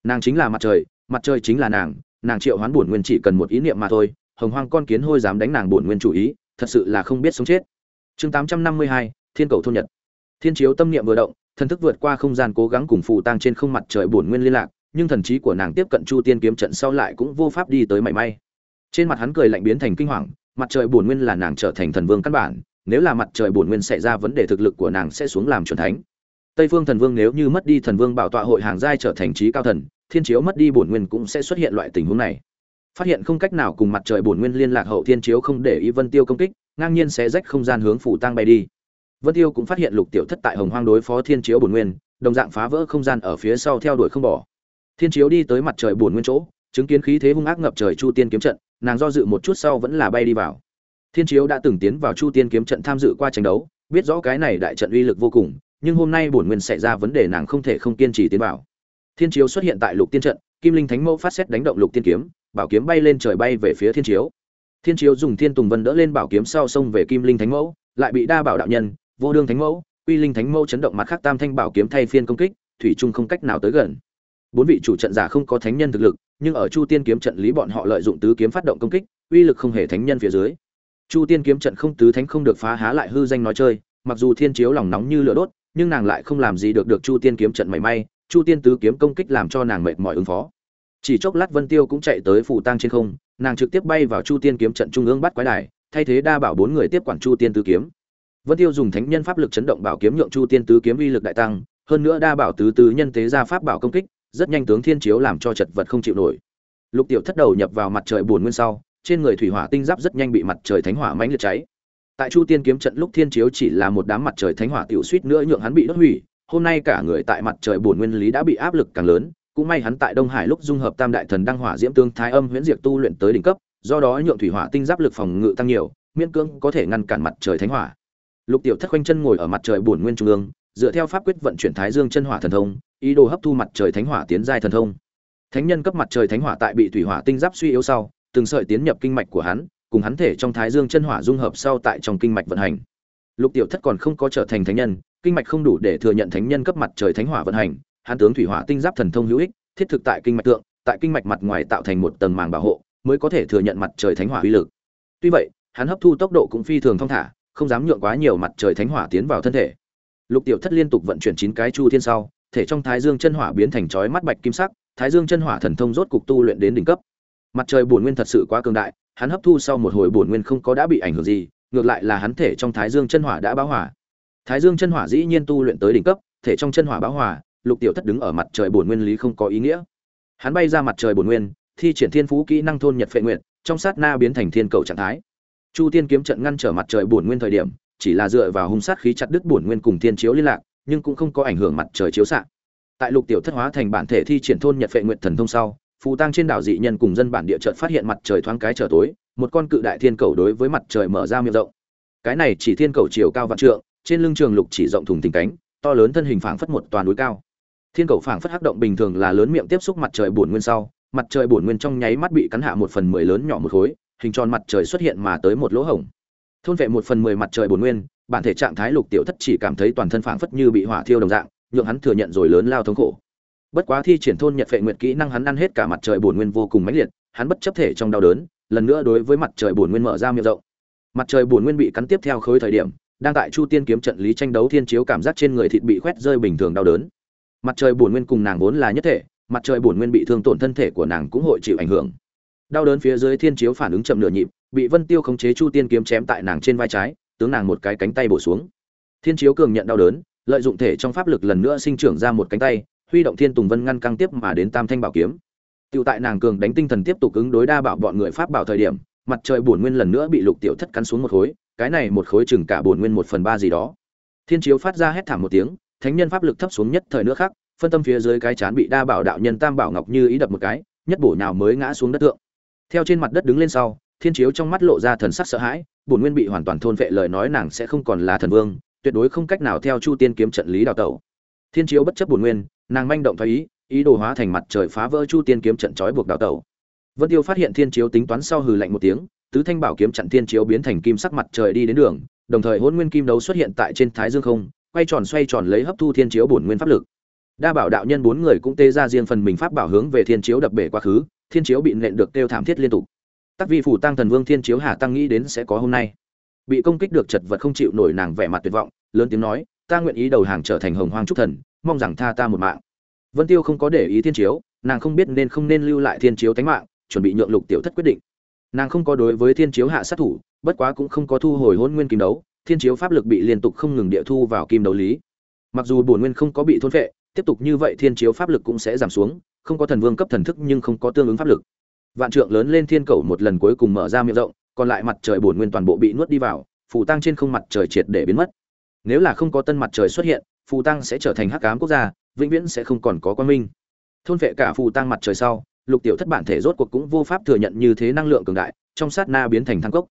Nàng chính là mặt trời mặt trời chính là nàng nàng triệu hoán bổn nguyên chỉ cần một ý niệm mà thôi, hồng hoang con kiến hôi dám đánh nàng bổn nguyên chủ ý, thật sự là không biết sống chết. Chương tám trăm năm mươi hai, thiên cầu thôn nhật thiên chiếu tâm niệm vừa động, thần thức vượt qua không gian cố gắng cùng phù tăng trên không mặt trời bổn nguyên liên lạc, nhưng thần trí của nàng tiếp cận chu tiên kiếm trận sau lại cũng vô pháp đi tới mảy may. Trên mặt hắn cười lạnh biến thành kinh hoàng, mặt trời bổn nguyên là nàng trở thành thần vương căn bản, nếu là mặt trời bổn nguyên xảy ra vấn đề thực lực của nàng sẽ xuống làm chuẩn thánh. Tây phương thần vương nếu như mất đi thần vương bảo tọa hội hàng giai trở thành trí cao thần, thiên chiếu mất đi bổn nguyên cũng sẽ xuất hiện loại tình huống này. Phát hiện không cách nào cùng mặt trời bổn nguyên liên lạc hậu thiên chiếu không để ý vân tiêu công kích, ngang nhiên sẽ rách không gian hướng phủ tăng bay đi vân tiêu cũng phát hiện lục tiểu thất tại hồng hoang đối phó thiên chiếu bổn nguyên, đồng dạng phá vỡ không gian ở phía sau theo đuổi không bỏ. Thiên chiếu đi tới mặt trời bổn nguyên chỗ, chứng kiến khí thế hung ác ngập trời chu tiên kiếm trận, nàng do dự một chút sau vẫn là bay đi vào. Thiên chiếu đã từng tiến vào chu tiên kiếm trận tham dự qua tranh đấu, biết rõ cái này đại trận uy lực vô cùng, nhưng hôm nay bổn nguyên xảy ra vấn đề nàng không thể không kiên trì tiến vào. Thiên chiếu xuất hiện tại lục tiên trận, kim linh thánh mẫu phát xét đánh động lục tiên kiếm, bảo kiếm bay lên trời bay về phía thiên chiếu. Thiên chiếu dùng thiên tùng vân đỡ lên bảo kiếm sau xông về kim linh thánh mẫu, lại bị đa bảo đạo nhân vô đương thánh mẫu uy linh thánh mẫu chấn động mặt khác tam thanh bảo kiếm thay phiên công kích, thủy trung không cách nào tới gần. Bốn vị chủ trận giả không có thánh nhân thực lực, nhưng ở chu tiên kiếm trận lý bọn họ lợi dụng tứ kiếm phát động công kích, uy lực không hề thánh nhân phía dưới. Chu tiên kiếm trận không tứ thánh không được phá há lại hư danh nói chơi, mặc dù thiên chiếu lòng nóng như lửa đốt, nhưng nàng lại không làm gì được được chu tiên kiếm trận mảy may, chu tiên tứ kiếm công kích làm cho nàng mệt mỏi ứng phó. Chỉ chốc lát vân tiêu cũng chạy tới phủ tang trên không, nàng trực tiếp bay vào chu tiên kiếm trận trung ương bắt quái đài, thay thế đa bảo bốn người tiếp quản chu tiên tứ kiếm vân tiêu dùng thánh nhân pháp lực chấn động bảo kiếm nhượng chu tiên tứ kiếm uy lực đại tăng, hơn nữa đa bảo tứ tứ nhân tế ra pháp bảo công kích, rất nhanh tướng thiên chiếu làm cho chật vật không chịu nổi. Lục tiểu thất đầu nhập vào mặt trời buồn nguyên sau, trên người thủy hỏa tinh giáp rất nhanh bị mặt trời thánh hỏa mãnh liệt cháy. Tại chu tiên kiếm trận lúc thiên chiếu chỉ là một đám mặt trời thánh hỏa tiểu suýt nữa nhượng hắn bị đốt hủy, hôm nay cả người tại mặt trời buồn nguyên lý đã bị áp lực càng lớn, cũng may hắn tại đông hải lúc dung hợp tam đại thần đăng hỏa diễm tương thái âm huyễn diệt tu luyện tới đỉnh cấp, do đó nhượng thủy hỏa tinh giáp lực phòng ngự tăng nhiều, miễn cưỡng có thể ngăn cản mặt trời thánh hỏa lục tiểu thất quanh chân ngồi ở mặt trời bổn nguyên trung ương, dựa theo pháp quyết vận chuyển thái dương chân hỏa thần thông, ý đồ hấp thu mặt trời thánh hỏa tiến giai thần thông. Thánh nhân cấp mặt trời thánh hỏa tại bị thủy hỏa tinh giáp suy yếu sau, từng sợi tiến nhập kinh mạch của hắn, cùng hắn thể trong thái dương chân hỏa dung hợp sau tại trong kinh mạch vận hành. Lục tiểu thất còn không có trở thành thánh nhân, kinh mạch không đủ để thừa nhận thánh nhân cấp mặt trời thánh hỏa vận hành, hắn tướng thủy hỏa tinh giáp thần thông hữu ích, thiết thực tại kinh mạch tượng, tại kinh mạch mặt ngoài tạo thành một tầng màng bảo hộ, mới có thể thừa nhận mặt trời thánh hỏa uy lực. Tuy vậy, hắn hấp thu tốc độ cũng phi thường thong thả không dám nhượng quá nhiều mặt trời thánh hỏa tiến vào thân thể. Lục tiểu thất liên tục vận chuyển chín cái chu thiên sau, thể trong thái dương chân hỏa biến thành chói mắt bạch kim sắc, thái dương chân hỏa thần thông rốt cục tu luyện đến đỉnh cấp. Mặt trời bổn nguyên thật sự quá cường đại, hắn hấp thu sau một hồi bổn nguyên không có đã bị ảnh hưởng gì, ngược lại là hắn thể trong thái dương chân hỏa đã báo hỏa thái dương chân hỏa dĩ nhiên tu luyện tới đỉnh cấp, thể trong chân hỏa báo hỏa lục tiểu thất đứng ở mặt trời bổn nguyên lý không có ý nghĩa. Hắn bay ra mặt trời bổn nguyên, thi triển thiên phú kỹ năng thôn nhật phệ nguyện trong sát na biến thành thiên cầu trạng thái chu tiên kiếm trận ngăn trở mặt trời bổn nguyên thời điểm, chỉ là dựa vào hung sát khí chặt đứt bổn nguyên cùng thiên chiếu liên lạc, nhưng cũng không có ảnh hưởng mặt trời chiếu xạ. Tại lục tiểu thất hóa thành bản thể thi triển thôn nhật phệ nguyện thần thông sau, phù tăng trên đảo dị nhân cùng dân bản địa chợt phát hiện mặt trời thoáng cái trở tối, một con cự đại thiên cầu đối với mặt trời mở ra miệng rộng. Cái này chỉ thiên cầu chiều cao vạn trượng, trên lưng trường lục chỉ rộng thùng tình cánh, to lớn thân hình phảng phất một toàn núi cao. Thiên cầu phảng phất hắc động bình thường là lớn miệng tiếp xúc mặt trời bổn nguyên sau, mặt trời bổn nguyên trong nháy mắt bị cắn hạ một phần mười lớn nhỏ một khối hình tròn mặt trời xuất hiện mà tới một lỗ hổng. Thôn vệ một phần mười mặt trời bổn nguyên, bản thể trạng thái lục tiểu thất chỉ cảm thấy toàn thân phảng phất như bị hỏa thiêu đồng dạng, nhượng hắn thừa nhận rồi lớn lao thống khổ. Bất quá thi triển thôn nhật vệ nguyệt kỹ năng hắn ăn hết cả mặt trời bổn nguyên vô cùng mãnh liệt, hắn bất chấp thể trong đau đớn, lần nữa đối với mặt trời bổn nguyên mở ra miệng rộng. Mặt trời bổn nguyên bị cắn tiếp theo khối thời điểm, đang tại chu tiên kiếm trận lý tranh đấu thiên chiếu cảm giác trên người thịt bị khoét rơi bình thường đau đớn. Mặt trời bổn nguyên cùng nàng vốn là nhất thể, mặt trời bổn nguyên bị thương tổn thân thể của nàng cũng hội chịu ảnh hưởng đau đớn phía dưới thiên chiếu phản ứng chậm nửa nhịp bị vân tiêu khống chế chu tiên kiếm chém tại nàng trên vai trái tướng nàng một cái cánh tay bổ xuống thiên chiếu cường nhận đau đớn lợi dụng thể trong pháp lực lần nữa sinh trưởng ra một cánh tay huy động thiên tùng vân ngăn căng tiếp mà đến tam thanh bảo kiếm Tiểu tại nàng cường đánh tinh thần tiếp tục ứng đối đa bảo bọn người pháp bảo thời điểm, mặt trời bổn nguyên lần nữa bị lục tiểu thất cắn xuống một khối, cái này một khối chừng cả bổn nguyên một phần ba gì đó. Thiên chiếu phát ra hét thảm một tiếng, thánh nhân pháp lực thấp xuống nhất thời nữa khác, phân tâm phía dưới cái chán bị đa bảo đạo nhân tam bảo ngọc như ý đập một cái, nhất bổ nào mới ngã xuống đất tượng. Theo trên mặt đất đứng lên sau, thiên chiếu trong mắt lộ ra thần sắc sợ hãi, bổn nguyên bị hoàn toàn thôn vệ lời nói nàng sẽ không còn là thần vương, tuyệt đối không cách nào theo chu tiên kiếm trận lý đào tẩu. Thiên chiếu bất chấp bổn nguyên, nàng manh động thoái ý, ý đồ hóa thành mặt trời phá vỡ chu tiên kiếm trận trói buộc đào tẩu. Vân tiêu phát hiện thiên chiếu tính toán sau hừ lạnh một tiếng tứ thanh bảo kiếm chặn thiên chiếu biến thành kim sắc mặt trời đi đến đường đồng thời hôn nguyên kim đấu xuất hiện tại trên thái dương không quay tròn xoay tròn lấy hấp thu thiên chiếu bổn nguyên pháp lực. Đa bảo đạo nhân bốn người cũng tê ra riêng phần mình pháp bảo hướng về thiên chiếu đập bể quá khứ thiên chiếu bị nện được kêu thảm thiết liên tục tắc vi phủ tăng thần vương thiên chiếu hà tăng nghĩ đến sẽ có hôm nay bị công kích được chật vật không chịu nổi nàng vẻ mặt tuyệt vọng lớn tiếng nói ta nguyện ý đầu hàng trở thành hồng hoang trúc thần mong rằng tha ta một mạng Vân Tiêu không có để ý thiên chiếu, nàng không biết nên không nên lưu lại thiên chiếu tánh mạng, chuẩn bị nhượng Lục Tiểu Thất quyết định. Nàng không có đối với thiên chiếu hạ sát thủ, bất quá cũng không có thu hồi hôn nguyên kim đấu, thiên chiếu pháp lực bị liên tục không ngừng địa thu vào kim đấu lý. Mặc dù bổn nguyên không có bị thôn phệ, tiếp tục như vậy thiên chiếu pháp lực cũng sẽ giảm xuống, không có thần vương cấp thần thức nhưng không có tương ứng pháp lực. Vạn trượng lớn lên thiên cầu một lần cuối cùng mở ra miệng rộng, còn lại mặt trời bổn nguyên toàn bộ bị nuốt đi vào, phù tăng trên không mặt trời triệt để biến mất. Nếu là không có tân mặt trời xuất hiện, phù tăng sẽ trở thành hắc ám quốc gia, vĩnh viễn sẽ không còn có quan minh thôn vệ cả phù tăng mặt trời sau lục tiểu thất bản thể rốt cuộc cũng vô pháp thừa nhận như thế năng lượng cường đại trong sát na biến thành thang cốc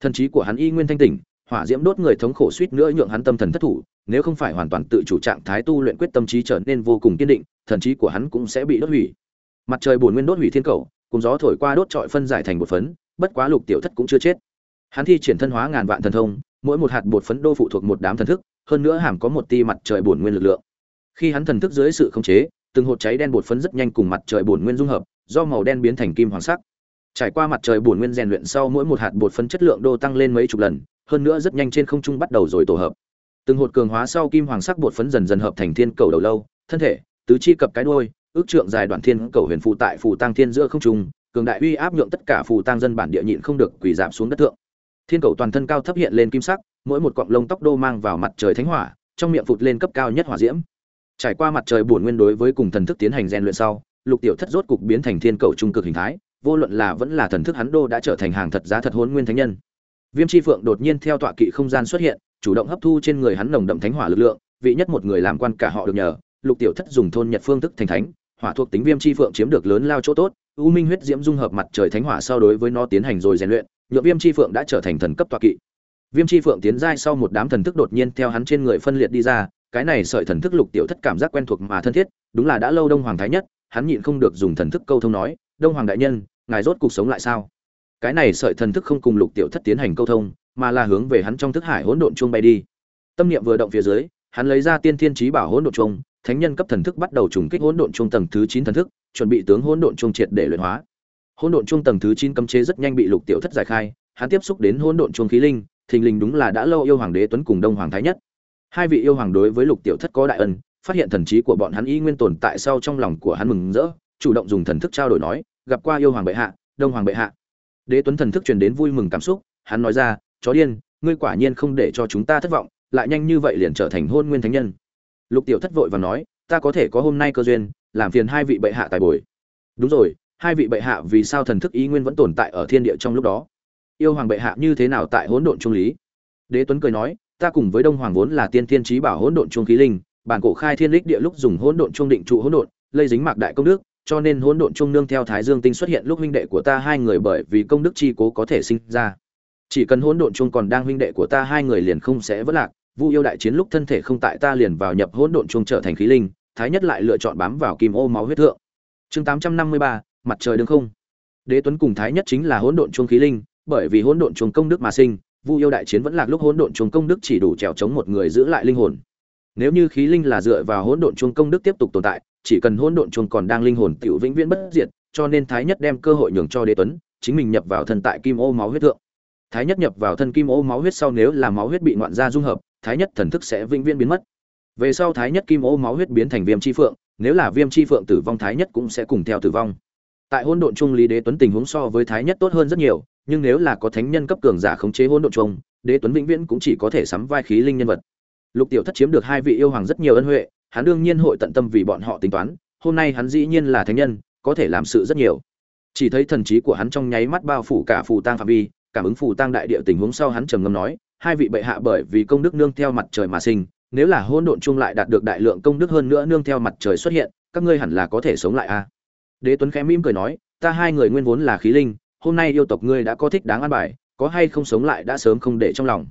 thần trí của hắn y nguyên thanh tỉnh hỏa diễm đốt người thống khổ suýt nữa nhượng hắn tâm thần thất thủ nếu không phải hoàn toàn tự chủ trạng thái tu luyện quyết tâm trí trở nên vô cùng kiên định, thần trí của hắn cũng sẽ bị đốt hủy. Mặt trời buồn nguyên đốt hủy thiên cầu, cùng gió thổi qua đốt trọi phân giải thành một phấn, bất quá lục tiểu thất cũng chưa chết. Hắn thi triển thân hóa ngàn vạn thần thông, mỗi một hạt bột phấn đô phụ thuộc một đám thần thức, hơn nữa hàm có một ti mặt trời buồn nguyên lực lượng. Khi hắn thần thức dưới sự khống chế, từng hột cháy đen bột phấn rất nhanh cùng mặt trời bổn nguyên dung hợp, do màu đen biến thành kim hoàng sắc. Trải qua mặt trời bổn nguyên rèn luyện sau mỗi một hạt bột phấn chất lượng đô tăng lên mấy chục lần, hơn nữa rất nhanh trên không trung bắt đầu rồi tổ hợp từng hột cường hóa sau kim hoàng sắc bột phấn dần dần hợp thành thiên cầu đầu lâu, thân thể, tứ chi cập cái đuôi, ước trượng dài đoạn thiên cầu huyền phụ tại phù tăng thiên giữa không trung, cường đại uy áp nhượng tất cả phù tăng dân bản địa nhịn không được quỳ giảm xuống đất thượng. Thiên cầu toàn thân cao thấp hiện lên kim sắc, mỗi một cọng lông tóc đô mang vào mặt trời thánh hỏa, trong miệng phụt lên cấp cao nhất hỏa diễm. Trải qua mặt trời bổn nguyên đối với cùng thần thức tiến hành rèn luyện sau, lục tiểu thất rốt cục biến thành thiên cầu trung cực hình thái, vô luận là vẫn là thần thức hắn đô đã trở thành hàng thật giá thật hôn nguyên thánh nhân. Viêm chi phượng đột nhiên theo tọa kỵ không gian xuất hiện chủ động hấp thu trên người hắn nồng đậm thánh hỏa lực lượng, vị nhất một người làm quan cả họ được nhờ, lục tiểu thất dùng thôn nhật phương thức thành thánh, hỏa thuộc tính viêm chi phượng chiếm được lớn lao chỗ tốt, u minh huyết diễm dung hợp mặt trời thánh hỏa sau đối với nó tiến hành rồi rèn luyện nhựa viêm chi phượng đã trở thành thần cấp tọa kỵ. Viêm chi phượng tiến giai sau một đám thần thức đột nhiên theo hắn trên người phân liệt đi ra, cái này sợi thần thức lục tiểu thất cảm giác quen thuộc mà thân thiết, đúng là đã lâu đông hoàng thái nhất, hắn nhịn không được dùng thần thức câu thông nói, đông hoàng đại nhân, ngài rốt cuộc sống lại sao? Cái này sợi thần thức không cùng lục tiểu thất tiến hành câu thông mà là hướng về hắn trong thức hải hỗn độn chuông bay đi. Tâm niệm vừa động phía dưới, hắn lấy ra tiên thiên trí bảo hỗn độn chuông, thánh nhân cấp thần thức bắt đầu trùng kích hỗn độn chuông tầng thứ chín thần thức, chuẩn bị tướng hỗn độn chuông triệt để luyện hóa. Hỗn độn chuông tầng thứ chín cấm chế rất nhanh bị lục tiểu thất giải khai, hắn tiếp xúc đến hỗn độn chuông khí linh, thình lình đúng là đã lâu yêu hoàng đế tuấn cùng đông hoàng thái nhất. Hai vị yêu hoàng đối với lục tiểu thất có đại ân, phát hiện thần trí của bọn hắn y nguyên tồn tại sau trong lòng của hắn mừng rỡ, chủ động dùng thần thức trao đổi nói, gặp qua yêu hoàng bệ hạ, đông hoàng bệ hạ. Đế tuấn thần thức truyền đến vui mừng cảm xúc, hắn nói ra chó điên, ngươi quả nhiên không để cho chúng ta thất vọng, lại nhanh như vậy liền trở thành hôn nguyên thánh nhân. Lục tiểu thất vội và nói, ta có thể có hôm nay cơ duyên, làm phiền hai vị bệ hạ tài bồi. Đúng rồi, hai vị bệ hạ vì sao thần thức ý nguyên vẫn tồn tại ở thiên địa trong lúc đó? Yêu hoàng bệ hạ như thế nào tại hỗn độn trung lý? Đế tuấn cười nói, ta cùng với đông hoàng vốn là tiên thiên trí bảo hỗn độn trung khí linh, bản cổ khai thiên lịch địa lúc dùng hỗn độn trung định trụ hỗn độn, lây dính mạc đại công đức, cho nên hỗn độn trung nương theo thái dương tinh xuất hiện lúc huynh đệ của ta hai người bởi vì công đức chi cố có thể sinh ra chỉ cần hỗn độn chung còn đang huynh đệ của ta, hai người liền không sẽ vỡ lạc. Vu yêu đại chiến lúc thân thể không tại ta liền vào nhập hỗn độn chung trở thành khí linh, thái nhất lại lựa chọn bám vào kim ô máu huyết thượng. Chương tám trăm năm mươi ba, mặt trời đương không. Đế tuấn cùng thái nhất chính là hỗn độn chung khí linh, bởi vì hỗn độn chung công đức mà sinh, vu yêu đại chiến vẫn lạc lúc hỗn độn chuông công đức chỉ đủ trèo chống một người giữ lại linh hồn. Nếu như khí linh là dựa vào hỗn độn chuông công đức tiếp tục tồn tại, chỉ cần hỗn độn chuông còn đang linh hồn tiểu vĩnh viễn bất diệt, cho nên thái nhất đem cơ hội nhường cho đế tuấn, chính mình nhập vào thân tại kim ô máu huyết thượng thái nhất nhập vào thân kim ô máu huyết sau nếu là máu huyết bị ngoạn ra dung hợp, thái nhất thần thức sẽ vĩnh viễn biến mất. Về sau thái nhất kim ô máu huyết biến thành viêm chi phượng, nếu là viêm chi phượng tử vong thái nhất cũng sẽ cùng theo tử vong. Tại hỗn độn trung lý đế tuấn tình huống so với thái nhất tốt hơn rất nhiều, nhưng nếu là có thánh nhân cấp cường giả khống chế hỗn độn trung, đế tuấn vĩnh viễn cũng chỉ có thể sắm vai khí linh nhân vật. Lục tiểu thất chiếm được hai vị yêu hoàng rất nhiều ân huệ, hắn đương nhiên hội tận tâm vì bọn họ tính toán, hôm nay hắn dĩ nhiên là thánh nhân, có thể làm sự rất nhiều. Chỉ thấy thần trí của hắn trong nháy mắt bao phủ cả phù tang phạm vi cảm ứng phù tang đại địa tình huống sau hắn trầm ngâm nói, hai vị bệ hạ bởi vì công đức nương theo mặt trời mà sinh, nếu là hôn độn chung lại đạt được đại lượng công đức hơn nữa nương theo mặt trời xuất hiện, các ngươi hẳn là có thể sống lại a. Đế tuấn khẽ mỉm cười nói, ta hai người nguyên vốn là khí linh, hôm nay yêu tộc ngươi đã có thích đáng an bài, có hay không sống lại đã sớm không để trong lòng.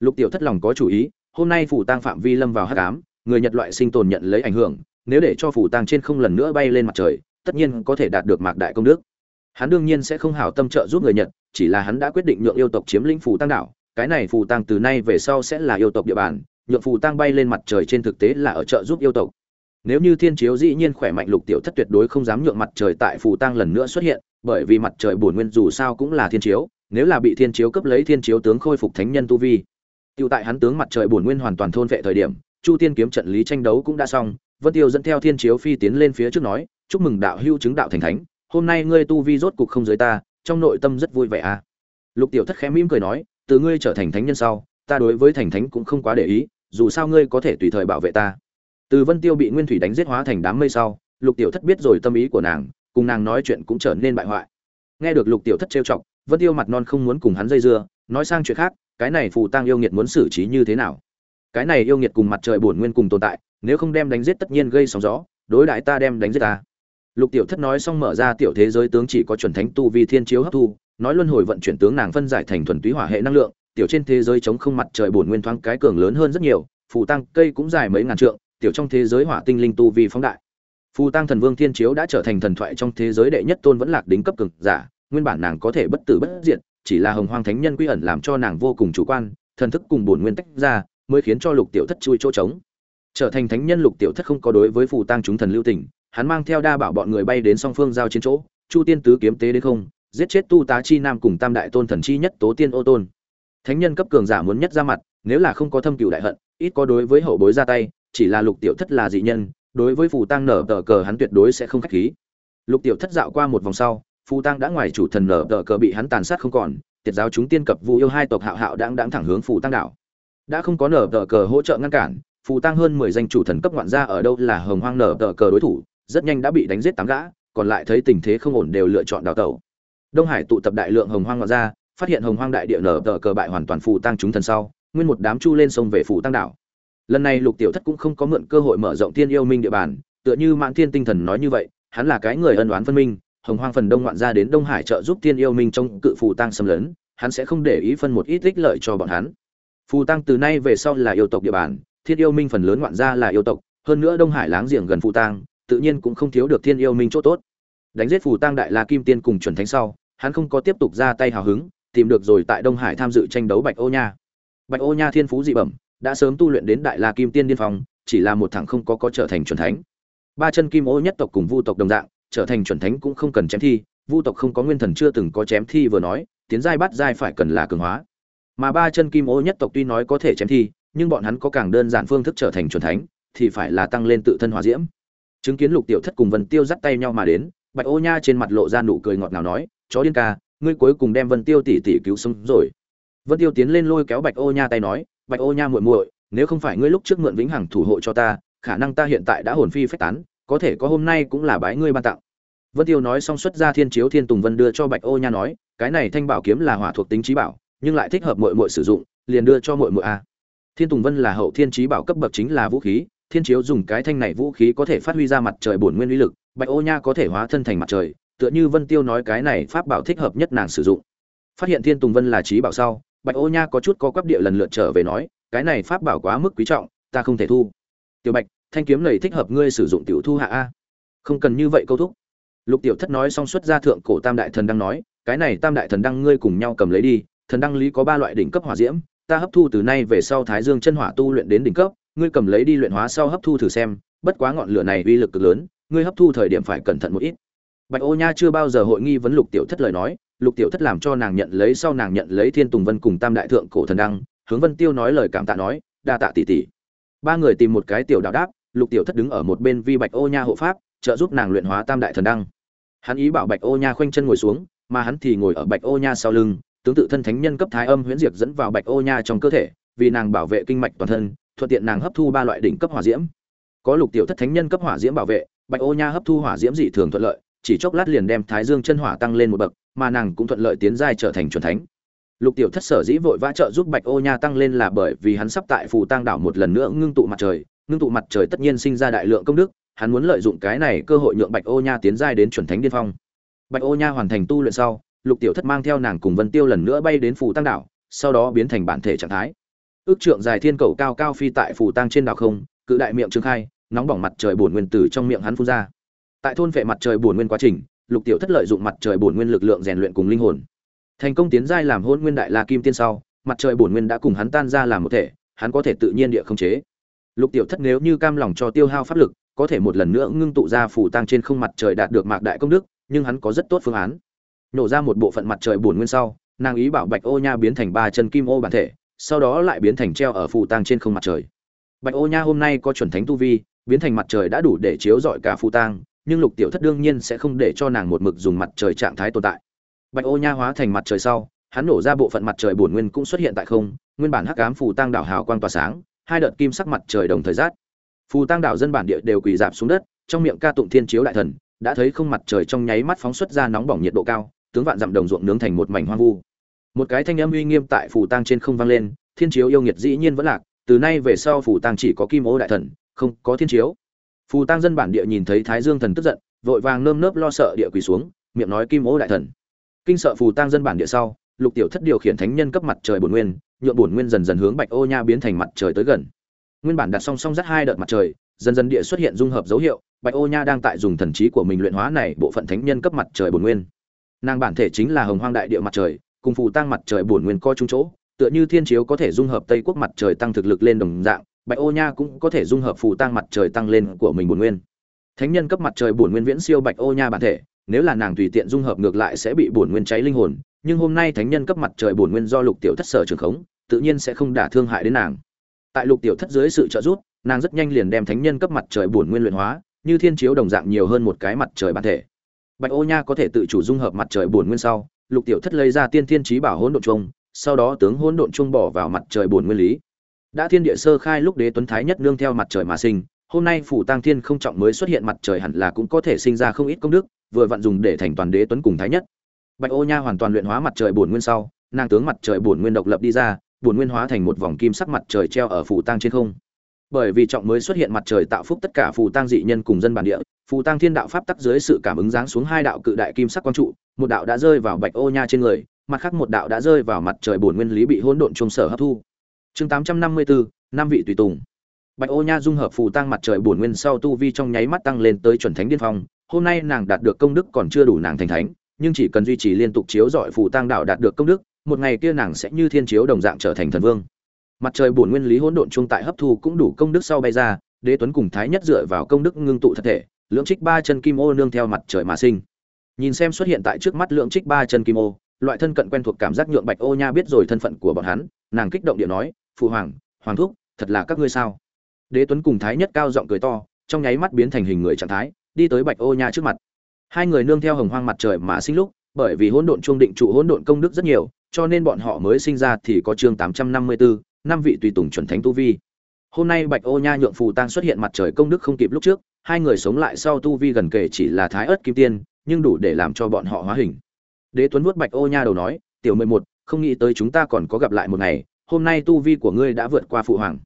Lục tiểu thất lòng có chủ ý, hôm nay phủ tang phạm vi lâm vào hắc ám, người nhật loại sinh tồn nhận lấy ảnh hưởng, nếu để cho phủ tang trên không lần nữa bay lên mặt trời, tất nhiên có thể đạt được mạc đại công đức. Hắn đương nhiên sẽ không hảo tâm trợ giúp người nhật chỉ là hắn đã quyết định nhượng yêu tộc chiếm lĩnh phù tăng đảo cái này phù tăng từ nay về sau sẽ là yêu tộc địa bàn nhượng phù tăng bay lên mặt trời trên thực tế là ở trợ giúp yêu tộc. Nếu như thiên chiếu dĩ nhiên khỏe mạnh lục tiểu thất tuyệt đối không dám nhượng mặt trời tại phù tăng lần nữa xuất hiện bởi vì mặt trời bổn nguyên dù sao cũng là thiên chiếu nếu là bị thiên chiếu cấp lấy thiên chiếu tướng khôi phục thánh nhân tu vi. Tiêu tại hắn tướng mặt trời bổn nguyên hoàn toàn thôn vệ thời điểm, Chu Tiên kiếm trận lý tranh đấu cũng đã xong, Vân Tiêu dẫn theo Thiên Chiếu Phi tiến lên phía trước nói, "Chúc mừng đạo hữu chứng đạo thành thánh, hôm nay ngươi tu vi rốt cục không giới ta, trong nội tâm rất vui vẻ à?" Lục Tiểu Thất khẽ mỉm cười nói, "Từ ngươi trở thành thánh nhân sau, ta đối với thành thánh cũng không quá để ý, dù sao ngươi có thể tùy thời bảo vệ ta." Từ Vân Tiêu bị Nguyên Thủy đánh giết hóa thành đám mây sau, Lục Tiểu Thất biết rồi tâm ý của nàng, cùng nàng nói chuyện cũng trở nên bại hoại. Nghe được Lục Tiểu Thất trêu chọc, Vân Tiêu mặt non không muốn cùng hắn dây dưa, nói sang chuyện khác, cái này phù tang yêu nghiệt muốn xử trí như thế nào cái này yêu nghiệt cùng mặt trời bổn nguyên cùng tồn tại nếu không đem đánh giết tất nhiên gây sóng gió đối đại ta đem đánh giết ta lục tiểu thất nói xong mở ra tiểu thế giới tướng chỉ có chuẩn thánh tu vi thiên chiếu hấp thu, nói luân hồi vận chuyển tướng nàng phân giải thành thuần túy hỏa hệ năng lượng, tiểu trên thế giới chống không mặt trời bổn nguyên thoáng cái cường lớn hơn rất nhiều, phù tăng cây cũng dài mấy ngàn trượng, tiểu trong thế giới hỏa tinh linh tu vi phóng đại. Phù tăng thần vương thiên chiếu đã trở thành thần thoại trong thế giới đệ nhất tôn vẫn lạc đính cấp cường giả, nguyên bản nàng có thể bất tử bất diệt, chỉ là hồng hoang thánh nhân quy ẩn làm cho nàng vô cùng chủ quan, thần thức cùng bổn nguyên tách ra, mới khiến cho lục tiểu thất chui chỗ trống. Trở thành thánh nhân lục tiểu thất không có đối với phù tăng chúng thần lưu tình hắn mang theo đa bảo bọn người bay đến song phương giao chiến chỗ, chu tiên tứ kiếm tế đến không, giết chết tu tá chi nam cùng tam đại tôn thần chi nhất tố tiên ô tôn. Thánh nhân cấp cường giả muốn nhất ra mặt, nếu là không có thâm cựu đại hận, ít có đối với hậu bối ra tay, chỉ là lục tiểu thất là dị nhân, đối với phù tăng nở tờ cờ hắn tuyệt đối sẽ không khách khí. Lục tiểu thất dạo qua một vòng sau, phù tăng đã ngoài chủ thần nở tờ cờ bị hắn tàn sát không còn, tiệt giáo chúng tiên cập vu yêu hai tộc hạo hạo đang đang thẳng hướng phù tăng đảo. Đã không có nở tờ cờ hỗ trợ ngăn cản, phù tăng hơn mười danh chủ thần cấp ngoạn gia ở đâu là hồng hoang nở tờ cờ đối thủ rất nhanh đã bị đánh giết tám gã còn lại thấy tình thế không ổn đều lựa chọn đào tẩu. Đông hải tụ tập đại lượng hồng hoang ngoại ra, phát hiện hồng hoang đại địa nở tờ cờ bại hoàn toàn phù tăng chúng thần sau nguyên một đám chu lên sông về phù tăng đảo. Lần này lục tiểu thất cũng không có mượn cơ hội mở rộng thiên yêu minh địa bàn tựa như Mạn thiên tinh thần nói như vậy hắn là cái người ân oán phân minh hồng hoang phần đông ngoạn ra đến đông hải trợ giúp thiên yêu minh trong cự phù tăng xâm lấn hắn sẽ không để ý phân một ít ích lợi cho bọn hắn. Phù tăng từ nay về sau là yêu tộc địa bàn thiên yêu minh phần lớn ngoạn ra là yêu tộc hơn nữa đông hải láng giềng gần phù tăng tự nhiên cũng không thiếu được thiên yêu minh chỗ tốt. Đánh giết phù tăng đại la kim tiên cùng chuẩn thánh sau, hắn không có tiếp tục ra tay hào hứng, tìm được rồi tại đông hải tham dự tranh đấu bạch ô nha. Bạch ô nha thiên phú dị bẩm, đã sớm tu luyện đến đại la kim tiên điên phong, chỉ là một thằng không có có trở thành chuẩn thánh. Ba chân kim ô nhất tộc cùng vu tộc đồng dạng, trở thành chuẩn thánh cũng không cần chém thi, vu tộc không có nguyên thần chưa từng có chém thi vừa nói, tiến giai bắt giai phải cần là cường hóa. Mà ba chân kim ô nhất tộc tuy nói có thể chém thi, nhưng bọn hắn có càng đơn giản phương thức trở thành chuẩn thánh, thì phải là tăng lên tự thân hỏa diễm chứng kiến lục tiểu thất cùng vân tiêu dắt tay nhau mà đến, bạch ô nha trên mặt lộ ra nụ cười ngọt ngào nói, chó điên ca, ngươi cuối cùng đem vân tiêu tỷ tỷ cứu sống rồi. Vân tiêu tiến lên lôi kéo bạch ô nha tay nói, bạch ô nha muội muội, nếu không phải ngươi lúc trước mượn vĩnh hằng thủ hộ cho ta, khả năng ta hiện tại đã hồn phi phách tán, có thể có hôm nay cũng là bái ngươi ban tặng. Vân tiêu nói xong xuất ra thiên chiếu thiên tùng vân đưa cho bạch ô nha nói, cái này thanh bảo kiếm là hỏa thuộc tính trí bảo, nhưng lại thích hợp muội muội sử dụng, liền đưa cho muội muội a. Thiên tùng vân là hậu thiên trí bảo cấp bậc chính là vũ khí thiên chiếu dùng cái thanh này vũ khí có thể phát huy ra mặt trời bổn nguyên uy lực, bạch ô nha có thể hóa thân thành mặt trời, tựa như vân tiêu nói cái này pháp bảo thích hợp nhất nàng sử dụng. Phát hiện thiên tùng vân là trí bảo sau, bạch ô nha có chút có quắp địa lần lượt trở về nói, cái này pháp bảo quá mức quý trọng, ta không thể thu. Tiểu bạch, thanh kiếm này thích hợp ngươi sử dụng tiểu thu hạ a. Không cần như vậy câu thúc. Lục tiểu thất nói xong xuất ra thượng cổ tam đại thần đang nói, cái này tam đại thần đăng ngươi cùng nhau cầm lấy đi, thần đăng lý có ba loại đỉnh cấp hỏa diễm, ta hấp thu từ nay về sau thái dương chân hỏa tu luyện đến đỉnh cấp ngươi cầm lấy đi luyện hóa sau hấp thu thử xem, bất quá ngọn lửa này uy lực cực lớn, ngươi hấp thu thời điểm phải cẩn thận một ít. Bạch ô nha chưa bao giờ hội nghi vấn lục tiểu thất lời nói, lục tiểu thất làm cho nàng nhận lấy sau nàng nhận lấy thiên tùng vân cùng tam đại thượng cổ thần đăng, hướng vân tiêu nói lời cảm tạ nói, đa tạ tỷ tỷ. Ba người tìm một cái tiểu đạo đáp, lục tiểu thất đứng ở một bên vi bạch ô nha hộ pháp, trợ giúp nàng luyện hóa tam đại thần đăng. Hắn ý bảo bạch ô nha khoanh chân ngồi xuống, mà hắn thì ngồi ở bạch ô nha sau lưng, tướng tự thân thánh nhân cấp thái âm huyễn diệt dẫn vào bạch ô nha trong cơ thể, vì nàng bảo vệ kinh mạch toàn thân thuận tiện nàng hấp thu ba loại đỉnh cấp hỏa diễm. Có lục tiểu thất thánh nhân cấp hỏa diễm bảo vệ, bạch ô nha hấp thu hỏa diễm dị thường thuận lợi, chỉ chốc lát liền đem thái dương chân hỏa tăng lên một bậc, mà nàng cũng thuận lợi tiến giai trở thành chuẩn thánh. Lục tiểu thất sở dĩ vội vã trợ giúp bạch ô nha tăng lên là bởi vì hắn sắp tại phù tăng đảo một lần nữa ngưng tụ mặt trời, ngưng tụ mặt trời tất nhiên sinh ra đại lượng công đức, hắn muốn lợi dụng cái này cơ hội nhượng bạch ô nha tiến giai đến chuẩn thánh điên phong. Bạch ô nha hoàn thành tu luyện sau, lục tiểu thất mang theo nàng cùng vân tiêu lần nữa bay đến phù tăng đảo, sau đó biến thành bản thể trạng thái ước trượng dài thiên cầu cao cao phi tại phủ tăng trên đảo không, cự đại miệng trương khai, nóng bỏng mặt trời bổn nguyên tử trong miệng hắn phun ra. Tại thôn vệ mặt trời bổn nguyên quá trình, lục tiểu thất lợi dụng mặt trời bổn nguyên lực lượng rèn luyện cùng linh hồn. Thành công tiến giai làm hôn nguyên đại la kim tiên sau, mặt trời bổn nguyên đã cùng hắn tan ra làm một thể, hắn có thể tự nhiên địa không chế. Lục tiểu thất nếu như cam lòng cho tiêu hao pháp lực, có thể một lần nữa ngưng tụ ra phủ tăng trên không mặt trời đạt được mạc đại công đức, nhưng hắn có rất tốt phương án. Nổ ra một bộ phận mặt trời bổn nguyên sau, nàng ý bảo bạch ô nha biến thành ba chân kim ô bản thể sau đó lại biến thành treo ở phù tang trên không mặt trời. Bạch ô nha hôm nay có chuẩn thánh tu vi, biến thành mặt trời đã đủ để chiếu rọi cả phù tang, nhưng lục tiểu thất đương nhiên sẽ không để cho nàng một mực dùng mặt trời trạng thái tồn tại. Bạch ô nha hóa thành mặt trời sau, hắn nổ ra bộ phận mặt trời bổn nguyên cũng xuất hiện tại không, nguyên bản hắc ám phù tang đảo hào quang tỏa sáng, hai đợt kim sắc mặt trời đồng thời rát. Phù tang đảo dân bản địa đều quỳ dạp xuống đất, trong miệng ca tụng thiên chiếu đại thần, đã thấy không mặt trời trong nháy mắt phóng xuất ra nóng bỏng nhiệt độ cao, tướng vạn dặm đồng ruộng nướng thành một mảnh hoang vu một cái thanh âm uy nghiêm tại phủ tang trên không vang lên, thiên chiếu yêu nghiệt dĩ nhiên vẫn lạc, từ nay về sau phủ tang chỉ có kim ô đại thần, không có thiên chiếu. Phù tang dân bản địa nhìn thấy thái dương thần tức giận, vội vàng nơm nớp lo sợ địa quỳ xuống, miệng nói kim ô đại thần. Kinh sợ phù tang dân bản địa sau, lục tiểu thất điều khiển thánh nhân cấp mặt trời bổn nguyên nhuộm bổn nguyên dần dần hướng bạch ô nha biến thành mặt trời tới gần. Nguyên bản đặt song song rất hai đợt mặt trời, dần dần địa xuất hiện dung hợp dấu hiệu, bạch ô nha đang tại dùng thần trí của mình luyện hóa này bộ phận thánh nhân cấp mặt trời bổn nguyên. Nàng bản thể chính là hồng hoang đại địa mặt trời cùng phù tăng mặt trời bổn nguyên co chung chỗ, tựa như thiên chiếu có thể dung hợp tây quốc mặt trời tăng thực lực lên đồng dạng, bạch ô nha cũng có thể dung hợp phù tăng mặt trời tăng lên của mình bổn nguyên. Thánh nhân cấp mặt trời bổn nguyên viễn siêu bạch ô nha bản thể, nếu là nàng tùy tiện dung hợp ngược lại sẽ bị bổn nguyên cháy linh hồn, nhưng hôm nay thánh nhân cấp mặt trời bổn nguyên do lục tiểu thất sở trường khống, tự nhiên sẽ không đả thương hại đến nàng. Tại lục tiểu thất dưới sự trợ giúp, nàng rất nhanh liền đem thánh nhân cấp mặt trời bổn nguyên luyện hóa, như thiên chiếu đồng dạng nhiều hơn một cái mặt trời bản thể. Bạch ô nha có thể tự chủ dung hợp mặt trời bổn nguyên sau lục tiểu thất lấy ra tiên thiên trí bảo hỗn độn chung sau đó tướng hỗn độn chung bỏ vào mặt trời bổn nguyên lý. Đã thiên địa sơ khai lúc đế tuấn thái nhất nương theo mặt trời mà sinh, hôm nay phủ tăng thiên không trọng mới xuất hiện mặt trời hẳn là cũng có thể sinh ra không ít công đức, vừa vặn dùng để thành toàn đế tuấn cùng thái nhất. Bạch ô nha hoàn toàn luyện hóa mặt trời bổn nguyên sau, nàng tướng mặt trời bổn nguyên độc lập đi ra bổn nguyên hóa thành một vòng kim sắc mặt trời treo ở phủ tăng trên không. Bởi vì trọng mới xuất hiện mặt trời tạo phúc tất cả phù tăng dị nhân cùng dân bản địa phù tăng thiên đạo pháp tắc dưới sự cảm ứng giáng xuống hai đạo cự đại kim sắc quang trụ, một đạo đã rơi vào bạch ô nha trên người, mặt khác một đạo đã rơi vào mặt trời bổn nguyên lý bị hỗn độn trung sở hấp thu. Chương tám trăm năm mươi bốn năm vị tùy tùng. Bạch ô nha dung hợp phù tăng mặt trời bổn nguyên sau tu vi trong nháy mắt tăng lên tới chuẩn thánh điên phong, hôm nay nàng đạt được công đức còn chưa đủ nàng thành thánh, nhưng chỉ cần duy trì liên tục chiếu dọi phù tăng đạo đạt được công đức, một ngày kia nàng sẽ như thiên chiếu đồng dạng trở thành thần vương. Mặt trời bổn nguyên lý hỗn độn chung tại hấp thu cũng đủ công đức sau bay ra, đế tuấn cùng thái nhất dựa vào công đức ngưng tụ thật thể lưỡng trích ba chân kim ô nương theo mặt trời mà sinh. Nhìn xem xuất hiện tại trước mắt lượng trích ba chân kim ô, loại thân cận quen thuộc cảm giác nhượng bạch ô nha biết rồi thân phận của bọn hắn, nàng kích động điện nói, phụ hoàng hoàng thúc, thật là các ngươi sao? Đế tuấn cùng thái nhất cao giọng cười to, trong nháy mắt biến thành hình người trạng thái, đi tới bạch ô nha trước mặt. Hai người nương theo hồng hoang mặt trời mà sinh lúc, bởi vì hỗn độn chuông định trụ hỗn độn công đức rất nhiều, cho nên bọn họ mới sinh ra thì có chương tám trăm năm mươi bốn năm vị tùy tùng chuẩn thánh tu vi hôm nay bạch ô nha nhượng phù tăng xuất hiện mặt trời công đức không kịp lúc trước, hai người sống lại sau tu vi gần kể chỉ là thái ớt kim tiên, nhưng đủ để làm cho bọn họ hóa hình. Đế tuấn vuốt bạch ô nha đầu nói, tiểu mười một, không nghĩ tới chúng ta còn có gặp lại một ngày, hôm nay tu vi của ngươi đã vượt qua phụ hoàng.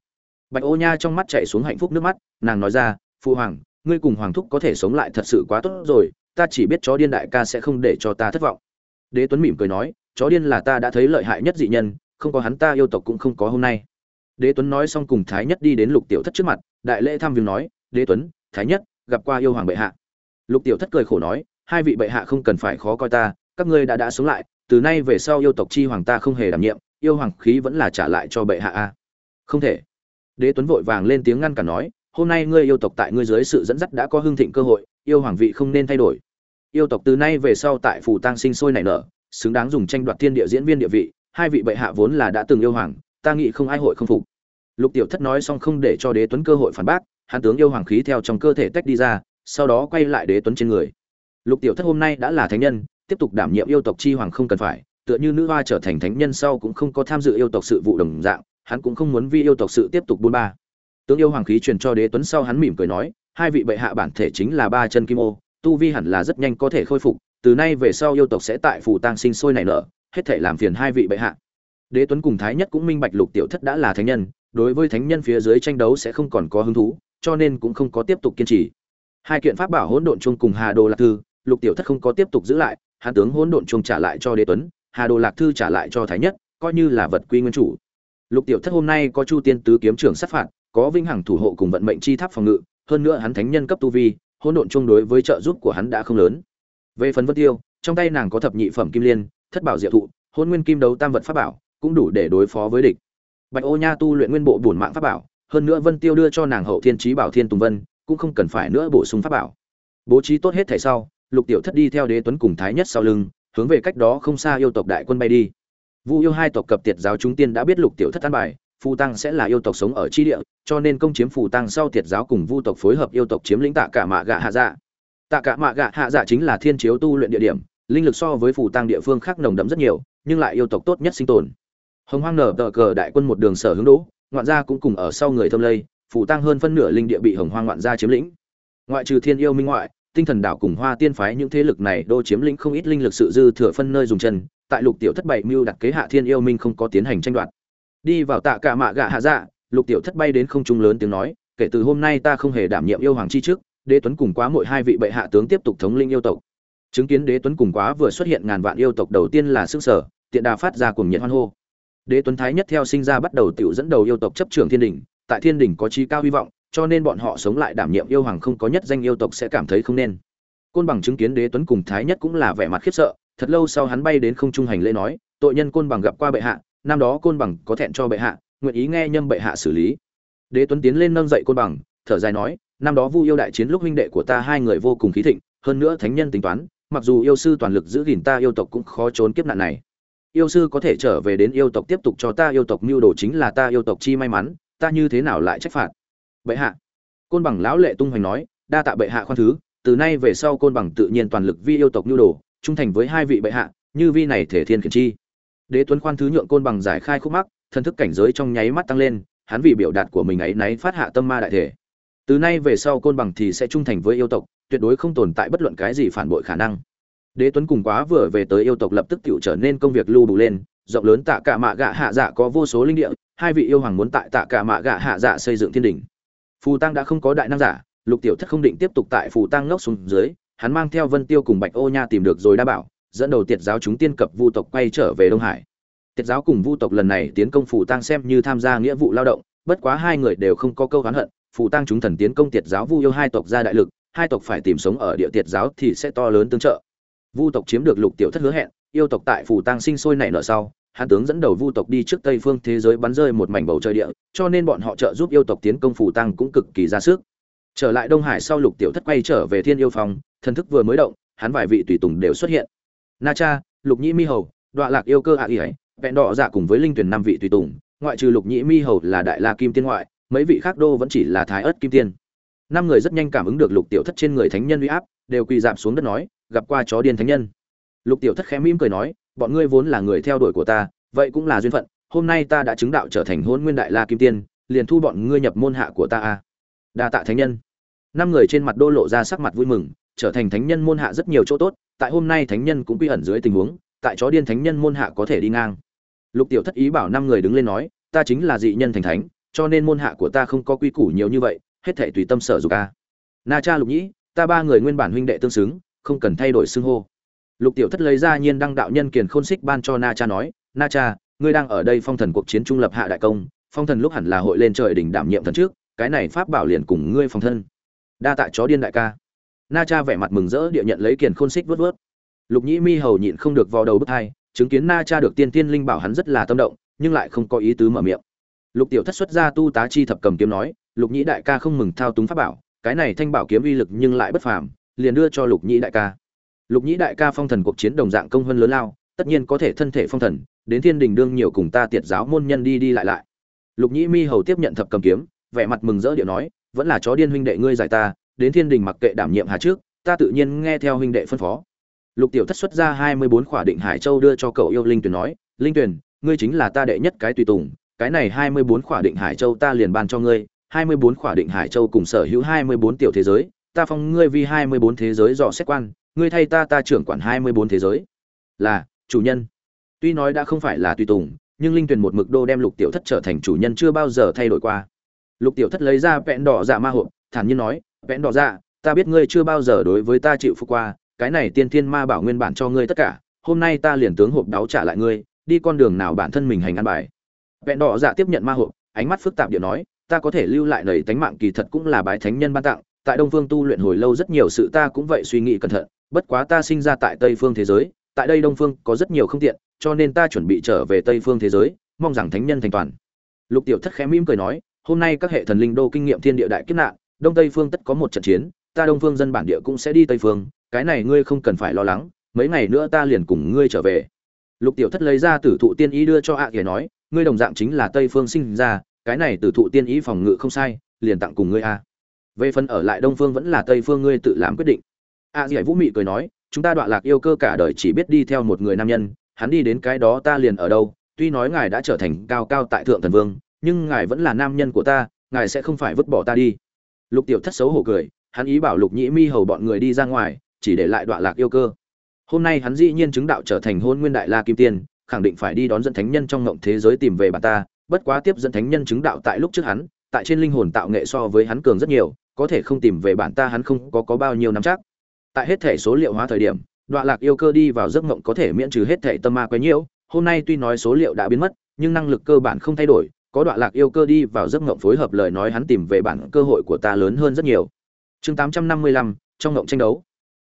Bạch ô nha trong mắt chạy xuống hạnh phúc nước mắt, nàng nói ra, phụ hoàng, ngươi cùng hoàng thúc có thể sống lại thật sự quá tốt rồi, ta chỉ biết chó điên đại ca sẽ không để cho ta thất vọng. Đế tuấn mỉm cười nói, chó điên là ta đã thấy lợi hại nhất dị nhân, không có hắn ta yêu tộc cũng không có hôm nay đế tuấn nói xong cùng thái nhất đi đến lục tiểu thất trước mặt, đại lễ thăm viếng nói, đế tuấn, thái nhất, gặp qua yêu hoàng bệ hạ. Lục tiểu thất cười khổ nói, hai vị bệ hạ không cần phải khó coi ta, các ngươi đã đã sống lại, từ nay về sau yêu tộc chi hoàng ta không hề đảm nhiệm, yêu hoàng khí vẫn là trả lại cho bệ hạ a. Không thể. Đế tuấn vội vàng lên tiếng ngăn cản nói, hôm nay ngươi yêu tộc tại ngươi dưới sự dẫn dắt đã có hưng thịnh cơ hội, yêu hoàng vị không nên thay đổi. Yêu tộc từ nay về sau tại phủ tang sinh sôi nảy nở, xứng đáng dùng tranh đoạt thiên địa diễn viên địa vị, hai vị bệ hạ vốn là đã từng yêu hoàng, ta nghĩ không ai hội không phục lục tiểu thất nói xong không để cho đế tuấn cơ hội phản bác, hắn tướng yêu hoàng khí theo trong cơ thể tách đi ra, sau đó quay lại đế tuấn trên người. Lục tiểu thất hôm nay đã là thánh nhân, tiếp tục đảm nhiệm yêu tộc chi hoàng không cần phải, tựa như nữ hoa trở thành thánh nhân sau cũng không có tham dự yêu tộc sự vụ đồng dạng, hắn cũng không muốn vì yêu tộc sự tiếp tục buôn ba. Tướng yêu hoàng khí truyền cho đế tuấn sau hắn mỉm cười nói, hai vị bệ hạ bản thể chính là ba chân kim ô, tu vi hẳn là rất nhanh có thể khôi phục, từ nay về sau yêu tộc sẽ tại phủ tang sinh sôi nảy nở, hết thể làm phiền hai vị bệ hạ. Đế tuấn cùng thái nhất cũng minh bạch lục tiểu thất đã là thánh nhân đối với thánh nhân phía dưới tranh đấu sẽ không còn có hứng thú, cho nên cũng không có tiếp tục kiên trì. Hai kiện pháp bảo hỗn độn chung cùng hà đồ lạc thư, lục tiểu thất không có tiếp tục giữ lại hắn tướng hỗn độn chung trả lại cho đế tuấn, hà đồ lạc thư trả lại cho thái nhất, coi như là vật quy nguyên chủ. Lục tiểu thất hôm nay có chu tiên tứ kiếm trưởng sát phạt, có vinh hằng thủ hộ cùng vận mệnh chi tháp phòng ngự, hơn nữa hắn thánh nhân cấp tu vi, hỗn độn chung đối với trợ giúp của hắn đã không lớn. Về phần vân tiêu, trong tay nàng có thập nhị phẩm kim liên, thất bảo diệu thụ, hôn nguyên kim đấu tam vật pháp bảo, cũng đủ để đối phó với địch bạch ô nha tu luyện nguyên bộ bổn mạng pháp bảo, hơn nữa vân tiêu đưa cho nàng hậu thiên Chí bảo thiên tùng vân, cũng không cần phải nữa bổ sung pháp bảo. Bố trí tốt hết thảy sau, lục tiểu thất đi theo đế tuấn cùng thái nhất sau lưng, hướng về cách đó không xa yêu tộc đại quân bay đi. Vu yêu hai tộc cập tiệt giáo chúng tiên đã biết lục tiểu thất an bài phù tăng sẽ là yêu tộc sống ở chi địa, cho nên công chiếm phù tăng sau tiệt giáo cùng vu tộc phối hợp yêu tộc chiếm lĩnh tạ cả mạ gạ hạ dạ. Tạ cả mạ gạ hạ dạ chính là thiên chiếu tu luyện địa điểm, linh lực so với phù tăng địa phương khác nồng đậm rất nhiều, nhưng lại yêu tộc tốt nhất sinh tồn hồng hoang nở tờ cờ đại quân một đường sở hướng đỗ, ngoạn gia cũng cùng ở sau người thâm lây phủ tăng hơn phân nửa linh địa bị hồng hoang ngoạn gia chiếm lĩnh. Ngoại trừ thiên yêu minh ngoại, tinh thần đảo cùng hoa tiên phái những thế lực này đô chiếm lĩnh không ít linh lực sự dư thừa phân nơi dùng chân, tại lục tiểu thất bảy mưu đặt kế hạ thiên yêu minh không có tiến hành tranh đoạt. Đi vào tạ cả mạ gạ hạ dạ lục tiểu thất bay đến không trung lớn tiếng nói, kể từ hôm nay ta không hề đảm nhiệm yêu hoàng chi trước đế tuấn cùng quá mỗi hai vị bệ hạ tướng tiếp tục thống linh yêu tộc. Chứng kiến đế tuấn cùng quá vừa xuất hiện ngàn vạn yêu tộc đầu tiên là sức sở, tiện đà phát ra cùng nhiệt hoan hô đế tuấn thái nhất theo sinh ra bắt đầu tiểu dẫn đầu yêu tộc chấp trưởng thiên đình, tại thiên đình có chí cao hy vọng, cho nên bọn họ sống lại đảm nhiệm yêu hoàng không có nhất danh yêu tộc sẽ cảm thấy không nên. Côn bằng chứng kiến đế tuấn cùng thái nhất cũng là vẻ mặt khiếp sợ, thật lâu sau hắn bay đến không trung hành lễ nói, tội nhân côn bằng gặp qua bệ hạ, năm đó côn bằng có thẹn cho bệ hạ, nguyện ý nghe nhâm bệ hạ xử lý. Đế tuấn tiến lên nâng dậy côn bằng, thở dài nói, năm đó vu yêu đại chiến lúc huynh đệ của ta hai người vô cùng khí thịnh, hơn nữa thánh nhân tính toán, mặc dù yêu sư toàn lực giữ gìn ta yêu tộc cũng khó trốn kiếp nạn này yêu sư có thể trở về đến yêu tộc tiếp tục cho ta yêu tộc mưu đồ chính là ta yêu tộc chi may mắn, ta như thế nào lại trách phạt? Bệ hạ. Côn bằng lão lệ tung hoành nói, đa tạ bệ hạ khoan thứ, từ nay về sau côn bằng tự nhiên toàn lực vi yêu tộc mưu đồ, trung thành với hai vị bệ hạ, như vi này thể thiên khiển chi. Đế tuấn khoan thứ nhượng côn bằng giải khai khúc mắc thân thức cảnh giới trong nháy mắt tăng lên, hắn vì biểu đạt của mình ấy náy phát hạ tâm ma đại thể. Từ nay về sau côn bằng thì sẽ trung thành với yêu tộc, tuyệt đối không tồn tại bất luận cái gì phản bội khả năng đế tuấn cùng quá vừa về tới yêu tộc lập tức tự trở nên công việc lưu đủ lên, rộng lớn tạ cả mạ gạ hạ dạ có vô số linh địa, hai vị yêu hoàng muốn tại tạ cả mạ gạ hạ dạ xây dựng thiên đình. Phù tăng đã không có đại năng giả, lục tiểu thất không định tiếp tục tại phù tăng ngốc xuống dưới, hắn mang theo vân tiêu cùng bạch ô nha tìm được rồi đa bảo, dẫn đầu tiệt giáo chúng tiên cập vu tộc quay trở về đông hải. Tiệt giáo cùng vu tộc lần này tiến công phù tăng xem như tham gia nghĩa vụ lao động, bất quá hai người đều không có câu oán hận, phù tăng chúng thần tiến công tiệt giáo vu yêu hai tộc ra đại lực, hai tộc phải tìm sống ở địa tiệt giáo thì sẽ to lớn tương trợ vu tộc chiếm được lục tiểu thất hứa hẹn, yêu tộc tại phủ tăng sinh sôi nảy nở sau, hắn tướng dẫn đầu vu tộc đi trước tây phương thế giới bắn rơi một mảnh bầu trời địa, cho nên bọn họ trợ giúp yêu tộc tiến công phủ tăng cũng cực kỳ ra sức. Trở lại đông hải sau lục tiểu thất quay trở về thiên yêu phòng thần thức vừa mới động, hắn vài vị tùy tùng đều xuất hiện. Na cha, lục nhĩ mi hầu, đọa lạc yêu cơ ạ à ỉ ấy vẹn đỏ dạ cùng với linh tuyển năm vị tùy tùng, ngoại trừ lục nhĩ mi hầu là đại la kim tiên ngoại, mấy vị khác đô vẫn chỉ là thái ất kim tiên năm người rất nhanh cảm ứng được lục tiểu thất trên người thánh nhân uy áp, đều quỳ dạp xuống đất nói, gặp qua chó điên thánh nhân. Lục tiểu thất khẽ mỉm cười nói, bọn ngươi vốn là người theo đuổi của ta, vậy cũng là duyên phận, hôm nay ta đã chứng đạo trở thành hôn nguyên đại la kim tiên, liền thu bọn ngươi nhập môn hạ của ta a. Đa tạ thánh nhân. Năm người trên mặt đô lộ ra sắc mặt vui mừng, trở thành thánh nhân môn hạ rất nhiều chỗ tốt, tại hôm nay thánh nhân cũng quy ẩn dưới tình huống, tại chó điên thánh nhân môn hạ có thể đi ngang. Lục tiểu thất ý bảo năm người đứng lên nói, ta chính là dị nhân thành thánh, cho nên môn hạ của ta không có quy củ nhiều như vậy hết thệ tùy tâm sở dục a. Na cha lục nhĩ, ta ba người nguyên bản huynh đệ tương xứng, không cần thay đổi xưng hô. Lục tiểu thất lấy ra nhiên đăng đạo nhân kiền khôn xích ban cho na cha nói, na cha, ngươi đang ở đây phong thần cuộc chiến trung lập hạ đại công, phong thần lúc hẳn là hội lên trời đỉnh đảm nhiệm thần trước, cái này pháp bảo liền cùng ngươi phong thân. Đa tạ chó điên đại ca. Na cha vẻ mặt mừng rỡ địa nhận lấy kiền khôn xích vớt vớt lục nhĩ mi hầu nhịn không được vào đầu bức thai chứng kiến na cha được tiên tiên linh bảo hắn rất là tâm động, nhưng lại không có ý tứ mở miệng. Lục tiểu thất xuất ra tu tá chi thập cầm kiếm nói lục nhĩ đại ca không mừng thao túng pháp bảo, cái này thanh bảo kiếm uy lực nhưng lại bất phàm, liền đưa cho lục nhĩ đại ca. Lục nhĩ đại ca phong thần cuộc chiến đồng dạng công hơn lớn lao, tất nhiên có thể thân thể phong thần, đến thiên đình đương nhiều cùng ta tiệt giáo môn nhân đi đi lại lại. Lục nhĩ mi hầu tiếp nhận thập cầm kiếm, vẻ mặt mừng rỡ điệu nói, vẫn là chó điên huynh đệ ngươi giải ta, đến thiên đình mặc kệ đảm nhiệm hà trước, ta tự nhiên nghe theo huynh đệ phân phó. Lục tiểu thất xuất ra hai mươi bốn khỏa định hải châu đưa cho cậu yêu linh tuyền nói, linh tuyền, ngươi chính là ta đệ nhất cái tùy tùng, cái này hai mươi bốn khỏa định hải châu ta liền ban cho ngươi hai mươi bốn khỏa định hải châu cùng sở hữu hai mươi bốn tiểu thế giới. Ta phong ngươi vì hai mươi bốn thế giới dò xét quan, ngươi thay ta ta trưởng quản hai mươi bốn thế giới. Là, chủ nhân. Tuy nói đã không phải là tùy tùng, nhưng linh tuyền một mực đô đem lục tiểu thất trở thành chủ nhân chưa bao giờ thay đổi qua. Lục tiểu thất lấy ra vẹn đỏ dạ ma hộp, thản nhiên nói, vẹn đỏ dạ ta biết ngươi chưa bao giờ đối với ta chịu phục qua, cái này tiên thiên ma bảo nguyên bản cho ngươi tất cả, hôm nay ta liền tướng hộp đáo trả lại ngươi, đi con đường nào bản thân mình hành ăn bài. Vẹn đỏ dạ tiếp nhận ma hộp, ánh mắt phức tạp điện nói ta có thể lưu lại nầy tánh mạng kỳ thật cũng là bái thánh nhân ban tặng, tại đông phương tu luyện hồi lâu rất nhiều sự ta cũng vậy suy nghĩ cẩn thận, bất quá ta sinh ra tại tây phương thế giới, tại đây đông phương có rất nhiều không tiện, cho nên ta chuẩn bị trở về tây phương thế giới, mong rằng thánh nhân thành toàn. Lục tiểu thất khẽ mỉm cười nói, hôm nay các hệ thần linh đô kinh nghiệm thiên địa đại kiếp nạn, đông tây phương tất có một trận chiến, ta đông phương dân bản địa cũng sẽ đi tây phương, cái này ngươi không cần phải lo lắng, mấy ngày nữa ta liền cùng ngươi trở về. Lục tiểu thất lấy ra tử thụ tiên ý đưa cho ạ à nói, ngươi đồng dạng chính là tây phương sinh ra cái này tử thụ tiên ý phòng ngự không sai, liền tặng cùng ngươi a. Về phần ở lại đông phương vẫn là tây phương ngươi tự làm quyết định. A à vũ mị cười nói, chúng ta đoạn lạc yêu cơ cả đời chỉ biết đi theo một người nam nhân, hắn đi đến cái đó ta liền ở đâu, tuy nói ngài đã trở thành cao cao tại thượng thần vương, nhưng ngài vẫn là nam nhân của ta, ngài sẽ không phải vứt bỏ ta đi. Lục tiểu thất xấu hổ cười, hắn ý bảo lục nhĩ mi hầu bọn người đi ra ngoài, chỉ để lại đoạn lạc yêu cơ. Hôm nay hắn dĩ nhiên chứng đạo trở thành hôn nguyên đại la kim tiên, khẳng định phải đi đón dẫn thánh nhân trong ngộng thế giới tìm về bà ta bất quá tiếp dẫn thánh nhân chứng đạo tại lúc trước hắn, tại trên linh hồn tạo nghệ so với hắn cường rất nhiều, có thể không tìm về bản ta hắn không có có bao nhiêu năm chắc. Tại hết thể số liệu hóa thời điểm, đoạn lạc yêu cơ đi vào giấc mộng có thể miễn trừ hết thể tâm ma quấy nhiễu. Hôm nay tuy nói số liệu đã biến mất, nhưng năng lực cơ bản không thay đổi, có đoạn lạc yêu cơ đi vào giấc mộng phối hợp lời nói hắn tìm về bản cơ hội của ta lớn hơn rất nhiều. Chương tám trăm năm mươi lăm, trong mộng tranh đấu.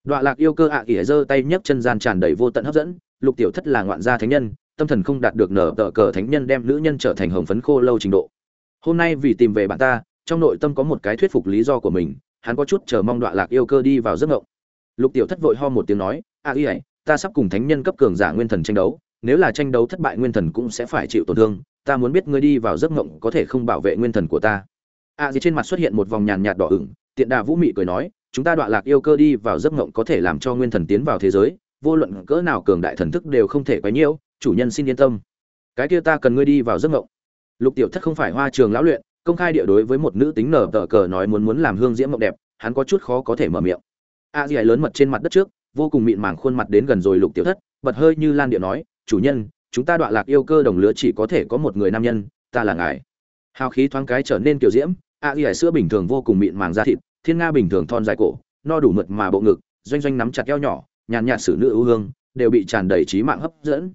Đoạn lạc yêu cơ ạ à ỉa giơ tay nhấc chân gian tràn đầy vô tận hấp dẫn, lục tiểu thất là ngoạn gia thánh nhân tâm thần không đạt được nở tờ cờ thánh nhân đem nữ nhân trở thành hồng phấn khô lâu trình độ. Hôm nay vì tìm về bạn ta, trong nội tâm có một cái thuyết phục lý do của mình, hắn có chút chờ mong đoạn lạc yêu cơ đi vào giấc ngộng. Lục tiểu thất vội ho một tiếng nói, a y ấy ta sắp cùng thánh nhân cấp cường giả nguyên thần tranh đấu, nếu là tranh đấu thất bại nguyên thần cũng sẽ phải chịu tổn thương, ta muốn biết ngươi đi vào giấc ngộng có thể không bảo vệ nguyên thần của ta. A y trên mặt xuất hiện một vòng nhàn nhạt đỏ ửng, tiện đà vũ mị cười nói, chúng ta đoạn lạc yêu cơ đi vào giấc ngộng có thể làm cho nguyên thần tiến vào thế giới, vô luận cỡ nào cường đại thần thức đều không thể quấy nhiễu chủ nhân xin yên tâm. Cái kia ta cần ngươi đi vào giấc mộng. Lục tiểu thất không phải hoa trường lão luyện, công khai địa đối với một nữ tính nở tờ cờ nói muốn muốn làm hương diễm mộng đẹp, hắn có chút khó có thể mở miệng. A di lớn mật trên mặt đất trước, vô cùng mịn màng khuôn mặt đến gần rồi lục tiểu thất, bật hơi như lan điệu nói, chủ nhân, chúng ta đoạn lạc yêu cơ đồng lứa chỉ có thể có một người nam nhân, ta là ngài. Hào khí thoáng cái trở nên kiểu diễm, a di sữa bình thường vô cùng mịn màng da thịt, thiên nga bình thường thon dài cổ, no đủ mượt mà bộ ngực, doanh doanh nắm chặt eo nhỏ, nhàn nhạt sử nữ ưu hương, đều bị tràn đầy trí mạng hấp dẫn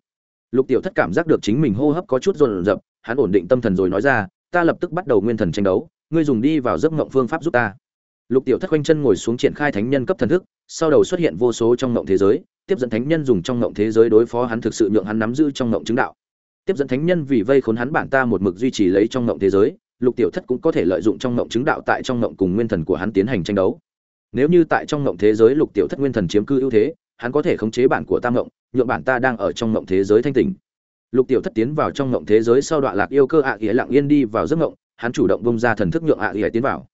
lục tiểu thất cảm giác được chính mình hô hấp có chút rồn rập, hắn ổn định tâm thần rồi nói ra, ta lập tức bắt đầu nguyên thần tranh đấu, ngươi dùng đi vào giấc mộng phương pháp giúp ta. Lục tiểu thất quanh chân ngồi xuống triển khai thánh nhân cấp thần thức, sau đầu xuất hiện vô số trong mộng thế giới, tiếp dẫn thánh nhân dùng trong mộng thế giới đối phó hắn thực sự nhượng hắn nắm giữ trong mộng chứng đạo. Tiếp dẫn thánh nhân vì vây khốn hắn bản ta một mực duy trì lấy trong mộng thế giới, lục tiểu thất cũng có thể lợi dụng trong mộng chứng đạo tại trong mộng cùng nguyên thần của hắn tiến hành tranh đấu. Nếu như tại trong mộng thế giới lục tiểu thất nguyên thần chiếm cư ưu thế hắn có thể khống chế bản của tam ngộng, nhượng bản ta đang ở trong ngộng thế giới thanh tỉnh. Lục tiểu thất tiến vào trong ngộng thế giới sau đoạn lạc yêu cơ ạ à lặng yên đi vào giấc ngộng, hắn chủ động bông ra thần thức nhượng ạ à tiến vào.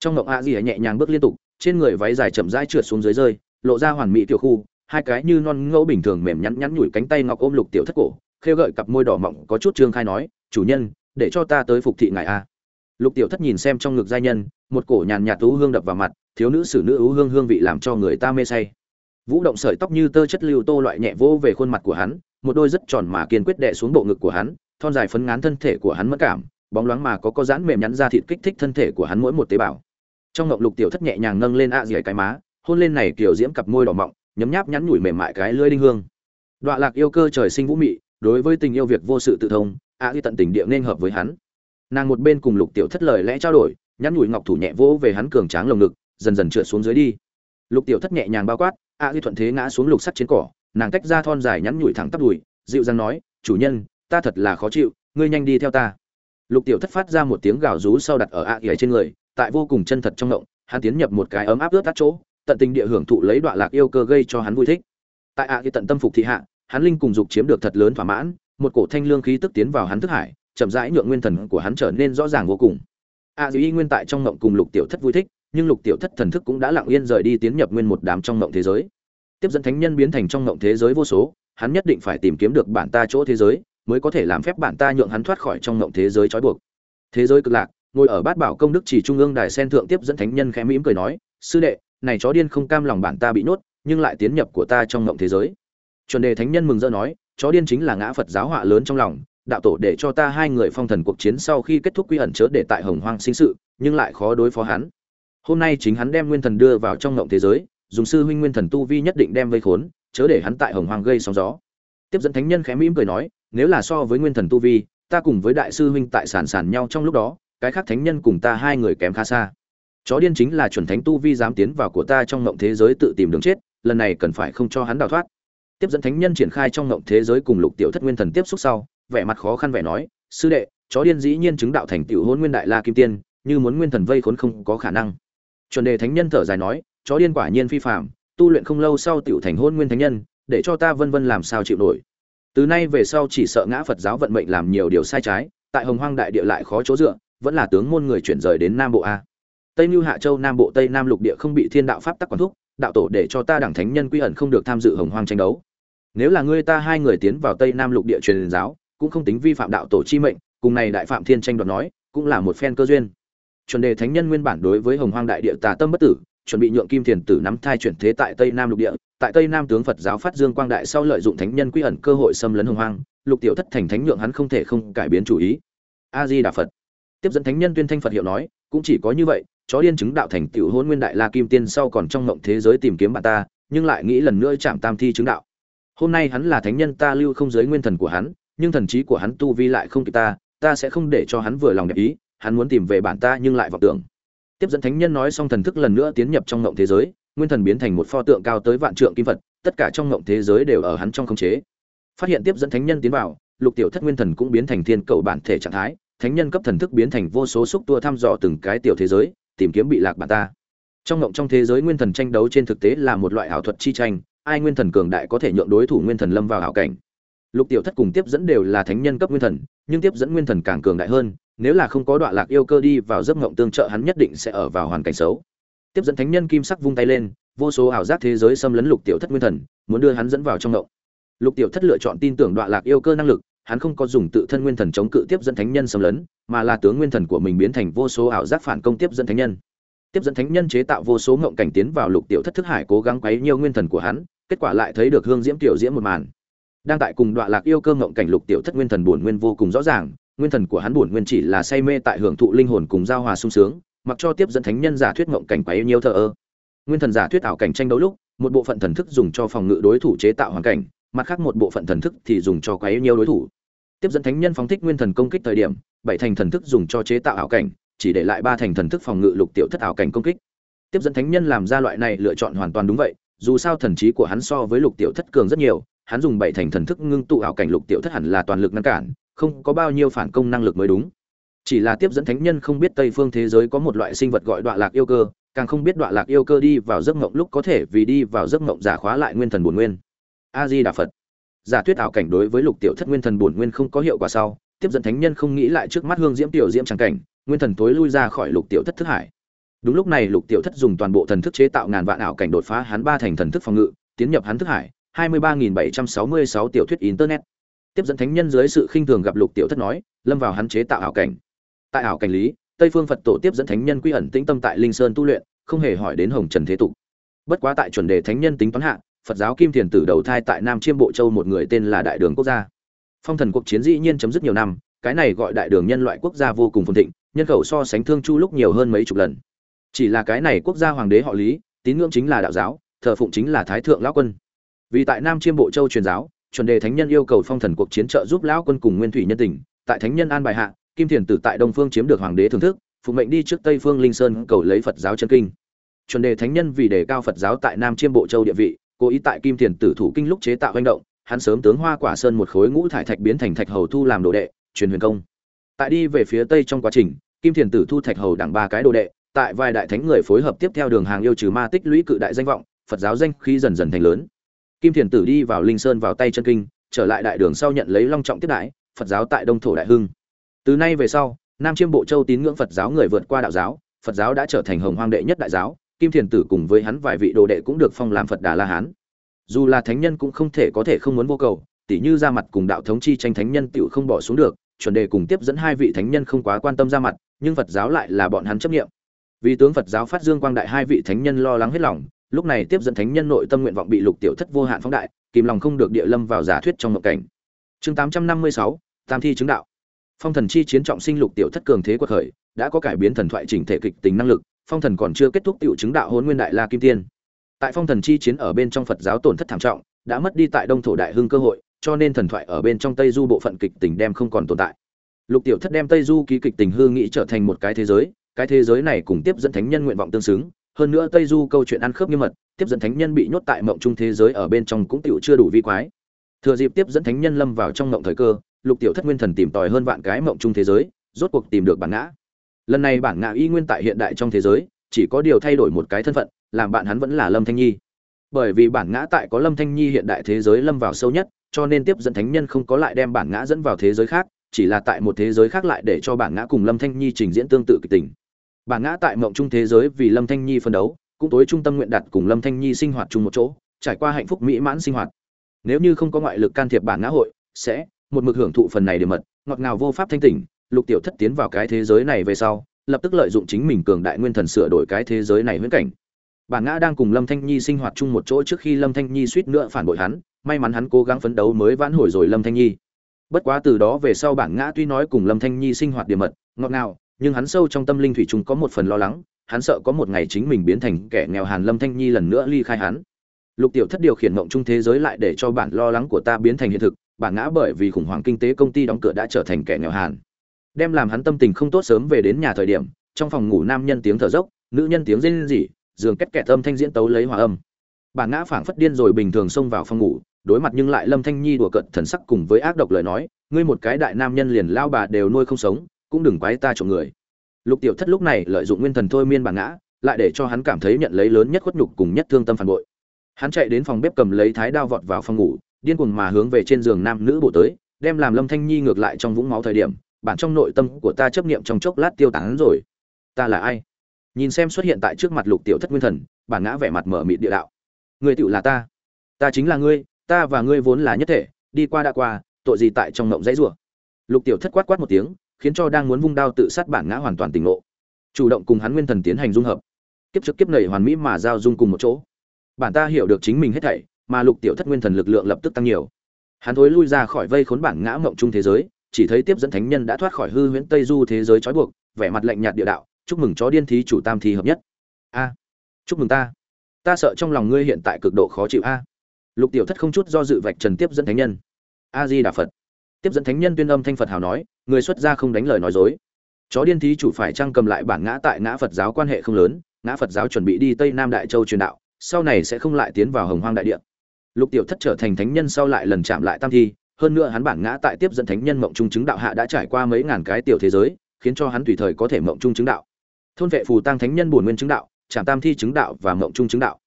Trong ngộng ạ ỉa nhẹ nhàng bước liên tục, trên người váy dài chậm rãi trượt xuống dưới rơi, lộ ra hoàn mỹ tiểu khu, hai cái như non ngẫu bình thường mềm nhắn nhắn nhủi cánh tay ngọc ôm lục tiểu thất cổ, khêu gợi cặp môi đỏ mọng có chút trương khai nói, chủ nhân, để cho ta tới phục thị ngài a. Lục tiểu thất nhìn xem trong ngực giai nhân, một cổ nhàn nhạt tú hương đập vào mặt, thiếu nữ xử nữ ưu hương hương vị làm cho người ta mê say vũ động sợi tóc như tơ chất lưu tô loại nhẹ vô về khuôn mặt của hắn, một đôi rất tròn mà kiên quyết đè xuống bộ ngực của hắn, thon dài phấn ngán thân thể của hắn mất cảm, bóng loáng mà có có dán mềm nhắn ra thịt kích thích thân thể của hắn mỗi một tế bào. Trong ngọc lục tiểu thất nhẹ nhàng nâng lên ạ à cái má, hôn lên này kiểu diễm cặp môi đỏ mọng, nhấm nháp nhắn nhủi mềm mại cái lưỡi đinh hương. Đoạn lạc yêu cơ trời sinh vũ mị, đối với tình yêu việc vô sự tự thông, ạ à tận tình địa nên hợp với hắn. Nàng một bên cùng lục tiểu thất lời lẽ trao đổi nhắn nhủi ngọc thủ nhẹ vỗ về hắn cường tráng lồng ngực, dần dần trượt xuống dưới đi. Lục tiểu thất nhẹ nhàng bao quát a Di thuận thế ngã xuống lục sắt trên cỏ, nàng tách ra thon dài nhắn nhủi thẳng tắp đùi, dịu dàng nói, chủ nhân, ta thật là khó chịu, ngươi nhanh đi theo ta. Lục tiểu thất phát ra một tiếng gào rú sau đặt ở a à trên người, tại vô cùng chân thật trong động hắn tiến nhập một cái ấm áp ướt tắt chỗ, tận tình địa hưởng thụ lấy đoạn lạc yêu cơ gây cho hắn vui thích. Tại A à tận tâm phục thị hạ, hắn linh cùng dục chiếm được thật lớn thỏa mãn, một cổ thanh lương khí tức tiến vào hắn thức hải, chậm rãi nhượng nguyên thần của hắn trở nên rõ ràng vô cùng. A dĩ nguyên tại trong ngộng cùng lục tiểu thất vui thích nhưng lục tiểu thất thần thức cũng đã lặng yên rời đi tiến nhập nguyên một đám trong ngộng thế giới. Tiếp dẫn thánh nhân biến thành trong ngộng thế giới vô số hắn nhất định phải tìm kiếm được bản ta chỗ thế giới mới có thể làm phép bản ta nhượng hắn thoát khỏi trong ngộng thế giới trói buộc. Thế giới cực lạc ngồi ở bát bảo công đức chỉ trung ương đài sen thượng tiếp dẫn thánh nhân khẽ mỉm cười nói sư đệ này chó điên không cam lòng bản ta bị nhốt, nhưng lại tiến nhập của ta trong ngộng thế giới. Chuẩn đề thánh nhân mừng rỡ nói chó điên chính là ngã phật giáo họa lớn trong lòng đạo tổ để cho ta hai người phong thần cuộc chiến sau khi kết thúc quy ẩn chớ để tại hồng hoang sinh sự nhưng lại khó đối phó hắn hôm nay chính hắn đem nguyên thần đưa vào trong ngộng thế giới, dùng sư huynh nguyên thần tu vi nhất định đem vây khốn, chớ để hắn tại hồng hoàng gây sóng gió. Tiếp dẫn thánh nhân khẽ mỉm cười nói, nếu là so với nguyên thần tu vi, ta cùng với đại sư huynh tại sản sản nhau trong lúc đó, cái khác thánh nhân cùng ta hai người kém khá xa. Chó điên chính là chuẩn thánh tu vi dám tiến vào của ta trong ngộng thế giới tự tìm đường chết, lần này cần phải không cho hắn đào thoát. Tiếp dẫn thánh nhân triển khai trong ngộng thế giới cùng lục tiểu thất nguyên thần tiếp xúc sau, vẻ mặt khó khăn vẻ nói, sư đệ, chó điên dĩ nhiên chứng đạo thành tiểu hôn nguyên đại la kim tiên, như muốn nguyên thần vây khốn không có khả năng chuẩn đề thánh nhân thở dài nói, chó điên quả nhiên phi phạm tu luyện không lâu sau tiểu thành hôn nguyên thánh nhân, để cho ta vân vân làm sao chịu nổi. Từ nay về sau chỉ sợ ngã phật giáo vận mệnh làm nhiều điều sai trái, tại hồng hoang đại địa lại khó chỗ dựa, vẫn là tướng môn người chuyển rời đến nam bộ a. Tây mưu hạ châu, nam bộ, tây nam lục địa không bị thiên đạo pháp tắc quản thúc, đạo tổ để cho ta đảng thánh nhân quy ẩn không được tham dự hồng hoang tranh đấu. Nếu là ngươi ta hai người tiến vào tây nam lục địa truyền giáo, cũng không tính vi phạm đạo tổ chi mệnh, cùng này đại phạm thiên tranh đoạt nói, cũng là một phen cơ duyên chuẩn đề thánh nhân nguyên bản đối với hồng hoang đại địa tà tâm bất tử, chuẩn bị nhượng kim thiền tử nắm thai chuyển thế tại tây nam lục địa. Tại tây nam tướng phật giáo phát dương quang đại sau lợi dụng thánh nhân quy ẩn cơ hội xâm lấn hồng hoang, lục tiểu thất thành thánh nhượng hắn không thể không cải biến chủ ý. A di đà phật. Tiếp dẫn thánh nhân tuyên thanh phật hiệu nói, cũng chỉ có như vậy, chó điên chứng đạo thành tiểu hôn nguyên đại la kim tiên sau còn trong mộng thế giới tìm kiếm bạn ta, nhưng lại nghĩ lần nữa chạm tam thi chứng đạo. Hôm nay hắn là thánh nhân ta lưu không giới nguyên thần của hắn, nhưng thần trí của hắn tu vi lại không kịp ta ta sẽ không để cho hắn vừa lòng đẹp ý hắn muốn tìm về bản ta nhưng lại vọng tưởng. Tiếp dẫn thánh nhân nói xong thần thức lần nữa tiến nhập trong ngộng thế giới, nguyên thần biến thành một pho tượng cao tới vạn trượng kim vật tất cả trong ngộng thế giới đều ở hắn trong khống chế. Phát hiện tiếp dẫn thánh nhân tiến vào, lục tiểu thất nguyên thần cũng biến thành thiên cầu bản thể trạng thái, thánh nhân cấp thần thức biến thành vô số xúc tua thăm dò từng cái tiểu thế giới, tìm kiếm bị lạc bản ta. Trong ngộng trong thế giới nguyên thần tranh đấu trên thực tế là một loại ảo thuật chi tranh, ai nguyên thần cường đại có thể nhượng đối thủ nguyên thần lâm vào ảo cảnh lục tiểu thất cùng tiếp dẫn đều là thánh nhân cấp nguyên thần, nhưng tiếp dẫn nguyên thần càng cường đại hơn, nếu là không có đoạn lạc yêu cơ đi vào giấc ngộng tương trợ, hắn nhất định sẽ ở vào hoàn cảnh xấu. Tiếp dẫn thánh nhân kim sắc vung tay lên, vô số ảo giác thế giới xâm lấn lục tiểu thất nguyên thần, muốn đưa hắn dẫn vào trong ngộng lục tiểu thất lựa chọn tin tưởng đoạn lạc yêu cơ năng lực, hắn không có dùng tự thân nguyên thần chống cự tiếp dẫn thánh nhân xâm lấn, mà là tướng nguyên thần của mình biến thành vô số ảo giác phản công tiếp dẫn thánh nhân. Tiếp dẫn thánh nhân chế tạo vô số ngộng cảnh tiến vào lục tiểu thất thức hải cố gắng quấy nhiều nguyên thần của hắn, kết quả lại thấy được hương diễm tiểu diễm một màn đang tại cùng đoạn lạc yêu cơ ngộng cảnh lục tiểu thất nguyên thần buồn nguyên vô cùng rõ ràng, nguyên thần của hắn buồn nguyên chỉ là say mê tại hưởng thụ linh hồn cùng giao hòa sung sướng, mặc cho tiếp dẫn thánh nhân giả thuyết ngộng cảnh quấy nhiều thờ ơ. Nguyên thần giả thuyết ảo cảnh tranh đấu lúc, một bộ phận thần thức dùng cho phòng ngự đối thủ chế tạo hoàn cảnh, mặt khác một bộ phận thần thức thì dùng cho quấy nhiều đối thủ. Tiếp dẫn thánh nhân phóng thích nguyên thần công kích thời điểm, bảy thành thần thức dùng cho chế tạo ảo cảnh, chỉ để lại ba thành thần thức phòng ngự lục tiểu thất ảo cảnh công kích. Tiếp dẫn thánh nhân làm ra loại này lựa chọn hoàn toàn đúng vậy, dù sao thần trí của hắn so với lục tiểu thất cường rất nhiều hắn dùng bảy thành thần thức ngưng tụ ảo cảnh lục tiểu thất hẳn là toàn lực ngăn cản, không có bao nhiêu phản công năng lực mới đúng. Chỉ là tiếp dẫn thánh nhân không biết tây phương thế giới có một loại sinh vật gọi đoạn lạc yêu cơ, càng không biết đoạn lạc yêu cơ đi vào giấc mộng lúc có thể vì đi vào giấc mộng giả khóa lại nguyên thần bổn nguyên. A di đà phật giả thuyết ảo cảnh đối với lục tiểu thất nguyên thần bổn nguyên không có hiệu quả sau, tiếp dẫn thánh nhân không nghĩ lại trước mắt hương diễm tiểu diễm chẳng cảnh, nguyên thần tối lui ra khỏi lục tiểu thất thức hải. Đúng lúc này lục tiểu thất dùng toàn bộ thần thức chế tạo ngàn vạn ảo cảnh đột phá hắn ba thành thần thức phòng ngự, tiến nhập hắn thức hải hai mươi ba nghìn bảy trăm sáu mươi sáu tiểu thuyết internet. Tiếp dẫn thánh nhân dưới sự khinh thường gặp lục tiểu thất nói, lâm vào hắn chế tạo ảo cảnh. Tại ảo cảnh lý, tây phương phật tổ tiếp dẫn thánh nhân quy ẩn tĩnh tâm tại linh sơn tu luyện, không hề hỏi đến hồng trần thế tục. Bất quá tại chuẩn đề thánh nhân tính toán hạ, phật giáo kim thiền tử đầu thai tại nam chiêm bộ châu một người tên là đại đường quốc gia. Phong thần cuộc chiến dĩ nhiên chấm dứt nhiều năm, cái này gọi đại đường nhân loại quốc gia vô cùng phồn thịnh, nhân khẩu so sánh thương chu lúc nhiều hơn mấy chục lần. Chỉ là cái này quốc gia hoàng đế họ lý, tín ngưỡng chính là đạo giáo, thờ phụng chính là thái thượng lão quân vì tại nam chiêm bộ châu truyền giáo, chuẩn đề thánh nhân yêu cầu phong thần cuộc chiến trợ giúp lão quân cùng nguyên thủy nhân tình, tại thánh nhân an bài hạ, kim thiền tử tại đông phương chiếm được hoàng đế thưởng thức, phụ mệnh đi trước tây phương linh sơn cầu lấy phật giáo chân kinh. Chuẩn đề thánh nhân vì đề cao phật giáo tại nam chiêm bộ châu địa vị, cố ý tại kim thiền tử thủ kinh lúc chế tạo hành động, hắn sớm tướng hoa quả sơn một khối ngũ thải thạch biến thành thạch hầu thu làm đồ đệ, truyền huyền công. Tại đi về phía tây trong quá trình, kim thiền tử thu thạch hầu đẳng ba cái đồ đệ, tại vài đại thánh người phối hợp tiếp theo đường hàng yêu trừ ma tích lũy cự đại danh vọng, phật giáo danh khi dần dần thành lớn kim thiền tử đi vào linh sơn vào tay chân kinh, trở lại đại đường sau nhận lấy long trọng tiếp đại phật giáo tại đông thổ đại hưng. Từ nay về sau, nam chiêm bộ châu tín ngưỡng phật giáo người vượt qua đạo giáo, phật giáo đã trở thành hồng hoang đệ nhất đại giáo, kim thiền tử cùng với hắn vài vị đồ đệ cũng được phong làm phật đà la hán. Dù là thánh nhân cũng không thể có thể không muốn vô cầu, tỉ như ra mặt cùng đạo thống chi tranh thánh nhân tựu không bỏ xuống được, chuẩn đề cùng tiếp dẫn hai vị thánh nhân không quá quan tâm ra mặt, nhưng phật giáo lại là bọn hắn chấp nghiệm vì tướng phật giáo phát dương quang đại hai vị thánh nhân lo lắng hết lòng lúc này tiếp dẫn thánh nhân nội tâm nguyện vọng bị lục tiểu thất vô hạn phóng đại, kìm lòng không được địa lâm vào giả thuyết trong mộng cảnh. Chương tám trăm năm mươi sáu, tam thi chứng đạo. Phong thần chi chiến trọng sinh lục tiểu thất cường thế quật khởi, đã có cải biến thần thoại chỉnh thể kịch tính năng lực, phong thần còn chưa kết thúc tiểu chứng đạo hôn nguyên đại la kim tiên. Tại phong thần chi chiến ở bên trong phật giáo tổn thất thảm trọng, đã mất đi tại đông thổ đại hưng cơ hội, cho nên thần thoại ở bên trong tây du bộ phận kịch tình đem không còn tồn tại. Lục tiểu thất đem tây du ký kịch tình hư nghĩ trở thành một cái thế giới, cái thế giới này cùng tiếp dẫn thánh nhân nguyện vọng tương xứng hơn nữa tây du câu chuyện ăn khớp nghiêm mật, tiếp dẫn thánh nhân bị nhốt tại mộng trung thế giới ở bên trong cũng tiểu chưa đủ vi quái. Thừa dịp tiếp dẫn thánh nhân lâm vào trong mộng thời cơ, lục tiểu thất nguyên thần tìm tòi hơn vạn cái mộng trung thế giới, rốt cuộc tìm được bản ngã. Lần này bản ngã y nguyên tại hiện đại trong thế giới, chỉ có điều thay đổi một cái thân phận, làm bạn hắn vẫn là lâm thanh nhi. Bởi vì bản ngã tại có lâm thanh nhi hiện đại thế giới lâm vào sâu nhất, cho nên tiếp dẫn thánh nhân không có lại đem bản ngã dẫn vào thế giới khác, chỉ là tại một thế giới khác lại để cho bản ngã cùng lâm thanh nhi trình diễn tương tự kịch tình bản ngã tại mộng trung thế giới vì lâm thanh nhi phân đấu, cũng tối trung tâm nguyện đặt cùng lâm thanh nhi sinh hoạt chung một chỗ, trải qua hạnh phúc mỹ mãn sinh hoạt. Nếu như không có ngoại lực can thiệp bản ngã hội, sẽ một mực hưởng thụ phần này để mật, ngọt ngào vô pháp thanh tỉnh, lục tiểu thất tiến vào cái thế giới này về sau, lập tức lợi dụng chính mình cường đại nguyên thần sửa đổi cái thế giới này huyễn cảnh. Bản ngã đang cùng lâm thanh nhi sinh hoạt chung một chỗ trước khi lâm thanh nhi suýt nữa phản bội hắn, may mắn hắn cố gắng phấn đấu mới vãn hồi rồi lâm thanh nhi. Bất quá từ đó về sau bản ngã tuy nói cùng lâm thanh nhi sinh hoạt điểm mật, ngọt ngào nhưng hắn sâu trong tâm linh thủy chung có một phần lo lắng, hắn sợ có một ngày chính mình biến thành kẻ nghèo hàn lâm thanh nhi lần nữa ly khai hắn. Lục tiểu thất điều khiển mộng chung thế giới lại để cho bản lo lắng của ta biến thành hiện thực, bản ngã bởi vì khủng hoảng kinh tế công ty đóng cửa đã trở thành kẻ nghèo hàn. Đem làm hắn tâm tình không tốt sớm về đến nhà thời điểm, trong phòng ngủ nam nhân tiếng thở dốc, nữ nhân tiếng rên rỉ, giường két kẹt âm thanh diễn tấu lấy hòa âm. Bản ngã phảng phất điên rồi bình thường xông vào phòng ngủ, đối mặt nhưng lại lâm thanh nhi đùa cận thần sắc cùng với ác độc lời nói, ngươi một cái đại nam nhân liền lao bà đều nuôi không sống cũng đừng quái ta trộm người. Lục tiểu thất lúc này lợi dụng nguyên thần thôi miên bản ngã, lại để cho hắn cảm thấy nhận lấy lớn nhất khuất nhục cùng nhất thương tâm phản bội. Hắn chạy đến phòng bếp cầm lấy thái đao vọt vào phòng ngủ, điên cuồng mà hướng về trên giường nam nữ bộ tới, đem làm lâm thanh nhi ngược lại trong vũng máu thời điểm, bản trong nội tâm của ta chấp niệm trong chốc lát tiêu tán rồi. Ta là ai? Nhìn xem xuất hiện tại trước mặt lục tiểu thất nguyên thần, bản ngã vẻ mặt mở mịt địa đạo. Người tựu là ta. Ta chính là ngươi, ta và ngươi vốn là nhất thể, đi qua đã qua, tội gì tại trong ngộng dãy rủa? Lục tiểu thất quát quát một tiếng khiến cho đang muốn vung đao tự sát bản ngã hoàn toàn tỉnh ngộ. Chủ động cùng hắn nguyên thần tiến hành dung hợp. Kiếp trước kiếp nảy hoàn mỹ mà giao dung cùng một chỗ. Bản ta hiểu được chính mình hết thảy, mà lục tiểu thất nguyên thần lực lượng lập tức tăng nhiều. Hắn thối lui ra khỏi vây khốn bản ngã mộng trung thế giới, chỉ thấy tiếp dẫn thánh nhân đã thoát khỏi hư huyễn tây du thế giới trói buộc, vẻ mặt lạnh nhạt địa đạo, chúc mừng chó điên thí chủ tam thi hợp nhất. A, chúc mừng ta. Ta sợ trong lòng ngươi hiện tại cực độ khó chịu a. Lục tiểu thất không chút do dự vạch trần tiếp dẫn thánh nhân. A di đà phật tiếp dẫn thánh nhân tuyên âm thanh phật hào nói, người xuất gia không đánh lời nói dối. Chó điên thí chủ phải trang cầm lại bản ngã tại ngã phật giáo quan hệ không lớn, ngã phật giáo chuẩn bị đi tây nam đại châu truyền đạo, sau này sẽ không lại tiến vào hồng hoang đại địa. Lục tiểu thất trở thành thánh nhân sau lại lần chạm lại tam thi, hơn nữa hắn bản ngã tại tiếp dẫn thánh nhân mộng trung chứng đạo hạ đã trải qua mấy ngàn cái tiểu thế giới, khiến cho hắn tùy thời có thể mộng trung chứng đạo. Thôn vệ phù tăng thánh nhân bổn nguyên chứng đạo trạm tam thi chứng đạo và mộng trung chứng đạo.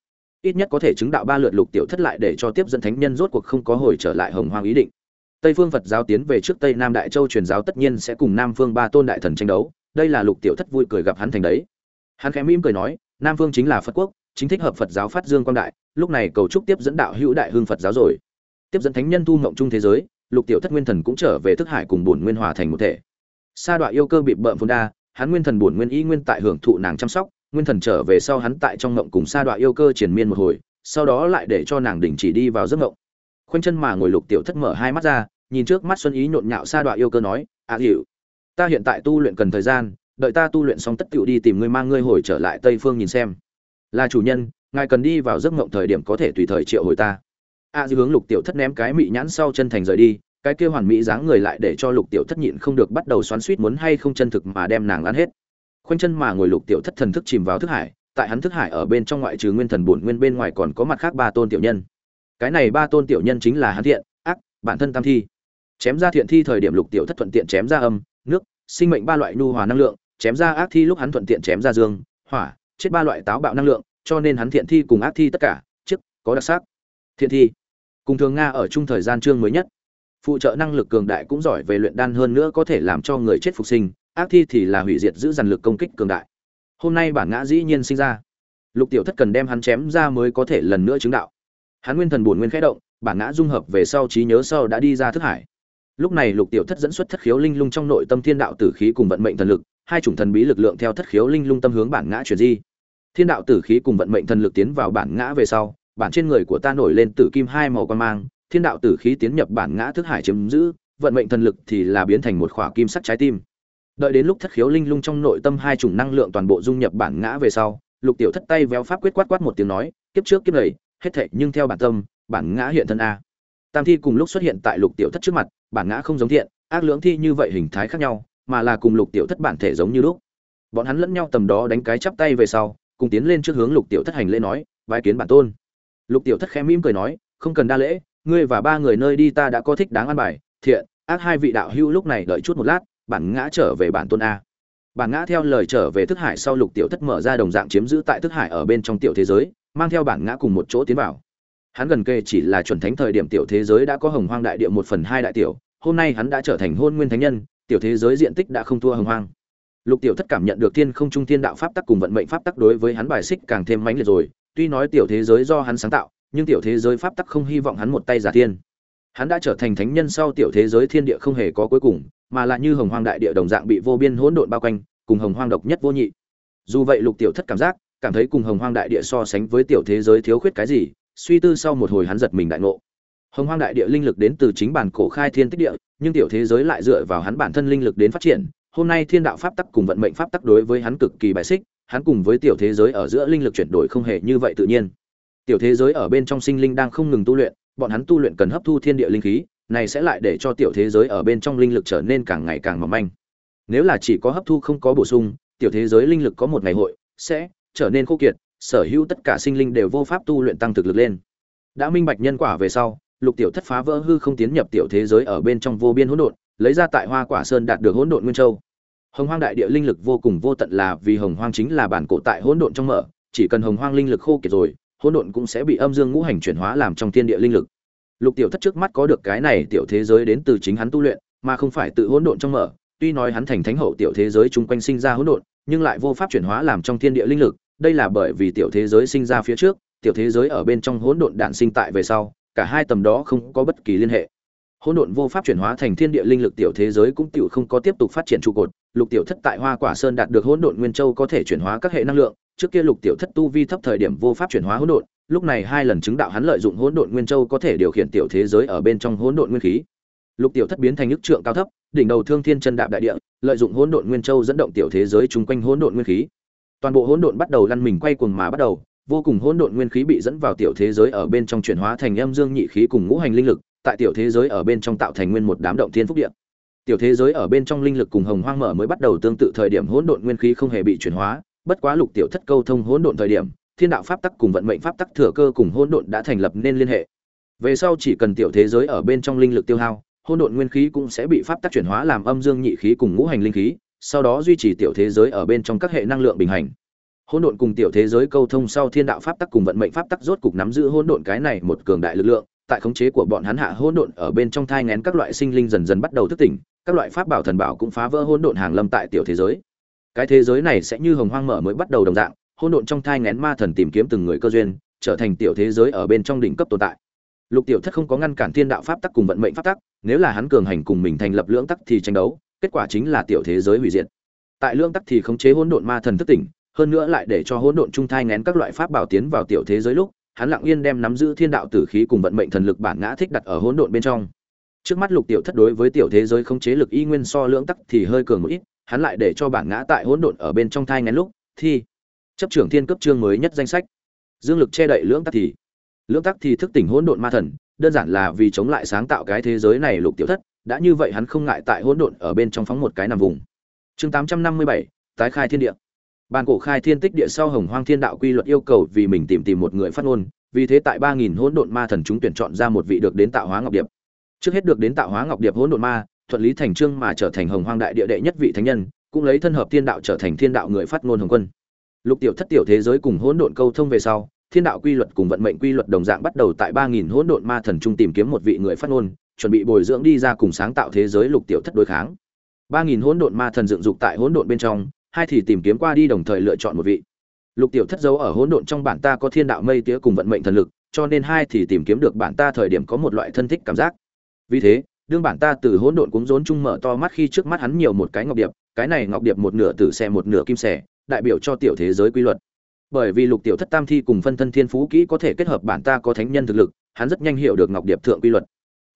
Ít nhất có thể chứng đạo ba lượt lục tiểu thất lại để cho tiếp dẫn thánh nhân rốt cuộc không có hồi trở lại hồng hoang ý định tây phương phật giáo tiến về trước tây nam đại châu truyền giáo tất nhiên sẽ cùng nam phương ba tôn đại thần tranh đấu, đây là lục tiểu thất vui cười gặp hắn thành đấy. Hắn khẽ mỉm cười nói, nam phương chính là phật quốc, chính thích hợp phật giáo phát dương quang đại, lúc này cầu chúc tiếp dẫn đạo hữu đại hương phật giáo rồi. Tiếp dẫn thánh nhân thu ngộng trung thế giới, lục tiểu thất nguyên thần cũng trở về thức hải cùng bổn nguyên hòa thành một thể. Sa đoạn yêu cơ bị bợm phun đa, hắn nguyên thần bổn nguyên y nguyên tại hưởng thụ nàng chăm sóc, nguyên thần trở về sau hắn tại trong ngộng cùng sa đoạn yêu cơ triền miên một hồi, sau đó lại để cho nàng đình chỉ đi vào giấc ngộng khoanh chân mà ngồi lục tiểu thất mở hai mắt ra nhìn trước mắt xuân ý nhộn nhạo sa đọa yêu cơ nói ạ à, hiệu ta hiện tại tu luyện cần thời gian đợi ta tu luyện xong tất tựu đi tìm ngươi mang ngươi hồi trở lại tây phương nhìn xem. Là chủ nhân ngài cần đi vào giấc ngộng thời điểm có thể tùy thời triệu hồi ta. A à, dư hướng lục tiểu thất ném cái mị nhãn sau chân thành rời đi cái kia hoàn mỹ dáng người lại để cho lục tiểu thất nhịn không được bắt đầu xoắn suýt muốn hay không chân thực mà đem nàng ăn hết. Khoanh chân mà ngồi lục tiểu thất thần thức chìm vào thức hải tại hắn thức hải ở bên trong ngoại trừ nguyên thần bổn nguyên bên ngoài còn có mặt khác ba tôn tiểu nhân cái này ba tôn tiểu nhân chính là hắn thiện ác, bản thân tam thi. Chém ra thiện thi thời điểm lục tiểu thất thuận tiện chém ra âm nước sinh mệnh ba loại nhu hòa năng lượng chém ra ác thi lúc hắn thuận tiện chém ra dương hỏa chết ba loại táo bạo năng lượng cho nên hắn thiện thi cùng ác thi tất cả chức có đặc sắc. Thiện thi. Cùng thường nga ở chung thời gian chương mới nhất. Phụ trợ năng lực cường đại cũng giỏi về luyện đan hơn nữa có thể làm cho người chết phục sinh ác thi thì là hủy diệt giữ dàn lực công kích cường đại. Hôm nay bản ngã dĩ nhiên sinh ra. Lục tiểu thất cần đem hắn chém ra mới có thể lần nữa chứng đạo hắn nguyên thần bổn nguyên khẽ động, bản ngã dung hợp về sau trí nhớ sau đã đi ra thức hải. Lúc này lục tiểu thất dẫn xuất thất khiếu linh lung trong nội tâm thiên đạo tử khí cùng vận mệnh thần lực, hai chủng thần bí lực lượng theo thất khiếu linh lung tâm hướng bản ngã chuyển di. Thiên đạo tử khí cùng vận mệnh thần lực tiến vào bản ngã về sau, bản trên người của ta nổi lên tử kim hai màu quan mang, thiên đạo tử khí tiến nhập bản ngã thức hải chiếm giữ, vận mệnh thần lực thì là biến thành một khỏa kim sắc trái tim. Đợi đến lúc thất khiếu linh lung trong nội tâm hai chủng năng lượng toàn bộ dung nhập bản ngã về sau, lục tiểu thất tay véo pháp quyết quát quát một tiếng nói, kiếp trước kiếp này hết thệ nhưng theo bản tâm, bản ngã hiện thân a. Tam thi cùng lúc xuất hiện tại lục tiểu thất trước mặt, bản ngã không giống thiện, ác lưỡng thi như vậy hình thái khác nhau, mà là cùng lục tiểu thất bản thể giống như lúc. Bọn hắn lẫn nhau tầm đó đánh cái chắp tay về sau, cùng tiến lên trước hướng lục tiểu thất hành lễ nói vai kiến bản tôn. Lục tiểu thất khẽ mỉm cười nói, không cần đa lễ, ngươi và ba người nơi đi ta đã có thích đáng ăn bài, thiện, ác hai vị đạo hữu lúc này đợi chút một lát, bản ngã trở về bản tôn a bản ngã theo lời trở về thức hải sau lục tiểu thất mở ra đồng dạng chiếm giữ tại thức hải ở bên trong tiểu thế giới, mang theo bản ngã cùng một chỗ tiến vào. Hắn gần kề chỉ là chuẩn thánh thời điểm tiểu thế giới đã có hồng hoang đại địa một phần hai đại tiểu, hôm nay hắn đã trở thành hôn nguyên thánh nhân, tiểu thế giới diện tích đã không thua hồng hoang. Lục tiểu thất cảm nhận được thiên không trung thiên đạo pháp tắc cùng vận mệnh pháp tắc đối với hắn bài xích càng thêm mãnh liệt rồi, tuy nói tiểu thế giới do hắn sáng tạo, nhưng tiểu thế giới pháp tắc không hy vọng hắn một tay giả thiên hắn đã trở thành thánh nhân sau tiểu thế giới thiên địa không hề có cuối cùng, mà là như hồng hoang đại địa đồng dạng bị vô biên hỗn độn bao quanh, cùng hồng hoang độc nhất vô nhị. Dù vậy lục tiểu thất cảm giác, cảm thấy cùng hồng hoang đại địa so sánh với tiểu thế giới thiếu khuyết cái gì, suy tư sau một hồi hắn giật mình đại ngộ. Hồng hoang đại địa linh lực đến từ chính bản cổ khai thiên tích địa, nhưng tiểu thế giới lại dựa vào hắn bản thân linh lực đến phát triển. Hôm nay thiên đạo pháp tắc cùng vận mệnh pháp tắc đối với hắn cực kỳ bài xích, hắn cùng với tiểu thế giới ở giữa linh lực chuyển đổi không hề như vậy tự nhiên. Tiểu thế giới ở bên trong sinh linh đang không ngừng tu luyện bọn hắn tu luyện cần hấp thu thiên địa linh khí, này sẽ lại để cho tiểu thế giới ở bên trong linh lực trở nên càng ngày càng mỏng manh. Nếu là chỉ có hấp thu không có bổ sung, tiểu thế giới linh lực có một ngày hội sẽ trở nên khô kiệt, sở hữu tất cả sinh linh đều vô pháp tu luyện tăng thực lực lên. Đã minh bạch nhân quả về sau, lục tiểu thất phá vỡ hư không tiến nhập tiểu thế giới ở bên trong vô biên hỗn độn, lấy ra tại hoa quả sơn đạt được hỗn độn nguyên châu. Hồng hoang đại địa linh lực vô cùng vô tận là vì hồng hoang chính là bản cổ tại hỗn độn trong mở, chỉ cần hồng hoang linh lực khô kiệt rồi hỗn độn cũng sẽ bị âm dương ngũ hành chuyển hóa làm trong thiên địa linh lực. Lục tiểu thất trước mắt có được cái này tiểu thế giới đến từ chính hắn tu luyện, mà không phải tự hỗn độn trong mở. Tuy nói hắn thành thánh hậu tiểu thế giới chung quanh sinh ra hỗn độn, nhưng lại vô pháp chuyển hóa làm trong thiên địa linh lực. Đây là bởi vì tiểu thế giới sinh ra phía trước, tiểu thế giới ở bên trong hỗn độn đạn sinh tại về sau, cả hai tầm đó không có bất kỳ liên hệ. Hỗn độn vô pháp chuyển hóa thành thiên địa linh lực tiểu thế giới cũng tiểu không có tiếp tục phát triển trụ cột. Lục tiểu thất tại hoa quả sơn đạt được hỗn độn nguyên châu có thể chuyển hóa các hệ năng lượng trước kia lục tiểu thất tu vi thấp thời điểm vô pháp chuyển hóa hỗn độn, lúc này hai lần chứng đạo hắn lợi dụng hỗn độn nguyên châu có thể điều khiển tiểu thế giới ở bên trong hỗn độn nguyên khí. Lục tiểu thất biến thành nước trượng cao thấp, đỉnh đầu thương thiên chân đạp đại địa, lợi dụng hỗn độn nguyên châu dẫn động tiểu thế giới chung quanh hỗn độn nguyên khí. Toàn bộ hỗn độn bắt đầu lăn mình quay cuồng mà bắt đầu, vô cùng hỗn độn nguyên khí bị dẫn vào tiểu thế giới ở bên trong chuyển hóa thành âm dương nhị khí cùng ngũ hành linh lực, tại tiểu thế giới ở bên trong tạo thành nguyên một đám động thiên phúc địa. Tiểu thế giới ở bên trong linh lực cùng hồng hoang mở mới bắt đầu tương tự thời điểm hỗn độn nguyên khí không hề bị chuyển hóa bất quá lục tiểu thất câu thông hỗn độn thời điểm, thiên đạo pháp tắc cùng vận mệnh pháp tắc thừa cơ cùng hỗn độn đã thành lập nên liên hệ. Về sau chỉ cần tiểu thế giới ở bên trong linh lực tiêu hao, hỗn độn nguyên khí cũng sẽ bị pháp tắc chuyển hóa làm âm dương nhị khí cùng ngũ hành linh khí, sau đó duy trì tiểu thế giới ở bên trong các hệ năng lượng bình hành. Hỗn độn cùng tiểu thế giới câu thông sau thiên đạo pháp tắc cùng vận mệnh pháp tắc rốt cục nắm giữ hỗn độn cái này một cường đại lực lượng, tại khống chế của bọn hắn hạ hỗn độn ở bên trong thai ngén các loại sinh linh dần dần bắt đầu thức tỉnh, các loại pháp bảo thần bảo cũng phá vỡ hỗn độn hàng lâm tại tiểu thế giới cái thế giới này sẽ như hồng hoang mở mới bắt đầu đồng dạng, hỗn độn trong thai ngén ma thần tìm kiếm từng người cơ duyên, trở thành tiểu thế giới ở bên trong đỉnh cấp tồn tại. Lục tiểu thất không có ngăn cản thiên đạo pháp tắc cùng vận mệnh pháp tắc, nếu là hắn cường hành cùng mình thành lập lưỡng tắc thì tranh đấu, kết quả chính là tiểu thế giới hủy diệt. Tại lưỡng tắc thì khống chế hỗn độn ma thần thức tỉnh, hơn nữa lại để cho hỗn độn trung thai ngén các loại pháp bảo tiến vào tiểu thế giới lúc, hắn lặng yên đem nắm giữ thiên đạo tử khí cùng vận mệnh thần lực bản ngã thích đặt ở hỗn độn bên trong. Trước mắt lục tiểu thất đối với tiểu thế giới khống chế lực y nguyên so lưỡng tắc thì hơi cường một ít hắn lại để cho bản ngã tại hỗn độn ở bên trong thai ngén lúc thì chấp trưởng thiên cấp chương mới nhất danh sách. Dương lực che đậy lưỡng tắc thì. Lưỡng tắc thì thức tỉnh hỗn độn ma thần đơn giản là vì chống lại sáng tạo cái thế giới này lục tiểu thất đã như vậy hắn không ngại tại hỗn độn ở bên trong phóng một cái nằm vùng. Chương tám trăm năm mươi bảy tái khai thiên địa. Bàn cổ khai thiên tích địa sau Hồng Hoang Thiên Đạo quy luật yêu cầu vì mình tìm tìm một người phát ngôn, vì thế tại ba nghìn hỗn độn ma thần chúng tuyển chọn ra một vị được đến tạo hóa ngọc điệp. trước hết được đến tạo hóa ngọc điệp hỗn độn ma thuận lý thành trương mà trở thành hồng hoang đại địa đệ nhất vị thánh nhân, cũng lấy thân hợp thiên đạo trở thành thiên đạo người phát ngôn hồng quân. Lục tiểu thất tiểu thế giới cùng hỗn độn câu thông về sau, thiên đạo quy luật cùng vận mệnh quy luật đồng dạng bắt đầu tại ba nghìn hỗn độn ma thần trung tìm kiếm một vị người phát ngôn, chuẩn bị bồi dưỡng đi ra cùng sáng tạo thế giới lục tiểu thất đối kháng. ba nghìn hỗn độn ma thần dựng dục tại hỗn độn bên trong, hai thì tìm kiếm qua đi đồng thời lựa chọn một vị. Lục tiểu thất dấu ở hỗn độn trong bản ta có thiên đạo mây tía cùng vận mệnh thần lực, cho nên hai thì tìm kiếm được bản ta thời điểm có một loại thân thích cảm giác. Vì thế đương bản ta từ hỗn độn cũng rốn chung mở to mắt khi trước mắt hắn nhiều một cái ngọc điệp, cái này ngọc điệp một nửa tử xe một nửa kim xẻ đại biểu cho tiểu thế giới quy luật. Bởi vì lục tiểu thất tam thi cùng phân thân thiên phú kỹ có thể kết hợp bản ta có thánh nhân thực lực, hắn rất nhanh hiểu được ngọc điệp thượng quy luật.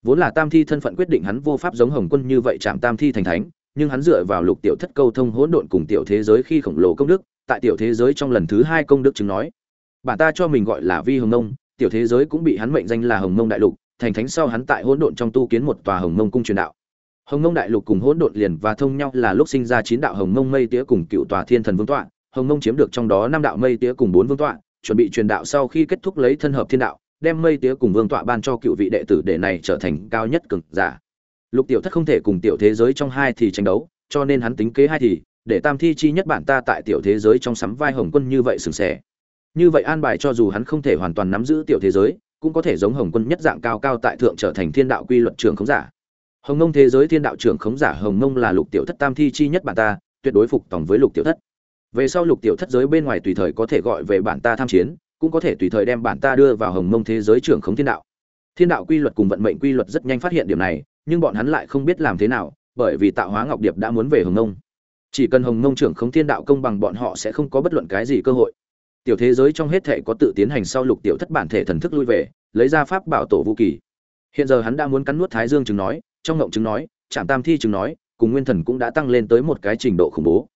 Vốn là tam thi thân phận quyết định hắn vô pháp giống hồng quân như vậy chạm tam thi thành thánh, nhưng hắn dựa vào lục tiểu thất câu thông hỗn độn cùng tiểu thế giới khi khổng lồ công đức, tại tiểu thế giới trong lần thứ hai công đức chứng nói. Bản ta cho mình gọi là vi hồng nông tiểu thế giới cũng bị hắn mệnh danh là hồng Nông đại lục thành thánh sau hắn tại hỗn độn trong tu kiến một tòa hồng mông cung truyền đạo. Hồng mông đại lục cùng hỗn độn liền và thông nhau là lúc sinh ra chín đạo hồng mông mây tía cùng cựu tòa thiên thần vương tọa. Hồng mông chiếm được trong đó năm đạo mây tía cùng bốn vương tọa, chuẩn bị truyền đạo sau khi kết thúc lấy thân hợp thiên đạo, đem mây tía cùng vương tọa ban cho cựu vị đệ tử để này trở thành cao nhất cực giả. Lục tiểu thất không thể cùng tiểu thế giới trong hai thì tranh đấu, cho nên hắn tính kế hai thì, để tam thi chi nhất bản ta tại tiểu thế giới trong sắm vai hồng quân như vậy sừng sẻ. Như vậy an bài cho dù hắn không thể hoàn toàn nắm giữ tiểu thế giới cũng có thể giống hồng quân nhất dạng cao cao tại thượng trở thành thiên đạo quy luật trưởng khống giả. Hồng nông thế giới thiên đạo trưởng khống giả hồng nông là lục tiểu thất tam thi chi nhất bản ta, tuyệt đối phục tòng với lục tiểu thất. Về sau lục tiểu thất giới bên ngoài tùy thời có thể gọi về bản ta tham chiến, cũng có thể tùy thời đem bản ta đưa vào hồng mông thế giới trưởng khống thiên đạo. Thiên đạo quy luật cùng vận mệnh quy luật rất nhanh phát hiện điểm này, nhưng bọn hắn lại không biết làm thế nào, bởi vì tạo hóa ngọc điệp đã muốn về hồng Ngông chỉ cần hồng Ngông trưởng khống thiên đạo công bằng bọn họ sẽ không có bất luận cái gì cơ hội tiểu thế giới trong hết thệ có tự tiến hành sau lục tiểu thất bản thể thần thức lui về, lấy ra pháp bảo tổ vũ kỳ. Hiện giờ hắn đã muốn cắn nuốt thái dương chứng nói, trong ngộng chứng nói, trạm tam thi chứng nói, cùng nguyên thần cũng đã tăng lên tới một cái trình độ khủng bố.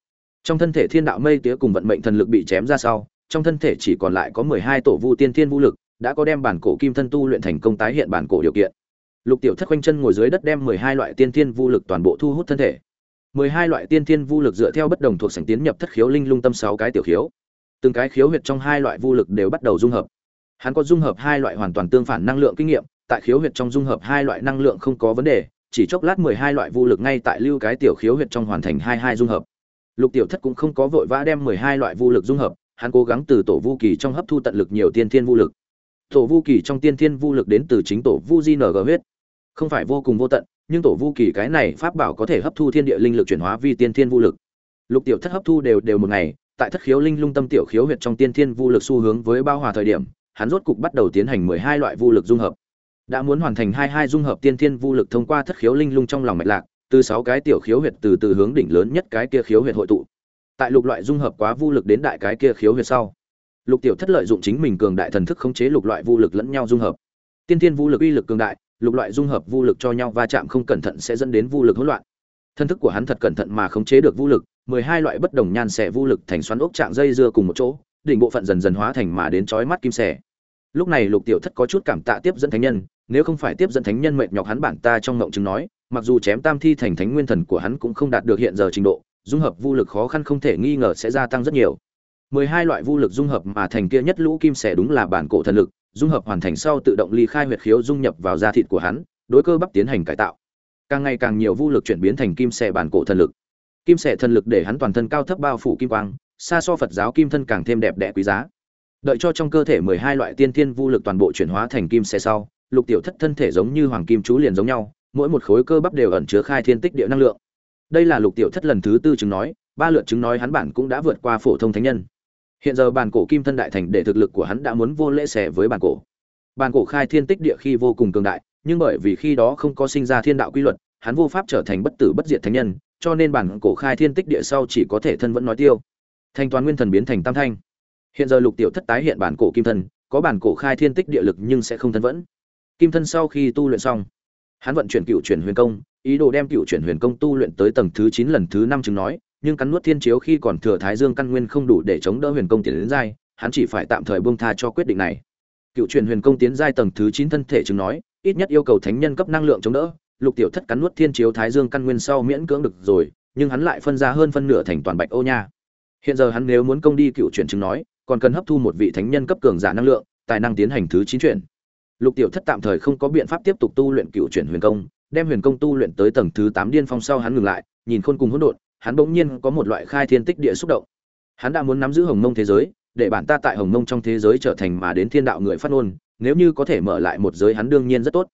Trong thân thể thiên đạo mây tía cùng vận mệnh thần lực bị chém ra sau, trong thân thể chỉ còn lại có mười hai tổ vu tiên thiên vũ lực, đã có đem bản cổ kim thân tu luyện thành công tái hiện bản cổ điều kiện. Lục tiểu thất quanh chân ngồi dưới đất đem mười hai loại tiên thiên vũ lực toàn bộ thu hút thân thể. mười hai loại tiên thiên vũ lực dựa theo bất đồng thuộc sảnh tiến nhập thất khiếu linh lung tâm sáu cái tiểu khiếu từng cái khiếu huyệt trong hai loại vô lực đều bắt đầu dung hợp. Hắn có dung hợp hai loại hoàn toàn tương phản năng lượng kinh nghiệm, tại khiếu huyệt trong dung hợp hai loại năng lượng không có vấn đề, chỉ chốc lát mười hai loại vô lực ngay tại lưu cái tiểu khiếu huyệt trong hoàn thành hai hai dung hợp. Lục tiểu thất cũng không có vội vã đem mười hai loại vô lực dung hợp, hắn cố gắng từ tổ vu kỳ trong hấp thu tận lực nhiều tiên thiên vô lực. Tổ vu kỳ trong tiên thiên vô lực đến từ chính tổ vu di ng huyết. Không phải vô cùng vô tận, nhưng tổ vu kỳ cái này pháp bảo có thể hấp thu thiên địa linh lực chuyển hóa vi tiên thiên vô lực. Lục tiểu thất hấp thu đều đều một ngày tại thất khiếu linh lung tâm tiểu khiếu huyệt trong tiên thiên vu lực xu hướng với bao hòa thời điểm, hắn rốt cục bắt đầu tiến hành mười hai loại vu lực dung hợp. Đã muốn hoàn thành hai hai dung hợp tiên thiên vu lực thông qua thất khiếu linh lung trong lòng mạch lạc, từ sáu cái tiểu khiếu huyệt từ từ hướng đỉnh lớn nhất cái kia khiếu huyệt hội tụ. Tại lục loại dung hợp quá vu lực đến đại cái kia khiếu huyệt sau, lục tiểu thất lợi dụng chính mình cường đại thần thức khống chế lục loại vu lực lẫn nhau dung hợp. Tiên thiên vu lực uy lực cường đại, lục loại dung hợp vu lực cho nhau va chạm không cẩn thận sẽ dẫn đến vu lực hỗn loạn. Thân thức của hắn thật cẩn thận mà khống chế được vũ lực mười hai loại bất đồng nhan xẻ vô lực thành xoắn ốc trạng dây dưa cùng một chỗ, đỉnh bộ phận dần dần hóa thành mà đến chói mắt kim xẻ. Lúc này lục tiểu thất có chút cảm tạ tiếp dẫn thánh nhân, nếu không phải tiếp dẫn thánh nhân mệt nhọc hắn bản ta trong ngộng chứng nói, mặc dù chém tam thi thành thánh nguyên thần của hắn cũng không đạt được hiện giờ trình độ, dung hợp vô lực khó khăn không thể nghi ngờ sẽ gia tăng rất nhiều. mười hai loại vô lực dung hợp mà thành kia nhất lũ kim xẻ đúng là bản cổ thần lực, dung hợp hoàn thành sau tự động ly khai huyệt khiếu dung nhập vào da thịt của hắn, đối cơ bắp tiến hành cải tạo. Càng ngày càng nhiều vô lực chuyển biến thành kim xẻ bản cổ thần lực kim sẻ thần lực để hắn toàn thân cao thấp bao phủ kim quang, xa so phật giáo kim thân càng thêm đẹp đẽ quý giá. Đợi cho trong cơ thể mười hai loại tiên thiên vũ lực toàn bộ chuyển hóa thành kim sẻ sau, lục tiểu thất thân thể giống như hoàng kim chú liền giống nhau, mỗi một khối cơ bắp đều ẩn chứa khai thiên tích địa năng lượng. Đây là lục tiểu thất lần thứ tư chứng nói, ba lượt chứng nói hắn bản cũng đã vượt qua phổ thông thánh nhân. Hiện giờ bản cổ kim thân đại thành để thực lực của hắn đã muốn vô lễ xẻ với bản cổ. Bản cổ khai thiên tích địa khi vô cùng cường đại, nhưng bởi vì khi đó không có sinh ra thiên đạo quy luật, hắn vô pháp trở thành bất tử bất diệt thánh nhân cho nên bản cổ khai thiên tích địa sau chỉ có thể thân vẫn nói tiêu. Thanh toán nguyên thần biến thành tam thanh. Hiện giờ lục tiểu thất tái hiện bản cổ kim thân, có bản cổ khai thiên tích địa lực nhưng sẽ không thân vẫn. Kim thân sau khi tu luyện xong, hắn vận chuyển cựu chuyển huyền công, ý đồ đem cựu chuyển huyền công tu luyện tới tầng thứ chín lần thứ năm chứng nói, nhưng cắn nuốt thiên chiếu khi còn thừa thái dương căn nguyên không đủ để chống đỡ huyền công tiến đến giai, hắn chỉ phải tạm thời buông tha cho quyết định này. Cựu chuyển huyền công tiến giai tầng thứ chín thân thể chứng nói, ít nhất yêu cầu thánh nhân cấp năng lượng chống đỡ lục tiểu thất cắn nuốt thiên chiếu thái dương căn nguyên sau miễn cưỡng được rồi, nhưng hắn lại phân ra hơn phân nửa thành toàn bạch ô nha. Hiện giờ hắn nếu muốn công đi cựu chuyển chứng nói, còn cần hấp thu một vị thánh nhân cấp cường giả năng lượng, tài năng tiến hành thứ chín chuyển. Lục tiểu thất tạm thời không có biện pháp tiếp tục tu luyện cựu chuyển huyền công, đem huyền công tu luyện tới tầng thứ tám điên phong sau hắn ngừng lại, nhìn khôn cùng hỗn độn, hắn bỗng nhiên có một loại khai thiên tích địa xúc động. Hắn đã muốn nắm giữ hồng mông thế giới, để bản ta tại hồng mông trong thế giới trở thành mà đến thiên đạo người phát ngôn, nếu như có thể mở lại một giới hắn đương nhiên rất tốt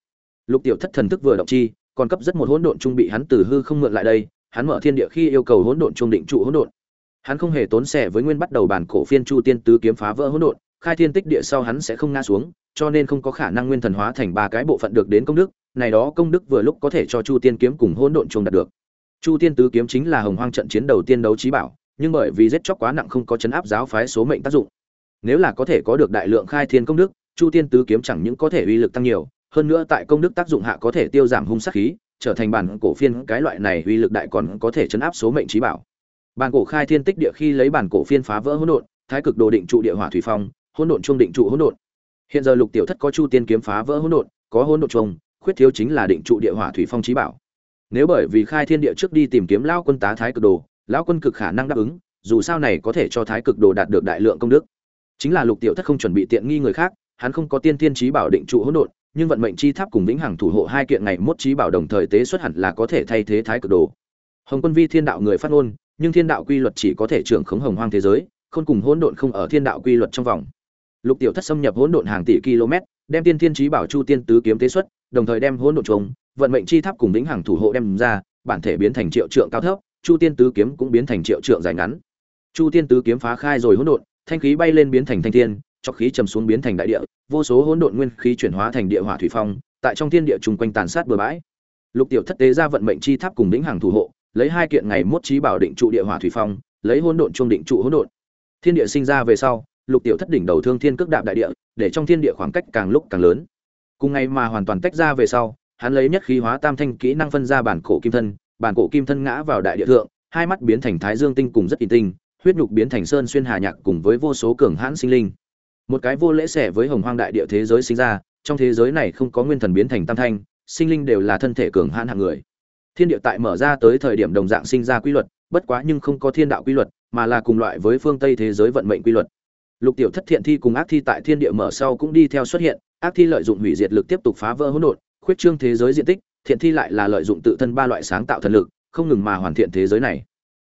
lục tiểu thất thần thức vừa động chi, còn cấp rất một hỗn độn trung bị hắn từ hư không mượn lại đây, hắn mở thiên địa khi yêu cầu hỗn độn trung định trụ hỗn độn. Hắn không hề tốn xẻ với nguyên bắt đầu bản cổ phiên chu tiên tứ kiếm phá vỡ hỗn độn, khai thiên tích địa sau hắn sẽ không ngã xuống, cho nên không có khả năng nguyên thần hóa thành ba cái bộ phận được đến công đức, này đó công đức vừa lúc có thể cho chu tiên kiếm cùng hỗn độn trung đạt được. Chu tiên tứ kiếm chính là hồng hoang trận chiến đầu tiên đấu trí bảo, nhưng bởi vì giết chóc quá nặng không có chấn áp giáo phái số mệnh tác dụng. Nếu là có thể có được đại lượng khai thiên công đức, chu tiên tứ kiếm chẳng những có thể uy lực tăng nhiều hơn nữa tại công đức tác dụng hạ có thể tiêu giảm hung sát khí, trở thành bản cổ phiên cái loại này uy lực đại còn có thể chấn áp số mệnh trí bảo. Bản cổ khai thiên tích địa khi lấy bản cổ phiên phá vỡ hỗn độn, thái cực đồ định trụ địa hỏa thủy phong, hỗn độn trung định trụ hỗn độn. Hiện giờ lục tiểu thất có chu tiên kiếm phá vỡ hỗn độn, có hỗn độn trung khuyết thiếu chính là định trụ địa hỏa thủy phong trí bảo. Nếu bởi vì khai thiên địa trước đi tìm kiếm lão quân tá thái cực đồ, lão quân cực khả năng đáp ứng, dù sao này có thể cho thái cực đồ đạt được đại lượng công đức. Chính là lục tiểu thất không chuẩn bị tiện nghi người khác, hắn không có tiên thiên trí bảo định trụ hỗn độn nhưng vận mệnh chi tháp cùng vĩnh hằng thủ hộ hai kiện ngày mốt trí bảo đồng thời tế xuất hẳn là có thể thay thế thái cực đồ. Hồng quân vi thiên đạo người phát ngôn, nhưng thiên đạo quy luật chỉ có thể trưởng khống hồng hoang thế giới không cùng hỗn độn không ở thiên đạo quy luật trong vòng. Lục tiểu thất xâm nhập hỗn độn hàng tỷ km, đem tiên thiên trí bảo chu tiên tứ kiếm tế xuất, đồng thời đem hỗn độn trùng, vận mệnh chi tháp cùng vĩnh hằng thủ hộ đem ra, bản thể biến thành triệu trượng cao thấp, chu tiên tứ kiếm cũng biến thành triệu trượng dài ngắn. Chu tiên tứ kiếm phá khai rồi hỗn độn, thanh khí bay lên biến thành thanh thiên cho khí trầm xuống biến thành đại địa, vô số hỗn độn nguyên khí chuyển hóa thành địa hỏa thủy phong, tại trong thiên địa trùng quanh tàn sát bừa bãi. Lục tiểu thất tế ra vận mệnh chi tháp cùng lĩnh hàng thủ hộ, lấy hai kiện ngày mốt trí bảo định trụ địa hỏa thủy phong, lấy hỗn độn trung định trụ hỗn độn. Thiên địa sinh ra về sau, lục tiểu thất đỉnh đầu thương thiên cước đạp đại địa, để trong thiên địa khoảng cách càng lúc càng lớn. Cùng ngày mà hoàn toàn tách ra về sau, hắn lấy nhất khí hóa tam thanh kỹ năng phân ra bản cổ kim thân, bản cổ kim thân ngã vào đại địa thượng, hai mắt biến thành thái dương tinh cùng rất tinh tinh, huyết nhục biến thành sơn xuyên hà nhạc cùng với vô số cường hãn sinh linh một cái vô lễ xẻ với hồng hoang đại địa thế giới sinh ra, trong thế giới này không có nguyên thần biến thành tam thanh, sinh linh đều là thân thể cường hãn hạng người. Thiên địa tại mở ra tới thời điểm đồng dạng sinh ra quy luật, bất quá nhưng không có thiên đạo quy luật, mà là cùng loại với phương tây thế giới vận mệnh quy luật. Lục tiểu thất thiện thi cùng ác thi tại thiên địa mở sau cũng đi theo xuất hiện, ác thi lợi dụng hủy diệt lực tiếp tục phá vỡ hỗn độn, khuyết trương thế giới diện tích, thiện thi lại là lợi dụng tự thân ba loại sáng tạo thần lực, không ngừng mà hoàn thiện thế giới này.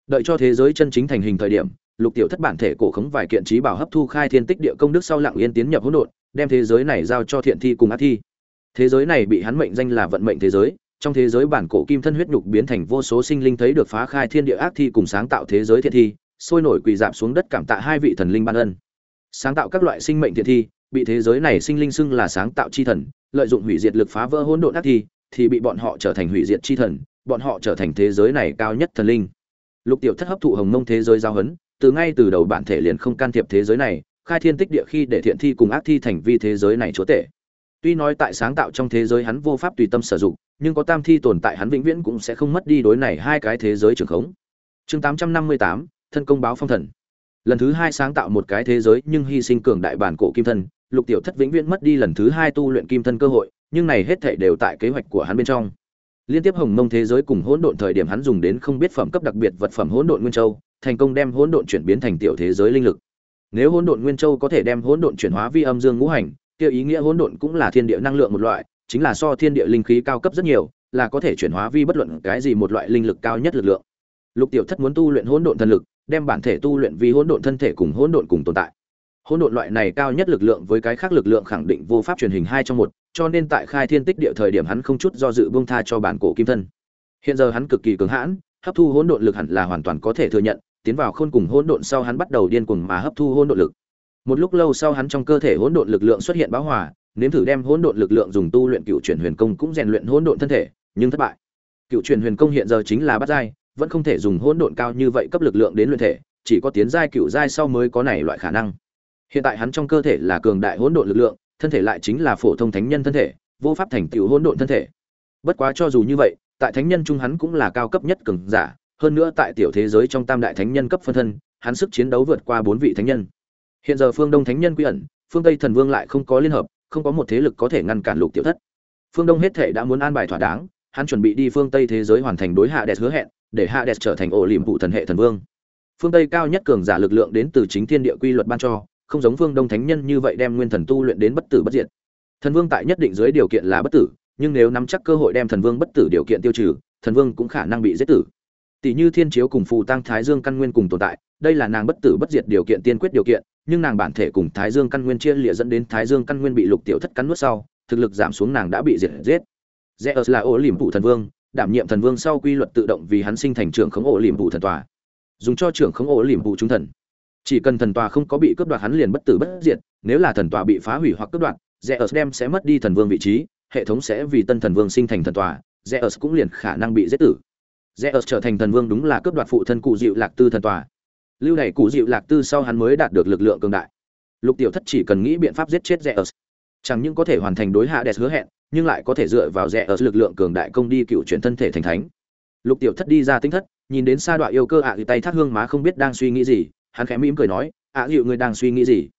Đợi cho thế giới chân chính thành hình thời điểm lục tiểu thất bản thể cổ khống vài kiện trí bảo hấp thu khai thiên tích địa công đức sau lặng yên tiến nhập hỗn độn, đem thế giới này giao cho thiện thi cùng ác thi. Thế giới này bị hắn mệnh danh là vận mệnh thế giới, trong thế giới bản cổ kim thân huyết nhục biến thành vô số sinh linh thấy được phá khai thiên địa ác thi cùng sáng tạo thế giới thiện thi, sôi nổi quỳ dạp xuống đất cảm tạ hai vị thần linh ban ân. Sáng tạo các loại sinh mệnh thiện thi, bị thế giới này sinh linh xưng là sáng tạo chi thần, lợi dụng hủy diệt lực phá vỡ hỗn độn ác thi, thì bị bọn họ trở thành hủy diệt chi thần, bọn họ trở thành thế giới này cao nhất thần linh. Lục tiểu thất hấp thụ hồng mông thế giới giao hấn từ ngay từ đầu bản thể liền không can thiệp thế giới này, khai thiên tích địa khi để thiện thi cùng ác thi thành vi thế giới này chúa tể. Tuy nói tại sáng tạo trong thế giới hắn vô pháp tùy tâm sử dụng, nhưng có tam thi tồn tại hắn vĩnh viễn cũng sẽ không mất đi đối này hai cái thế giới trường khống. Chương tám trăm năm mươi tám, thân công báo phong thần. Lần thứ hai sáng tạo một cái thế giới nhưng hy sinh cường đại bản cổ kim thân, lục tiểu thất vĩnh viễn mất đi lần thứ hai tu luyện kim thân cơ hội, nhưng này hết thảy đều tại kế hoạch của hắn bên trong. Liên tiếp hồng mông thế giới cùng hỗn độn thời điểm hắn dùng đến không biết phẩm cấp đặc biệt vật phẩm hỗn độn nguyên châu thành công đem hỗn độn chuyển biến thành tiểu thế giới linh lực. Nếu hỗn độn nguyên châu có thể đem hỗn độn chuyển hóa vi âm dương ngũ hành, kia ý nghĩa hỗn độn cũng là thiên địa năng lượng một loại, chính là so thiên địa linh khí cao cấp rất nhiều, là có thể chuyển hóa vi bất luận cái gì một loại linh lực cao nhất lực lượng. Lục tiểu thất muốn tu luyện hỗn độn thần lực, đem bản thể tu luyện vi hỗn độn thân thể cùng hỗn độn cùng tồn tại. Hỗn độn loại này cao nhất lực lượng với cái khác lực lượng khẳng định vô pháp truyền hình hai trong một, cho nên tại khai thiên tích địa thời điểm hắn không chút do dự buông tha cho bản cổ kim thân. Hiện giờ hắn cực kỳ cứng hãn, hấp thu hỗn độn lực hẳn là hoàn toàn có thể thừa nhận tiến vào khôn cùng hỗn độn sau hắn bắt đầu điên cuồng mà hấp thu hỗn độn lực. Một lúc lâu sau hắn trong cơ thể hỗn độn lực lượng xuất hiện bão hòa, nếm thử đem hỗn độn lực lượng dùng tu luyện cựu chuyển huyền công cũng rèn luyện hỗn độn thân thể, nhưng thất bại. Cựu chuyển huyền công hiện giờ chính là bắt giai, vẫn không thể dùng hỗn độn cao như vậy cấp lực lượng đến luyện thể, chỉ có tiến giai cựu giai sau mới có này loại khả năng. Hiện tại hắn trong cơ thể là cường đại hỗn độn lực lượng, thân thể lại chính là phổ thông thánh nhân thân thể, vô pháp thành tựu hỗn độn thân thể. Bất quá cho dù như vậy, tại thánh nhân trung hắn cũng là cao cấp nhất cường giả hơn nữa tại tiểu thế giới trong tam đại thánh nhân cấp phân thân, hắn sức chiến đấu vượt qua bốn vị thánh nhân. Hiện giờ phương đông thánh nhân quy ẩn, phương tây thần vương lại không có liên hợp, không có một thế lực có thể ngăn cản lục tiểu thất. Phương đông hết thể đã muốn an bài thỏa đáng, hắn chuẩn bị đi phương tây thế giới hoàn thành đối hạ đẹp hứa hẹn, để hạ đẹp trở thành ổ liềm vụ thần hệ thần vương. Phương tây cao nhất cường giả lực lượng đến từ chính thiên địa quy luật ban cho, không giống phương đông thánh nhân như vậy đem nguyên thần tu luyện đến bất tử bất diệt. Thần vương tại nhất định dưới điều kiện là bất tử, nhưng nếu nắm chắc cơ hội đem thần vương bất tử điều kiện tiêu trừ, thần vương cũng khả năng bị giết tử tỷ như thiên chiếu cùng phù tăng thái dương căn nguyên cùng tồn tại, đây là nàng bất tử bất diệt điều kiện, tiên quyết điều kiện, nhưng nàng bản thể cùng thái dương căn nguyên chia lịa dẫn đến thái dương căn nguyên bị lục tiểu thất cắn nuốt sau, thực lực giảm xuống nàng đã bị diệt giết. Zeus là ổ liềm phụ thần vương, đảm nhiệm thần vương sau quy luật tự động vì hắn sinh thành trưởng khống ổ liềm phụ thần tòa. Dùng cho trưởng khống ổ liềm phụ chúng thần. Chỉ cần thần tòa không có bị cướp đoạt hắn liền bất tử bất diệt, nếu là thần tòa bị phá hủy hoặc cướp đoạt zeus đem sẽ mất đi thần vương vị trí, hệ thống sẽ vì tân thần vương sinh thành thần tòa zeus cũng liền khả năng bị giết tử zeus trở thành thần vương đúng là cướp đoạt phụ thân cụ dịu lạc tư thần tòa. Lưu đày cụ dịu lạc tư sau hắn mới đạt được lực lượng cường đại. Lục tiểu thất chỉ cần nghĩ biện pháp giết chết zeus, chẳng những có thể hoàn thành đối hạ đẹp hứa hẹn, nhưng lại có thể dựa vào rẽ ớt lực lượng cường đại công đi cựu chuyển thân thể thành thánh. Lục tiểu thất đi ra tinh thất, nhìn đến sa đoạn yêu cơ ạ à thì tay thắt hương má không biết đang suy nghĩ gì, hắn khẽ mỉm cười nói, ạ à dịu người đang suy nghĩ gì?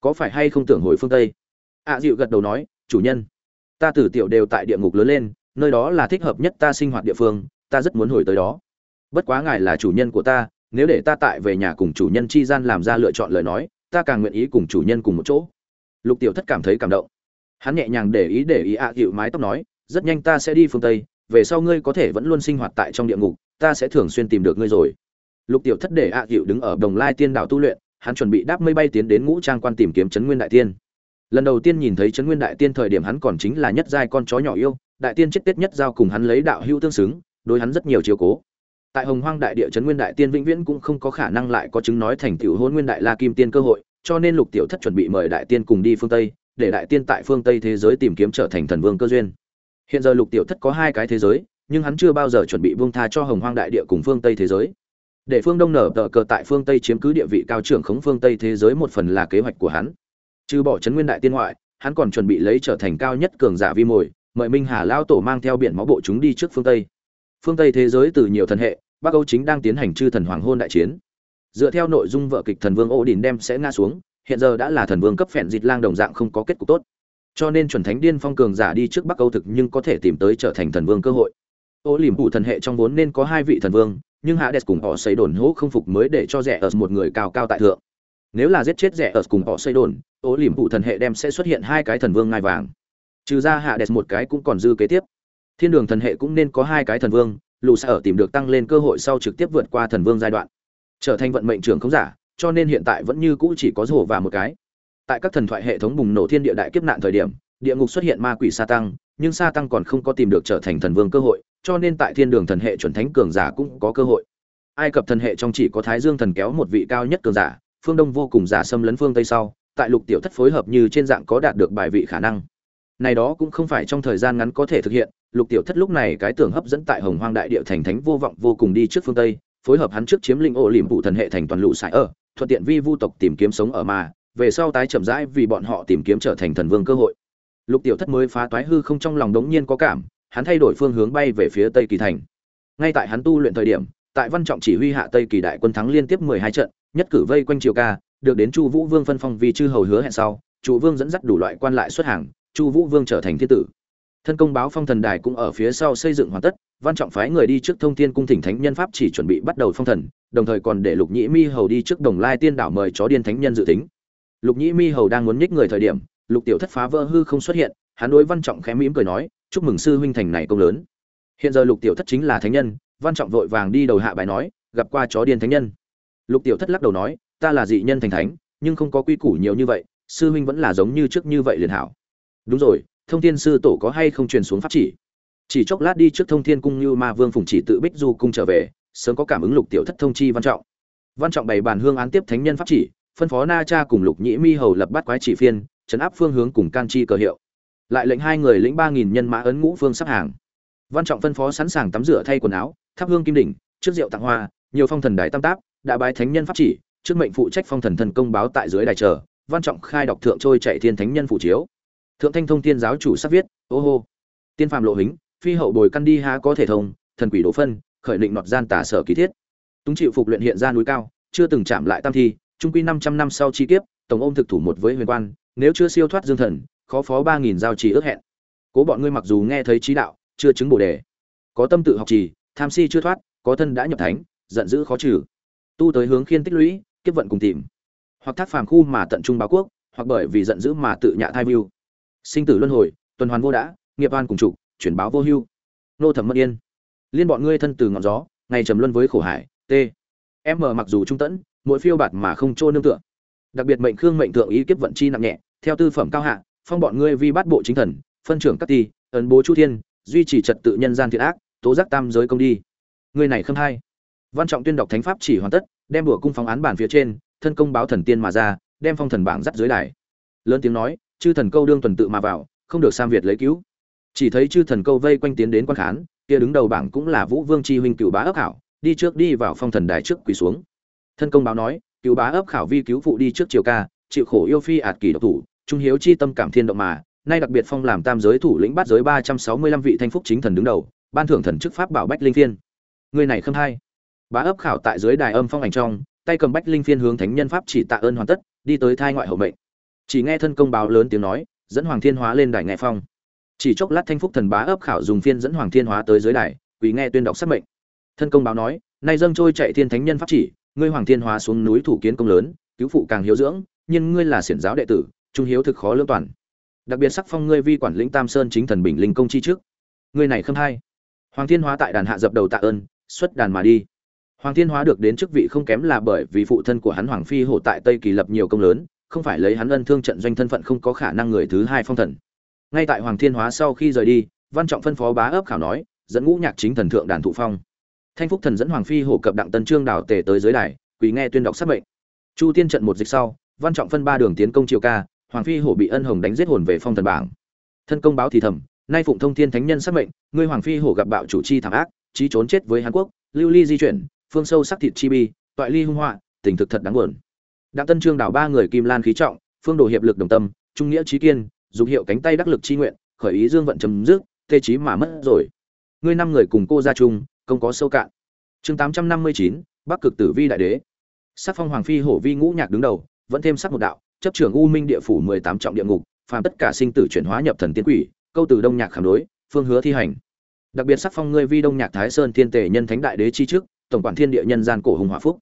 Có phải hay không tưởng hồi phương tây? Ạ à dịu gật đầu nói, chủ nhân, ta tử tiểu đều tại địa ngục lớn lên, nơi đó là thích hợp nhất ta sinh hoạt địa phương ta rất muốn hồi tới đó. Bất quá ngài là chủ nhân của ta, nếu để ta tại về nhà cùng chủ nhân chi gian làm ra lựa chọn lời nói, ta càng nguyện ý cùng chủ nhân cùng một chỗ. Lục tiểu thất cảm thấy cảm động. Hắn nhẹ nhàng để ý để ý ạ à mái tóc nói, rất nhanh ta sẽ đi phương tây, về sau ngươi có thể vẫn luôn sinh hoạt tại trong địa ngục, ta sẽ thường xuyên tìm được ngươi rồi. Lục tiểu thất để ạ à đứng ở đồng lai tiên đảo tu luyện, hắn chuẩn bị đáp mây bay tiến đến ngũ trang quan tìm kiếm trấn nguyên đại tiên. Lần đầu tiên nhìn thấy trấn nguyên đại tiên thời điểm hắn còn chính là nhất giai con chó nhỏ yêu, đại tiên chết tiết nhất giao cùng hắn lấy đạo hữu tương xứng đối hắn rất nhiều chiếu cố. Tại hồng hoang đại địa trấn nguyên đại tiên vĩnh viễn cũng không có khả năng lại có chứng nói thành tiểu hôn nguyên đại la kim tiên cơ hội, cho nên lục tiểu thất chuẩn bị mời đại tiên cùng đi phương tây, để đại tiên tại phương tây thế giới tìm kiếm trở thành thần vương cơ duyên. Hiện giờ lục tiểu thất có hai cái thế giới, nhưng hắn chưa bao giờ chuẩn bị buông tha cho hồng hoang đại địa cùng phương tây thế giới. Để phương đông nở tờ cờ tại phương tây chiếm cứ địa vị cao trưởng khống phương tây thế giới một phần là kế hoạch của hắn. Trừ bỏ trấn nguyên đại tiên ngoại, hắn còn chuẩn bị lấy trở thành cao nhất cường giả vi mồi, mời minh hà lao tổ mang theo biển máu bộ chúng đi trước phương tây phương tây thế giới từ nhiều thần hệ, bắc âu chính đang tiến hành chư thần hoàng hôn đại chiến. Dựa theo nội dung vợ kịch thần vương ô đình đem sẽ ngã xuống, hiện giờ đã là thần vương cấp phèn dịt lang đồng dạng không có kết cục tốt. Cho nên chuẩn thánh điên phong cường giả đi trước bắc âu thực nhưng có thể tìm tới trở thành thần vương cơ hội. Ô liềm phụ thần hệ trong vốn nên có hai vị thần vương, nhưng hạ đẹp cùng họ xây đồn hỗ không phục mới để cho rẻ ở một người cao cao tại thượng. Nếu là giết chết rẻ ở cùng họ xây đồn, ô liềm phụ thần hệ đem sẽ xuất hiện hai cái thần vương ngai vàng. Trừ ra hạ đẹp một cái cũng còn dư kế tiếp thiên đường thần hệ cũng nên có hai cái thần vương lù xa ở tìm được tăng lên cơ hội sau trực tiếp vượt qua thần vương giai đoạn. Trở thành vận mệnh trưởng không giả, cho nên hiện tại vẫn như cũ chỉ có rổ và một cái. Tại các thần thoại hệ thống bùng nổ thiên địa đại kiếp nạn thời điểm, địa ngục xuất hiện ma quỷ sa tăng, nhưng sa tăng còn không có tìm được trở thành thần vương cơ hội, cho nên tại thiên đường thần hệ chuẩn thánh cường giả cũng có cơ hội. Ai cập thần hệ trong chỉ có thái dương thần kéo một vị cao nhất cường giả, phương đông vô cùng giả xâm lấn phương tây sau, tại lục tiểu thất phối hợp như trên dạng có đạt được bài vị khả năng này đó cũng không phải trong thời gian ngắn có thể thực hiện, lục tiểu thất lúc này cái tưởng hấp dẫn tại hồng hoang đại địa thành thánh vô vọng vô cùng đi trước phương tây, phối hợp hắn trước chiếm lĩnh ổ liềm phụ thần hệ thành toàn lũ sải ở, thuận tiện vi vu tộc tìm kiếm sống ở mà, về sau tái chậm rãi vì bọn họ tìm kiếm trở thành thần vương cơ hội. Lục tiểu thất mới phá toái hư không trong lòng đống nhiên có cảm, hắn thay đổi phương hướng bay về phía tây kỳ thành. Ngay tại hắn tu luyện thời điểm, tại văn trọng chỉ huy hạ tây kỳ đại quân thắng liên tiếp mười hai trận, nhất cử vây quanh triều ca, được đến chu vũ vương phân phong vì chư hầu hứa hẹn sau, chu vương dẫn dắt đủ loại quan lại xuất hàng chu vũ vương trở thành thiên tử. Thân công báo phong thần đài cũng ở phía sau xây dựng hoàn tất, văn trọng phái người đi trước thông thiên cung thỉnh thánh nhân pháp chỉ chuẩn bị bắt đầu phong thần, đồng thời còn để lục nhĩ mi hầu đi trước đồng lai tiên đảo mời chó điên thánh nhân dự tính. Lục nhĩ mi hầu đang muốn nhích người thời điểm, lục tiểu thất phá vỡ hư không xuất hiện, hắn đối văn trọng khẽ mỉm cười nói, chúc mừng sư huynh thành này công lớn. Hiện giờ lục tiểu thất chính là thánh nhân, văn trọng vội vàng đi đầu hạ bài nói, gặp qua chó điên thánh nhân. Lục tiểu thất lắc đầu nói, ta là dị nhân thành thánh, nhưng không có quy củ nhiều như vậy, sư huynh vẫn là giống như trước như vậy liền hảo đúng rồi, thông thiên sư tổ có hay không truyền xuống pháp chỉ? Chỉ chốc lát đi trước thông thiên cung như ma vương phùng chỉ tự bích du cung trở về, sớm có cảm ứng lục tiểu thất thông chi văn trọng. Văn trọng bày bàn hương án tiếp thánh nhân pháp chỉ, phân phó na cha cùng lục nhĩ mi hầu lập bắt quái chỉ phiên, chấn áp phương hướng cùng can chi cờ hiệu. Lại lệnh hai người lĩnh ba nghìn nhân mã ấn ngũ phương sắp hàng. Văn trọng phân phó sẵn sàng tắm rửa thay quần áo, thắp hương kim đỉnh, trước rượu tặng hoa, nhiều phong thần đài tam táp, đã bái thánh nhân pháp chỉ, trước mệnh phụ trách phong thần thần công báo tại dưới đài chờ. Văn trọng khai đọc thượng trôi chạy thiên thánh nhân phụ chiếu thượng thanh thông thiên giáo chủ sắp viết, ô hô, tiên phàm lộ hình phi hậu bồi căn đi há có thể thông, thần quỷ đổ phân, khởi định nọt gian tả sở ký thiết. Túng chịu phục luyện hiện ra núi cao, chưa từng chạm lại tam thi, trung quy năm trăm năm sau chi kiếp, tổng ôm thực thủ một với huyền quan, nếu chưa siêu thoát dương thần, khó phó ba nghìn giao trì ước hẹn. Cố bọn ngươi mặc dù nghe thấy trí đạo, chưa chứng bồ đề. Có tâm tự học trì, tham si chưa thoát, có thân đã nhập thánh, giận dữ khó trừ. Tu tới hướng khiên tích lũy, kiếp vận cùng tìm. Hoặc thác phàm khu mà tận trung báo quốc, hoặc bởi vì giận dữ mà tự nhạ thai view sinh tử luân hồi, tuần hoàn vô đã, nghiệp oan cùng trụ chuyển báo vô hưu. Nô thẩm mất yên. Liên bọn ngươi thân từ ngọn gió, ngày trầm luân với khổ hải t em mở mặc dù trung tẫn, mỗi phiêu bạt mà không trô nương tựa. Đặc biệt mệnh khương mệnh thượng ý kiếp vận chi nặng nhẹ, theo tư phẩm cao hạ, phong bọn ngươi vi bát bộ chính thần, phân trưởng các ti, ấn bố chu thiên, duy trì trật tự nhân gian thiện ác, tố giác tam giới công đi. Người này khâm hai. Văn trọng tuyên đọc thánh pháp chỉ hoàn tất, đem đùa cung phóng án bản phía trên, thân công báo thần tiên mà ra, đem phong thần bảng dắt dưới đài. Lớn tiếng nói chư thần câu đương tuần tự mà vào, không được sam việt lấy cứu. Chỉ thấy chư thần câu vây quanh tiến đến quan khán, kia đứng đầu bảng cũng là vũ vương chi huynh cựu bá ấp hảo đi trước đi vào phong thần đài trước quỳ xuống. Thân công báo nói, cựu bá ấp khảo vi cứu phụ đi trước triều ca, chịu khổ yêu phi ạt kỳ độc thủ, trung hiếu chi tâm cảm thiên động mà, nay đặc biệt phong làm tam giới thủ lĩnh bát giới ba trăm sáu mươi lăm vị thanh phúc chính thần đứng đầu, ban thưởng thần chức pháp bảo bách linh phiên. Người này khâm hai. Bá ấp khảo tại dưới đài âm phong ảnh trong, tay cầm bách linh phiên hướng thánh nhân pháp chỉ tạ ơn hoàn tất, đi tới thai ngoại hậu mệnh chỉ nghe thân công báo lớn tiếng nói, dẫn hoàng thiên hóa lên đài nghe phong. Chỉ chốc lát thanh phúc thần bá ấp khảo dùng phiên dẫn hoàng thiên hóa tới dưới đài, quỳ nghe tuyên đọc sắc mệnh. Thân công báo nói, nay dâng trôi chạy thiên thánh nhân pháp chỉ, ngươi hoàng thiên hóa xuống núi thủ kiến công lớn, cứu phụ càng hiếu dưỡng, nhưng ngươi là xiển giáo đệ tử, trung hiếu thực khó lương toàn. Đặc biệt sắc phong ngươi vi quản lĩnh tam sơn chính thần bình linh công chi trước. Ngươi này khâm hai. Hoàng thiên hóa tại đàn hạ dập đầu tạ ơn, xuất đàn mà đi. Hoàng thiên hóa được đến chức vị không kém là bởi vì phụ thân của hắn hoàng phi hổ tại tây kỳ lập nhiều công lớn không phải lấy hắn ân thương trận doanh thân phận không có khả năng người thứ hai phong thần. Ngay tại hoàng thiên hóa sau khi rời đi, văn trọng phân phó bá ấp khảo nói, dẫn ngũ nhạc chính thần thượng đàn thụ phong. Thanh phúc thần dẫn hoàng phi hổ cập đặng tân trương đảo tề tới dưới đài, quỳ nghe tuyên đọc sát mệnh. Chu tiên trận một dịch sau, văn trọng phân ba đường tiến công triều ca, hoàng phi hổ bị ân hồng đánh giết hồn về phong thần bảng. Thân công báo thì thầm, nay phụng thông thiên thánh nhân sát mệnh, ngươi hoàng phi hổ gặp bạo chủ chi thảm ác trí trốn chết với hàn quốc, lưu ly di chuyển, phương sâu sắc thịt chi bi, toại ly hung họa, tình thực thật đáng buồn đặng tân trương đảo ba người kim lan khí trọng, phương đồ hiệp lực đồng tâm, trung nghĩa trí kiên, dục hiệu cánh tay đắc lực chi nguyện, khởi ý dương vận chấm dứt, tê trí mà mất rồi. Ngươi năm người cùng cô ra chung không có sâu cạn. Chương tám trăm năm mươi chín, bắc cực tử vi đại đế. Sắc phong hoàng phi hổ vi ngũ nhạc đứng đầu, vẫn thêm sắc một đạo, chấp trưởng u minh địa phủ mười tám trọng địa ngục, phàm tất cả sinh tử chuyển hóa nhập thần tiên quỷ, câu từ đông nhạc khảm đối, phương hứa thi hành. Đặc biệt sắc phong ngươi vi đông nhạc thái sơn thiên tể nhân thánh đại đế chi trước tổng quản thiên địa nhân gian cổ hùng hòa phúc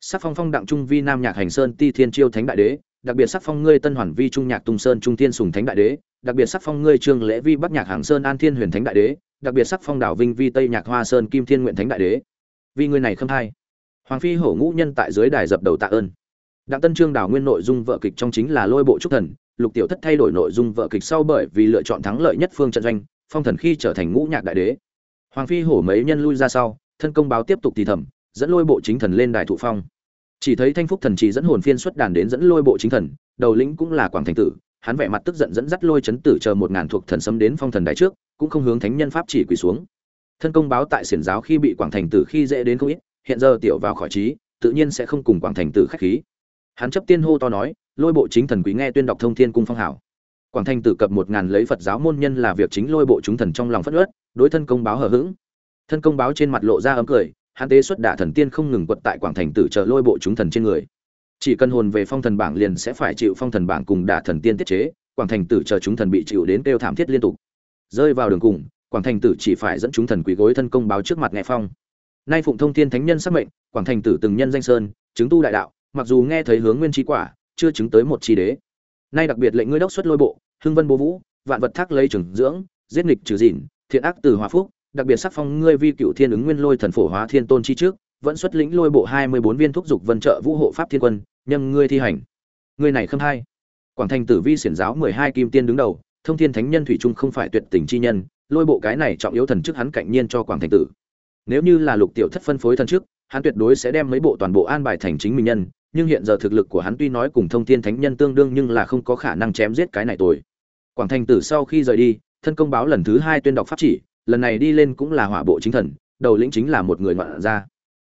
sắc phong phong đặng trung vi nam nhạc hành sơn ti thiên chiêu thánh đại đế, đặc biệt sắc phong ngươi tân hoàn vi trung nhạc tung sơn trung thiên sùng thánh đại đế, đặc biệt sắc phong ngươi trương lễ vi bắc nhạc hàng sơn an thiên huyền thánh đại đế, đặc biệt sắc phong đảo vinh vi tây nhạc hoa sơn kim thiên nguyện thánh đại đế. Vì ngươi này không thay hoàng phi hổ ngũ nhân tại dưới đài dập đầu tạ ơn. Đặng tân trương đảo nguyên nội dung vợ kịch trong chính là lôi bộ trúc thần, lục tiểu thất thay đổi nội dung vợ kịch sau bởi vì lựa chọn thắng lợi nhất phương trận doanh, phong thần khi trở thành ngũ nhạc đại đế. Hoàng phi hổ mấy nhân lui ra sau, thân công báo tiếp tục thì thầm dẫn lôi bộ chính thần lên đài thụ phong. Chỉ thấy thanh phúc thần chỉ dẫn hồn phiên xuất đàn đến dẫn lôi bộ chính thần, đầu lĩnh cũng là quảng thành tử, hắn vẻ mặt tức giận dẫn dắt lôi chấn tử chờ một ngàn thuộc thần sấm đến phong thần đài trước, cũng không hướng thánh nhân pháp chỉ quỳ xuống. Thân công báo tại xiển giáo khi bị quảng thành tử khi dễ đến không ít, hiện giờ tiểu vào khỏi trí, tự nhiên sẽ không cùng quảng thành tử khách khí. Hắn chấp tiên hô to nói, lôi bộ chính thần quý nghe tuyên đọc thông thiên cung phong hảo. Quảng thành tử cập một ngàn lấy phật giáo môn nhân là việc chính lôi bộ chúng thần trong lòng phất ớt đối thân công báo hờ hững. Thân công báo trên mặt lộ ra ấm cười hắn tế xuất đả thần tiên không ngừng quật tại quảng thành tử chờ lôi bộ chúng thần trên người. Chỉ cần hồn về phong thần bảng liền sẽ phải chịu phong thần bảng cùng đả thần tiên tiết chế, quảng thành tử chờ chúng thần bị chịu đến kêu thảm thiết liên tục. Rơi vào đường cùng, quảng thành tử chỉ phải dẫn chúng thần quỳ gối thân công báo trước mặt nghe phong. Nay phụng thông thiên thánh nhân xác mệnh, quảng thành tử từng nhân danh sơn, chứng tu đại đạo, mặc dù nghe thấy hướng nguyên trí quả, chưa chứng tới một chi đế. Nay đặc biệt lệnh ngươi đốc xuất lôi bộ, hưng vân bố vũ, vạn vật thác lấy trưởng dưỡng, giết nghịch trừ dịn, thiện ác từ hòa phúc đặc biệt sắc phong ngươi vi cựu thiên ứng nguyên lôi thần phổ hóa thiên tôn chi trước, vẫn xuất lĩnh lôi bộ hai mươi bốn viên thúc dục vân trợ vũ hộ pháp thiên quân, nhâm ngươi thi hành. Ngươi này khâm hai. Quảng thành tử vi xiển giáo mười hai kim tiên đứng đầu, thông thiên thánh nhân thủy trung không phải tuyệt tình chi nhân, lôi bộ cái này trọng yếu thần chức hắn cạnh nhiên cho quảng thành tử. Nếu như là lục tiểu thất phân phối thần chức, hắn tuyệt đối sẽ đem mấy bộ toàn bộ an bài thành chính mình nhân, nhưng hiện giờ thực lực của hắn tuy nói cùng thông thiên thánh nhân tương đương nhưng là không có khả năng chém giết cái này tội quảng thành tử sau khi rời đi, thân công báo lần thứ hai tuyên đọc pháp chỉ lần này đi lên cũng là hỏa bộ chính thần, đầu lĩnh chính là một người ngoạn gia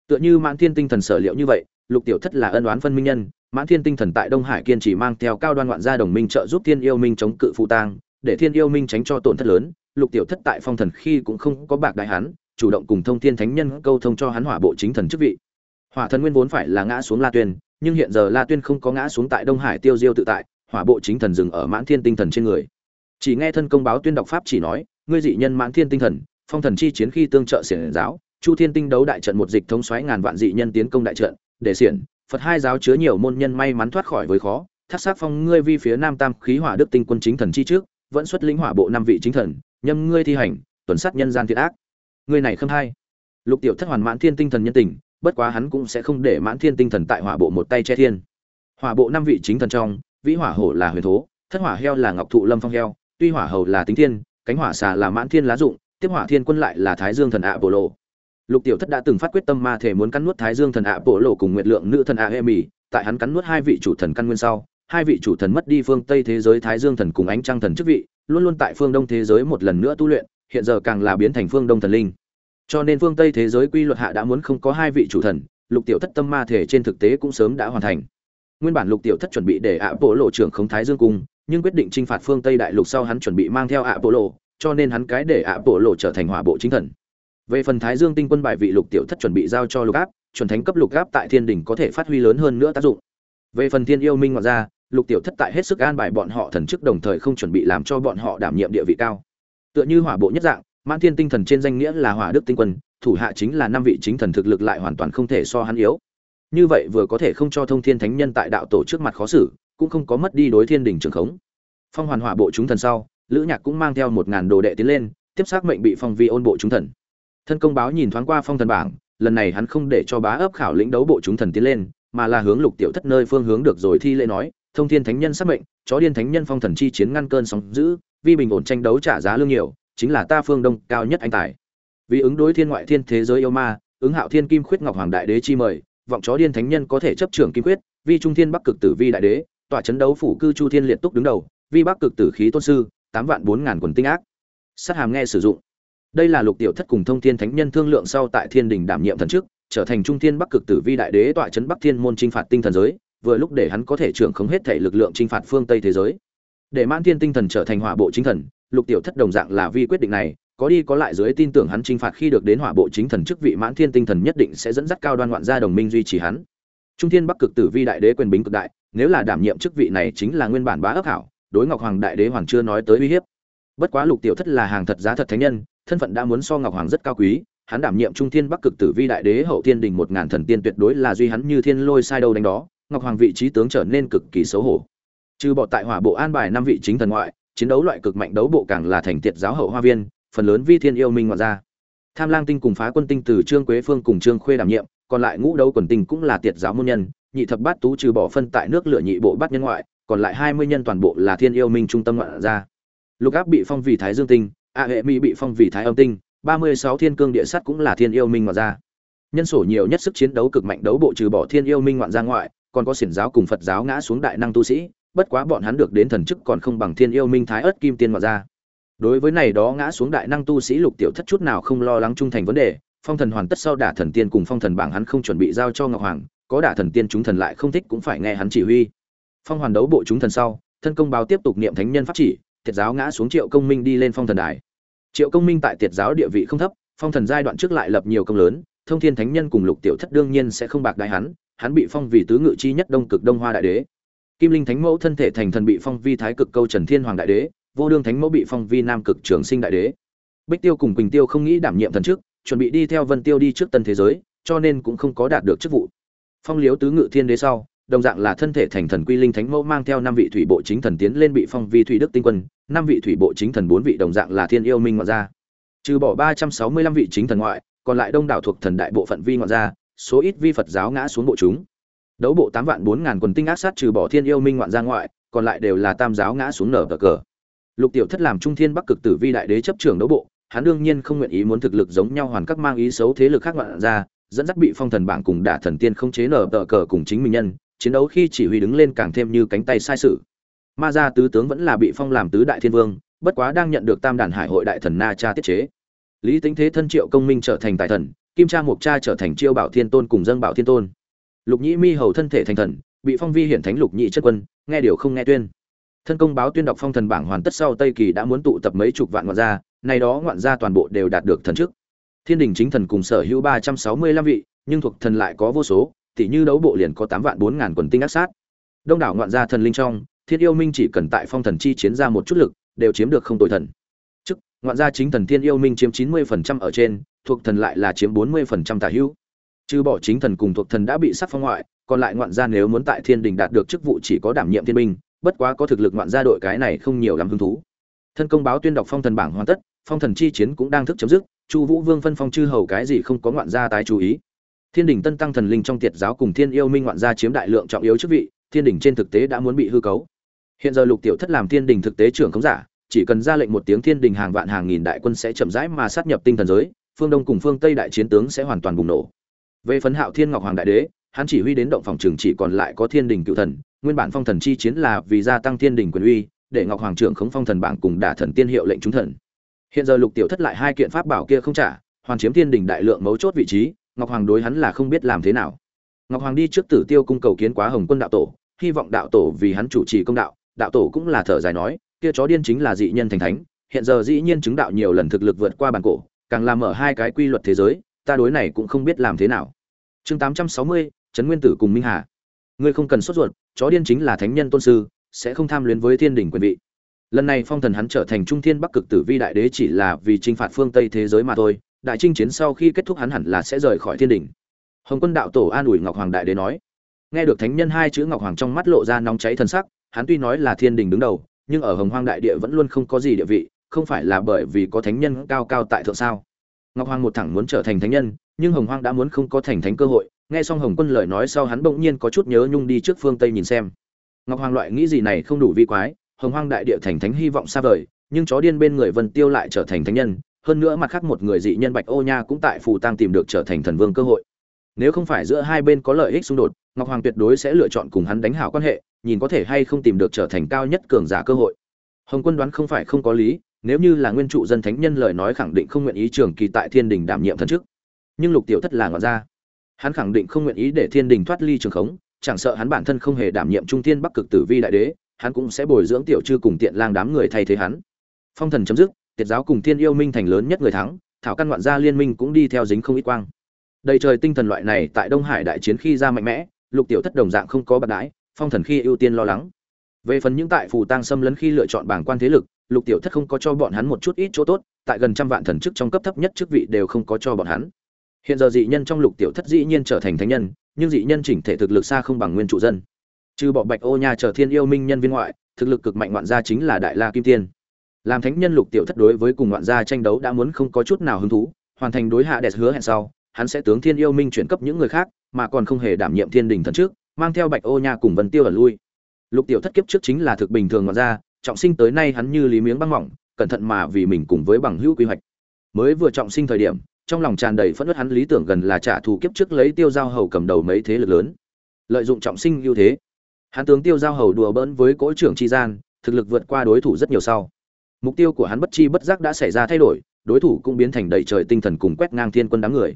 tựa như mãn thiên tinh thần sở liệu như vậy, lục tiểu thất là ân oán phân minh nhân, mãn thiên tinh thần tại đông hải kiên trì mang theo cao đoan ngoạn gia đồng minh trợ giúp thiên yêu minh chống cự phụ tang, để thiên yêu minh tránh cho tổn thất lớn. Lục tiểu thất tại phong thần khi cũng không có bạc đại hắn, chủ động cùng thông thiên thánh nhân câu thông cho hắn hỏa bộ chính thần chức vị. Hỏa thần nguyên vốn phải là ngã xuống la tuyên, nhưng hiện giờ la tuyên không có ngã xuống tại đông hải tiêu diêu tự tại, hỏa bộ chính thần dừng ở mãn thiên tinh thần trên người. Chỉ nghe thân công báo tuyên đọc pháp chỉ nói ngươi dị nhân mãn thiên tinh thần, phong thần chi chiến khi tương trợ xiển giáo, chu thiên tinh đấu đại trận một dịch thống xoáy ngàn vạn dị nhân tiến công đại trận, để xiển, phật hai giáo chứa nhiều môn nhân may mắn thoát khỏi với khó, thác sát phong ngươi vi phía nam tam khí hỏa đức tinh quân chính thần chi trước, vẫn xuất lĩnh hỏa bộ năm vị chính thần, nhâm ngươi thi hành, tuần sát nhân gian thiện ác. Ngươi này không hay lục tiểu thất hoàn mãn thiên tinh thần nhân tình, bất quá hắn cũng sẽ không để mãn thiên tinh thần tại hỏa bộ một tay che thiên. Hỏa bộ năm vị chính thần trong, vĩ hỏa hổ là huyền thố, thất hỏa heo là ngọc thụ lâm phong heo, tuy hỏa hầu là tính thiên cánh hỏa xà là mãn thiên lá dụng, tiếp hỏa thiên quân lại là thái dương thần ạ bộ lộ lục tiểu thất đã từng phát quyết tâm ma thể muốn cắn nuốt thái dương thần ạ bộ lộ cùng nguyệt lượng nữ thần ạ hệ mỹ tại hắn cắn nuốt hai vị chủ thần căn nguyên sau, hai vị chủ thần mất đi phương tây thế giới thái dương thần cùng ánh trăng thần chức vị, luôn luôn tại phương đông thế giới một lần nữa tu luyện, hiện giờ càng là biến thành phương đông thần linh. Cho nên phương tây thế giới quy luật hạ đã muốn không có hai vị chủ thần, lục tiểu thất tâm ma thể trên thực tế cũng sớm đã hoàn thành. Nguyên bản lục tiểu thất chuẩn bị để ạ bộ lộ trưởng khống thái dương cung nhưng quyết định chinh phạt phương tây đại lục sau hắn chuẩn bị mang theo ạ bộ lộ cho nên hắn cái để ạ bộ lộ trở thành hỏa bộ chính thần. Về phần thái dương tinh quân bài vị lục tiểu thất chuẩn bị giao cho lục áp, chuẩn thánh cấp lục áp tại thiên đỉnh có thể phát huy lớn hơn nữa tác dụng. Về phần thiên yêu minh ngoại ra lục tiểu thất tại hết sức an bài bọn họ thần chức đồng thời không chuẩn bị làm cho bọn họ đảm nhiệm địa vị cao. Tựa như hỏa bộ nhất dạng, mãn thiên tinh thần trên danh nghĩa là hỏa đức tinh quân, thủ hạ chính là năm vị chính thần thực lực lại hoàn toàn không thể so hắn yếu. Như vậy vừa có thể không cho thông thiên thánh nhân tại đạo tổ trước mặt khó xử cũng không có mất đi đối thiên đỉnh trường khống. Phong hoàn hỏa bộ chúng thần sau, lữ nhạc cũng mang theo một ngàn đồ đệ tiến lên, tiếp xác mệnh bị phong vi ôn bộ chúng thần. Thân công báo nhìn thoáng qua phong thần bảng, lần này hắn không để cho bá ấp khảo lĩnh đấu bộ chúng thần tiến lên, mà là hướng lục tiểu thất nơi phương hướng được rồi thi lễ nói, thông thiên thánh nhân xác mệnh, chó điên thánh nhân phong thần chi chiến ngăn cơn sóng dữ, vi bình ổn tranh đấu trả giá lương nhiều, chính là ta phương đông cao nhất anh tài. Vì ứng đối thiên ngoại thiên thế giới yêu ma, ứng hạo thiên kim khuyết ngọc hoàng đại đế chi mời, vọng chó điên thánh nhân có thể chấp trưởng kim khuyết, vi trung thiên bắc cực tử vi đại đế tọa chấn đấu phủ cư chu thiên liệt túc đứng đầu, vi bắc cực tử khí tôn sư, tám vạn bốn ngàn quần tinh ác. Sát hàm nghe sử dụng. Đây là lục tiểu thất cùng thông thiên thánh nhân thương lượng sau tại thiên đình đảm nhiệm thần chức, trở thành trung thiên bắc cực tử vi đại đế tọa chấn bắc thiên môn chinh phạt tinh thần giới, vừa lúc để hắn có thể trưởng khống hết thể lực lượng chinh phạt phương tây thế giới. Để mãn thiên tinh thần trở thành hỏa bộ chính thần, lục tiểu thất đồng dạng là vi quyết định này, có đi có lại dưới tin tưởng hắn chinh phạt khi được đến hỏa bộ chính thần chức vị mãn thiên tinh thần nhất định sẽ dẫn dắt cao đoan ngoạn gia đồng minh duy trì hắn. Trung thiên bắc cực tử vi đại đế quyền bính cực đại nếu là đảm nhiệm chức vị này chính là nguyên bản bá ấp hảo, đối ngọc hoàng đại đế hoàng chưa nói tới uy hiếp. Bất quá lục tiểu thất là hàng thật giá thật thánh nhân, thân phận đã muốn so ngọc hoàng rất cao quý, hắn đảm nhiệm trung thiên bắc cực tử vi đại đế hậu thiên đình một ngàn thần tiên tuyệt đối là duy hắn như thiên lôi sai đâu đánh đó, ngọc hoàng vị trí tướng trở nên cực kỳ xấu hổ. Trừ bỏ tại hỏa bộ an bài năm vị chính thần ngoại, chiến đấu loại cực mạnh đấu bộ càng là thành tiệt giáo hậu hoa viên, phần lớn vi thiên yêu minh ngoại ra. Tham lang tinh cùng phá quân tinh từ trương quế phương cùng trương khuê đảm nhiệm, còn lại ngũ đấu quần tinh cũng là tiệt giáo môn nhân nhị thập bát tú trừ bỏ phân tại nước lửa nhị bộ bát nhân ngoại, còn lại hai mươi nhân toàn bộ là thiên yêu minh trung tâm ngoại ra lục áp bị phong vì thái dương tinh, a hệ mỹ bị phong vì thái âm tinh, ba mươi sáu thiên cương địa sắt cũng là thiên yêu minh ngoại ra nhân sổ nhiều nhất sức chiến đấu cực mạnh đấu bộ trừ bỏ thiên yêu minh ngoạn ra ngoại, còn có xiển giáo cùng phật giáo ngã xuống đại năng tu sĩ, bất quá bọn hắn được đến thần chức còn không bằng thiên yêu minh thái ớt kim tiên ngoại ra đối với này đó ngã xuống đại năng tu sĩ lục tiểu thất chút nào không lo lắng trung thành vấn đề, phong thần hoàn tất sau đả thần tiên cùng phong thần bảng hắn không chuẩn bị giao cho ngọc hoàng có đả thần tiên chúng thần lại không thích cũng phải nghe hắn chỉ huy. Phong hoàn đấu bộ chúng thần sau, thân công báo tiếp tục niệm thánh nhân pháp chỉ, thiệt giáo ngã xuống triệu công minh đi lên phong thần đài. Triệu công minh tại Thiệt giáo địa vị không thấp, phong thần giai đoạn trước lại lập nhiều công lớn, thông thiên thánh nhân cùng lục tiểu thất đương nhiên sẽ không bạc đại hắn hắn bị phong vì tứ ngự chi nhất đông cực đông hoa đại đế. Kim linh thánh mẫu thân thể thành thần bị phong vi thái cực câu trần thiên hoàng đại đế, vô đương thánh mẫu bị phong vi nam cực trường sinh đại đế. Bích tiêu cùng quỳnh tiêu không nghĩ đảm nhiệm thần trước chuẩn bị đi theo vân tiêu đi trước tân thế giới, cho nên cũng không có đạt được chức vụ phong liếu tứ ngự thiên đế sau, đồng dạng là thân thể thành thần quy linh thánh mẫu mang theo năm vị thủy bộ chính thần tiến lên bị phong vi thủy đức tinh quân, năm vị thủy bộ chính thần bốn vị đồng dạng là thiên yêu minh ngoại gia. Trừ bỏ ba trăm sáu mươi lăm vị chính thần ngoại, còn lại đông đảo thuộc thần đại bộ phận vi ngoại gia, số ít vi phật giáo ngã xuống bộ chúng. Đấu bộ tám vạn bốn ngàn quần tinh ác sát trừ bỏ thiên yêu minh ngoạn gia ngoại, còn lại đều là tam giáo ngã xuống nở cờ cờ. Lục tiểu thất làm trung thiên bắc cực tử vi đại đế chấp trưởng đấu bộ, hắn đương nhiên không nguyện ý muốn thực lực giống nhau hoàn các mang ý xấu thế lực khác ngoạn ra dẫn dắt bị phong thần bảng cùng đả thần tiên không chế nở tờ cờ cùng chính mình nhân, chiến đấu khi chỉ huy đứng lên càng thêm như cánh tay sai sự. Ma gia tứ tướng vẫn là bị phong làm tứ đại thiên vương, bất quá đang nhận được tam đàn hải hội đại thần na cha tiết chế. Lý tính thế thân triệu công minh trở thành tài thần, kim cha mục cha trở thành chiêu bảo thiên tôn cùng dân bảo thiên tôn. Lục nhĩ mi hầu thân thể thành thần, bị phong vi hiển thánh lục nhị chất quân, nghe điều không nghe tuyên. Thân công báo tuyên đọc phong thần bảng hoàn tất sau tây kỳ đã muốn tụ tập mấy chục vạn ngoạn gia, nay đó ngoạn gia toàn bộ đều đạt được thần chức thiên đình chính thần cùng sở hữu ba trăm sáu mươi lăm vị, nhưng thuộc thần lại có vô số, tỉ như đấu bộ liền có tám vạn bốn ngàn quần tinh ác sát. Đông đảo ngoạn gia thần linh trong, thiên yêu minh chỉ cần tại phong thần chi chiến ra một chút lực, đều chiếm được không tội thần. Chức, ngoạn gia chính thần thiên yêu minh chiếm chín mươi phần trăm ở trên, thuộc thần lại là chiếm bốn mươi phần trăm tả hữu. Trừ bỏ chính thần cùng thuộc thần đã bị sắc phong ngoại, còn lại ngoạn gia nếu muốn tại thiên đình đạt được chức vụ chỉ có đảm nhiệm thiên minh bất quá có thực lực ngoạn gia đội cái này không nhiều lắm hứng thú. Thân công báo tuyên đọc phong thần bảng hoàn tất, phong thần chi chiến cũng đang thức chấm dứt chu vũ vương phân phong chư hầu cái gì không có ngoạn gia tái chú ý. Thiên đình tân tăng thần linh trong tiệt giáo cùng thiên yêu minh ngoạn gia chiếm đại lượng trọng yếu chức vị, thiên đình trên thực tế đã muốn bị hư cấu. Hiện giờ lục tiểu thất làm thiên đình thực tế trưởng khống giả, chỉ cần ra lệnh một tiếng thiên đình hàng vạn hàng nghìn đại quân sẽ chậm rãi mà sát nhập tinh thần giới, phương đông cùng phương tây đại chiến tướng sẽ hoàn toàn bùng nổ. Về phấn hạo thiên ngọc hoàng đại đế, hắn chỉ huy đến động phòng trường chỉ còn lại có thiên đình cựu thần, nguyên bản phong thần chi chiến là vì gia tăng thiên đình quyền uy, để ngọc hoàng trưởng khống phong thần bảng cùng đả thần tiên hiệu lệnh chúng thần hiện giờ lục tiểu thất lại hai kiện pháp bảo kia không trả, hoàn chiếm thiên đình đại lượng mấu chốt vị trí, ngọc hoàng đối hắn là không biết làm thế nào. Ngọc hoàng đi trước tử tiêu cung cầu kiến quá hồng quân đạo tổ, hy vọng đạo tổ vì hắn chủ trì công đạo đạo tổ cũng là thở dài nói, kia chó điên chính là dị nhân thành thánh, hiện giờ dĩ nhiên chứng đạo nhiều lần thực lực vượt qua bản cổ, càng làm mở hai cái quy luật thế giới, ta đối này cũng không biết làm thế nào. Chương tám trăm sáu mươi, trấn nguyên tử cùng minh hà. Ngươi không cần sốt ruột, chó điên chính là thánh nhân tôn sư, sẽ không tham luyến với thiên đình quyền vị lần này phong thần hắn trở thành trung thiên bắc cực tử vi đại đế chỉ là vì t r i n h phạt phương tây thế giới mà thôi, đại trinh chiến sau khi kết thúc hắn hẳn là sẽ rời khỏi thiên đình. Hồng quân đạo tổ an ủi ngọc hoàng đại đế nói. Nghe được thánh nhân hai chữ ngọc hoàng trong mắt lộ ra nóng cháy thân sắc, hắn tuy nói là thiên đình đứng đầu, nhưng ở hồng hoang đại địa vẫn luôn không có gì địa vị, không phải là bởi vì có thánh nhân cao cao tại thượng sao. Ngọc hoàng một thẳng muốn trở thành thánh nhân, nhưng hồng hoang đã muốn không có thành thánh cơ hội, nghe xong hồng quân lời nói sau hắn bỗng nhiên có chút nhớ nhung đi trước phương tây nhìn xem. Ngọc hoàng loại nghĩ gì này không đủ vi quái hồng hoang đại địa thành thánh hy vọng xa vời, nhưng chó điên bên người vân tiêu lại trở thành thánh nhân, hơn nữa mặt khác một người dị nhân bạch ô nha cũng tại phù tăng tìm được trở thành thần vương cơ hội. Nếu không phải giữa hai bên có lợi ích xung đột, ngọc hoàng tuyệt đối sẽ lựa chọn cùng hắn đánh hảo quan hệ, nhìn có thể hay không tìm được trở thành cao nhất cường giả cơ hội. Hồng quân đoán không phải không có lý, nếu như là nguyên trụ dân thánh nhân lời nói khẳng định không nguyện ý trường kỳ tại thiên đình đảm nhiệm thần chức. Nhưng lục tiểu thất là ngọn ra hắn khẳng định không nguyện ý để thiên đình thoát ly trường khống, chẳng sợ hắn bản thân không hề đảm nhiệm trung thiên bắc cực tử vi đại đế hắn cũng sẽ bồi dưỡng tiểu chư cùng tiện lang đám người thay thế hắn. Phong thần chấm dứt, tiệt giáo cùng thiên yêu minh thành lớn nhất người thắng, thảo căn ngoạn gia liên minh cũng đi theo dính không ít quang. Đầy trời tinh thần loại này tại đông hải đại chiến khi ra mạnh mẽ, lục tiểu thất đồng dạng không có bạc đãi, phong thần khi ưu tiên lo lắng. Về phần những tại phù tang xâm lấn khi lựa chọn bảng quan thế lực, lục tiểu thất không có cho bọn hắn một chút ít chỗ tốt, tại gần trăm vạn thần chức trong cấp thấp nhất chức vị đều không có cho bọn hắn. Hiện giờ dị nhân trong lục tiểu thất dĩ nhiên trở thành thánh nhân, nhưng dị nhân chỉnh thể thực lực xa không bằng nguyên trụ dân trừ bỏ bạch ô nha trở thiên yêu minh nhân viên ngoại, thực lực cực mạnh ngoạn gia chính là đại la kim tiên. Làm thánh nhân lục tiểu thất đối với cùng ngoạn gia tranh đấu đã muốn không có chút nào hứng thú, hoàn thành đối hạ đẹp hứa hẹn sau, hắn sẽ tướng thiên yêu minh chuyển cấp những người khác, mà còn không hề đảm nhiệm thiên đình thần trước, mang theo bạch ô nha cùng vân tiêu ở lui. Lục tiểu thất kiếp trước chính là thực bình thường ngoạn gia, trọng sinh tới nay hắn như lý miếng băng mỏng, cẩn thận mà vì mình cùng với bằng hữu quy hoạch. Mới vừa trọng sinh thời điểm, trong lòng tràn đầy phẫn nộ hắn lý tưởng gần là trả thù kiếp trước lấy tiêu giao hầu cầm đầu mấy thế lực lớn. Lợi dụng trọng sinh ưu thế hắn tướng tiêu giao hầu đùa bỡn với cỗ trưởng tri gian thực lực vượt qua đối thủ rất nhiều sau. Mục tiêu của hắn bất chi bất giác đã xảy ra thay đổi đối thủ cũng biến thành đầy trời tinh thần cùng quét ngang thiên quân đám người.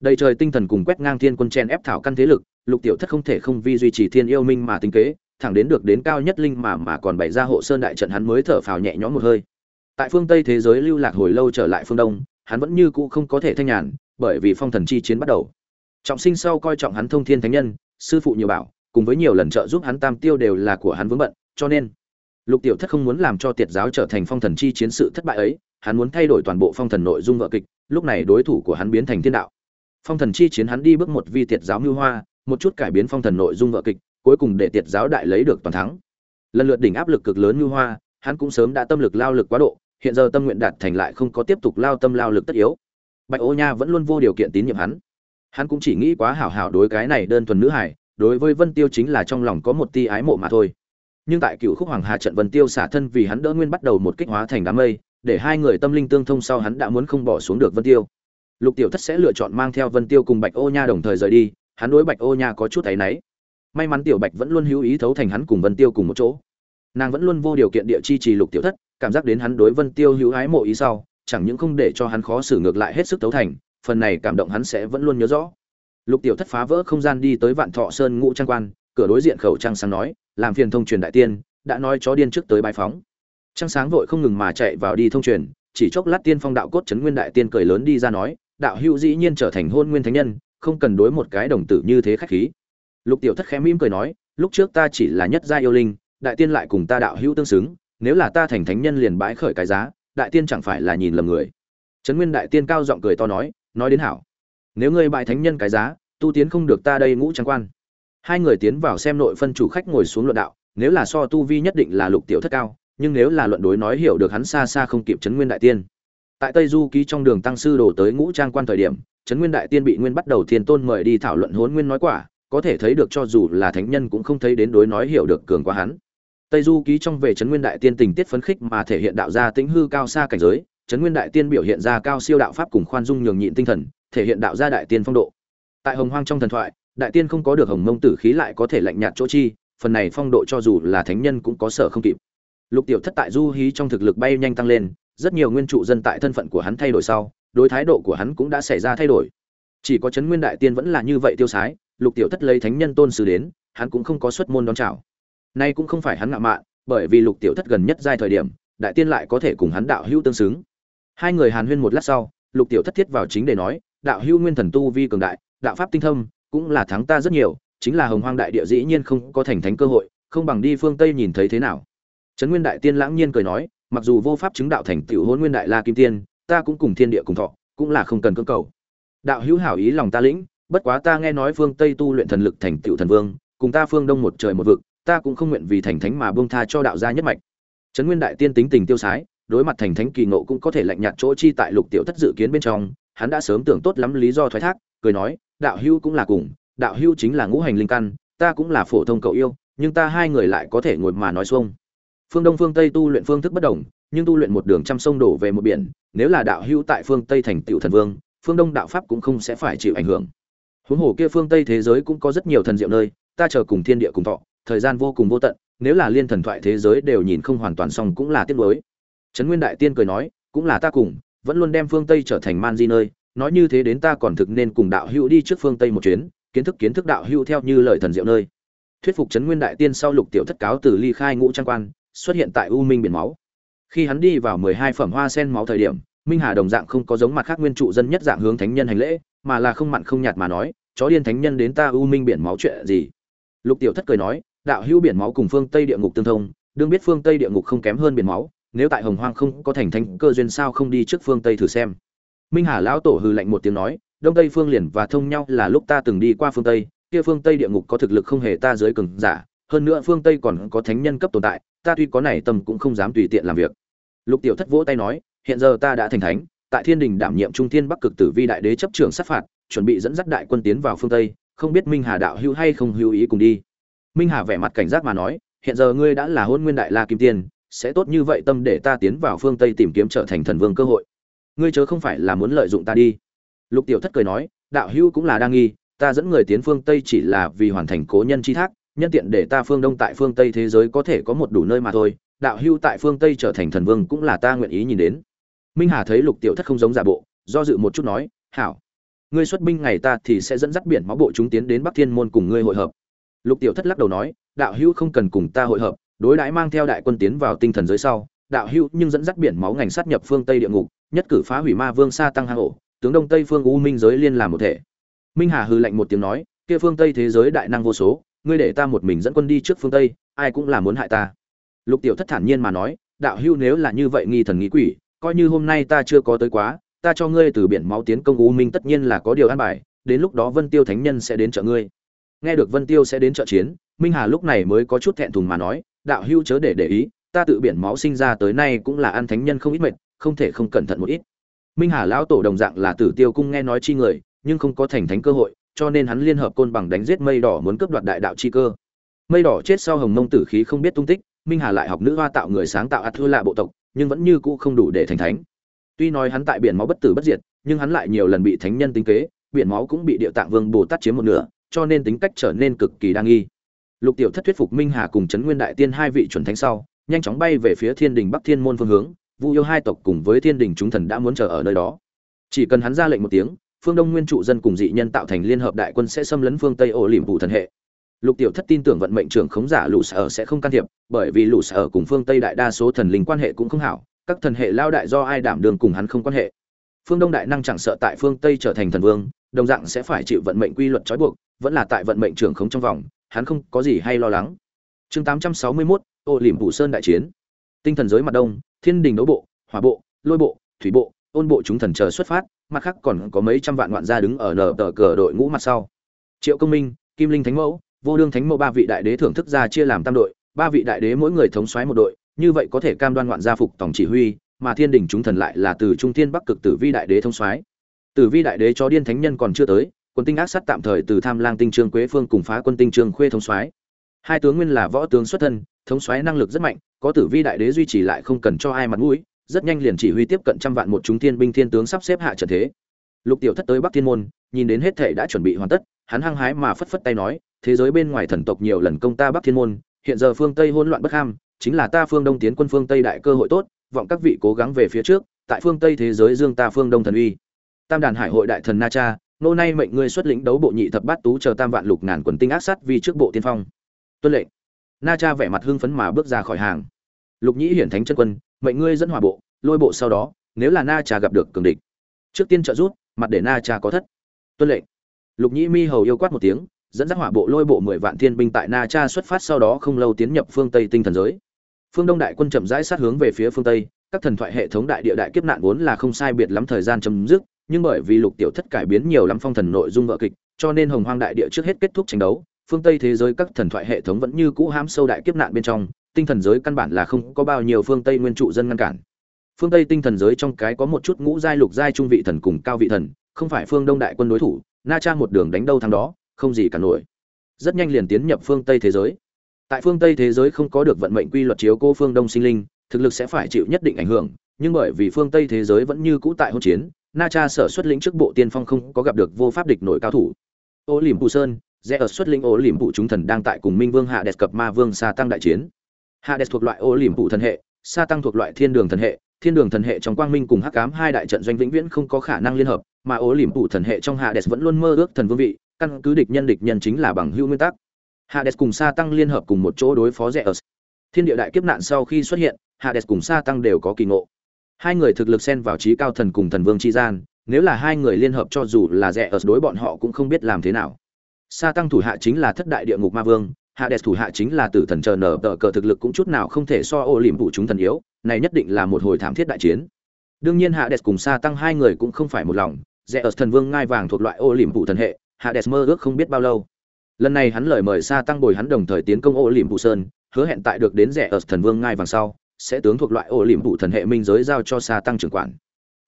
Đầy trời tinh thần cùng quét ngang thiên quân chen ép thảo căn thế lực lục tiểu thất không thể không vi duy trì thiên yêu minh mà tính kế thẳng đến được đến cao nhất linh mà mà còn bày ra hộ sơn đại trận hắn mới thở phào nhẹ nhõm một hơi. Tại phương tây thế giới lưu lạc hồi lâu trở lại phương đông hắn vẫn như cũ không có thể thanh nhàn, bởi vì phong thần chi chiến bắt đầu. Trọng sinh sau coi trọng hắn thông thiên thánh nhân, sư phụ nhiều bảo, cùng với nhiều lần trợ giúp hắn tam tiêu đều là của hắn vướng bận, cho nên Lục Tiểu Thất không muốn làm cho tiệt giáo trở thành phong thần chi chiến sự thất bại ấy, hắn muốn thay đổi toàn bộ phong thần nội dung vở kịch, lúc này đối thủ của hắn biến thành thiên đạo. Phong thần chi chiến hắn đi bước một vi tiệt giáo mưu hoa, một chút cải biến phong thần nội dung vở kịch, cuối cùng để tiệt giáo đại lấy được toàn thắng. Lần lượt đỉnh áp lực cực lớn mưu hoa, hắn cũng sớm đã tâm lực lao lực quá độ, hiện giờ tâm nguyện đạt thành lại không có tiếp tục lao tâm lao lực tất yếu bạch ô nha vẫn luôn vô điều kiện tín nhiệm hắn hắn cũng chỉ nghĩ quá hảo hảo đối cái này đơn thuần nữ hải đối với vân tiêu chính là trong lòng có một tia ái mộ mà thôi nhưng tại cựu khúc hoàng hà trận vân tiêu xả thân vì hắn đỡ nguyên bắt đầu một kích hóa thành đám mây để hai người tâm linh tương thông sau hắn đã muốn không bỏ xuống được vân tiêu lục tiểu thất sẽ lựa chọn mang theo vân tiêu cùng bạch ô nha đồng thời rời đi hắn đối bạch ô nha có chút thấy nấy. may mắn tiểu bạch vẫn luôn hữu ý thấu thành hắn cùng vân tiêu cùng một chỗ nàng vẫn luôn vô điều kiện địa chi trì lục tiểu thất cảm giác đến hắn đối Vân Tiêu hữu ái mộ ý sau, chẳng những không để cho hắn khó xử ngược lại hết sức thấu thành, phần này cảm động hắn sẽ vẫn luôn nhớ rõ. Lục Tiểu Thất phá vỡ không gian đi tới Vạn Thọ Sơn ngũ trang quan, cửa đối diện khẩu trang sáng nói, làm phiền thông truyền đại tiên, đã nói chó điên trước tới bài phóng. Trang sáng vội không ngừng mà chạy vào đi thông truyền, chỉ chốc lát tiên phong đạo cốt trấn nguyên đại tiên cười lớn đi ra nói, đạo hữu dĩ nhiên trở thành hôn nguyên thánh nhân, không cần đối một cái đồng tử như thế khách khí. Lục Tiểu Thất khẽ mỉm cười nói, lúc trước ta chỉ là nhất gia yêu linh, đại tiên lại cùng ta đạo hữu tương xứng, nếu là ta thành thánh nhân liền bãi khởi cái giá đại tiên chẳng phải là nhìn lầm người trấn nguyên đại tiên cao giọng cười to nói nói đến hảo nếu ngươi bại thánh nhân cái giá tu tiến không được ta đây ngũ trang quan. Hai người tiến vào xem nội phân chủ khách ngồi xuống luận đạo, nếu là so tu vi nhất định là lục tiểu thất cao, nhưng nếu là luận đối nói hiểu được hắn xa xa không kịp chấn nguyên đại tiên. Tại tây du ký trong đường tăng sư đổ tới ngũ trang quan thời điểm chấn nguyên đại tiên bị nguyên bắt đầu thiên tôn mời đi thảo luận huấn nguyên nói quả, có thể thấy được cho dù là thánh nhân cũng không thấy đến đối nói hiểu được cường quá hắn. Tây du ký trong về chấn nguyên đại tiên tình tiết phấn khích mà thể hiện đạo gia tĩnh hư cao xa cảnh giới chấn nguyên đại tiên biểu hiện ra cao siêu đạo pháp cùng khoan dung nhường nhịn tinh thần, thể hiện đạo gia đại tiên phong độ tại hồng hoang trong thần thoại, đại tiên không có được hồng mông tử khí lại có thể lạnh nhạt chỗ chi, phần này phong độ cho dù là thánh nhân cũng có sở không kịp. Lục tiểu thất tại du hí trong thực lực bay nhanh tăng lên, rất nhiều nguyên trụ dân tại thân phận của hắn thay đổi sau, đối thái độ của hắn cũng đã xảy ra thay đổi. Chỉ có chấn nguyên đại tiên vẫn là như vậy tiêu sái, lục tiểu thất lấy thánh nhân tôn sư đến, hắn cũng không có xuất môn đón chào. Nay cũng không phải hắn ngạo mạn, bởi vì lục tiểu thất gần nhất giai thời điểm, đại tiên lại có thể cùng hắn đạo hữu tương xứng. Hai người hàn huyên một lát sau, lục tiểu thất thiết vào chính để nói, đạo hữu nguyên thần tu vi cường đại đạo pháp tinh thâm cũng là thắng ta rất nhiều, chính là hồng hoang đại địa dĩ nhiên không có thành thánh cơ hội, không bằng đi phương tây nhìn thấy thế nào. Trấn nguyên đại tiên lãng nhiên cười nói, mặc dù vô pháp chứng đạo thành tựu hôn nguyên đại la kim tiên, ta cũng cùng thiên địa cùng thọ, cũng là không cần cưỡng cầu. Đạo hữu hảo ý lòng ta lĩnh, bất quá ta nghe nói phương tây tu luyện thần lực thành tựu thần vương, cùng ta phương đông một trời một vực, ta cũng không nguyện vì thành thánh mà buông tha cho đạo gia nhất mạch. Trấn nguyên đại tiên tính tình tiêu sái, đối mặt thành thánh kỳ ngộ cũng có thể lạnh nhạt chỗ chi tại lục tiểu thất dự kiến bên trong, hắn đã sớm tưởng tốt lắm lý do thoái thác, cười nói đạo Hưu cũng là cùng, đạo Hưu chính là ngũ hành linh căn, ta cũng là phổ thông cậu yêu, nhưng ta hai người lại có thể ngồi mà nói xuông. Phương đông phương tây tu luyện phương thức bất đồng, nhưng tu luyện một đường trăm sông đổ về một biển, nếu là đạo Hưu tại phương tây thành tựu thần vương, phương đông đạo pháp cũng không sẽ phải chịu ảnh hưởng. Huống hồ kia phương tây thế giới cũng có rất nhiều thần diệu nơi, ta chờ cùng thiên địa cùng thọ, thời gian vô cùng vô tận, nếu là liên thần thoại thế giới đều nhìn không hoàn toàn xong cũng là tiếc nuối. Trấn nguyên đại tiên cười nói, cũng là ta cùng, vẫn luôn đem phương tây trở thành man di nơi nói như thế đến ta còn thực nên cùng đạo hữu đi trước phương tây một chuyến, kiến thức kiến thức đạo hữu theo như lời thần diệu nơi. Thuyết phục trấn nguyên đại tiên sau lục tiểu thất cáo từ ly khai ngũ trang quan, xuất hiện tại u minh biển máu. Khi hắn đi vào mười hai phẩm hoa sen máu thời điểm, minh hà đồng dạng không có giống mặt khác nguyên trụ dân nhất dạng hướng thánh nhân hành lễ, mà là không mặn không nhạt mà nói, chó điên thánh nhân đến ta u minh biển máu chuyện gì? Lục tiểu thất cười nói, đạo hữu biển máu cùng phương tây địa ngục tương thông, đương biết phương tây địa ngục không kém hơn biển máu, nếu tại hồng hoang không có thành thánh cơ duyên sao không đi trước phương tây thử xem? Minh hà lão tổ hừ lạnh một tiếng nói, đông tây phương liền và thông nhau là lúc ta từng đi qua phương tây, kia phương tây địa ngục có thực lực không hề ta dưới cường giả, hơn nữa phương tây còn có thánh nhân cấp tồn tại, ta tuy có này tâm cũng không dám tùy tiện làm việc. Lục tiểu thất vỗ tay nói, hiện giờ ta đã thành thánh, tại thiên đình đảm nhiệm trung thiên bắc cực tử vi đại đế chấp trưởng sát phạt, chuẩn bị dẫn dắt đại quân tiến vào phương tây, không biết minh hà đạo hữu hay không hữu ý cùng đi. Minh hà vẻ mặt cảnh giác mà nói, hiện giờ ngươi đã là hôn nguyên đại la kim tiên, sẽ tốt như vậy tâm để ta tiến vào phương tây tìm kiếm trở thành thần vương cơ hội ngươi chớ không phải là muốn lợi dụng ta đi. Lục tiểu thất cười nói, đạo hữu cũng là đa nghi, ta dẫn người tiến phương tây chỉ là vì hoàn thành cố nhân chi thác, nhân tiện để ta phương đông tại phương tây thế giới có thể có một đủ nơi mà thôi, đạo Hưu tại phương tây trở thành thần vương cũng là ta nguyện ý nhìn đến. Minh hà thấy lục tiểu thất không giống giả bộ, do dự một chút nói, hảo, ngươi xuất binh ngày ta thì sẽ dẫn dắt biển máu bộ chúng tiến đến bắc thiên môn cùng ngươi hội hợp. Lục tiểu thất lắc đầu nói, đạo Hưu không cần cùng ta hội hợp, đối đãi mang theo đại quân tiến vào tinh thần giới sau đạo hữu nhưng dẫn dắt biển máu ngành sát nhập phương tây địa ngục, nhất cử phá hủy ma vương sa tăng hang ổ, tướng đông tây phương u minh giới liên làm một thể. Minh hà hư lạnh một tiếng nói, kia phương tây thế giới đại năng vô số, ngươi để ta một mình dẫn quân đi trước phương tây, ai cũng là muốn hại ta. Lục tiểu thất thản nhiên mà nói, đạo hữu nếu là như vậy nghi thần nghĩ quỷ, coi như hôm nay ta chưa có tới quá, ta cho ngươi từ biển máu tiến công u minh tất nhiên là có điều an bài, đến lúc đó vân tiêu thánh nhân sẽ đến trợ ngươi. Nghe được vân tiêu sẽ đến trợ chiến, minh hà lúc này mới có chút thẹn thùng mà nói, đạo hữu chớ để để ý ta tự biển máu sinh ra tới nay cũng là ăn thánh nhân không ít mệt, không thể không cẩn thận một ít. Minh hà lão tổ đồng dạng là tử tiêu cung nghe nói chi người, nhưng không có thành thánh cơ hội, cho nên hắn liên hợp côn bằng đánh giết mây đỏ muốn cướp đoạt đại đạo chi cơ. Mây đỏ chết sau hồng mông tử khí không biết tung tích, minh hà lại học nữ hoa tạo người sáng tạo ạt thư lạ bộ tộc, nhưng vẫn như cũ không đủ để thành thánh. Tuy nói hắn tại biển máu bất tử bất diệt, nhưng hắn lại nhiều lần bị thánh nhân tính kế, biển máu cũng bị địa tạng vương bồ tát chiếm một nửa, cho nên tính cách trở nên cực kỳ đa nghi. Lục tiểu thất thuyết phục minh hà cùng trấn nguyên đại tiên hai vị chuẩn thánh sau nhanh chóng bay về phía thiên đình bắc thiên môn phương hướng vu yêu hai tộc cùng với thiên đình chúng thần đã muốn chờ ở nơi đó. Chỉ cần hắn ra lệnh một tiếng phương đông nguyên trụ dân cùng dị nhân tạo thành liên hợp đại quân sẽ xâm lấn phương tây ổ liềm vụ thần hệ. Lục tiểu thất tin tưởng vận mệnh trưởng khống giả lũ sở sẽ không can thiệp bởi vì lũ sở cùng phương tây đại đa số thần linh quan hệ cũng không hảo các thần hệ lao đại do ai đảm đường cùng hắn không quan hệ. Phương đông đại năng chẳng sợ tại phương tây trở thành thần vương đồng dạng sẽ phải chịu vận mệnh quy luật trói buộc vẫn là tại vận mệnh trưởng khống trong vòng hắn không có gì hay lo lắng. Chương 861, ô liềm phủ sơn đại chiến. Tinh thần giới mặt đông, thiên đình đấu bộ, hỏa bộ, lôi bộ, thủy bộ, ôn bộ chúng thần chờ xuất phát, mặt khác còn có mấy trăm vạn ngoạn gia đứng ở nở tờ cờ đội ngũ mặt sau. Triệu công minh, kim linh thánh mẫu, vô đương thánh mẫu ba vị đại đế thưởng thức ra chia làm tam đội, ba vị đại đế mỗi người thống soái một đội, như vậy có thể cam đoan ngoạn gia phục tổng chỉ huy, mà thiên đình chúng thần lại là từ trung thiên bắc cực tử vi đại đế thông soái. Tử vi đại đế cho điên thánh nhân còn chưa tới, quân tinh ác sát tạm thời từ tham lang tinh trương quế phương cùng phá quân tinh trương khuê thông soái. Hai tướng nguyên là võ tướng xuất thân thống xoáy năng lực rất mạnh, có tử vi đại đế duy trì lại không cần cho ai mặt mũi, rất nhanh liền chỉ huy tiếp cận trăm vạn một chúng thiên binh thiên tướng sắp xếp hạ trận thế. Lục tiểu thất tới bắc thiên môn, nhìn đến hết thể đã chuẩn bị hoàn tất, hắn hăng hái mà phất phất tay nói, thế giới bên ngoài thần tộc nhiều lần công ta bắc thiên môn, hiện giờ phương tây hỗn loạn bất ham, chính là ta phương đông tiến quân phương tây đại cơ hội tốt, vọng các vị cố gắng về phía trước, tại phương tây thế giới dương ta phương đông thần uy. Tam đàn hải hội đại thần na cha, nô nay mệnh ngươi xuất lĩnh đấu bộ nhị thập bát tú chờ tam vạn lục ngàn quần tinh ác sát vì trước bộ tiên phong. Tuân lệnh na cha vẻ mặt hưng phấn mà bước ra khỏi hàng. Lục nhĩ hiển thánh chân quân, mệnh ngươi dẫn hỏa bộ, lôi bộ sau đó, nếu là na cha gặp được cường địch. Trước tiên trợ rút mặt để na cha có thất. Tuân lệnh. Lục nhĩ mi hầu yêu quát một tiếng, dẫn dắt hỏa bộ lôi bộ mười vạn thiên binh tại na cha xuất phát sau đó không lâu tiến nhập phương tây tinh thần giới. Phương đông đại quân chậm rãi sát hướng về phía phương tây, các thần thoại hệ thống đại địa đại kiếp nạn vốn là không sai biệt lắm thời gian chấm dứt, nhưng bởi vì lục tiểu thất cải biến nhiều lắm phong thần nội dung vợ kịch, cho nên hồng hoang đại địa trước hết kết thúc tranh đấu phương tây thế giới các thần thoại hệ thống vẫn như cũ hãm sâu đại kiếp nạn bên trong, tinh thần giới căn bản là không có bao nhiêu phương tây nguyên trụ dân ngăn cản. Phương tây tinh thần giới trong cái có một chút ngũ giai lục giai trung vị thần cùng cao vị thần, không phải phương đông đại quân đối thủ, na trang một đường đánh đâu thắng đó, không gì cả nổi. Rất nhanh liền tiến nhập phương tây thế giới. Tại phương tây thế giới không có được vận mệnh quy luật chiếu cô phương đông sinh linh, thực lực sẽ phải chịu nhất định ảnh hưởng, nhưng bởi vì phương tây thế giới vẫn như cũ tại hỗn chiến, na cha sở xuất lĩnh trước bộ tiên phong không có gặp được vô pháp địch nổi cao thủ. Ô liềm Phù sơn rẽ ở xuất linh ô liềm phụ chúng thần đang tại cùng minh vương hạ đẹp cập ma vương sa tăng đại chiến. Hạ đẹp thuộc loại ô liềm phụ thần hệ, sa tăng thuộc loại thiên đường thần hệ. Thiên đường thần hệ trong quang minh cùng hắc cám hai đại trận doanh vĩnh viễn không có khả năng liên hợp, mà ô liềm phụ thần hệ trong hạ đẹp vẫn luôn mơ ước thần vương vị, căn cứ địch nhân địch nhân chính là bằng hữu nguyên tắc. Hades cùng sa tăng liên hợp cùng một chỗ đối phó rẽ ở. Thiên địa đại kiếp nạn sau khi xuất hiện, hades cùng sa tăng đều có kỳ ngộ. Hai người thực lực xen vào trí cao thần cùng thần vương chi gian, nếu là hai người liên hợp cho dù là rẻ ở đối bọn họ cũng không biết làm thế nào sa tăng thủ hạ chính là thất đại địa ngục ma vương hades thủ hạ chính là tử thần chờ nở tờ cờ thực lực cũng chút nào không thể so ô liềm phụ chúng thần yếu, này nhất định là một hồi thảm thiết đại chiến. Đương nhiên hades cùng sa tăng hai người cũng không phải một lòng rẻ ở thần vương ngai vàng thuộc loại ô liềm phụ thần hệ hades mơ ước không biết bao lâu. Lần này hắn lời mời sa tăng bồi hắn đồng thời tiến công ô liềm phụ sơn, hứa hẹn tại được đến rẻ ở thần vương ngai vàng sau, sẽ tướng thuộc loại ô liềm phụ thần hệ minh giới giao cho sa tăng trưởng quản.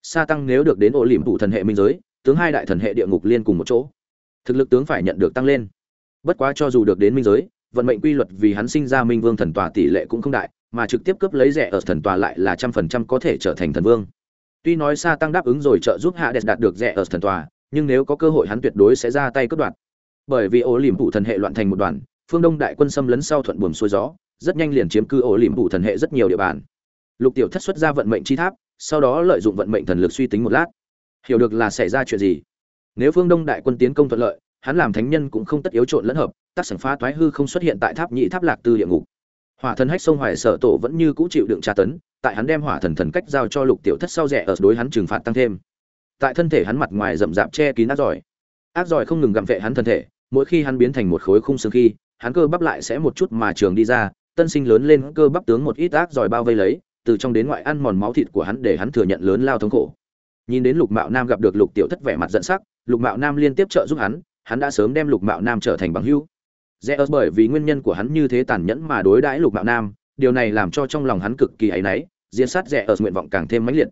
Sa tăng nếu được đến ô liềm phụ thần hệ minh giới, tướng hai đại thần hệ địa ngục liên cùng một chỗ thực lực tướng phải nhận được tăng lên. Bất quá cho dù được đến minh giới, vận mệnh quy luật vì hắn sinh ra minh vương thần tòa tỷ lệ cũng không đại, mà trực tiếp cướp lấy rẻ ở thần tòa lại là trăm phần trăm có thể trở thành thần vương. Tuy nói sa tăng đáp ứng rồi trợ giúp hạ đẹp đạt được rẻ ở thần tòa, nhưng nếu có cơ hội hắn tuyệt đối sẽ ra tay cướp đoạt. Bởi vì ổ liềm phụ thần hệ loạn thành một đoàn, phương đông đại quân xâm lấn sau thuận buồm xuôi gió, rất nhanh liền chiếm cư ổ liềm phụ thần hệ rất nhiều địa bàn. Lục tiểu thất xuất ra vận mệnh chi tháp, sau đó lợi dụng vận mệnh thần lực suy tính một lát. Hiểu được là xảy ra chuyện gì? Nếu phương đông đại quân tiến công thuận lợi, hắn làm thánh nhân cũng không tất yếu trộn lẫn hợp, tác sản phá thoái hư không xuất hiện tại tháp nhị tháp lạc tư địa ngục. Hỏa thần hách sông hoài sở tổ vẫn như cũ chịu đựng tra tấn, tại hắn đem hỏa thần thần cách giao cho lục tiểu thất sau rẻ ở đối hắn trừng phạt tăng thêm. Tại thân thể hắn mặt ngoài rậm rạp che kín ác giỏi. Ác giỏi không ngừng gặm vệ hắn thân thể, mỗi khi hắn biến thành một khối khung xương khi, hắn cơ bắp lại sẽ một chút mà trường đi ra, tân sinh lớn lên cơ bắp tướng một ít ác giỏi bao vây lấy, từ trong đến ngoại ăn mòn máu thịt của hắn để hắn thừa nhận lớn lao thống khổ nhìn đến lục mạo nam gặp được lục tiểu thất vẻ mặt giận sắc, lục mạo nam liên tiếp trợ giúp hắn hắn đã sớm đem lục mạo nam trở thành bằng hữu. Rẽ ớt bởi vì nguyên nhân của hắn như thế tàn nhẫn mà đối đãi lục mạo nam, điều này làm cho trong lòng hắn cực kỳ áy náy, diễn sát rẽ ớt nguyện vọng càng thêm mãnh liệt.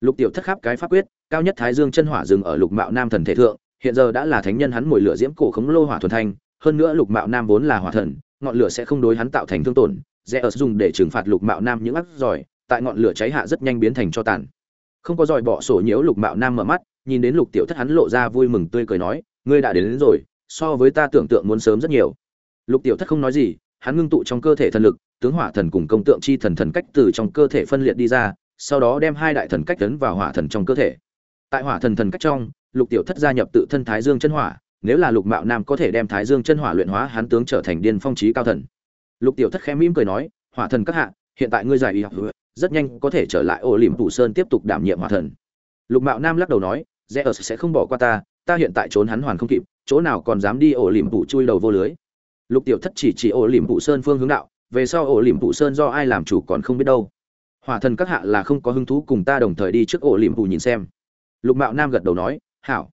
Lục tiểu thất khắp cái pháp quyết, cao nhất thái dương chân hỏa dừng ở lục mạo nam thần thể thượng, hiện giờ đã là thánh nhân hắn mồi lửa diễm cổ khống lô hỏa thuần thanh, hơn nữa lục mạo nam vốn là hỏa thần, ngọn lửa sẽ không đối hắn tạo thành thương tổn, rẽ ớt dùng để trừng phạt lục mạo nam những ác giỏi, tại ngọn lửa cháy hạ rất nhanh biến thành cho tàn không có giỏi bỏ sổ nhiễu lục mạo nam mở mắt nhìn đến lục tiểu thất hắn lộ ra vui mừng tươi cười nói ngươi đã đến, đến rồi so với ta tưởng tượng muốn sớm rất nhiều. Lục tiểu thất không nói gì hắn ngưng tụ trong cơ thể thần lực tướng hỏa thần cùng công tượng chi thần thần cách từ trong cơ thể phân liệt đi ra sau đó đem hai đại thần cách tấn vào hỏa thần trong cơ thể. Tại hỏa thần thần cách trong lục tiểu thất gia nhập tự thân thái dương chân hỏa nếu là lục mạo nam có thể đem thái dương chân hỏa luyện hóa hắn tướng trở thành điên phong trí cao thần. Lục tiểu thất khẽ mỉm cười nói hỏa thần các hạ hiện tại ngươi giải y học rất nhanh có thể trở lại ổ liềm phủ sơn tiếp tục đảm nhiệm hỏa thần. Lục mạo nam lắc đầu nói, rẽ ở sẽ không bỏ qua ta ta hiện tại trốn hắn hoàn không kịp, chỗ nào còn dám đi ổ liềm phủ chui đầu vô lưới. Lục tiểu thất chỉ chỉ ổ liềm phủ sơn phương hướng đạo, về sau ổ liềm phủ sơn do ai làm chủ còn không biết đâu. Hỏa thần các hạ là không có hứng thú cùng ta đồng thời đi trước ổ liềm phủ nhìn xem. Lục mạo nam gật đầu nói, hảo.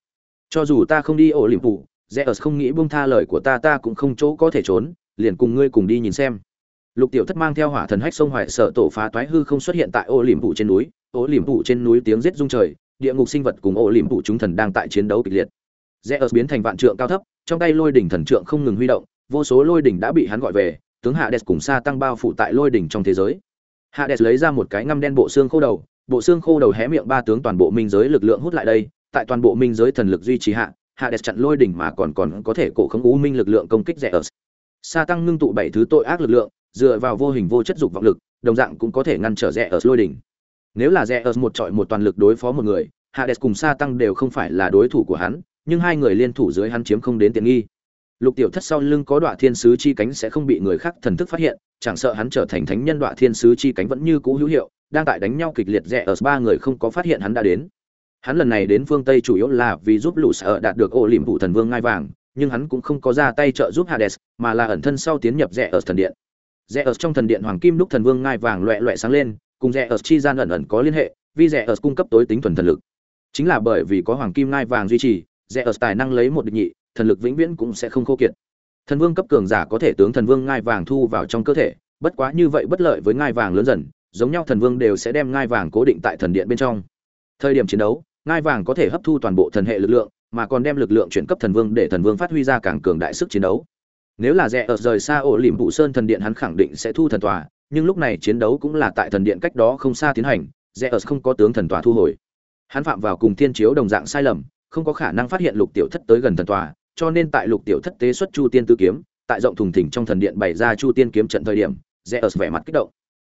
Cho dù ta không đi ổ liềm phủ rẽ ở không nghĩ buông tha lời của ta ta cũng không chỗ có thể trốn, liền cùng ngươi cùng đi nhìn xem lục tiểu thất mang theo hỏa thần hách sông hoại sở tổ phá toái hư không xuất hiện tại ô liềm phủ trên núi. Ô liềm phủ trên núi tiếng giết rung trời, địa ngục sinh vật cùng ô liềm phủ chúng thần đang tại chiến đấu kịch liệt. Rẽ ớt biến thành vạn trượng cao thấp, trong tay lôi đỉnh thần trượng không ngừng huy động, vô số lôi đỉnh đã bị hắn gọi về, tướng hạ đẹp cùng xa tăng bao phủ tại lôi đỉnh trong thế giới. Hạ đẹp lấy ra một cái ngăm đen bộ xương khô đầu, bộ xương khô đầu hé miệng ba tướng toàn bộ minh giới lực lượng hút lại đây, tại toàn bộ minh giới thần lực duy trì hạ hạ đẹp chặn lôi đỉnh mà còn còn có thể cổ khống u minh lực lượng công kích rẽ ớt xa tăng ngưng tụ bảy thứ tội ác lực lượng dựa vào vô hình vô chất dục vọng lực, đồng dạng cũng có thể ngăn trở rẽ ở lôi đỉnh. Nếu là rẽ ở một trọi một toàn lực đối phó một người, Hades cùng Sa tăng đều không phải là đối thủ của hắn, nhưng hai người liên thủ dưới hắn chiếm không đến tiện nghi. Lục tiểu thất sau lưng có đoạn thiên sứ chi cánh sẽ không bị người khác thần thức phát hiện, chẳng sợ hắn trở thành thánh nhân đoạn thiên sứ chi cánh vẫn như cũ hữu hiệu, đang tại đánh nhau kịch liệt rẽ ở ba người không có phát hiện hắn đã đến. Hắn lần này đến phương tây chủ yếu là vì giúp lũ Sở đạt được ổ liềm vũ thần vương ngai vàng, nhưng hắn cũng không có ra tay trợ giúp hades, mà là ẩn thân sau tiến nhập rẽ ở thần điện rẽ ở trong thần điện hoàng kim đúc thần vương ngai vàng loẹ loẹ sáng lên, cùng rẽ ở chi gian ẩn ẩn có liên hệ, vì rẽ ở cung cấp tối tính thuần thần lực. Chính là bởi vì có hoàng kim ngai vàng duy trì, rẽ ở tài năng lấy một địch nhị, thần lực vĩnh viễn cũng sẽ không khô kiệt. Thần vương cấp cường giả có thể tướng thần vương ngai vàng thu vào trong cơ thể, bất quá như vậy bất lợi với ngai vàng lớn dần, giống nhau thần vương đều sẽ đem ngai vàng cố định tại thần điện bên trong. Thời điểm chiến đấu, ngai vàng có thể hấp thu toàn bộ thần hệ lực lượng, mà còn đem lực lượng chuyển cấp thần vương để thần vương phát huy ra càng cường đại sức chiến đấu nếu là rẽ ở rời xa ổ liềm vụ sơn thần điện hắn khẳng định sẽ thu thần tòa nhưng lúc này chiến đấu cũng là tại thần điện cách đó không xa tiến hành rẽ ở không có tướng thần tòa thu hồi. Hắn phạm vào cùng thiên chiếu đồng dạng sai lầm không có khả năng phát hiện lục tiểu thất tới gần thần tòa cho nên tại lục tiểu thất tế xuất chu tiên tư kiếm tại rộng thùng thỉnh trong thần điện bày ra chu tiên kiếm trận thời điểm rẽ ở vẻ mặt kích động.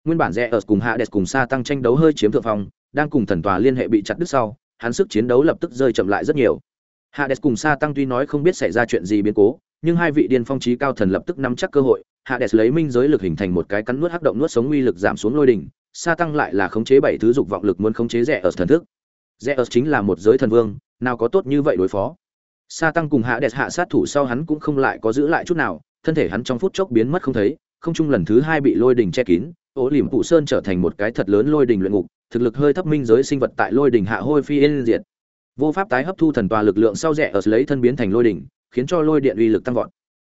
Nguyên bản rẽ ở cùng hạ đẹp cùng xa tăng tranh đấu hơi chiếm thượng phong đang cùng thần tòa liên hệ bị chặt đứt sau hắn sức chiến đấu lập tức rơi chậm lại rất nhiều. Hạ đẹp cùng Sa Tăng tuy nói không biết xảy ra chuyện gì biến cố, nhưng hai vị điên phong chí cao thần lập tức nắm chắc cơ hội, Hades lấy minh giới lực hình thành một cái cắn nuốt hắc động nuốt sống uy lực giảm xuống lôi đỉnh, Sa Tăng lại là khống chế bảy thứ dục vọng lực muốn khống chế rẻ ở thần thức. Rẻ ở chính là một giới thần vương, nào có tốt như vậy đối phó. Sa Tăng cùng Hades hạ sát thủ sau hắn cũng không lại có giữ lại chút nào, thân thể hắn trong phút chốc biến mất không thấy, không trung lần thứ hai bị lôi đỉnh che kín, ố liềm phụ sơn trở thành một cái thật lớn lôi đỉnh luyện ngục, thực lực hơi thấp minh giới sinh vật tại lôi đỉnh hạ hôi phi yên diệt vô pháp tái hấp thu thần tòa lực lượng sau rẻ ở lấy thân biến thành lôi đỉnh khiến cho lôi điện uy lực tăng vọt.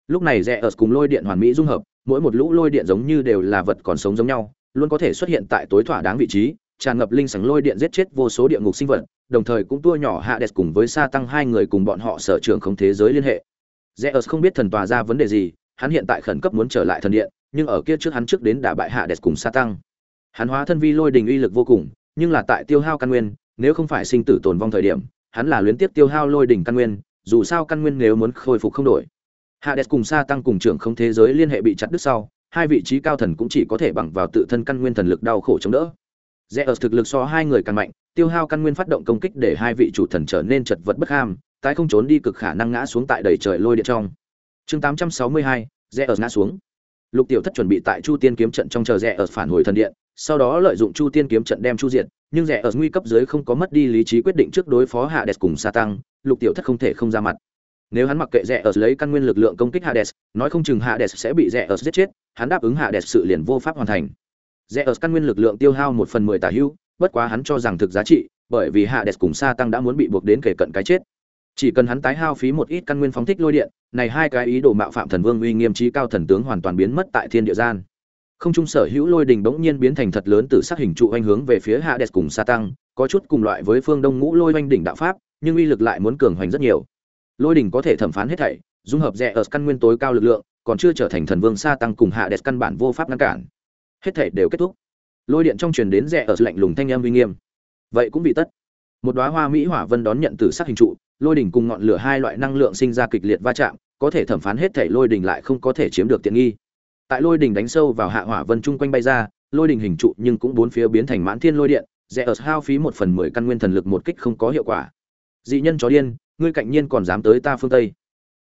Lúc này rẽ ở cùng lôi điện hoàn mỹ dung hợp mỗi một lũ lôi điện giống như đều là vật còn sống giống nhau luôn có thể xuất hiện tại tối thỏa đáng vị trí tràn ngập linh sánh lôi điện giết chết vô số địa ngục sinh vật đồng thời cũng tua nhỏ hạ đẹp cùng với sa tăng hai người cùng bọn họ sở trường không thế giới liên hệ. Rẽ ở không biết thần tòa ra vấn đề gì hắn hiện tại khẩn cấp muốn trở lại thần điện nhưng ở kia trước hắn trước đến đả bại hạ đẹp cùng sa tăng. Hắn hóa thân vi lôi đình uy lực vô cùng nhưng là tại tiêu hao căn nguyên nếu không phải sinh tử tồn vong thời điểm hắn là luyến tiếp tiêu hao lôi đỉnh căn nguyên, dù sao căn nguyên nếu muốn khôi phục không đổi. Hades cùng Sa tăng cùng trưởng không thế giới liên hệ bị chặt đứt sau, hai vị trí cao thần cũng chỉ có thể bằng vào tự thân căn nguyên thần lực đau khổ chống đỡ. Zeus thực lực so hai người càng mạnh, tiêu hao căn nguyên phát động công kích để hai vị chủ thần trở nên chật vật bất ham, tái không trốn đi cực khả năng ngã xuống tại đầy trời lôi điện trong. Chương 862, Zeus ngã xuống. Lục Tiểu Thất chuẩn bị tại Chu Tiên kiếm trận trong chờ Zeus phản hồi thần điện, sau đó lợi dụng Chu Tiên kiếm trận đem Chu diệt, nhưng rẻ ở nguy cấp dưới không có mất đi lý trí quyết định trước đối phó Hạ Hades cùng Satan, Lục Tiểu Thất không thể không ra mặt. Nếu hắn mặc kệ rẻ ở lấy căn nguyên lực lượng công kích Hạ Hades, nói không chừng Hạ Hades sẽ bị rẻ ở giết chết, hắn đáp ứng Hạ Hades sự liền vô pháp hoàn thành. Rẻ ở căn nguyên lực lượng tiêu hao một phần mười tả hữu, bất quá hắn cho rằng thực giá trị, bởi vì Hạ Hades cùng Satan đã muốn bị buộc đến kề cận cái chết. Chỉ cần hắn tái hao phí một ít căn nguyên phóng thích lôi điện, này hai cái ý đồ mạo phạm thần vương uy nghiêm trí cao thần tướng hoàn toàn biến mất tại thiên địa gian không trung sở hữu lôi đình bỗng nhiên biến thành thật lớn từ sắc hình trụ anh hướng về phía Hades cùng sa tăng có chút cùng loại với phương đông ngũ lôi oanh đỉnh đạo pháp, nhưng uy lực lại muốn cường hoành rất nhiều. Lôi đỉnh có thể thẩm phán hết thảy, dung hợp rẻ ở căn nguyên tối cao lực lượng, còn chưa trở thành thần vương sa tăng cùng Hades căn bản vô pháp ngăn cản. Hết thảy đều kết thúc. Lôi điện trong truyền đến rẻ ở lạnh lùng thanh âm uy nghiêm. Vậy cũng bị tất. Một đóa hoa mỹ hỏa vân đón nhận từ sắc hình trụ, lôi đỉnh cùng ngọn lửa hai loại năng lượng sinh ra kịch liệt va chạm, có thể thẩm phán hết thảy lôi đỉnh lại không có thể chiếm được tiện nghi tại lôi đỉnh đánh sâu vào hạ hỏa vân chung quanh bay ra, lôi đỉnh hình trụ nhưng cũng bốn phía biến thành mãn thiên lôi điện, rẽ ở hao phí một phần mười căn nguyên thần lực một kích không có hiệu quả. Dị nhân chó điên, ngươi cạnh nhiên còn dám tới ta phương tây.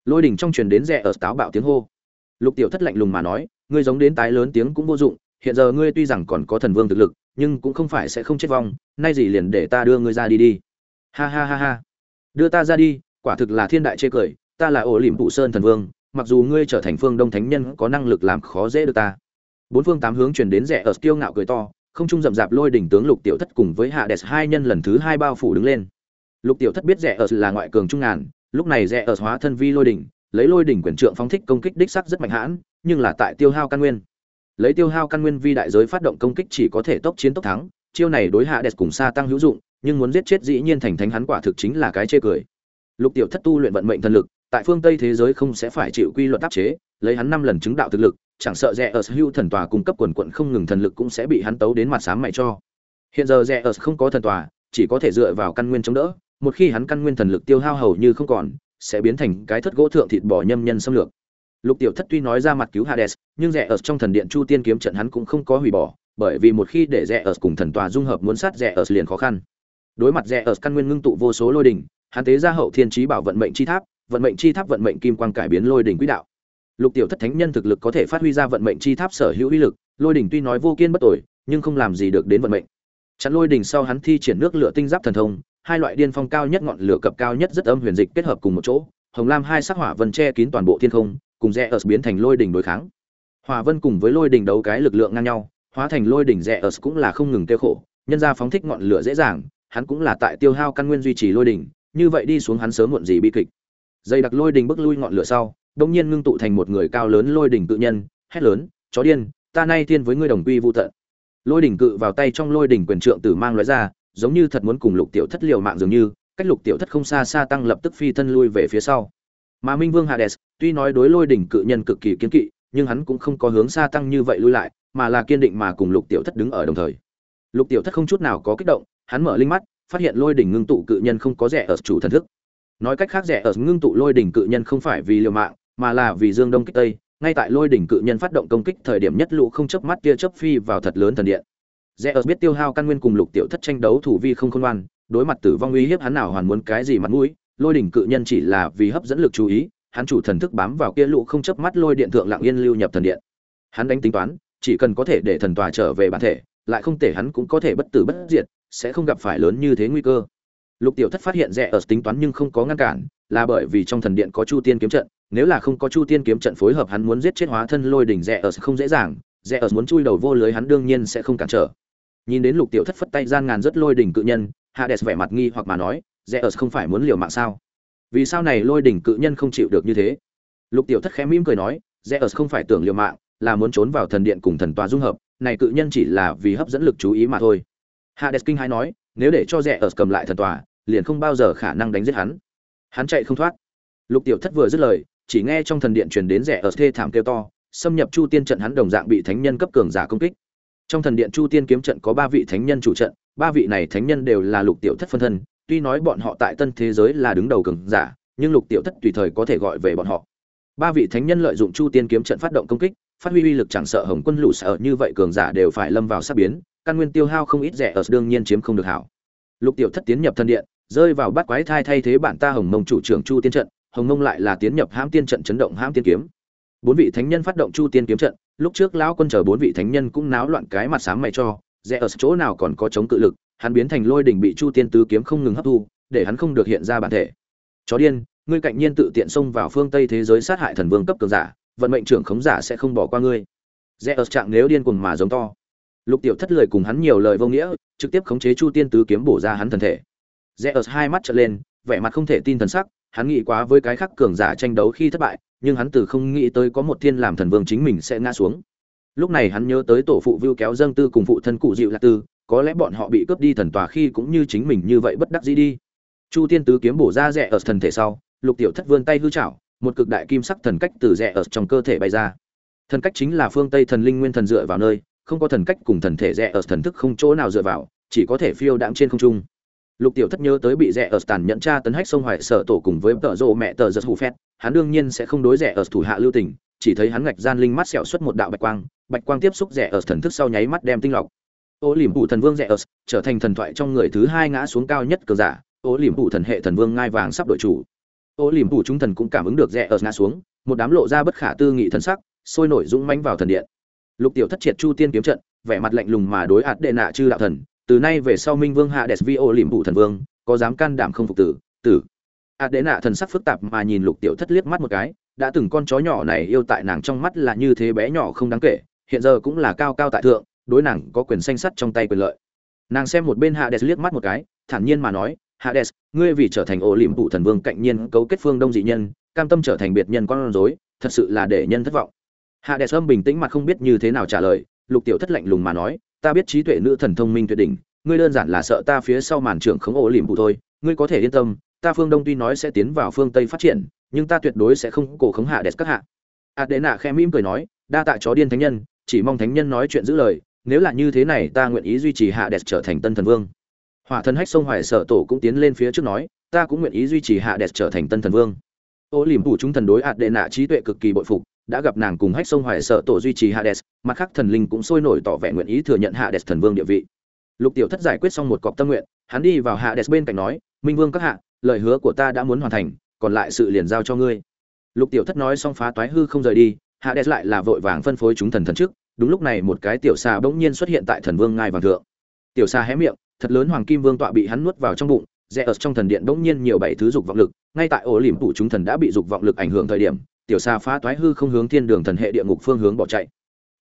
Lôi đỉnh trong truyền đến rẽ ở táo bạo tiếng hô. Lục tiểu thất lạnh lùng mà nói, ngươi giống đến tái lớn tiếng cũng vô dụng, hiện giờ ngươi tuy rằng còn có thần vương thực lực, nhưng cũng không phải sẽ không chết vong, nay gì liền để ta đưa ngươi ra đi đi. Ha ha ha ha. Đưa ta ra đi, quả thực là thiên đại chê cười, ta là ổ lỉm phụ sơn thần vương mặc dù ngươi trở thành phương đông thánh nhân có năng lực làm khó dễ được ta. Bốn phương tám hướng chuyển đến rẻ ở kiêu ngạo cười to, không trung rậm rạp lôi đỉnh tướng lục tiểu thất cùng với hạ đẹp hai nhân lần thứ hai bao phủ đứng lên. Lục tiểu thất biết rẻ ở là ngoại cường trung ngàn, lúc này rẻ ở hóa thân vi lôi đỉnh, lấy lôi đỉnh quyền trượng phóng thích công kích đích sắc rất mạnh hãn, nhưng là tại tiêu hao căn nguyên. Lấy tiêu hao căn nguyên vi đại giới phát động công kích chỉ có thể tốc chiến tốc thắng, chiêu này đối hạ đẹp cùng xa tăng hữu dụng, nhưng muốn giết chết dĩ nhiên thành thánh hắn quả thực chính là cái chê cười. Lục tiểu thất tu luyện vận mệnh thần lực tại phương tây thế giới không sẽ phải chịu quy luật áp chế, lấy hắn năm lần chứng đạo thực lực, chẳng sợ rẻ ở hưu thần tòa cung cấp quần quận không ngừng thần lực cũng sẽ bị hắn tấu đến mặt sáng mày cho. Hiện giờ rẻ ở không có thần tòa, chỉ có thể dựa vào căn nguyên chống đỡ, một khi hắn căn nguyên thần lực tiêu hao hầu như không còn, sẽ biến thành cái thất gỗ thượng thịt bỏ nhâm nhân xâm lược. Lục tiểu thất tuy nói ra mặt cứu hades, nhưng rẻ ở trong thần điện chu tiên kiếm trận hắn cũng không có hủy bỏ, bởi vì một khi để rẻ ở cùng thần tòa dung hợp muốn sát rẻ ở liền khó khăn. Đối mặt rẻ ở căn nguyên ngưng tụ vô số lôi đỉnh hắn tế ra hậu thiên trí bảo vận mệnh chi tháp vận mệnh chi tháp vận mệnh kim quang cải biến lôi đỉnh quỹ đạo. Lục tiểu thất thánh nhân thực lực có thể phát huy ra vận mệnh chi tháp sở hữu uy lực, lôi đỉnh tuy nói vô kiên bất tội nhưng không làm gì được đến vận mệnh. Chặn lôi đỉnh sau hắn thi triển nước lửa tinh giáp thần thông, hai loại điên phong cao nhất, ngọn lửa cập cao nhất rất âm huyền dịch kết hợp cùng một chỗ, hồng lam hai sắc hỏa vân che kín toàn bộ thiên không, cùng rẽ ở biến thành lôi đỉnh đối kháng. Hỏa vân cùng với lôi đỉnh đấu cái lực lượng ngang nhau, hóa thành lôi đỉnh rẽ ở cũng là không ngừng tiêu khổ, nhân ra phóng thích ngọn lửa dễ dàng, hắn cũng là tại tiêu hao căn nguyên duy trì lôi đỉnh, như vậy đi xuống hắn sớm muộn gì bi kịch dây đặc lôi đỉnh bước lui ngọn lửa sau đông nhiên ngưng tụ thành một người cao lớn lôi đỉnh tự nhân, hét lớn, chó điên, ta nay thiên với ngươi đồng quy vô tận. Lôi đỉnh cự vào tay trong lôi đỉnh quyền trượng tử mang loại ra, giống như thật muốn cùng lục tiểu thất liều mạng dường như, cách lục tiểu thất không xa xa tăng lập tức phi thân lui về phía sau. Mà minh vương hades, tuy nói đối lôi đỉnh cự nhân cực kỳ kiên kỵ, nhưng hắn cũng không có hướng xa tăng như vậy lui lại, mà là kiên định mà cùng lục tiểu thất đứng ở đồng thời. Lục tiểu thất không chút nào có kích động, hắn mở linh mắt, phát hiện lôi đỉnh ngưng tụ cự nhân không có rẻ ở chủ thần thức nói cách khác rẻ ở ngưng tụ lôi đỉnh cự nhân không phải vì liều mạng, mà là vì dương đông kích tây. Ngay tại lôi đỉnh cự nhân phát động công kích thời điểm nhất lũ không chớp mắt kia chớp phi vào thật lớn thần điện. Rẽ ở biết tiêu hao căn nguyên cùng lục tiểu thất tranh đấu thủ vi không khôn ngoan, đối mặt tử vong uy hiếp hắn nào hoàn muốn cái gì mặt mũi, lôi đỉnh cự nhân chỉ là vì hấp dẫn lực chú ý, hắn chủ thần thức bám vào kia lũ không chớp mắt lôi điện thượng lặng yên lưu nhập thần điện. Hắn đánh tính toán, chỉ cần có thể để thần tòa trở về bản thể, lại không thể hắn cũng có thể bất tử bất diệt, sẽ không gặp phải lớn như thế nguy cơ lục tiểu thất phát hiện rẻ ở tính toán nhưng không có ngăn cản, là bởi vì trong thần điện có chu tiên kiếm trận, nếu là không có chu tiên kiếm trận phối hợp hắn muốn giết chết hóa thân lôi đỉnh rẻ ở không dễ dàng, rẻ ở muốn chui đầu vô lưới hắn đương nhiên sẽ không cản trở. Nhìn đến lục tiểu thất phất tay gian ngàn rất lôi đỉnh cự nhân, hades vẻ mặt nghi hoặc mà nói, rẻ ở không phải muốn liều mạng sao? Vì sao này lôi đỉnh cự nhân không chịu được như thế? Lục tiểu thất khẽ mỉm cười nói rẽ ở không phải tưởng liều mạng, là muốn trốn vào thần điện cùng thần tòa dung hợp, này cự nhân chỉ là vì hấp dẫn lực chú ý mà thôi. Hades kinh hãi nói nếu để cho rẽ ở cầm lại thần tòa, liền không bao giờ khả năng đánh giết hắn. Hắn chạy không thoát. Lục tiểu thất vừa dứt lời, chỉ nghe trong thần điện truyền đến rẽ ở thê thảm kêu to, xâm nhập chu tiên trận hắn đồng dạng bị thánh nhân cấp cường giả công kích. Trong thần điện chu tiên kiếm trận có ba vị thánh nhân chủ trận, ba vị này thánh nhân đều là lục tiểu thất phân thân, tuy nói bọn họ tại tân thế giới là đứng đầu cường giả, nhưng lục tiểu thất tùy thời có thể gọi về bọn họ. Ba vị thánh nhân lợi dụng chu tiên kiếm trận phát động công kích, phát huy uy lực chẳng sợ hồng quân lũ sợ như vậy cường giả đều phải lâm vào sát biến căn nguyên tiêu hao không ít rẻ ở đương nhiên chiếm không được hảo. Lục tiểu thất tiến nhập thân điện, rơi vào bắt quái thai thay thế bản ta hồng mông chủ trưởng chu tiên trận, hồng mông lại là tiến nhập hãm tiên trận chấn động hãm tiên kiếm. Bốn vị thánh nhân phát động chu tiên kiếm trận, lúc trước lão quân chờ bốn vị thánh nhân cũng náo loạn cái mặt sáng mày cho rẽ ở chỗ nào còn có chống cự lực, hắn biến thành lôi đỉnh bị chu tiên tứ kiếm không ngừng hấp thu, để hắn không được hiện ra bản thể. Chó điên, ngươi cạnh nhiên tự tiện xông vào phương tây thế giới sát hại thần vương cấp cường giả, vận mệnh trưởng khống giả sẽ không bỏ qua ngươi. Rẽ ở trạng nếu điên cuồng mà giống to lục tiểu thất lời cùng hắn nhiều lời vô nghĩa, trực tiếp khống chế chu tiên tứ kiếm bổ ra hắn thần thể. Rẽ ở hai mắt trợn lên, vẻ mặt không thể tin thần sắc, hắn nghĩ quá với cái khắc cường giả tranh đấu khi thất bại, nhưng hắn từ không nghĩ tới có một thiên làm thần vương chính mình sẽ ngã xuống. Lúc này hắn nhớ tới tổ phụ vưu kéo dâng tư cùng phụ thân cụ dịu lạc tư, có lẽ bọn họ bị cướp đi thần tòa khi cũng như chính mình như vậy bất đắc dĩ đi. Chu tiên tứ kiếm bổ ra rẽ ở thần thể sau, lục tiểu thất vươn tay hư chảo, một cực đại kim sắc thần cách từ rẽ ở trong cơ thể bay ra. Thần cách chính là phương tây thần linh nguyên thần dựa vào nơi không có thần cách cùng thần thể rẽ ở thần thức không chỗ nào dựa vào, chỉ có thể phiêu đạm trên không trung. Lục tiểu thất nhớ tới bị rẽ ở tàn nhẫn tra tấn hách sông hoài sở tổ cùng với tợ rộ mẹ tờ giật hù phét, hắn đương nhiên sẽ không đối rẻ ở thủ hạ lưu tình, chỉ thấy hắn ngạch gian linh mắt sẹo xuất một đạo bạch quang bạch quang tiếp xúc rẻ ở thần thức sau nháy mắt đem tinh lọc. Ô liềm phủ thần vương rẻ ở trở thành thần thoại trong người thứ hai ngã xuống cao nhất cờ giả, ô liềm phủ thần hệ thần vương ngai vàng sắp đổi chủ. Ô liềm phủ chúng thần cũng cảm ứng được rẻ ở ngã xuống, một đám lộ ra bất khả tư nghị thần sắc, sôi nổi dũng mãnh vào thần điện lục tiểu thất triệt chu tiên kiếm trận, vẻ mặt lạnh lùng mà đối ạt đệ nạ chư đạo thần, từ nay về sau minh vương hạ đẹp vi ô liềm phụ thần vương, có dám can đảm không phục tử tử. Ạt đệ nạ thần sắc phức tạp mà nhìn lục tiểu thất liếc mắt một cái, đã từng con chó nhỏ này yêu tại nàng trong mắt là như thế bé nhỏ không đáng kể, hiện giờ cũng là cao cao tại thượng, đối nàng có quyền xanh sắt trong tay quyền lợi. Nàng xem một bên hạ hades liếc mắt một cái, thản nhiên mà nói hades ngươi vì trở thành ổ liềm phụ thần vương cạnh nhiên cấu kết phương đông dị nhân, cam tâm trở thành biệt nhân con rối, thật sự là để nhân thất vọng hạ đẹp sâm bình tĩnh mặt không biết như thế nào trả lời, lục tiểu thất lạnh lùng mà nói, ta biết trí tuệ nữ thần thông minh tuyệt đỉnh, ngươi đơn giản là sợ ta phía sau màn trưởng khống ổ liềm phụ thôi, ngươi có thể yên tâm, ta phương đông tuy nói sẽ tiến vào phương tây phát triển, nhưng ta tuyệt đối sẽ không cổ khống hạ đẹp các hạ. Hạt đệ nạ khe mỉm cười nói, đa tạ chó điên thánh nhân, chỉ mong thánh nhân nói chuyện giữ lời, nếu là như thế này ta nguyện ý duy trì hạ đẹp trở thành tân thần vương. Hỏa thần hách sông hoài sở tổ cũng tiến lên phía trước nói, ta cũng nguyện ý duy trì hạ đẹp trở thành tân thần vương. Ô liềm phủ chúng thần đối hạt đệ nạ trí tuệ cực kỳ bội phục đã gặp nàng cùng hách sông hoài sợ tổ duy trì hades, mặt khác thần linh cũng sôi nổi tỏ vẻ nguyện ý thừa nhận hades thần vương địa vị. Lục tiểu thất giải quyết xong một cọc tâm nguyện, hắn đi vào hades bên cạnh nói, minh vương các hạ, lời hứa của ta đã muốn hoàn thành, còn lại sự liền giao cho ngươi. Lục tiểu thất nói xong phá toái hư không rời đi, hades lại là vội vàng phân phối chúng thần thần trước, đúng lúc này một cái tiểu xà bỗng nhiên xuất hiện tại thần vương ngai vàng thượng. Tiểu xà hé miệng, thật lớn hoàng kim vương tọa bị hắn nuốt vào trong bụng, rẽ ở trong thần điện bỗng nhiên nhiều bảy thứ dục vọng lực, ngay tại ổ liềm tụ chúng thần đã bị dục vọng lực ảnh hưởng thời điểm tiểu xà phá toái hư không hướng thiên đường thần hệ địa ngục phương hướng bỏ chạy.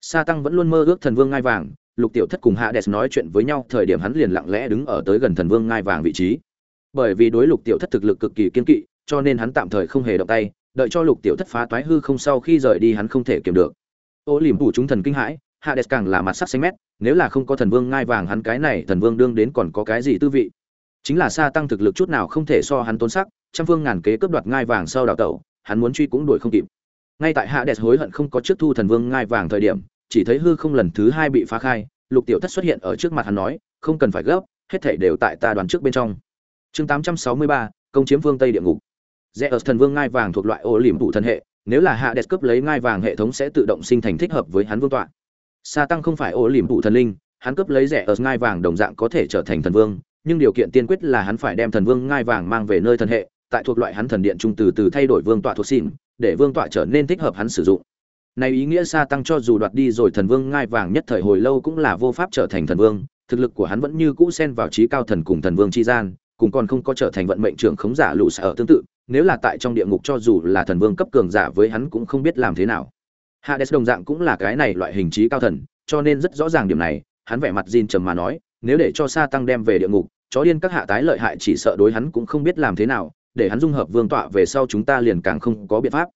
Sa tăng vẫn luôn mơ ước thần vương ngai vàng, lục tiểu thất cùng Hạ hades nói chuyện với nhau, thời điểm hắn liền lặng lẽ đứng ở tới gần thần vương ngai vàng vị trí. Bởi vì đối lục tiểu thất thực lực cực kỳ kiên kỵ, cho nên hắn tạm thời không hề động tay, đợi cho lục tiểu thất phá toái hư không sau khi rời đi hắn không thể kiềm được. Ô liềm phủ chúng thần kinh hãi Hạ hades càng là mặt sắc xanh mét, nếu là không có thần vương ngai vàng hắn cái này thần vương đương đến còn có cái gì tư vị? Chính là sa tăng thực lực chút nào không thể so hắn tốn sắc, trăm phương ngàn kế cướp đoạt ngai vàng sau đào tẩu hắn muốn truy cũng đuổi không kịp. Ngay tại hạ đẹp hối hận không có trước thu thần vương ngai vàng thời điểm, chỉ thấy hư không lần thứ hai bị phá khai, lục tiểu thất xuất hiện ở trước mặt hắn nói, không cần phải gấp, hết thảy đều tại ta đoàn trước bên trong. Chương tám trăm sáu mươi ba, công chiếm vương tây địa ngục. Rẽ ở thần vương ngai vàng thuộc loại ô liềm phụ thần hệ, nếu là hạ đẹp cướp lấy ngai vàng hệ thống sẽ tự động sinh thành thích hợp với hắn vương tọa. Sa tăng không phải ô liềm phụ thần linh, hắn cướp lấy rẻ ở ngai vàng đồng dạng có thể trở thành thần vương, nhưng điều kiện tiên quyết là hắn phải đem thần vương ngai vàng mang về nơi thần hệ tại thuộc loại hắn thần điện trung từ từ thay đổi vương tọa thuộc xin để vương tọa trở nên thích hợp hắn sử dụng. Này ý nghĩa xa tăng cho dù đoạt đi rồi thần vương ngai vàng nhất thời hồi lâu cũng là vô pháp trở thành thần vương, thực lực của hắn vẫn như cũ xen vào trí cao thần cùng thần vương chi gian, cùng còn không có trở thành vận mệnh trưởng khống giả lũ sở tương tự, nếu là tại trong địa ngục cho dù là thần vương cấp cường giả với hắn cũng không biết làm thế nào. Hades đồng dạng cũng là cái này loại hình trí cao thần, cho nên rất rõ ràng điểm này, hắn vẻ mặt Jin trầm mà nói, nếu để cho xa tăng đem về địa ngục, chó điên các hạ tái lợi hại chỉ sợ đối hắn cũng không biết làm thế nào để hắn dung hợp vương tọa về sau chúng ta liền càng không có biện pháp.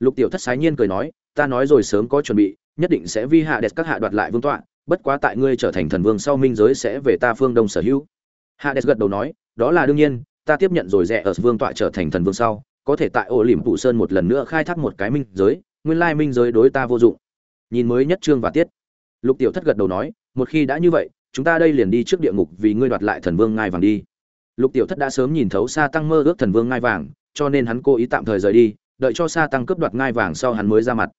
Lục tiểu thất sái nhiên cười nói, ta nói rồi sớm có chuẩn bị, nhất định sẽ vi hạ đẹp các hạ đoạt lại vương tọa, bất quá tại ngươi trở thành thần vương sau minh giới sẽ về ta phương đông sở hữu. Hạ đẹp gật đầu nói, đó là đương nhiên, ta tiếp nhận rồi rẻ ở vương tọa trở thành thần vương sau, có thể tại ổ liềm phủ sơn một lần nữa khai thác một cái minh giới, nguyên lai minh giới đối ta vô dụng. Nhìn mới nhất trương và tiết. Lục tiểu thất gật đầu nói, một khi đã như vậy, chúng ta đây liền đi trước địa ngục vì ngươi đoạt lại thần vương ngai vàng đi lục tiểu thất đã sớm nhìn thấu sa tăng mơ ước thần vương ngai vàng, cho nên hắn cố ý tạm thời rời đi, đợi cho sa tăng cướp đoạt ngai vàng sau hắn mới ra mặt.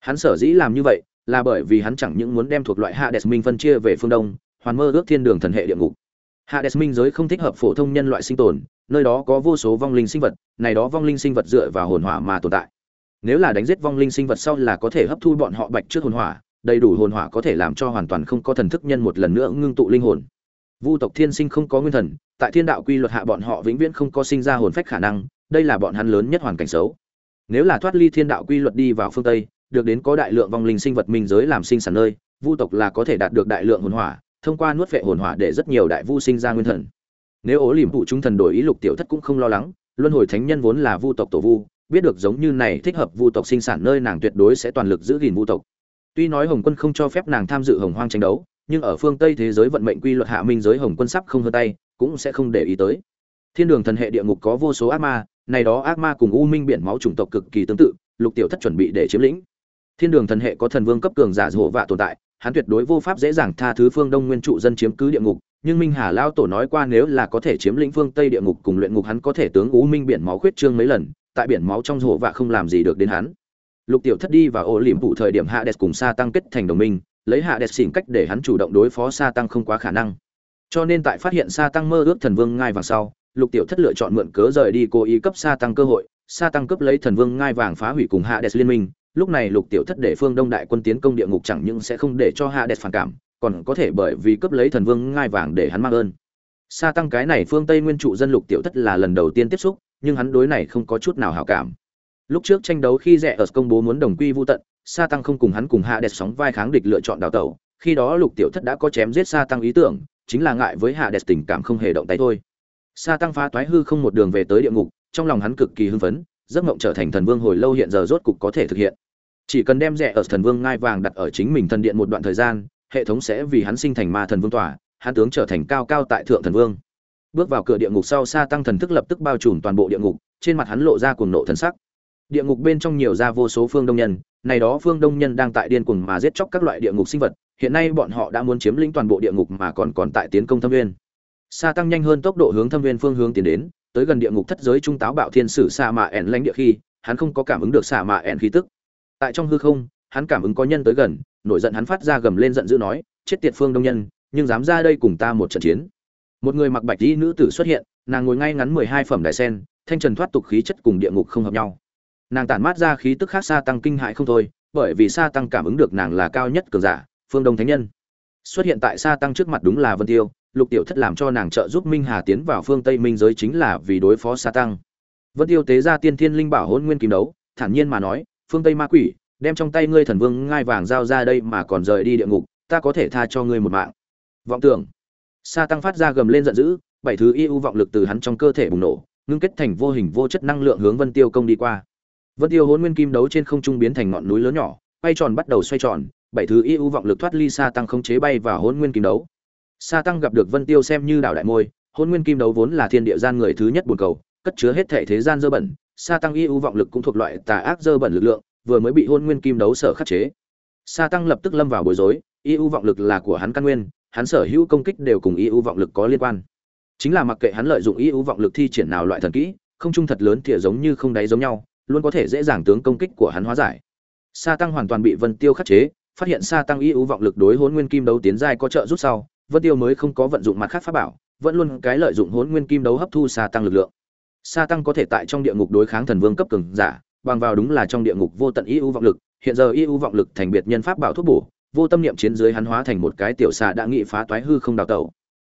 Hắn sở dĩ làm như vậy, là bởi vì hắn chẳng những muốn đem thuộc loại hades minh phân chia về phương đông, hoàn mơ ước thiên đường thần hệ địa ngục. Hades minh giới không thích hợp phổ thông nhân loại sinh tồn, nơi đó có vô số vong linh sinh vật, này đó vong linh sinh vật dựa vào hồn hỏa mà tồn tại. Nếu là đánh giết vong linh sinh vật sau là có thể hấp thu bọn họ bạch trước hồn hỏa, đầy đủ hồn hỏa có thể làm cho hoàn toàn không có thần thức nhân một lần nữa ngưng tụ linh hồn vu tộc thiên sinh không có nguyên thần, tại thiên đạo quy luật hạ bọn họ vĩnh viễn không có sinh ra hồn phách khả năng, đây là bọn hắn lớn nhất hoàn cảnh xấu. Nếu là thoát ly thiên đạo quy luật đi vào phương tây, được đến có đại lượng vong linh sinh vật minh giới làm sinh sản nơi, vu tộc là có thể đạt được đại lượng hồn hỏa, thông qua nuốt vệ hồn hỏa để rất nhiều đại vu sinh ra nguyên thần. Nếu ố liềm phụ chúng thần đổi ý lục tiểu thất cũng không lo lắng, luân hồi thánh nhân vốn là vu tộc tổ vu, biết được giống như này thích hợp vu tộc sinh sản nơi nàng tuyệt đối sẽ toàn lực giữ gìn vu tộc. Tuy nói hồng quân không cho phép nàng tham dự hồng hoang tranh đấu nhưng ở phương tây thế giới vận mệnh quy luật hạ minh giới hồng quân sắp không hơn tay, cũng sẽ không để ý tới. Thiên đường thần hệ địa ngục có vô số ác ma, này đó ác ma cùng u minh biển máu chủng tộc cực kỳ tương tự, lục tiểu thất chuẩn bị để chiếm lĩnh. Thiên đường thần hệ có thần vương cấp cường giả hổ vạ tồn tại, hắn tuyệt đối vô pháp dễ dàng tha thứ phương đông nguyên trụ dân chiếm cứ địa ngục, nhưng minh hà lao tổ nói qua nếu là có thể chiếm lĩnh phương tây địa ngục cùng luyện ngục hắn có thể tướng u minh biển máu khuyết trương mấy lần, tại biển máu trong hổ vạ không làm gì được đến hắn. Lục tiểu thất đi và ô liềm phụ thời điểm hạ đẹp cùng sa tăng kết thành đồng minh lấy hạ đẹp xỉn cách để hắn chủ động đối phó sa tăng không quá khả năng. Cho nên tại phát hiện sa tăng mơ ước thần vương ngai vàng sau, lục tiểu thất lựa chọn mượn cớ rời đi cố ý cấp sa tăng cơ hội. Sa tăng cấp lấy thần vương ngai vàng phá hủy cùng hạ đẹp liên minh. Lúc này lục tiểu thất để phương đông đại quân tiến công địa ngục chẳng những sẽ không để cho hạ đẹp phản cảm, còn có thể bởi vì cấp lấy thần vương ngai vàng để hắn mang ơn. Sa tăng cái này phương tây nguyên trụ dân lục tiểu thất là lần đầu tiên tiếp xúc, nhưng hắn đối này không có chút nào hảo cảm. Lúc trước tranh đấu khi rẻ ở công bố muốn đồng quy vô tận sa tăng không cùng hắn cùng hạ đẹp sóng vai kháng địch lựa chọn đào tẩu, khi đó lục tiểu thất đã có chém giết sa tăng ý tưởng, chính là ngại với hạ đẹp tình cảm không hề động tay thôi. Sa tăng phá toái hư không một đường về tới địa ngục, trong lòng hắn cực kỳ hưng phấn, giấc mộng trở thành thần vương hồi lâu hiện giờ rốt cục có thể thực hiện. Chỉ cần đem rẻ ở thần vương ngai vàng đặt ở chính mình thần điện một đoạn thời gian, hệ thống sẽ vì hắn sinh thành ma thần vương tỏa hắn tướng trở thành cao cao tại thượng thần vương. Bước vào cửa địa ngục sau Sa tăng thần thức lập tức bao trùm toàn bộ địa ngục, trên mặt hắn lộ ra cuồng nộ thần sắc. Địa ngục bên trong nhiều ra vô số phương đông nhân này đó phương đông nhân đang tại điên cuồng mà giết chóc các loại địa ngục sinh vật, hiện nay bọn họ đã muốn chiếm lĩnh toàn bộ địa ngục mà còn còn tại tiến công thâm viên xa tăng nhanh hơn tốc độ hướng thâm viên phương hướng tiến đến, tới gần địa ngục thất giới trung táo bạo thiên sử xa mạ ẻn lãnh địa khi, hắn không có cảm ứng được xạ mạ ẻn khí tức. Tại trong hư không, hắn cảm ứng có nhân tới gần, nổi giận hắn phát ra gầm lên giận dữ nói, chết tiệt phương đông nhân, nhưng dám ra đây cùng ta một trận chiến. Một người mặc bạch y nữ tử xuất hiện, nàng ngồi ngay ngắn mười hai phẩm đại sen, thanh trần thoát tục khí chất cùng địa ngục không hợp nhau nàng tản mát ra khí tức khác xa tăng kinh hại không thôi, bởi vì xa tăng cảm ứng được nàng là cao nhất cường giả, phương đông thánh nhân. Xuất hiện tại xa tăng trước mặt đúng là vân tiêu, lục tiểu thất làm cho nàng trợ giúp minh hà tiến vào phương tây minh giới chính là vì đối phó xa tăng. Vân tiêu tế ra tiên thiên linh bảo hôn nguyên kim đấu, thản nhiên mà nói, phương tây ma quỷ, đem trong tay ngươi thần vương ngai vàng giao ra đây mà còn rời đi địa ngục, ta có thể tha cho ngươi một mạng. Vọng tưởng. Sa tăng phát ra gầm lên giận dữ, bảy thứ y u vọng lực từ hắn trong cơ thể bùng nổ, ngưng kết thành vô hình vô chất năng lượng hướng vân tiêu công đi qua vân tiêu Hỗn nguyên kim đấu trên không trung biến thành ngọn núi lớn nhỏ bay tròn bắt đầu xoay tròn, bảy thứ y u vọng lực thoát ly sa tăng không chế bay vào Hỗn nguyên kim đấu. Sa tăng gặp được vân tiêu xem như đảo đại môi, Hỗn nguyên kim đấu vốn là thiên địa gian người thứ nhất buồn cầu, cất chứa hết thể thế gian dơ bẩn, sa tăng y u vọng lực cũng thuộc loại tà ác dơ bẩn lực lượng, vừa mới bị Hỗn nguyên kim đấu sở khắc chế. Sa tăng lập tức lâm vào bối rối, y u vọng lực là của hắn căn nguyên, hắn sở hữu công kích đều cùng y u vọng lực có liên quan. Chính là mặc kệ hắn lợi dụng y u vọng lực thi triển nào loại thần kỹ, không trung thật lớn tỉa giống như không đáy giống nhau luôn có thể dễ dàng tướng công kích của hắn hóa giải. Sa tăng hoàn toàn bị vân tiêu khắc chế, phát hiện sa tăng y ưu vọng lực đối hôn nguyên kim đấu tiến giai có trợ rút sau, vân tiêu mới không có vận dụng mặt khác pháp bảo, vẫn luôn cái lợi dụng hôn nguyên kim đấu hấp thu sa tăng lực lượng. Sa tăng có thể tại trong địa ngục đối kháng thần vương cấp cường giả, bằng vào đúng là trong địa ngục vô tận y ưu vọng lực, hiện giờ y ưu vọng lực thành biệt nhân pháp bảo thuốc bổ, vô tâm niệm chiến dưới hắn hóa thành một cái tiểu xà đã nghị phá toái hư không đào tẩu.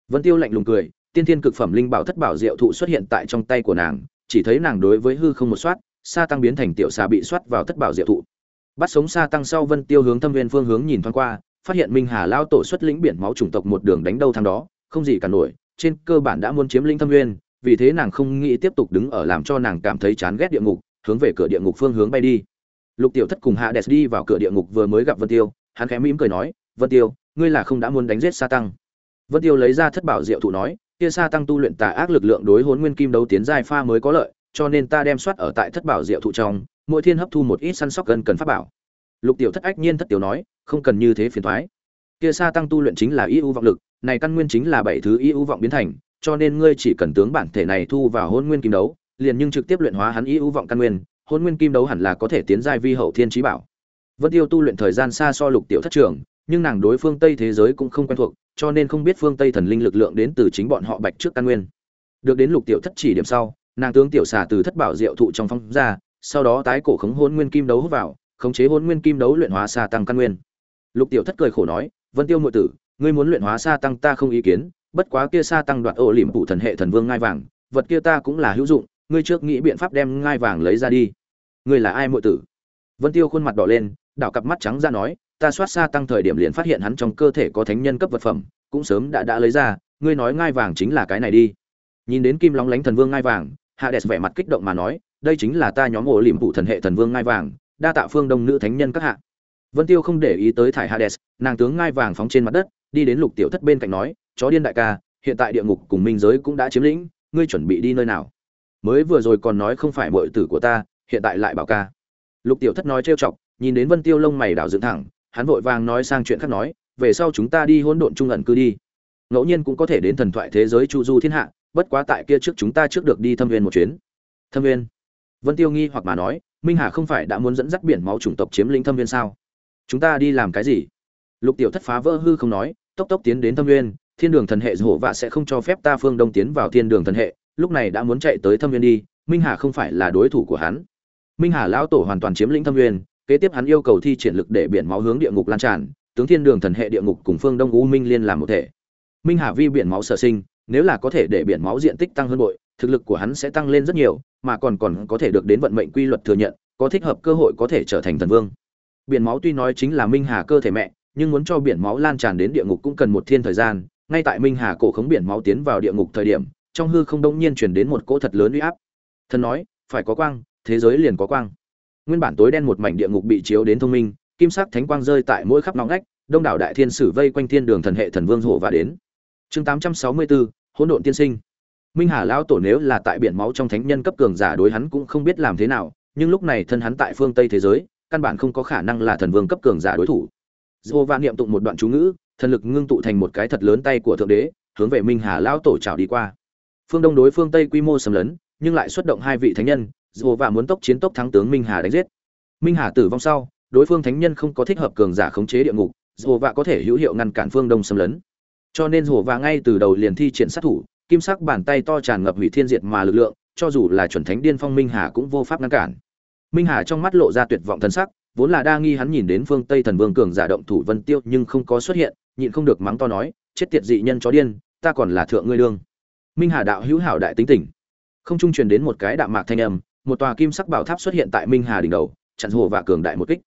Vân tiêu lạnh lùng cười, tiên thiên cực phẩm linh bảo thất bảo diệu thụ xuất hiện tại trong tay của nàng, chỉ thấy nàng đối với hư không một soát sa tăng biến thành tiểu xà bị soát vào thất bảo diệu thụ. Bắt sống sa tăng sau vân tiêu hướng thâm viên phương hướng nhìn thoáng qua, phát hiện minh hà lao tổ xuất lĩnh biển máu chủng tộc một đường đánh đâu thang đó, không gì cả nổi, trên cơ bản đã muốn chiếm lĩnh thâm viên, vì thế nàng không nghĩ tiếp tục đứng ở làm cho nàng cảm thấy chán ghét địa ngục, hướng về cửa địa ngục phương hướng bay đi. Lục tiểu thất cùng hạ đẹp đi vào cửa địa ngục vừa mới gặp vân tiêu, hắn khẽ mỉm cười nói, vân tiêu, ngươi là không đã muốn đánh giết sa tăng. Vân tiêu lấy ra thất bảo diệu thụ nói, kia sa tăng tu luyện tà ác lực lượng đối hồn nguyên kim đấu tiến giai pha mới có lợi cho nên ta đem soát ở tại thất bảo diệu thụ trong, mỗi thiên hấp thu một ít săn sóc gần cần pháp bảo. Lục tiểu thất ách nhiên thất tiểu nói, không cần như thế phiền thoái. Kia sa tăng tu luyện chính là y ưu vọng lực, này căn nguyên chính là bảy thứ y ưu vọng biến thành, cho nên ngươi chỉ cần tướng bản thể này thu vào hôn nguyên kim đấu, liền nhưng trực tiếp luyện hóa hắn y ưu vọng căn nguyên, hôn nguyên kim đấu hẳn là có thể tiến giai vi hậu thiên trí bảo. Vân tiêu tu luyện thời gian xa so lục tiểu thất trưởng nhưng nàng đối phương tây thế giới cũng không quen thuộc, cho nên không biết phương tây thần linh lực lượng đến từ chính bọn họ bạch trước căn nguyên. Được đến lục tiểu thất chỉ điểm sau nàng tướng tiểu xà từ thất bảo diệu thụ trong phong ra, sau đó tái cổ khống hôn nguyên kim đấu hút vào, khống chế hôn nguyên kim đấu luyện hóa xa tăng căn nguyên. Lục tiểu thất cười khổ nói, vân tiêu nội tử, ngươi muốn luyện hóa xa tăng ta không ý kiến, bất quá kia xa tăng đoạt ô liềm phụ thần hệ thần vương ngai vàng, vật kia ta cũng là hữu dụng, ngươi trước nghĩ biện pháp đem ngai vàng lấy ra đi. Ngươi là ai nội tử? Vân tiêu khuôn mặt đỏ lên, đảo cặp mắt trắng ra nói, ta soát xa tăng thời điểm liền phát hiện hắn trong cơ thể có thánh nhân cấp vật phẩm, cũng sớm đã đã lấy ra, ngươi nói ngai vàng chính là cái này đi. Nhìn đến kim long lánh thần vương ngai vàng Hades vẻ mặt kích động mà nói, đây chính là ta nhóm ổ liềm phụ thần hệ thần vương ngai vàng, đa tạ phương đông nữ thánh nhân các hạ. Vân tiêu không để ý tới thải hades, nàng tướng ngai vàng phóng trên mặt đất, đi đến lục tiểu thất bên cạnh nói, chó điên đại ca, hiện tại địa ngục cùng minh giới cũng đã chiếm lĩnh, ngươi chuẩn bị đi nơi nào? Mới vừa rồi còn nói không phải mọi tử của ta, hiện tại lại bảo ca. Lục tiểu thất nói trêu chọc, nhìn đến vân tiêu lông mày đảo dựng thẳng, hắn vội vàng nói sang chuyện khác nói, về sau chúng ta đi hỗn độn trung ẩn cư đi. Ngẫu nhiên cũng có thể đến thần thoại thế giới chu du thiên hạ bất quá tại kia trước chúng ta trước được đi thâm viên một chuyến. Thâm viên? Vân tiêu nghi hoặc mà nói, minh hà không phải đã muốn dẫn dắt biển máu chủng tộc chiếm lĩnh thâm viên sao? Chúng ta đi làm cái gì? Lục tiểu thất phá vỡ hư không nói, tốc tốc tiến đến thâm viên, thiên đường thần hệ hổ vạ sẽ không cho phép ta phương đông tiến vào thiên đường thần hệ, lúc này đã muốn chạy tới thâm viên đi, minh hà không phải là đối thủ của hắn. Minh hà lão tổ hoàn toàn chiếm lĩnh thâm viên, kế tiếp hắn yêu cầu thi triển lực để biển máu hướng địa ngục lan tràn, tướng thiên đường thần hệ địa ngục cùng phương đông u minh liên làm một thể. Minh hà vi biển máu sở sinh nếu là có thể để biển máu diện tích tăng hơn bội, thực lực của hắn sẽ tăng lên rất nhiều, mà còn còn có thể được đến vận mệnh quy luật thừa nhận, có thích hợp cơ hội có thể trở thành thần vương. Biển máu tuy nói chính là minh hà cơ thể mẹ, nhưng muốn cho biển máu lan tràn đến địa ngục cũng cần một thiên thời gian. Ngay tại minh hà cổ khống biển máu tiến vào địa ngục thời điểm, trong hư không đông nhiên chuyển đến một cỗ thật lớn uy áp. Thần nói, phải có quang, thế giới liền có quang. Nguyên bản tối đen một mảnh địa ngục bị chiếu đến thông minh, kim sắc thánh quang rơi tại mỗi khắp ngõ ngách, đông đảo đại thiên sử vây quanh thiên đường thần hệ thần vương hộ và đến chương 864, hỗn độn tiên sinh. Minh hà lão tổ nếu là tại biển máu trong thánh nhân cấp cường giả đối hắn cũng không biết làm thế nào nhưng lúc này thân hắn tại phương tây thế giới căn bản không có khả năng là thần vương cấp cường giả đối thủ. Dô va niệm tụng một đoạn chú ngữ thần lực ngưng tụ thành một cái thật lớn tay của thượng đế hướng về minh hà lão tổ trào đi qua. Phương đông đối phương tây quy mô sầm lớn nhưng lại xuất động hai vị thánh nhân dô va muốn tốc chiến tốc thắng tướng minh hà đánh giết. Minh hà tử vong sau đối phương thánh nhân không có thích hợp cường giả khống chế địa ngục dô va có thể hữu hiệu ngăn cản phương đông xâm lấn cho nên hồ và ngay từ đầu liền thi triển sát thủ, kim sắc bàn tay to tràn ngập hủy thiên diệt mà lực lượng, cho dù là chuẩn thánh điên phong minh hà cũng vô pháp ngăn cản. Minh hà trong mắt lộ ra tuyệt vọng thân sắc, vốn là đa nghi hắn nhìn đến phương tây thần vương cường giả động thủ vân tiêu nhưng không có xuất hiện, nhịn không được mắng to nói, chết tiệt dị nhân chó điên, ta còn là thượng ngươi lương. minh hà đạo hữu hảo đại tính tình. Không trung truyền đến một cái đạm mạc thanh âm, một tòa kim sắc bảo tháp xuất hiện tại minh hà đỉnh đầu, chặn hồ và cường đại một kích.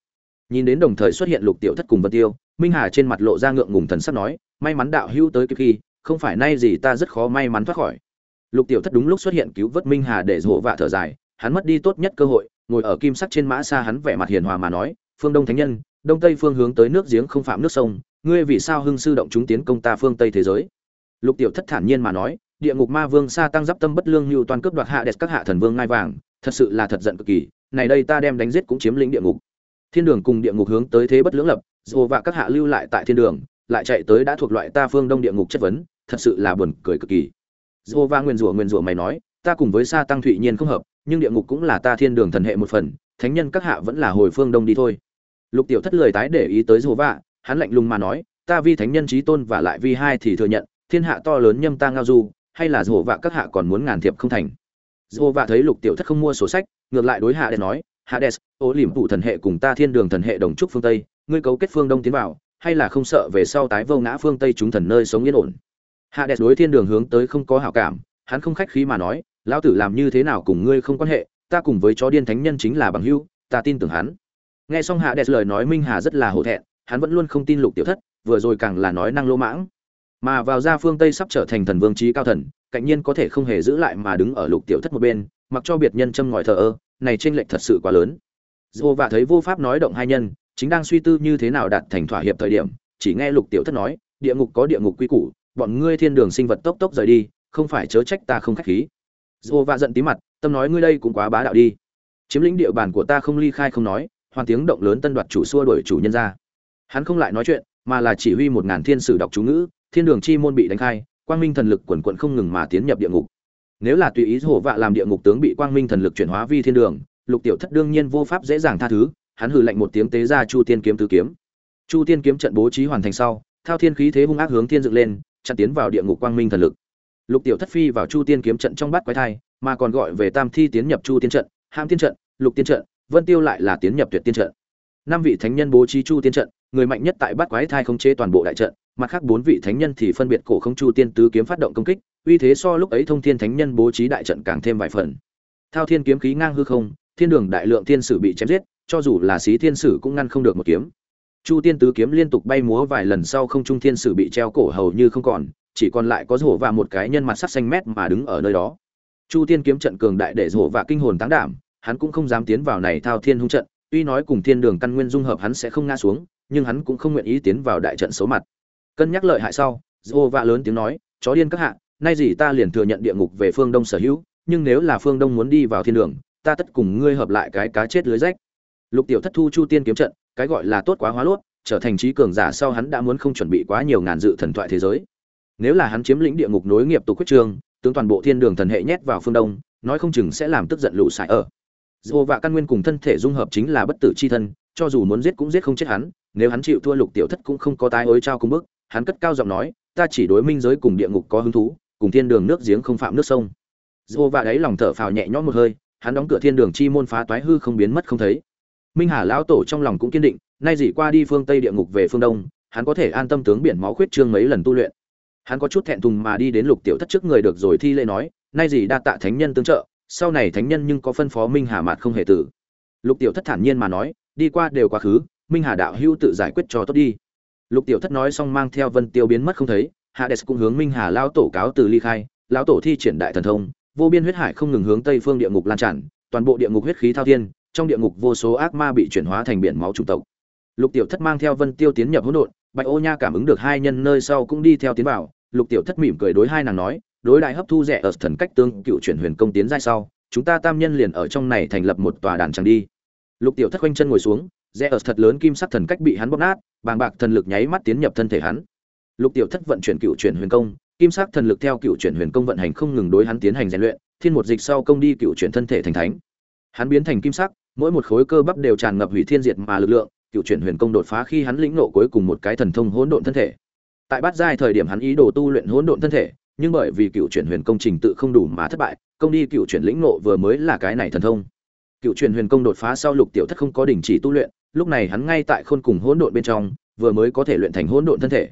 Nhìn đến đồng thời xuất hiện lục tiểu thất cùng vân tiêu minh hà trên mặt lộ ra ngượng ngùng thần sắc nói, may mắn đạo hữu tới kịp khi, không phải nay gì ta rất khó may mắn thoát khỏi. Lục tiểu thất đúng lúc xuất hiện cứu vớt minh hà để rộ vạ thở dài, hắn mất đi tốt nhất cơ hội, ngồi ở kim sắc trên mã xa hắn vẻ mặt hiền hòa mà nói, phương đông thánh nhân, đông tây phương hướng tới nước giếng không phạm nước sông, ngươi vì sao hưng sư động chúng tiến công ta phương tây thế giới? Lục tiểu thất thản nhiên mà nói, địa ngục ma vương sa tăng giáp tâm bất lương như toàn cướp đoạt hạ đẹp các hạ thần vương ngai vàng, thật sự là thật giận cực kỳ, này đây ta đem đánh giết cũng chiếm lĩnh địa ngục. Thiên đường cùng địa ngục hướng tới thế bất lưỡng lập dù và các hạ lưu lại tại thiên đường, lại chạy tới đã thuộc loại ta phương đông địa ngục chất vấn, thật sự là buồn cười cực kỳ. Dù và nguyên rủa nguyên rủa mày nói, ta cùng với sa tăng thụy nhiên không hợp, nhưng địa ngục cũng là ta thiên đường thần hệ một phần, thánh nhân các hạ vẫn là hồi phương đông đi thôi. Lục tiểu thất lời tái để ý tới dù vạ, hắn lạnh lùng mà nói, ta vi thánh nhân trí tôn và lại vi hai thì thừa nhận, thiên hạ to lớn nhâm ta ngao du, hay là dù vạ các hạ còn muốn ngàn thiệp không thành. Dù vạ thấy lục tiểu thất không mua sổ sách, ngược lại đối hạ để nói hades ô liềm phụ thần hệ cùng ta thiên đường thần hệ đồng trúc phương tây ngươi cấu kết phương đông tiến vào, hay là không sợ về sau tái vô ngã phương tây chúng thần nơi sống yên ổn? Hạ đẹp đối thiên đường hướng tới không có hảo cảm, hắn không khách khí mà nói, lão tử làm như thế nào cùng ngươi không quan hệ, ta cùng với chó điên thánh nhân chính là bằng hữu, ta tin tưởng hắn. Nghe xong hạ đẹp lời nói minh hà rất là hổ thẹn, hắn vẫn luôn không tin lục tiểu thất, vừa rồi càng là nói năng lỗ mãng. Mà vào ra phương tây sắp trở thành thần vương trí cao thần, cạnh nhiên có thể không hề giữ lại mà đứng ở lục tiểu thất một bên, mặc cho biệt nhân châm ngòi thờ ơ, này tranh lệch thật sự quá lớn. Dô và thấy vô pháp nói động hai nhân chính đang suy tư như thế nào đạt thành thỏa hiệp thời điểm, chỉ nghe lục tiểu thất nói, địa ngục có địa ngục quy củ, bọn ngươi thiên đường sinh vật tốc tốc rời đi, không phải chớ trách ta không khách khí. Dô và giận tí mặt, tâm nói ngươi đây cũng quá bá đạo đi. Chiếm lĩnh địa bàn của ta không ly khai không nói, hoàn tiếng động lớn tân đoạt chủ xua đuổi chủ nhân ra. Hắn không lại nói chuyện, mà là chỉ huy một ngàn thiên sử đọc chú ngữ, thiên đường chi môn bị đánh khai, quang minh thần lực quần quận không ngừng mà tiến nhập địa ngục. Nếu là tùy ý hổ vạ làm địa ngục tướng bị quang minh thần lực chuyển hóa vi thiên đường, lục tiểu thất đương nhiên vô pháp dễ dàng tha thứ hắn hừ lạnh một tiếng tế ra chu tiên kiếm tứ kiếm. Chu tiên kiếm trận bố trí hoàn thành sau, thao thiên khí thế hung ác hướng thiên dựng lên, chặn tiến vào địa ngục quang minh thần lực. Lục tiểu thất phi vào chu tiên kiếm trận trong bát quái thai, mà còn gọi về tam thi tiến nhập chu tiên trận ham tiên trận, lục tiên trận, vân tiêu lại là tiến nhập tuyệt tiên trận. Năm vị thánh nhân bố trí chu tiên trận, người mạnh nhất tại bát quái thai khống chế toàn bộ đại trận, mặt khác bốn vị thánh nhân thì phân biệt cổ không chu tiên tứ kiếm phát động công kích, uy thế so lúc ấy thông thiên thánh nhân bố trí đại trận càng thêm vài phần. Thao thiên kiếm khí ngang hư không, thiên đường đại lượng thiên sử bị chém giết cho dù là xí thiên sử cũng ngăn không được một kiếm. Chu tiên tứ kiếm liên tục bay múa vài lần sau không trung thiên sử bị treo cổ hầu như không còn, chỉ còn lại có rổ và một cái nhân mặt sắc xanh mét mà đứng ở nơi đó. Chu tiên kiếm trận cường đại để rổ và kinh hồn táng đảm, hắn cũng không dám tiến vào này thao thiên hung trận, tuy nói cùng thiên đường căn nguyên dung hợp hắn sẽ không ngã xuống, nhưng hắn cũng không nguyện ý tiến vào đại trận xấu mặt. Cân nhắc lợi hại sau, rổ và lớn tiếng nói, chó điên các hạ, nay gì ta liền thừa nhận địa ngục về phương đông sở hữu, nhưng nếu là phương đông muốn đi vào thiên đường, ta tất cùng ngươi hợp lại cái cá chết lưới rách lục tiểu thất thu chu tiên kiếm trận, cái gọi là tốt quá hóa lốt, trở thành trí cường giả sau hắn đã muốn không chuẩn bị quá nhiều ngàn dự thần thoại thế giới. Nếu là hắn chiếm lĩnh địa ngục nối nghiệp tục quyết trường, tướng toàn bộ thiên đường thần hệ nhét vào phương đông, nói không chừng sẽ làm tức giận lũ sải ở. Dù và căn nguyên cùng thân thể dung hợp chính là bất tử chi thân, cho dù muốn giết cũng giết không chết hắn, nếu hắn chịu thua lục tiểu thất cũng không có tái ối trao cùng bước. hắn cất cao giọng nói, ta chỉ đối minh giới cùng địa ngục có hứng thú, cùng thiên đường nước giếng không phạm nước sông. Dù và đáy lòng thở phào nhẹ nhõm một hơi, hắn đóng cửa thiên đường chi môn phá toái hư không biến mất không thấy minh hà lão tổ trong lòng cũng kiên định, nay dị qua đi phương tây địa ngục về phương đông, hắn có thể an tâm tướng biển máu khuyết trương mấy lần tu luyện. Hắn có chút thẹn thùng mà đi đến lục tiểu thất trước người được rồi thi lễ nói, nay gì đa tạ thánh nhân tương trợ, sau này thánh nhân nhưng có phân phó minh hà mạt không hề tử. Lục tiểu thất thản nhiên mà nói, đi qua đều quá khứ, minh hà đạo hữu tự giải quyết cho tốt đi. Lục tiểu thất nói xong mang theo vân tiêu biến mất không thấy, hades cũng hướng minh hà lao tổ cáo từ ly khai, lão tổ thi triển đại thần thông, vô biên huyết hải không ngừng hướng tây phương địa ngục lan tràn, toàn bộ địa ngục huyết khí thao thiên trong địa ngục vô số ác ma bị chuyển hóa thành biển máu chủng tộc. Lục tiểu thất mang theo vân tiêu tiến nhập hỗn độn, bạch ô nha cảm ứng được hai nhân nơi sau cũng đi theo tiến vào. Lục tiểu thất mỉm cười đối hai nàng nói, đối đại hấp thu rẻ ở thần cách tương cựu chuyển huyền công tiến giai sau, chúng ta tam nhân liền ở trong này thành lập một tòa đàn chẳng đi. Lục tiểu thất quanh chân ngồi xuống rẽ ở thật lớn kim sắc thần cách bị hắn bóp nát, bàng bạc thần lực nháy mắt tiến nhập thân thể hắn. Lục tiểu thất vận chuyển cựu chuyển huyền công, kim sắc thần lực theo cựu chuyển huyền công vận hành không ngừng đối hắn tiến hành rèn luyện, thiên một dịch sau công đi cựu chuyển thân thể thành thánh. Hắn biến thành kim sắc mỗi một khối cơ bắp đều tràn ngập hủy thiên diệt mà lực lượng, cựu chuyển huyền công đột phá khi hắn lĩnh nộ cuối cùng một cái thần thông hỗn độn thân thể. Tại bát giai thời điểm hắn ý đồ tu luyện hỗn độn thân thể, nhưng bởi vì cựu chuyển huyền công trình tự không đủ mà thất bại, công đi cựu chuyển lĩnh nộ vừa mới là cái này thần thông. Cựu chuyển huyền công đột phá sau lục tiểu thất không có đình chỉ tu luyện, lúc này hắn ngay tại khôn cùng hỗn độn bên trong, vừa mới có thể luyện thành hỗn độn thân thể.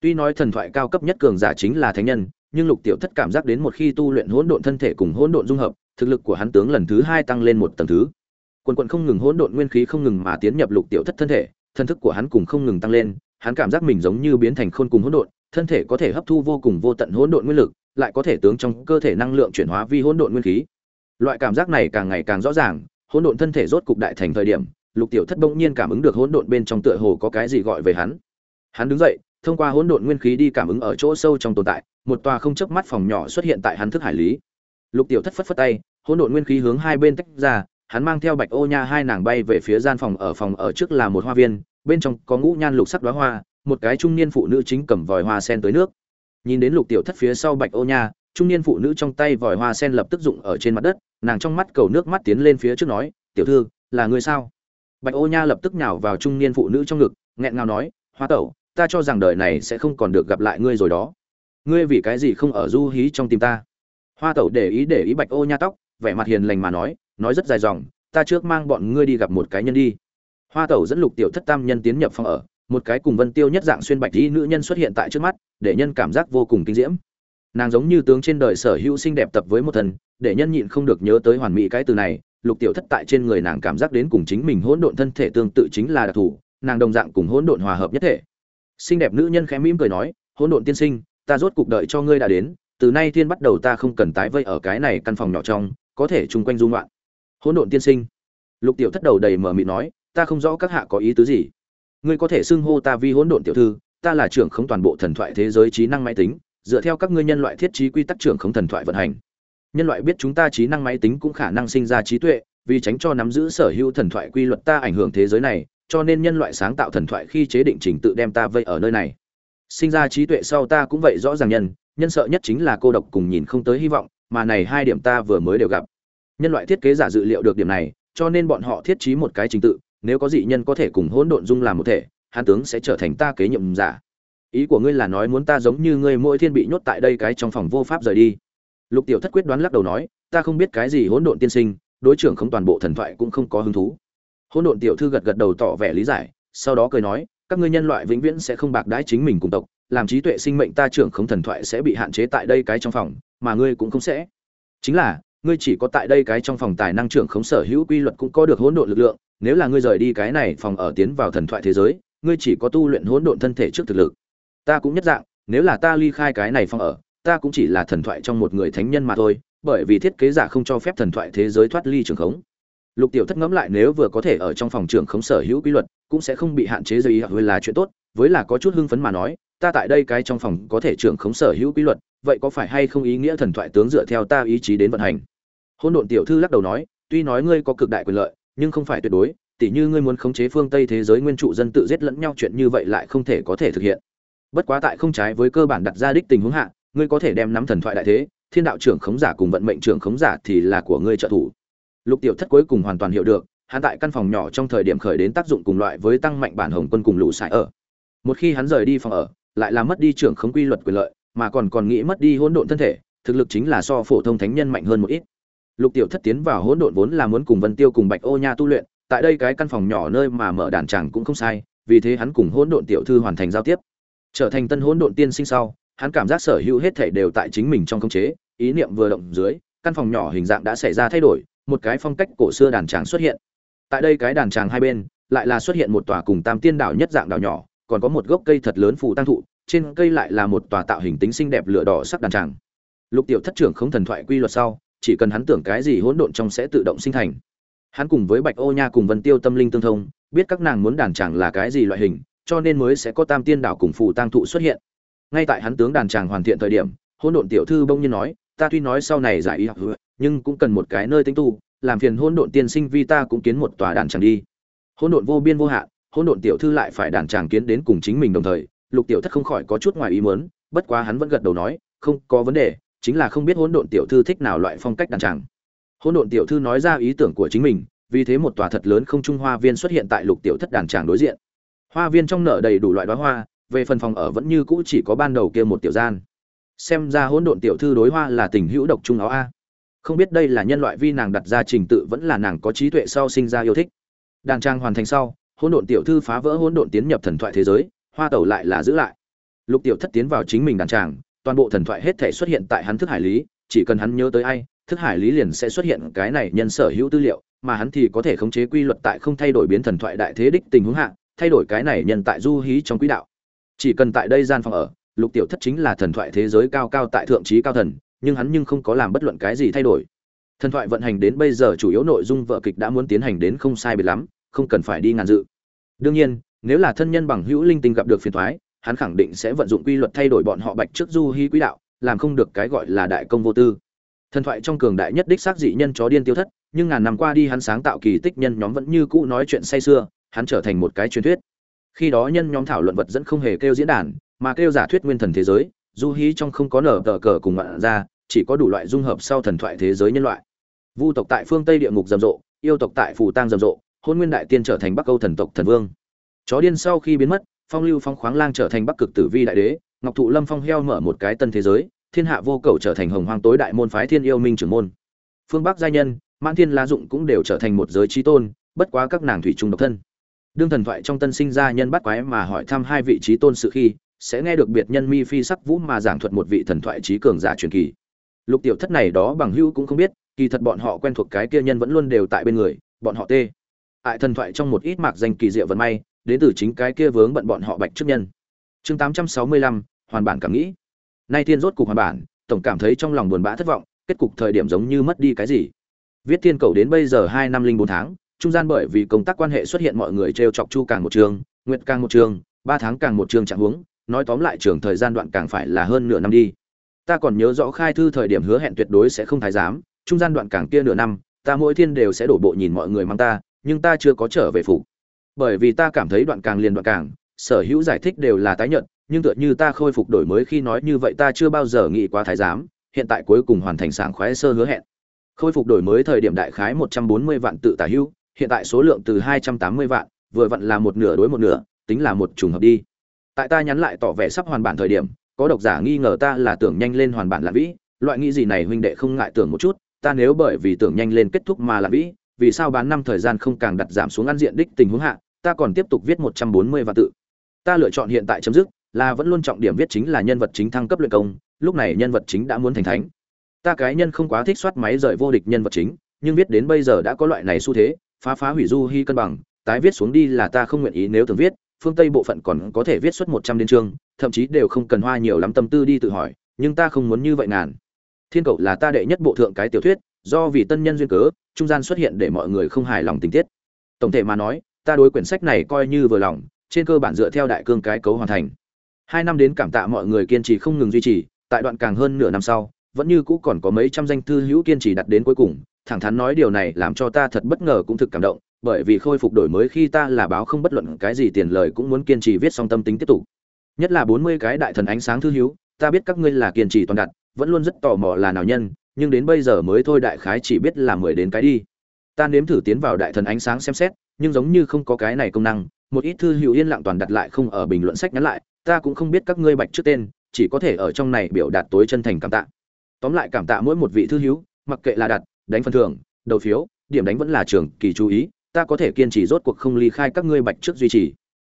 Tuy nói thần thoại cao cấp nhất cường giả chính là thánh nhân, nhưng lục tiểu thất cảm giác đến một khi tu luyện hỗn độn thân thể cùng hỗn độn dung hợp, thực lực của hắn tướng lần thứ hai tăng lên một tầng thứ quần quận không ngừng hỗn độn nguyên khí không ngừng mà tiến nhập lục tiểu thất thân thể, thân thức của hắn cùng không ngừng tăng lên, hắn cảm giác mình giống như biến thành khôn cùng hỗn độn, thân thể có thể hấp thu vô cùng vô tận hỗn độn nguyên lực, lại có thể tướng trong cơ thể năng lượng chuyển hóa vi hỗn độn nguyên khí. Loại cảm giác này càng ngày càng rõ ràng, hỗn độn thân thể rốt cục đại thành thời điểm, lục tiểu thất bỗng nhiên cảm ứng được hỗn độn bên trong tựa hồ có cái gì gọi về hắn. Hắn đứng dậy, thông qua hỗn độn nguyên khí đi cảm ứng ở chỗ sâu trong tồn tại, một tòa không chớp mắt phòng nhỏ xuất hiện tại hắn thức hải lý. Lục tiểu thất phất phất tay, hỗn độn nguyên khí hướng hai bên tách ra hắn mang theo bạch ô nha hai nàng bay về phía gian phòng, ở phòng ở trước là một hoa viên, bên trong có ngũ nhan lục sắc đóa hoa, một cái trung niên phụ nữ chính cầm vòi hoa sen tới nước. Nhìn đến lục tiểu thất phía sau bạch ô nha, trung niên phụ nữ trong tay vòi hoa sen lập tức dụng ở trên mặt đất, nàng trong mắt cầu nước mắt tiến lên phía trước nói, tiểu thư, là người sao? Bạch ô nha lập tức nhào vào trung niên phụ nữ trong ngực, nghẹn ngào nói, hoa tẩu, ta cho rằng đời này sẽ không còn được gặp lại ngươi rồi đó. Ngươi vì cái gì không ở du hí trong tim ta? Hoa tẩu để ý để ý bạch ô nha tóc, vẻ mặt hiền lành mà nói nói rất dài dòng, ta trước mang bọn ngươi đi gặp một cái nhân đi. Hoa tẩu dẫn lục tiểu thất tam nhân tiến nhập phòng ở, một cái cùng vân tiêu nhất dạng xuyên bạch dĩ nữ nhân xuất hiện tại trước mắt, để nhân cảm giác vô cùng kinh diễm. Nàng giống như tướng trên đời sở hữu xinh đẹp tập với một thần, để nhân nhịn không được nhớ tới hoàn mỹ cái từ này, lục tiểu thất tại trên người nàng cảm giác đến cùng chính mình hỗn độn thân thể tương tự chính là đặc thù, nàng đồng dạng cùng hỗn độn hòa hợp nhất thể. Xinh đẹp nữ nhân khẽ mỉm cười nói, hỗn độn tiên sinh, ta rốt cuộc đợi cho ngươi đã đến, từ nay thiên bắt đầu ta không cần tái vây ở cái này căn phòng nhỏ trong, có thể chung quanh dung loạn hỗn độn tiên sinh. Lục tiểu thất đầu đầy mở mịt nói, ta không rõ các hạ có ý tứ gì. Ngươi có thể xưng hô ta vi hỗn độn tiểu thư, ta là trưởng không toàn bộ thần thoại thế giới trí năng máy tính, dựa theo các ngươi nhân loại thiết trí quy tắc trưởng không thần thoại vận hành. Nhân loại biết chúng ta trí năng máy tính cũng khả năng sinh ra trí tuệ, vì tránh cho nắm giữ sở hữu thần thoại quy luật ta ảnh hưởng thế giới này, cho nên nhân loại sáng tạo thần thoại khi chế định trình tự đem ta vây ở nơi này. Sinh ra trí tuệ sau ta cũng vậy rõ ràng nhân nhân sợ nhất chính là cô độc cùng nhìn không tới hy vọng, mà này hai điểm ta vừa mới đều gặp nhân loại thiết kế giả dự liệu được điểm này, cho nên bọn họ thiết trí một cái trình tự, nếu có dị nhân có thể cùng hỗn độn dung làm một thể, hán tướng sẽ trở thành ta kế nhiệm giả. Ý của ngươi là nói muốn ta giống như ngươi mỗi thiên bị nhốt tại đây cái trong phòng vô pháp rời đi. Lục tiểu thất quyết đoán lắc đầu nói, ta không biết cái gì hỗn độn tiên sinh, đối trưởng không toàn bộ thần thoại cũng không có hứng thú. Hỗn độn tiểu thư gật gật đầu tỏ vẻ lý giải, sau đó cười nói, các ngươi nhân loại vĩnh viễn sẽ không bạc đái chính mình cùng tộc, làm trí tuệ sinh mệnh ta trưởng không thần thoại sẽ bị hạn chế tại đây cái trong phòng, mà ngươi cũng không sẽ. Chính là ngươi chỉ có tại đây cái trong phòng tài năng trưởng khống sở hữu quy luật cũng có được hỗn độn lực lượng, nếu là ngươi rời đi cái này phòng ở tiến vào thần thoại thế giới, ngươi chỉ có tu luyện hỗn độn thân thể trước thực lực. Ta cũng nhất dạng, nếu là ta ly khai cái này phòng ở, ta cũng chỉ là thần thoại trong một người thánh nhân mà thôi, bởi vì thiết kế giả không cho phép thần thoại thế giới thoát ly trường khống. Lục tiểu thất ngẫm lại nếu vừa có thể ở trong phòng trường khống sở hữu quy luật, cũng sẽ không bị hạn chế dây hoặc là chuyện tốt, với là có chút hưng phấn mà nói, ta tại đây cái trong phòng có thể trưởng khống sở hữu quy luật, vậy có phải hay không ý nghĩa thần thoại tướng dựa theo ta ý chí đến vận hành? Hôn độn tiểu thư lắc đầu nói, tuy nói ngươi có cực đại quyền lợi, nhưng không phải tuyệt đối, tỉ như ngươi muốn khống chế phương tây thế giới nguyên trụ dân tự giết lẫn nhau chuyện như vậy lại không thể có thể thực hiện. Bất quá tại không trái với cơ bản đặt ra đích tình huống hạ, ngươi có thể đem nắm thần thoại đại thế, thiên đạo trưởng khống giả cùng vận mệnh trưởng khống giả thì là của ngươi trợ thủ. Lục tiểu thất cuối cùng hoàn toàn hiểu được, hắn tại căn phòng nhỏ trong thời điểm khởi đến tác dụng cùng loại với tăng mạnh bản hồng quân cùng lũ sải ở. Một khi hắn rời đi phòng ở, lại là mất đi trưởng khống quy luật quyền lợi, mà còn còn nghĩ mất đi hỗn độn thân thể, thực lực chính là so phổ thông thánh nhân mạnh hơn một ít lục tiểu thất tiến vào hỗn độn vốn là muốn cùng vân tiêu cùng bạch ô nha tu luyện, tại đây cái căn phòng nhỏ nơi mà mở đàn tràng cũng không sai, vì thế hắn cùng hỗn độn tiểu thư hoàn thành giao tiếp. Trở thành tân hỗn độn tiên sinh sau, hắn cảm giác sở hữu hết thảy đều tại chính mình trong khống chế, ý niệm vừa động dưới, căn phòng nhỏ hình dạng đã xảy ra thay đổi, một cái phong cách cổ xưa đàn tràng xuất hiện. Tại đây cái đàn tràng hai bên, lại là xuất hiện một tòa cùng tam tiên đảo nhất dạng đảo nhỏ, còn có một gốc cây thật lớn phù tăng thụ, trên cây lại là một tòa tạo hình tính xinh đẹp lửa đỏ sắc đàn tràng lục tiểu thất trưởng không thần thoại quy luật sau chỉ cần hắn tưởng cái gì hỗn độn trong sẽ tự động sinh thành. Hắn cùng với bạch ô nha cùng vân tiêu tâm linh tương thông, biết các nàng muốn đàn tràng là cái gì loại hình, cho nên mới sẽ có tam tiên đảo cùng phù tăng thụ xuất hiện. Ngay tại hắn tướng đàn tràng hoàn thiện thời điểm, hỗn độn tiểu thư bỗng nhiên nói, ta tuy nói sau này giải y học, nhưng cũng cần một cái nơi tinh tu, làm phiền hỗn độn tiên sinh vi ta cũng kiến một tòa đàn tràng đi. Hỗn độn vô biên vô hạn, hỗn độn tiểu thư lại phải đàn tràng kiến đến cùng chính mình đồng thời, lục tiểu thất không khỏi có chút ngoài ý muốn, bất quá hắn vẫn gật đầu nói, không có vấn đề chính là không biết hỗn độn tiểu thư thích nào loại phong cách đàn tràng hỗn độn tiểu thư nói ra ý tưởng của chính mình, vì thế một tòa thật lớn không trung hoa viên xuất hiện tại lục tiểu thất đàn tràng đối diện. Hoa viên trong nở đầy đủ loại đóa hoa, về phần phòng ở vẫn như cũ chỉ có ban đầu kia một tiểu gian. Xem ra hỗn độn tiểu thư đối hoa là tình hữu độc trung áo a. Không biết đây là nhân loại vi nàng đặt ra trình tự vẫn là nàng có trí tuệ sau sinh ra yêu thích. Đàn trang hoàn thành sau, hỗn độn tiểu thư phá vỡ hỗn độn tiến nhập thần thoại thế giới, hoa tẩu lại là giữ lại. Lục tiểu thất tiến vào chính mình đàn tràng toàn bộ thần thoại hết thể xuất hiện tại hắn thức hải lý, chỉ cần hắn nhớ tới ai, thức hải lý liền sẽ xuất hiện cái này nhân sở hữu tư liệu, mà hắn thì có thể khống chế quy luật tại không thay đổi biến thần thoại đại thế đích tình huống hạ, thay đổi cái này nhân tại du hí trong quỹ đạo. Chỉ cần tại đây gian phòng ở, lục tiểu thất chính là thần thoại thế giới cao cao tại thượng trí cao thần, nhưng hắn nhưng không có làm bất luận cái gì thay đổi. Thần thoại vận hành đến bây giờ chủ yếu nội dung vợ kịch đã muốn tiến hành đến không sai biệt lắm, không cần phải đi ngàn dự. Đương nhiên, nếu là thân nhân bằng hữu linh tinh gặp được phiền thoái hắn khẳng định sẽ vận dụng quy luật thay đổi bọn họ bạch trước du hy quỹ đạo, làm không được cái gọi là đại công vô tư. Thần thoại trong cường đại nhất đích xác dị nhân chó điên tiêu thất, nhưng ngàn năm qua đi hắn sáng tạo kỳ tích nhân nhóm vẫn như cũ nói chuyện say xưa hắn trở thành một cái truyền thuyết. Khi đó nhân nhóm thảo luận vật dẫn không hề kêu diễn đàn, mà kêu giả thuyết nguyên thần thế giới, du hí trong không có nở tờ cờ cùng bạn ra, chỉ có đủ loại dung hợp sau thần thoại thế giới nhân loại. Vu tộc tại phương tây địa ngục rầm rộ, yêu tộc tại phù tang rầm rộ, hôn nguyên đại tiên trở thành bắc âu thần tộc thần vương. Chó điên sau khi biến mất phong lưu phong khoáng lang trở thành bắc cực tử vi đại đế, ngọc thụ lâm phong heo mở một cái tân thế giới, thiên hạ vô cầu trở thành hồng hoang tối đại môn phái thiên yêu minh trưởng môn. Phương bắc giai nhân, mãn thiên la dụng cũng đều trở thành một giới trí tôn, bất quá các nàng thủy trung độc thân. Đương thần thoại trong tân sinh ra nhân bắt quái mà hỏi thăm hai vị trí tôn sự khi, sẽ nghe được biệt nhân mi phi sắc vũ mà giảng thuật một vị thần thoại trí cường giả truyền kỳ. Lục tiểu thất này đó bằng hữu cũng không biết, kỳ thật bọn họ quen thuộc cái kia nhân vẫn luôn đều tại bên người, bọn họ tê. Ại thần thoại trong một ít mạc danh kỳ diệu vận may đến từ chính cái kia vướng bận bọn họ bạch trước nhân. Chương tám trăm sáu mươi lăm, hoàn bản cảm nghĩ. Nay thiên rốt cục hoàn bản, tổng cảm thấy trong lòng buồn bã thất vọng, kết cục thời điểm giống như mất đi cái gì. Viết thiên cầu đến bây giờ hai năm linh bốn tháng, trung gian bởi vì công tác quan hệ xuất hiện mọi người t chọc chu càng một trường, nguyệt càng một trường, ba tháng càng một trường trạng huống, nói tóm lại trường thời gian đoạn càng phải là hơn nửa năm đi. Ta còn nhớ rõ khai thư thời điểm hứa hẹn tuyệt đối sẽ không thái giám, trung gian đoạn càng kia nửa năm, ta mỗi thiên đều sẽ đổ bộ nhìn mọi người mang ta, nhưng ta chưa có trở về phủ bởi vì ta cảm thấy đoạn càng liền đoạn càng, sở hữu giải thích đều là tái nhận nhưng tựa như ta khôi phục đổi mới khi nói như vậy ta chưa bao giờ nghĩ quá thái giám, hiện tại cuối cùng hoàn thành sảng khoái sơ hứa hẹn. Khôi phục đổi mới thời điểm đại khái một trăm bốn mươi vạn tự tả hữu, hiện tại số lượng từ hai trăm tám mươi vạn, vừa vặn là một nửa đối một nửa, tính là một trùng hợp đi. Tại ta nhắn lại tỏ vẻ sắp hoàn bản thời điểm, có độc giả nghi ngờ ta là tưởng nhanh lên hoàn bản là vĩ, loại nghĩ gì này huynh đệ không ngại tưởng một chút, ta nếu bởi vì tưởng nhanh lên kết thúc mà là vĩ vì sao bán năm thời gian không càng đặt giảm xuống ăn diện đích tình huống hạ, ta còn tiếp tục viết một trăm bốn mươi tự. Ta lựa chọn hiện tại chấm dứt, là vẫn luôn trọng điểm viết chính là nhân vật chính thăng cấp luyện công, lúc này nhân vật chính đã muốn thành thánh. Ta cái nhân không quá thích soát máy rời vô địch nhân vật chính, nhưng viết đến bây giờ đã có loại này xu thế, phá phá hủy du hy cân bằng, tái viết xuống đi là ta không nguyện ý nếu từng viết, phương tây bộ phận còn có thể viết xuất một trăm đến chương, thậm chí đều không cần hoa nhiều lắm tâm tư đi tự hỏi, nhưng ta không muốn như vậy ngàn. Thiên cầu là ta đệ nhất bộ thượng cái tiểu thuyết do vì tân nhân duyên cớ trung gian xuất hiện để mọi người không hài lòng tình tiết. Tổng thể mà nói ta đối quyển sách này coi như vừa lòng trên cơ bản dựa theo đại cương cái cấu hoàn thành. Hai năm đến cảm tạ mọi người kiên trì không ngừng duy trì tại đoạn càng hơn nửa năm sau vẫn như cũ còn có mấy trăm danh thư hữu kiên trì đặt đến cuối cùng thẳng thắn nói điều này làm cho ta thật bất ngờ cũng thực cảm động bởi vì khôi phục đổi mới khi ta là báo không bất luận cái gì tiền lời cũng muốn kiên trì viết xong tâm tính tiếp tục. Nhất là bốn mươi cái đại thần ánh sáng thư hữu, ta biết các ngươi là kiên trì toàn đặt vẫn luôn rất tò mò là nào nhân nhưng đến bây giờ mới thôi đại khái chỉ biết là mười đến cái đi. Ta nếm thử tiến vào đại thần ánh sáng xem xét, nhưng giống như không có cái này công năng, một ít thư hữu yên lặng toàn đặt lại không ở bình luận sách nhắn lại, ta cũng không biết các ngươi bạch trước tên, chỉ có thể ở trong này biểu đạt tối chân thành cảm tạ. Tóm lại cảm tạ mỗi một vị thư hữu, mặc kệ là đặt, đánh phần thưởng, đầu phiếu, điểm đánh vẫn là trường, kỳ chú ý, ta có thể kiên trì rốt cuộc không ly khai các ngươi bạch trước duy trì.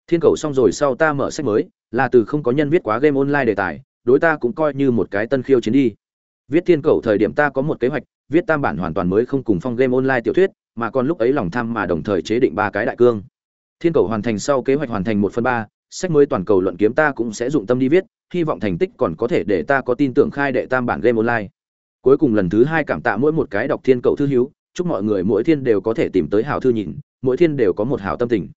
Thiên cầu xong rồi sau ta mở sách mới, là từ không có nhân viết quá game online đề tài, đối ta cũng coi như một cái tân khiêu chiến đi viết thiên cầu thời điểm ta có một kế hoạch, viết tam bản hoàn toàn mới không cùng phong game online tiểu thuyết, mà còn lúc ấy lòng tham mà đồng thời chế định ba cái đại cương. Thiên cầu hoàn thành sau kế hoạch hoàn thành một phần ba, sách mới toàn cầu luận kiếm ta cũng sẽ dụng tâm đi viết, hy vọng thành tích còn có thể để ta có tin tưởng khai đệ tam bản game online. Cuối cùng lần thứ hai cảm tạ mỗi một cái đọc thiên cầu thư hiếu chúc mọi người mỗi thiên đều có thể tìm tới hảo thư nhìn, mỗi thiên đều có một hảo tâm tình.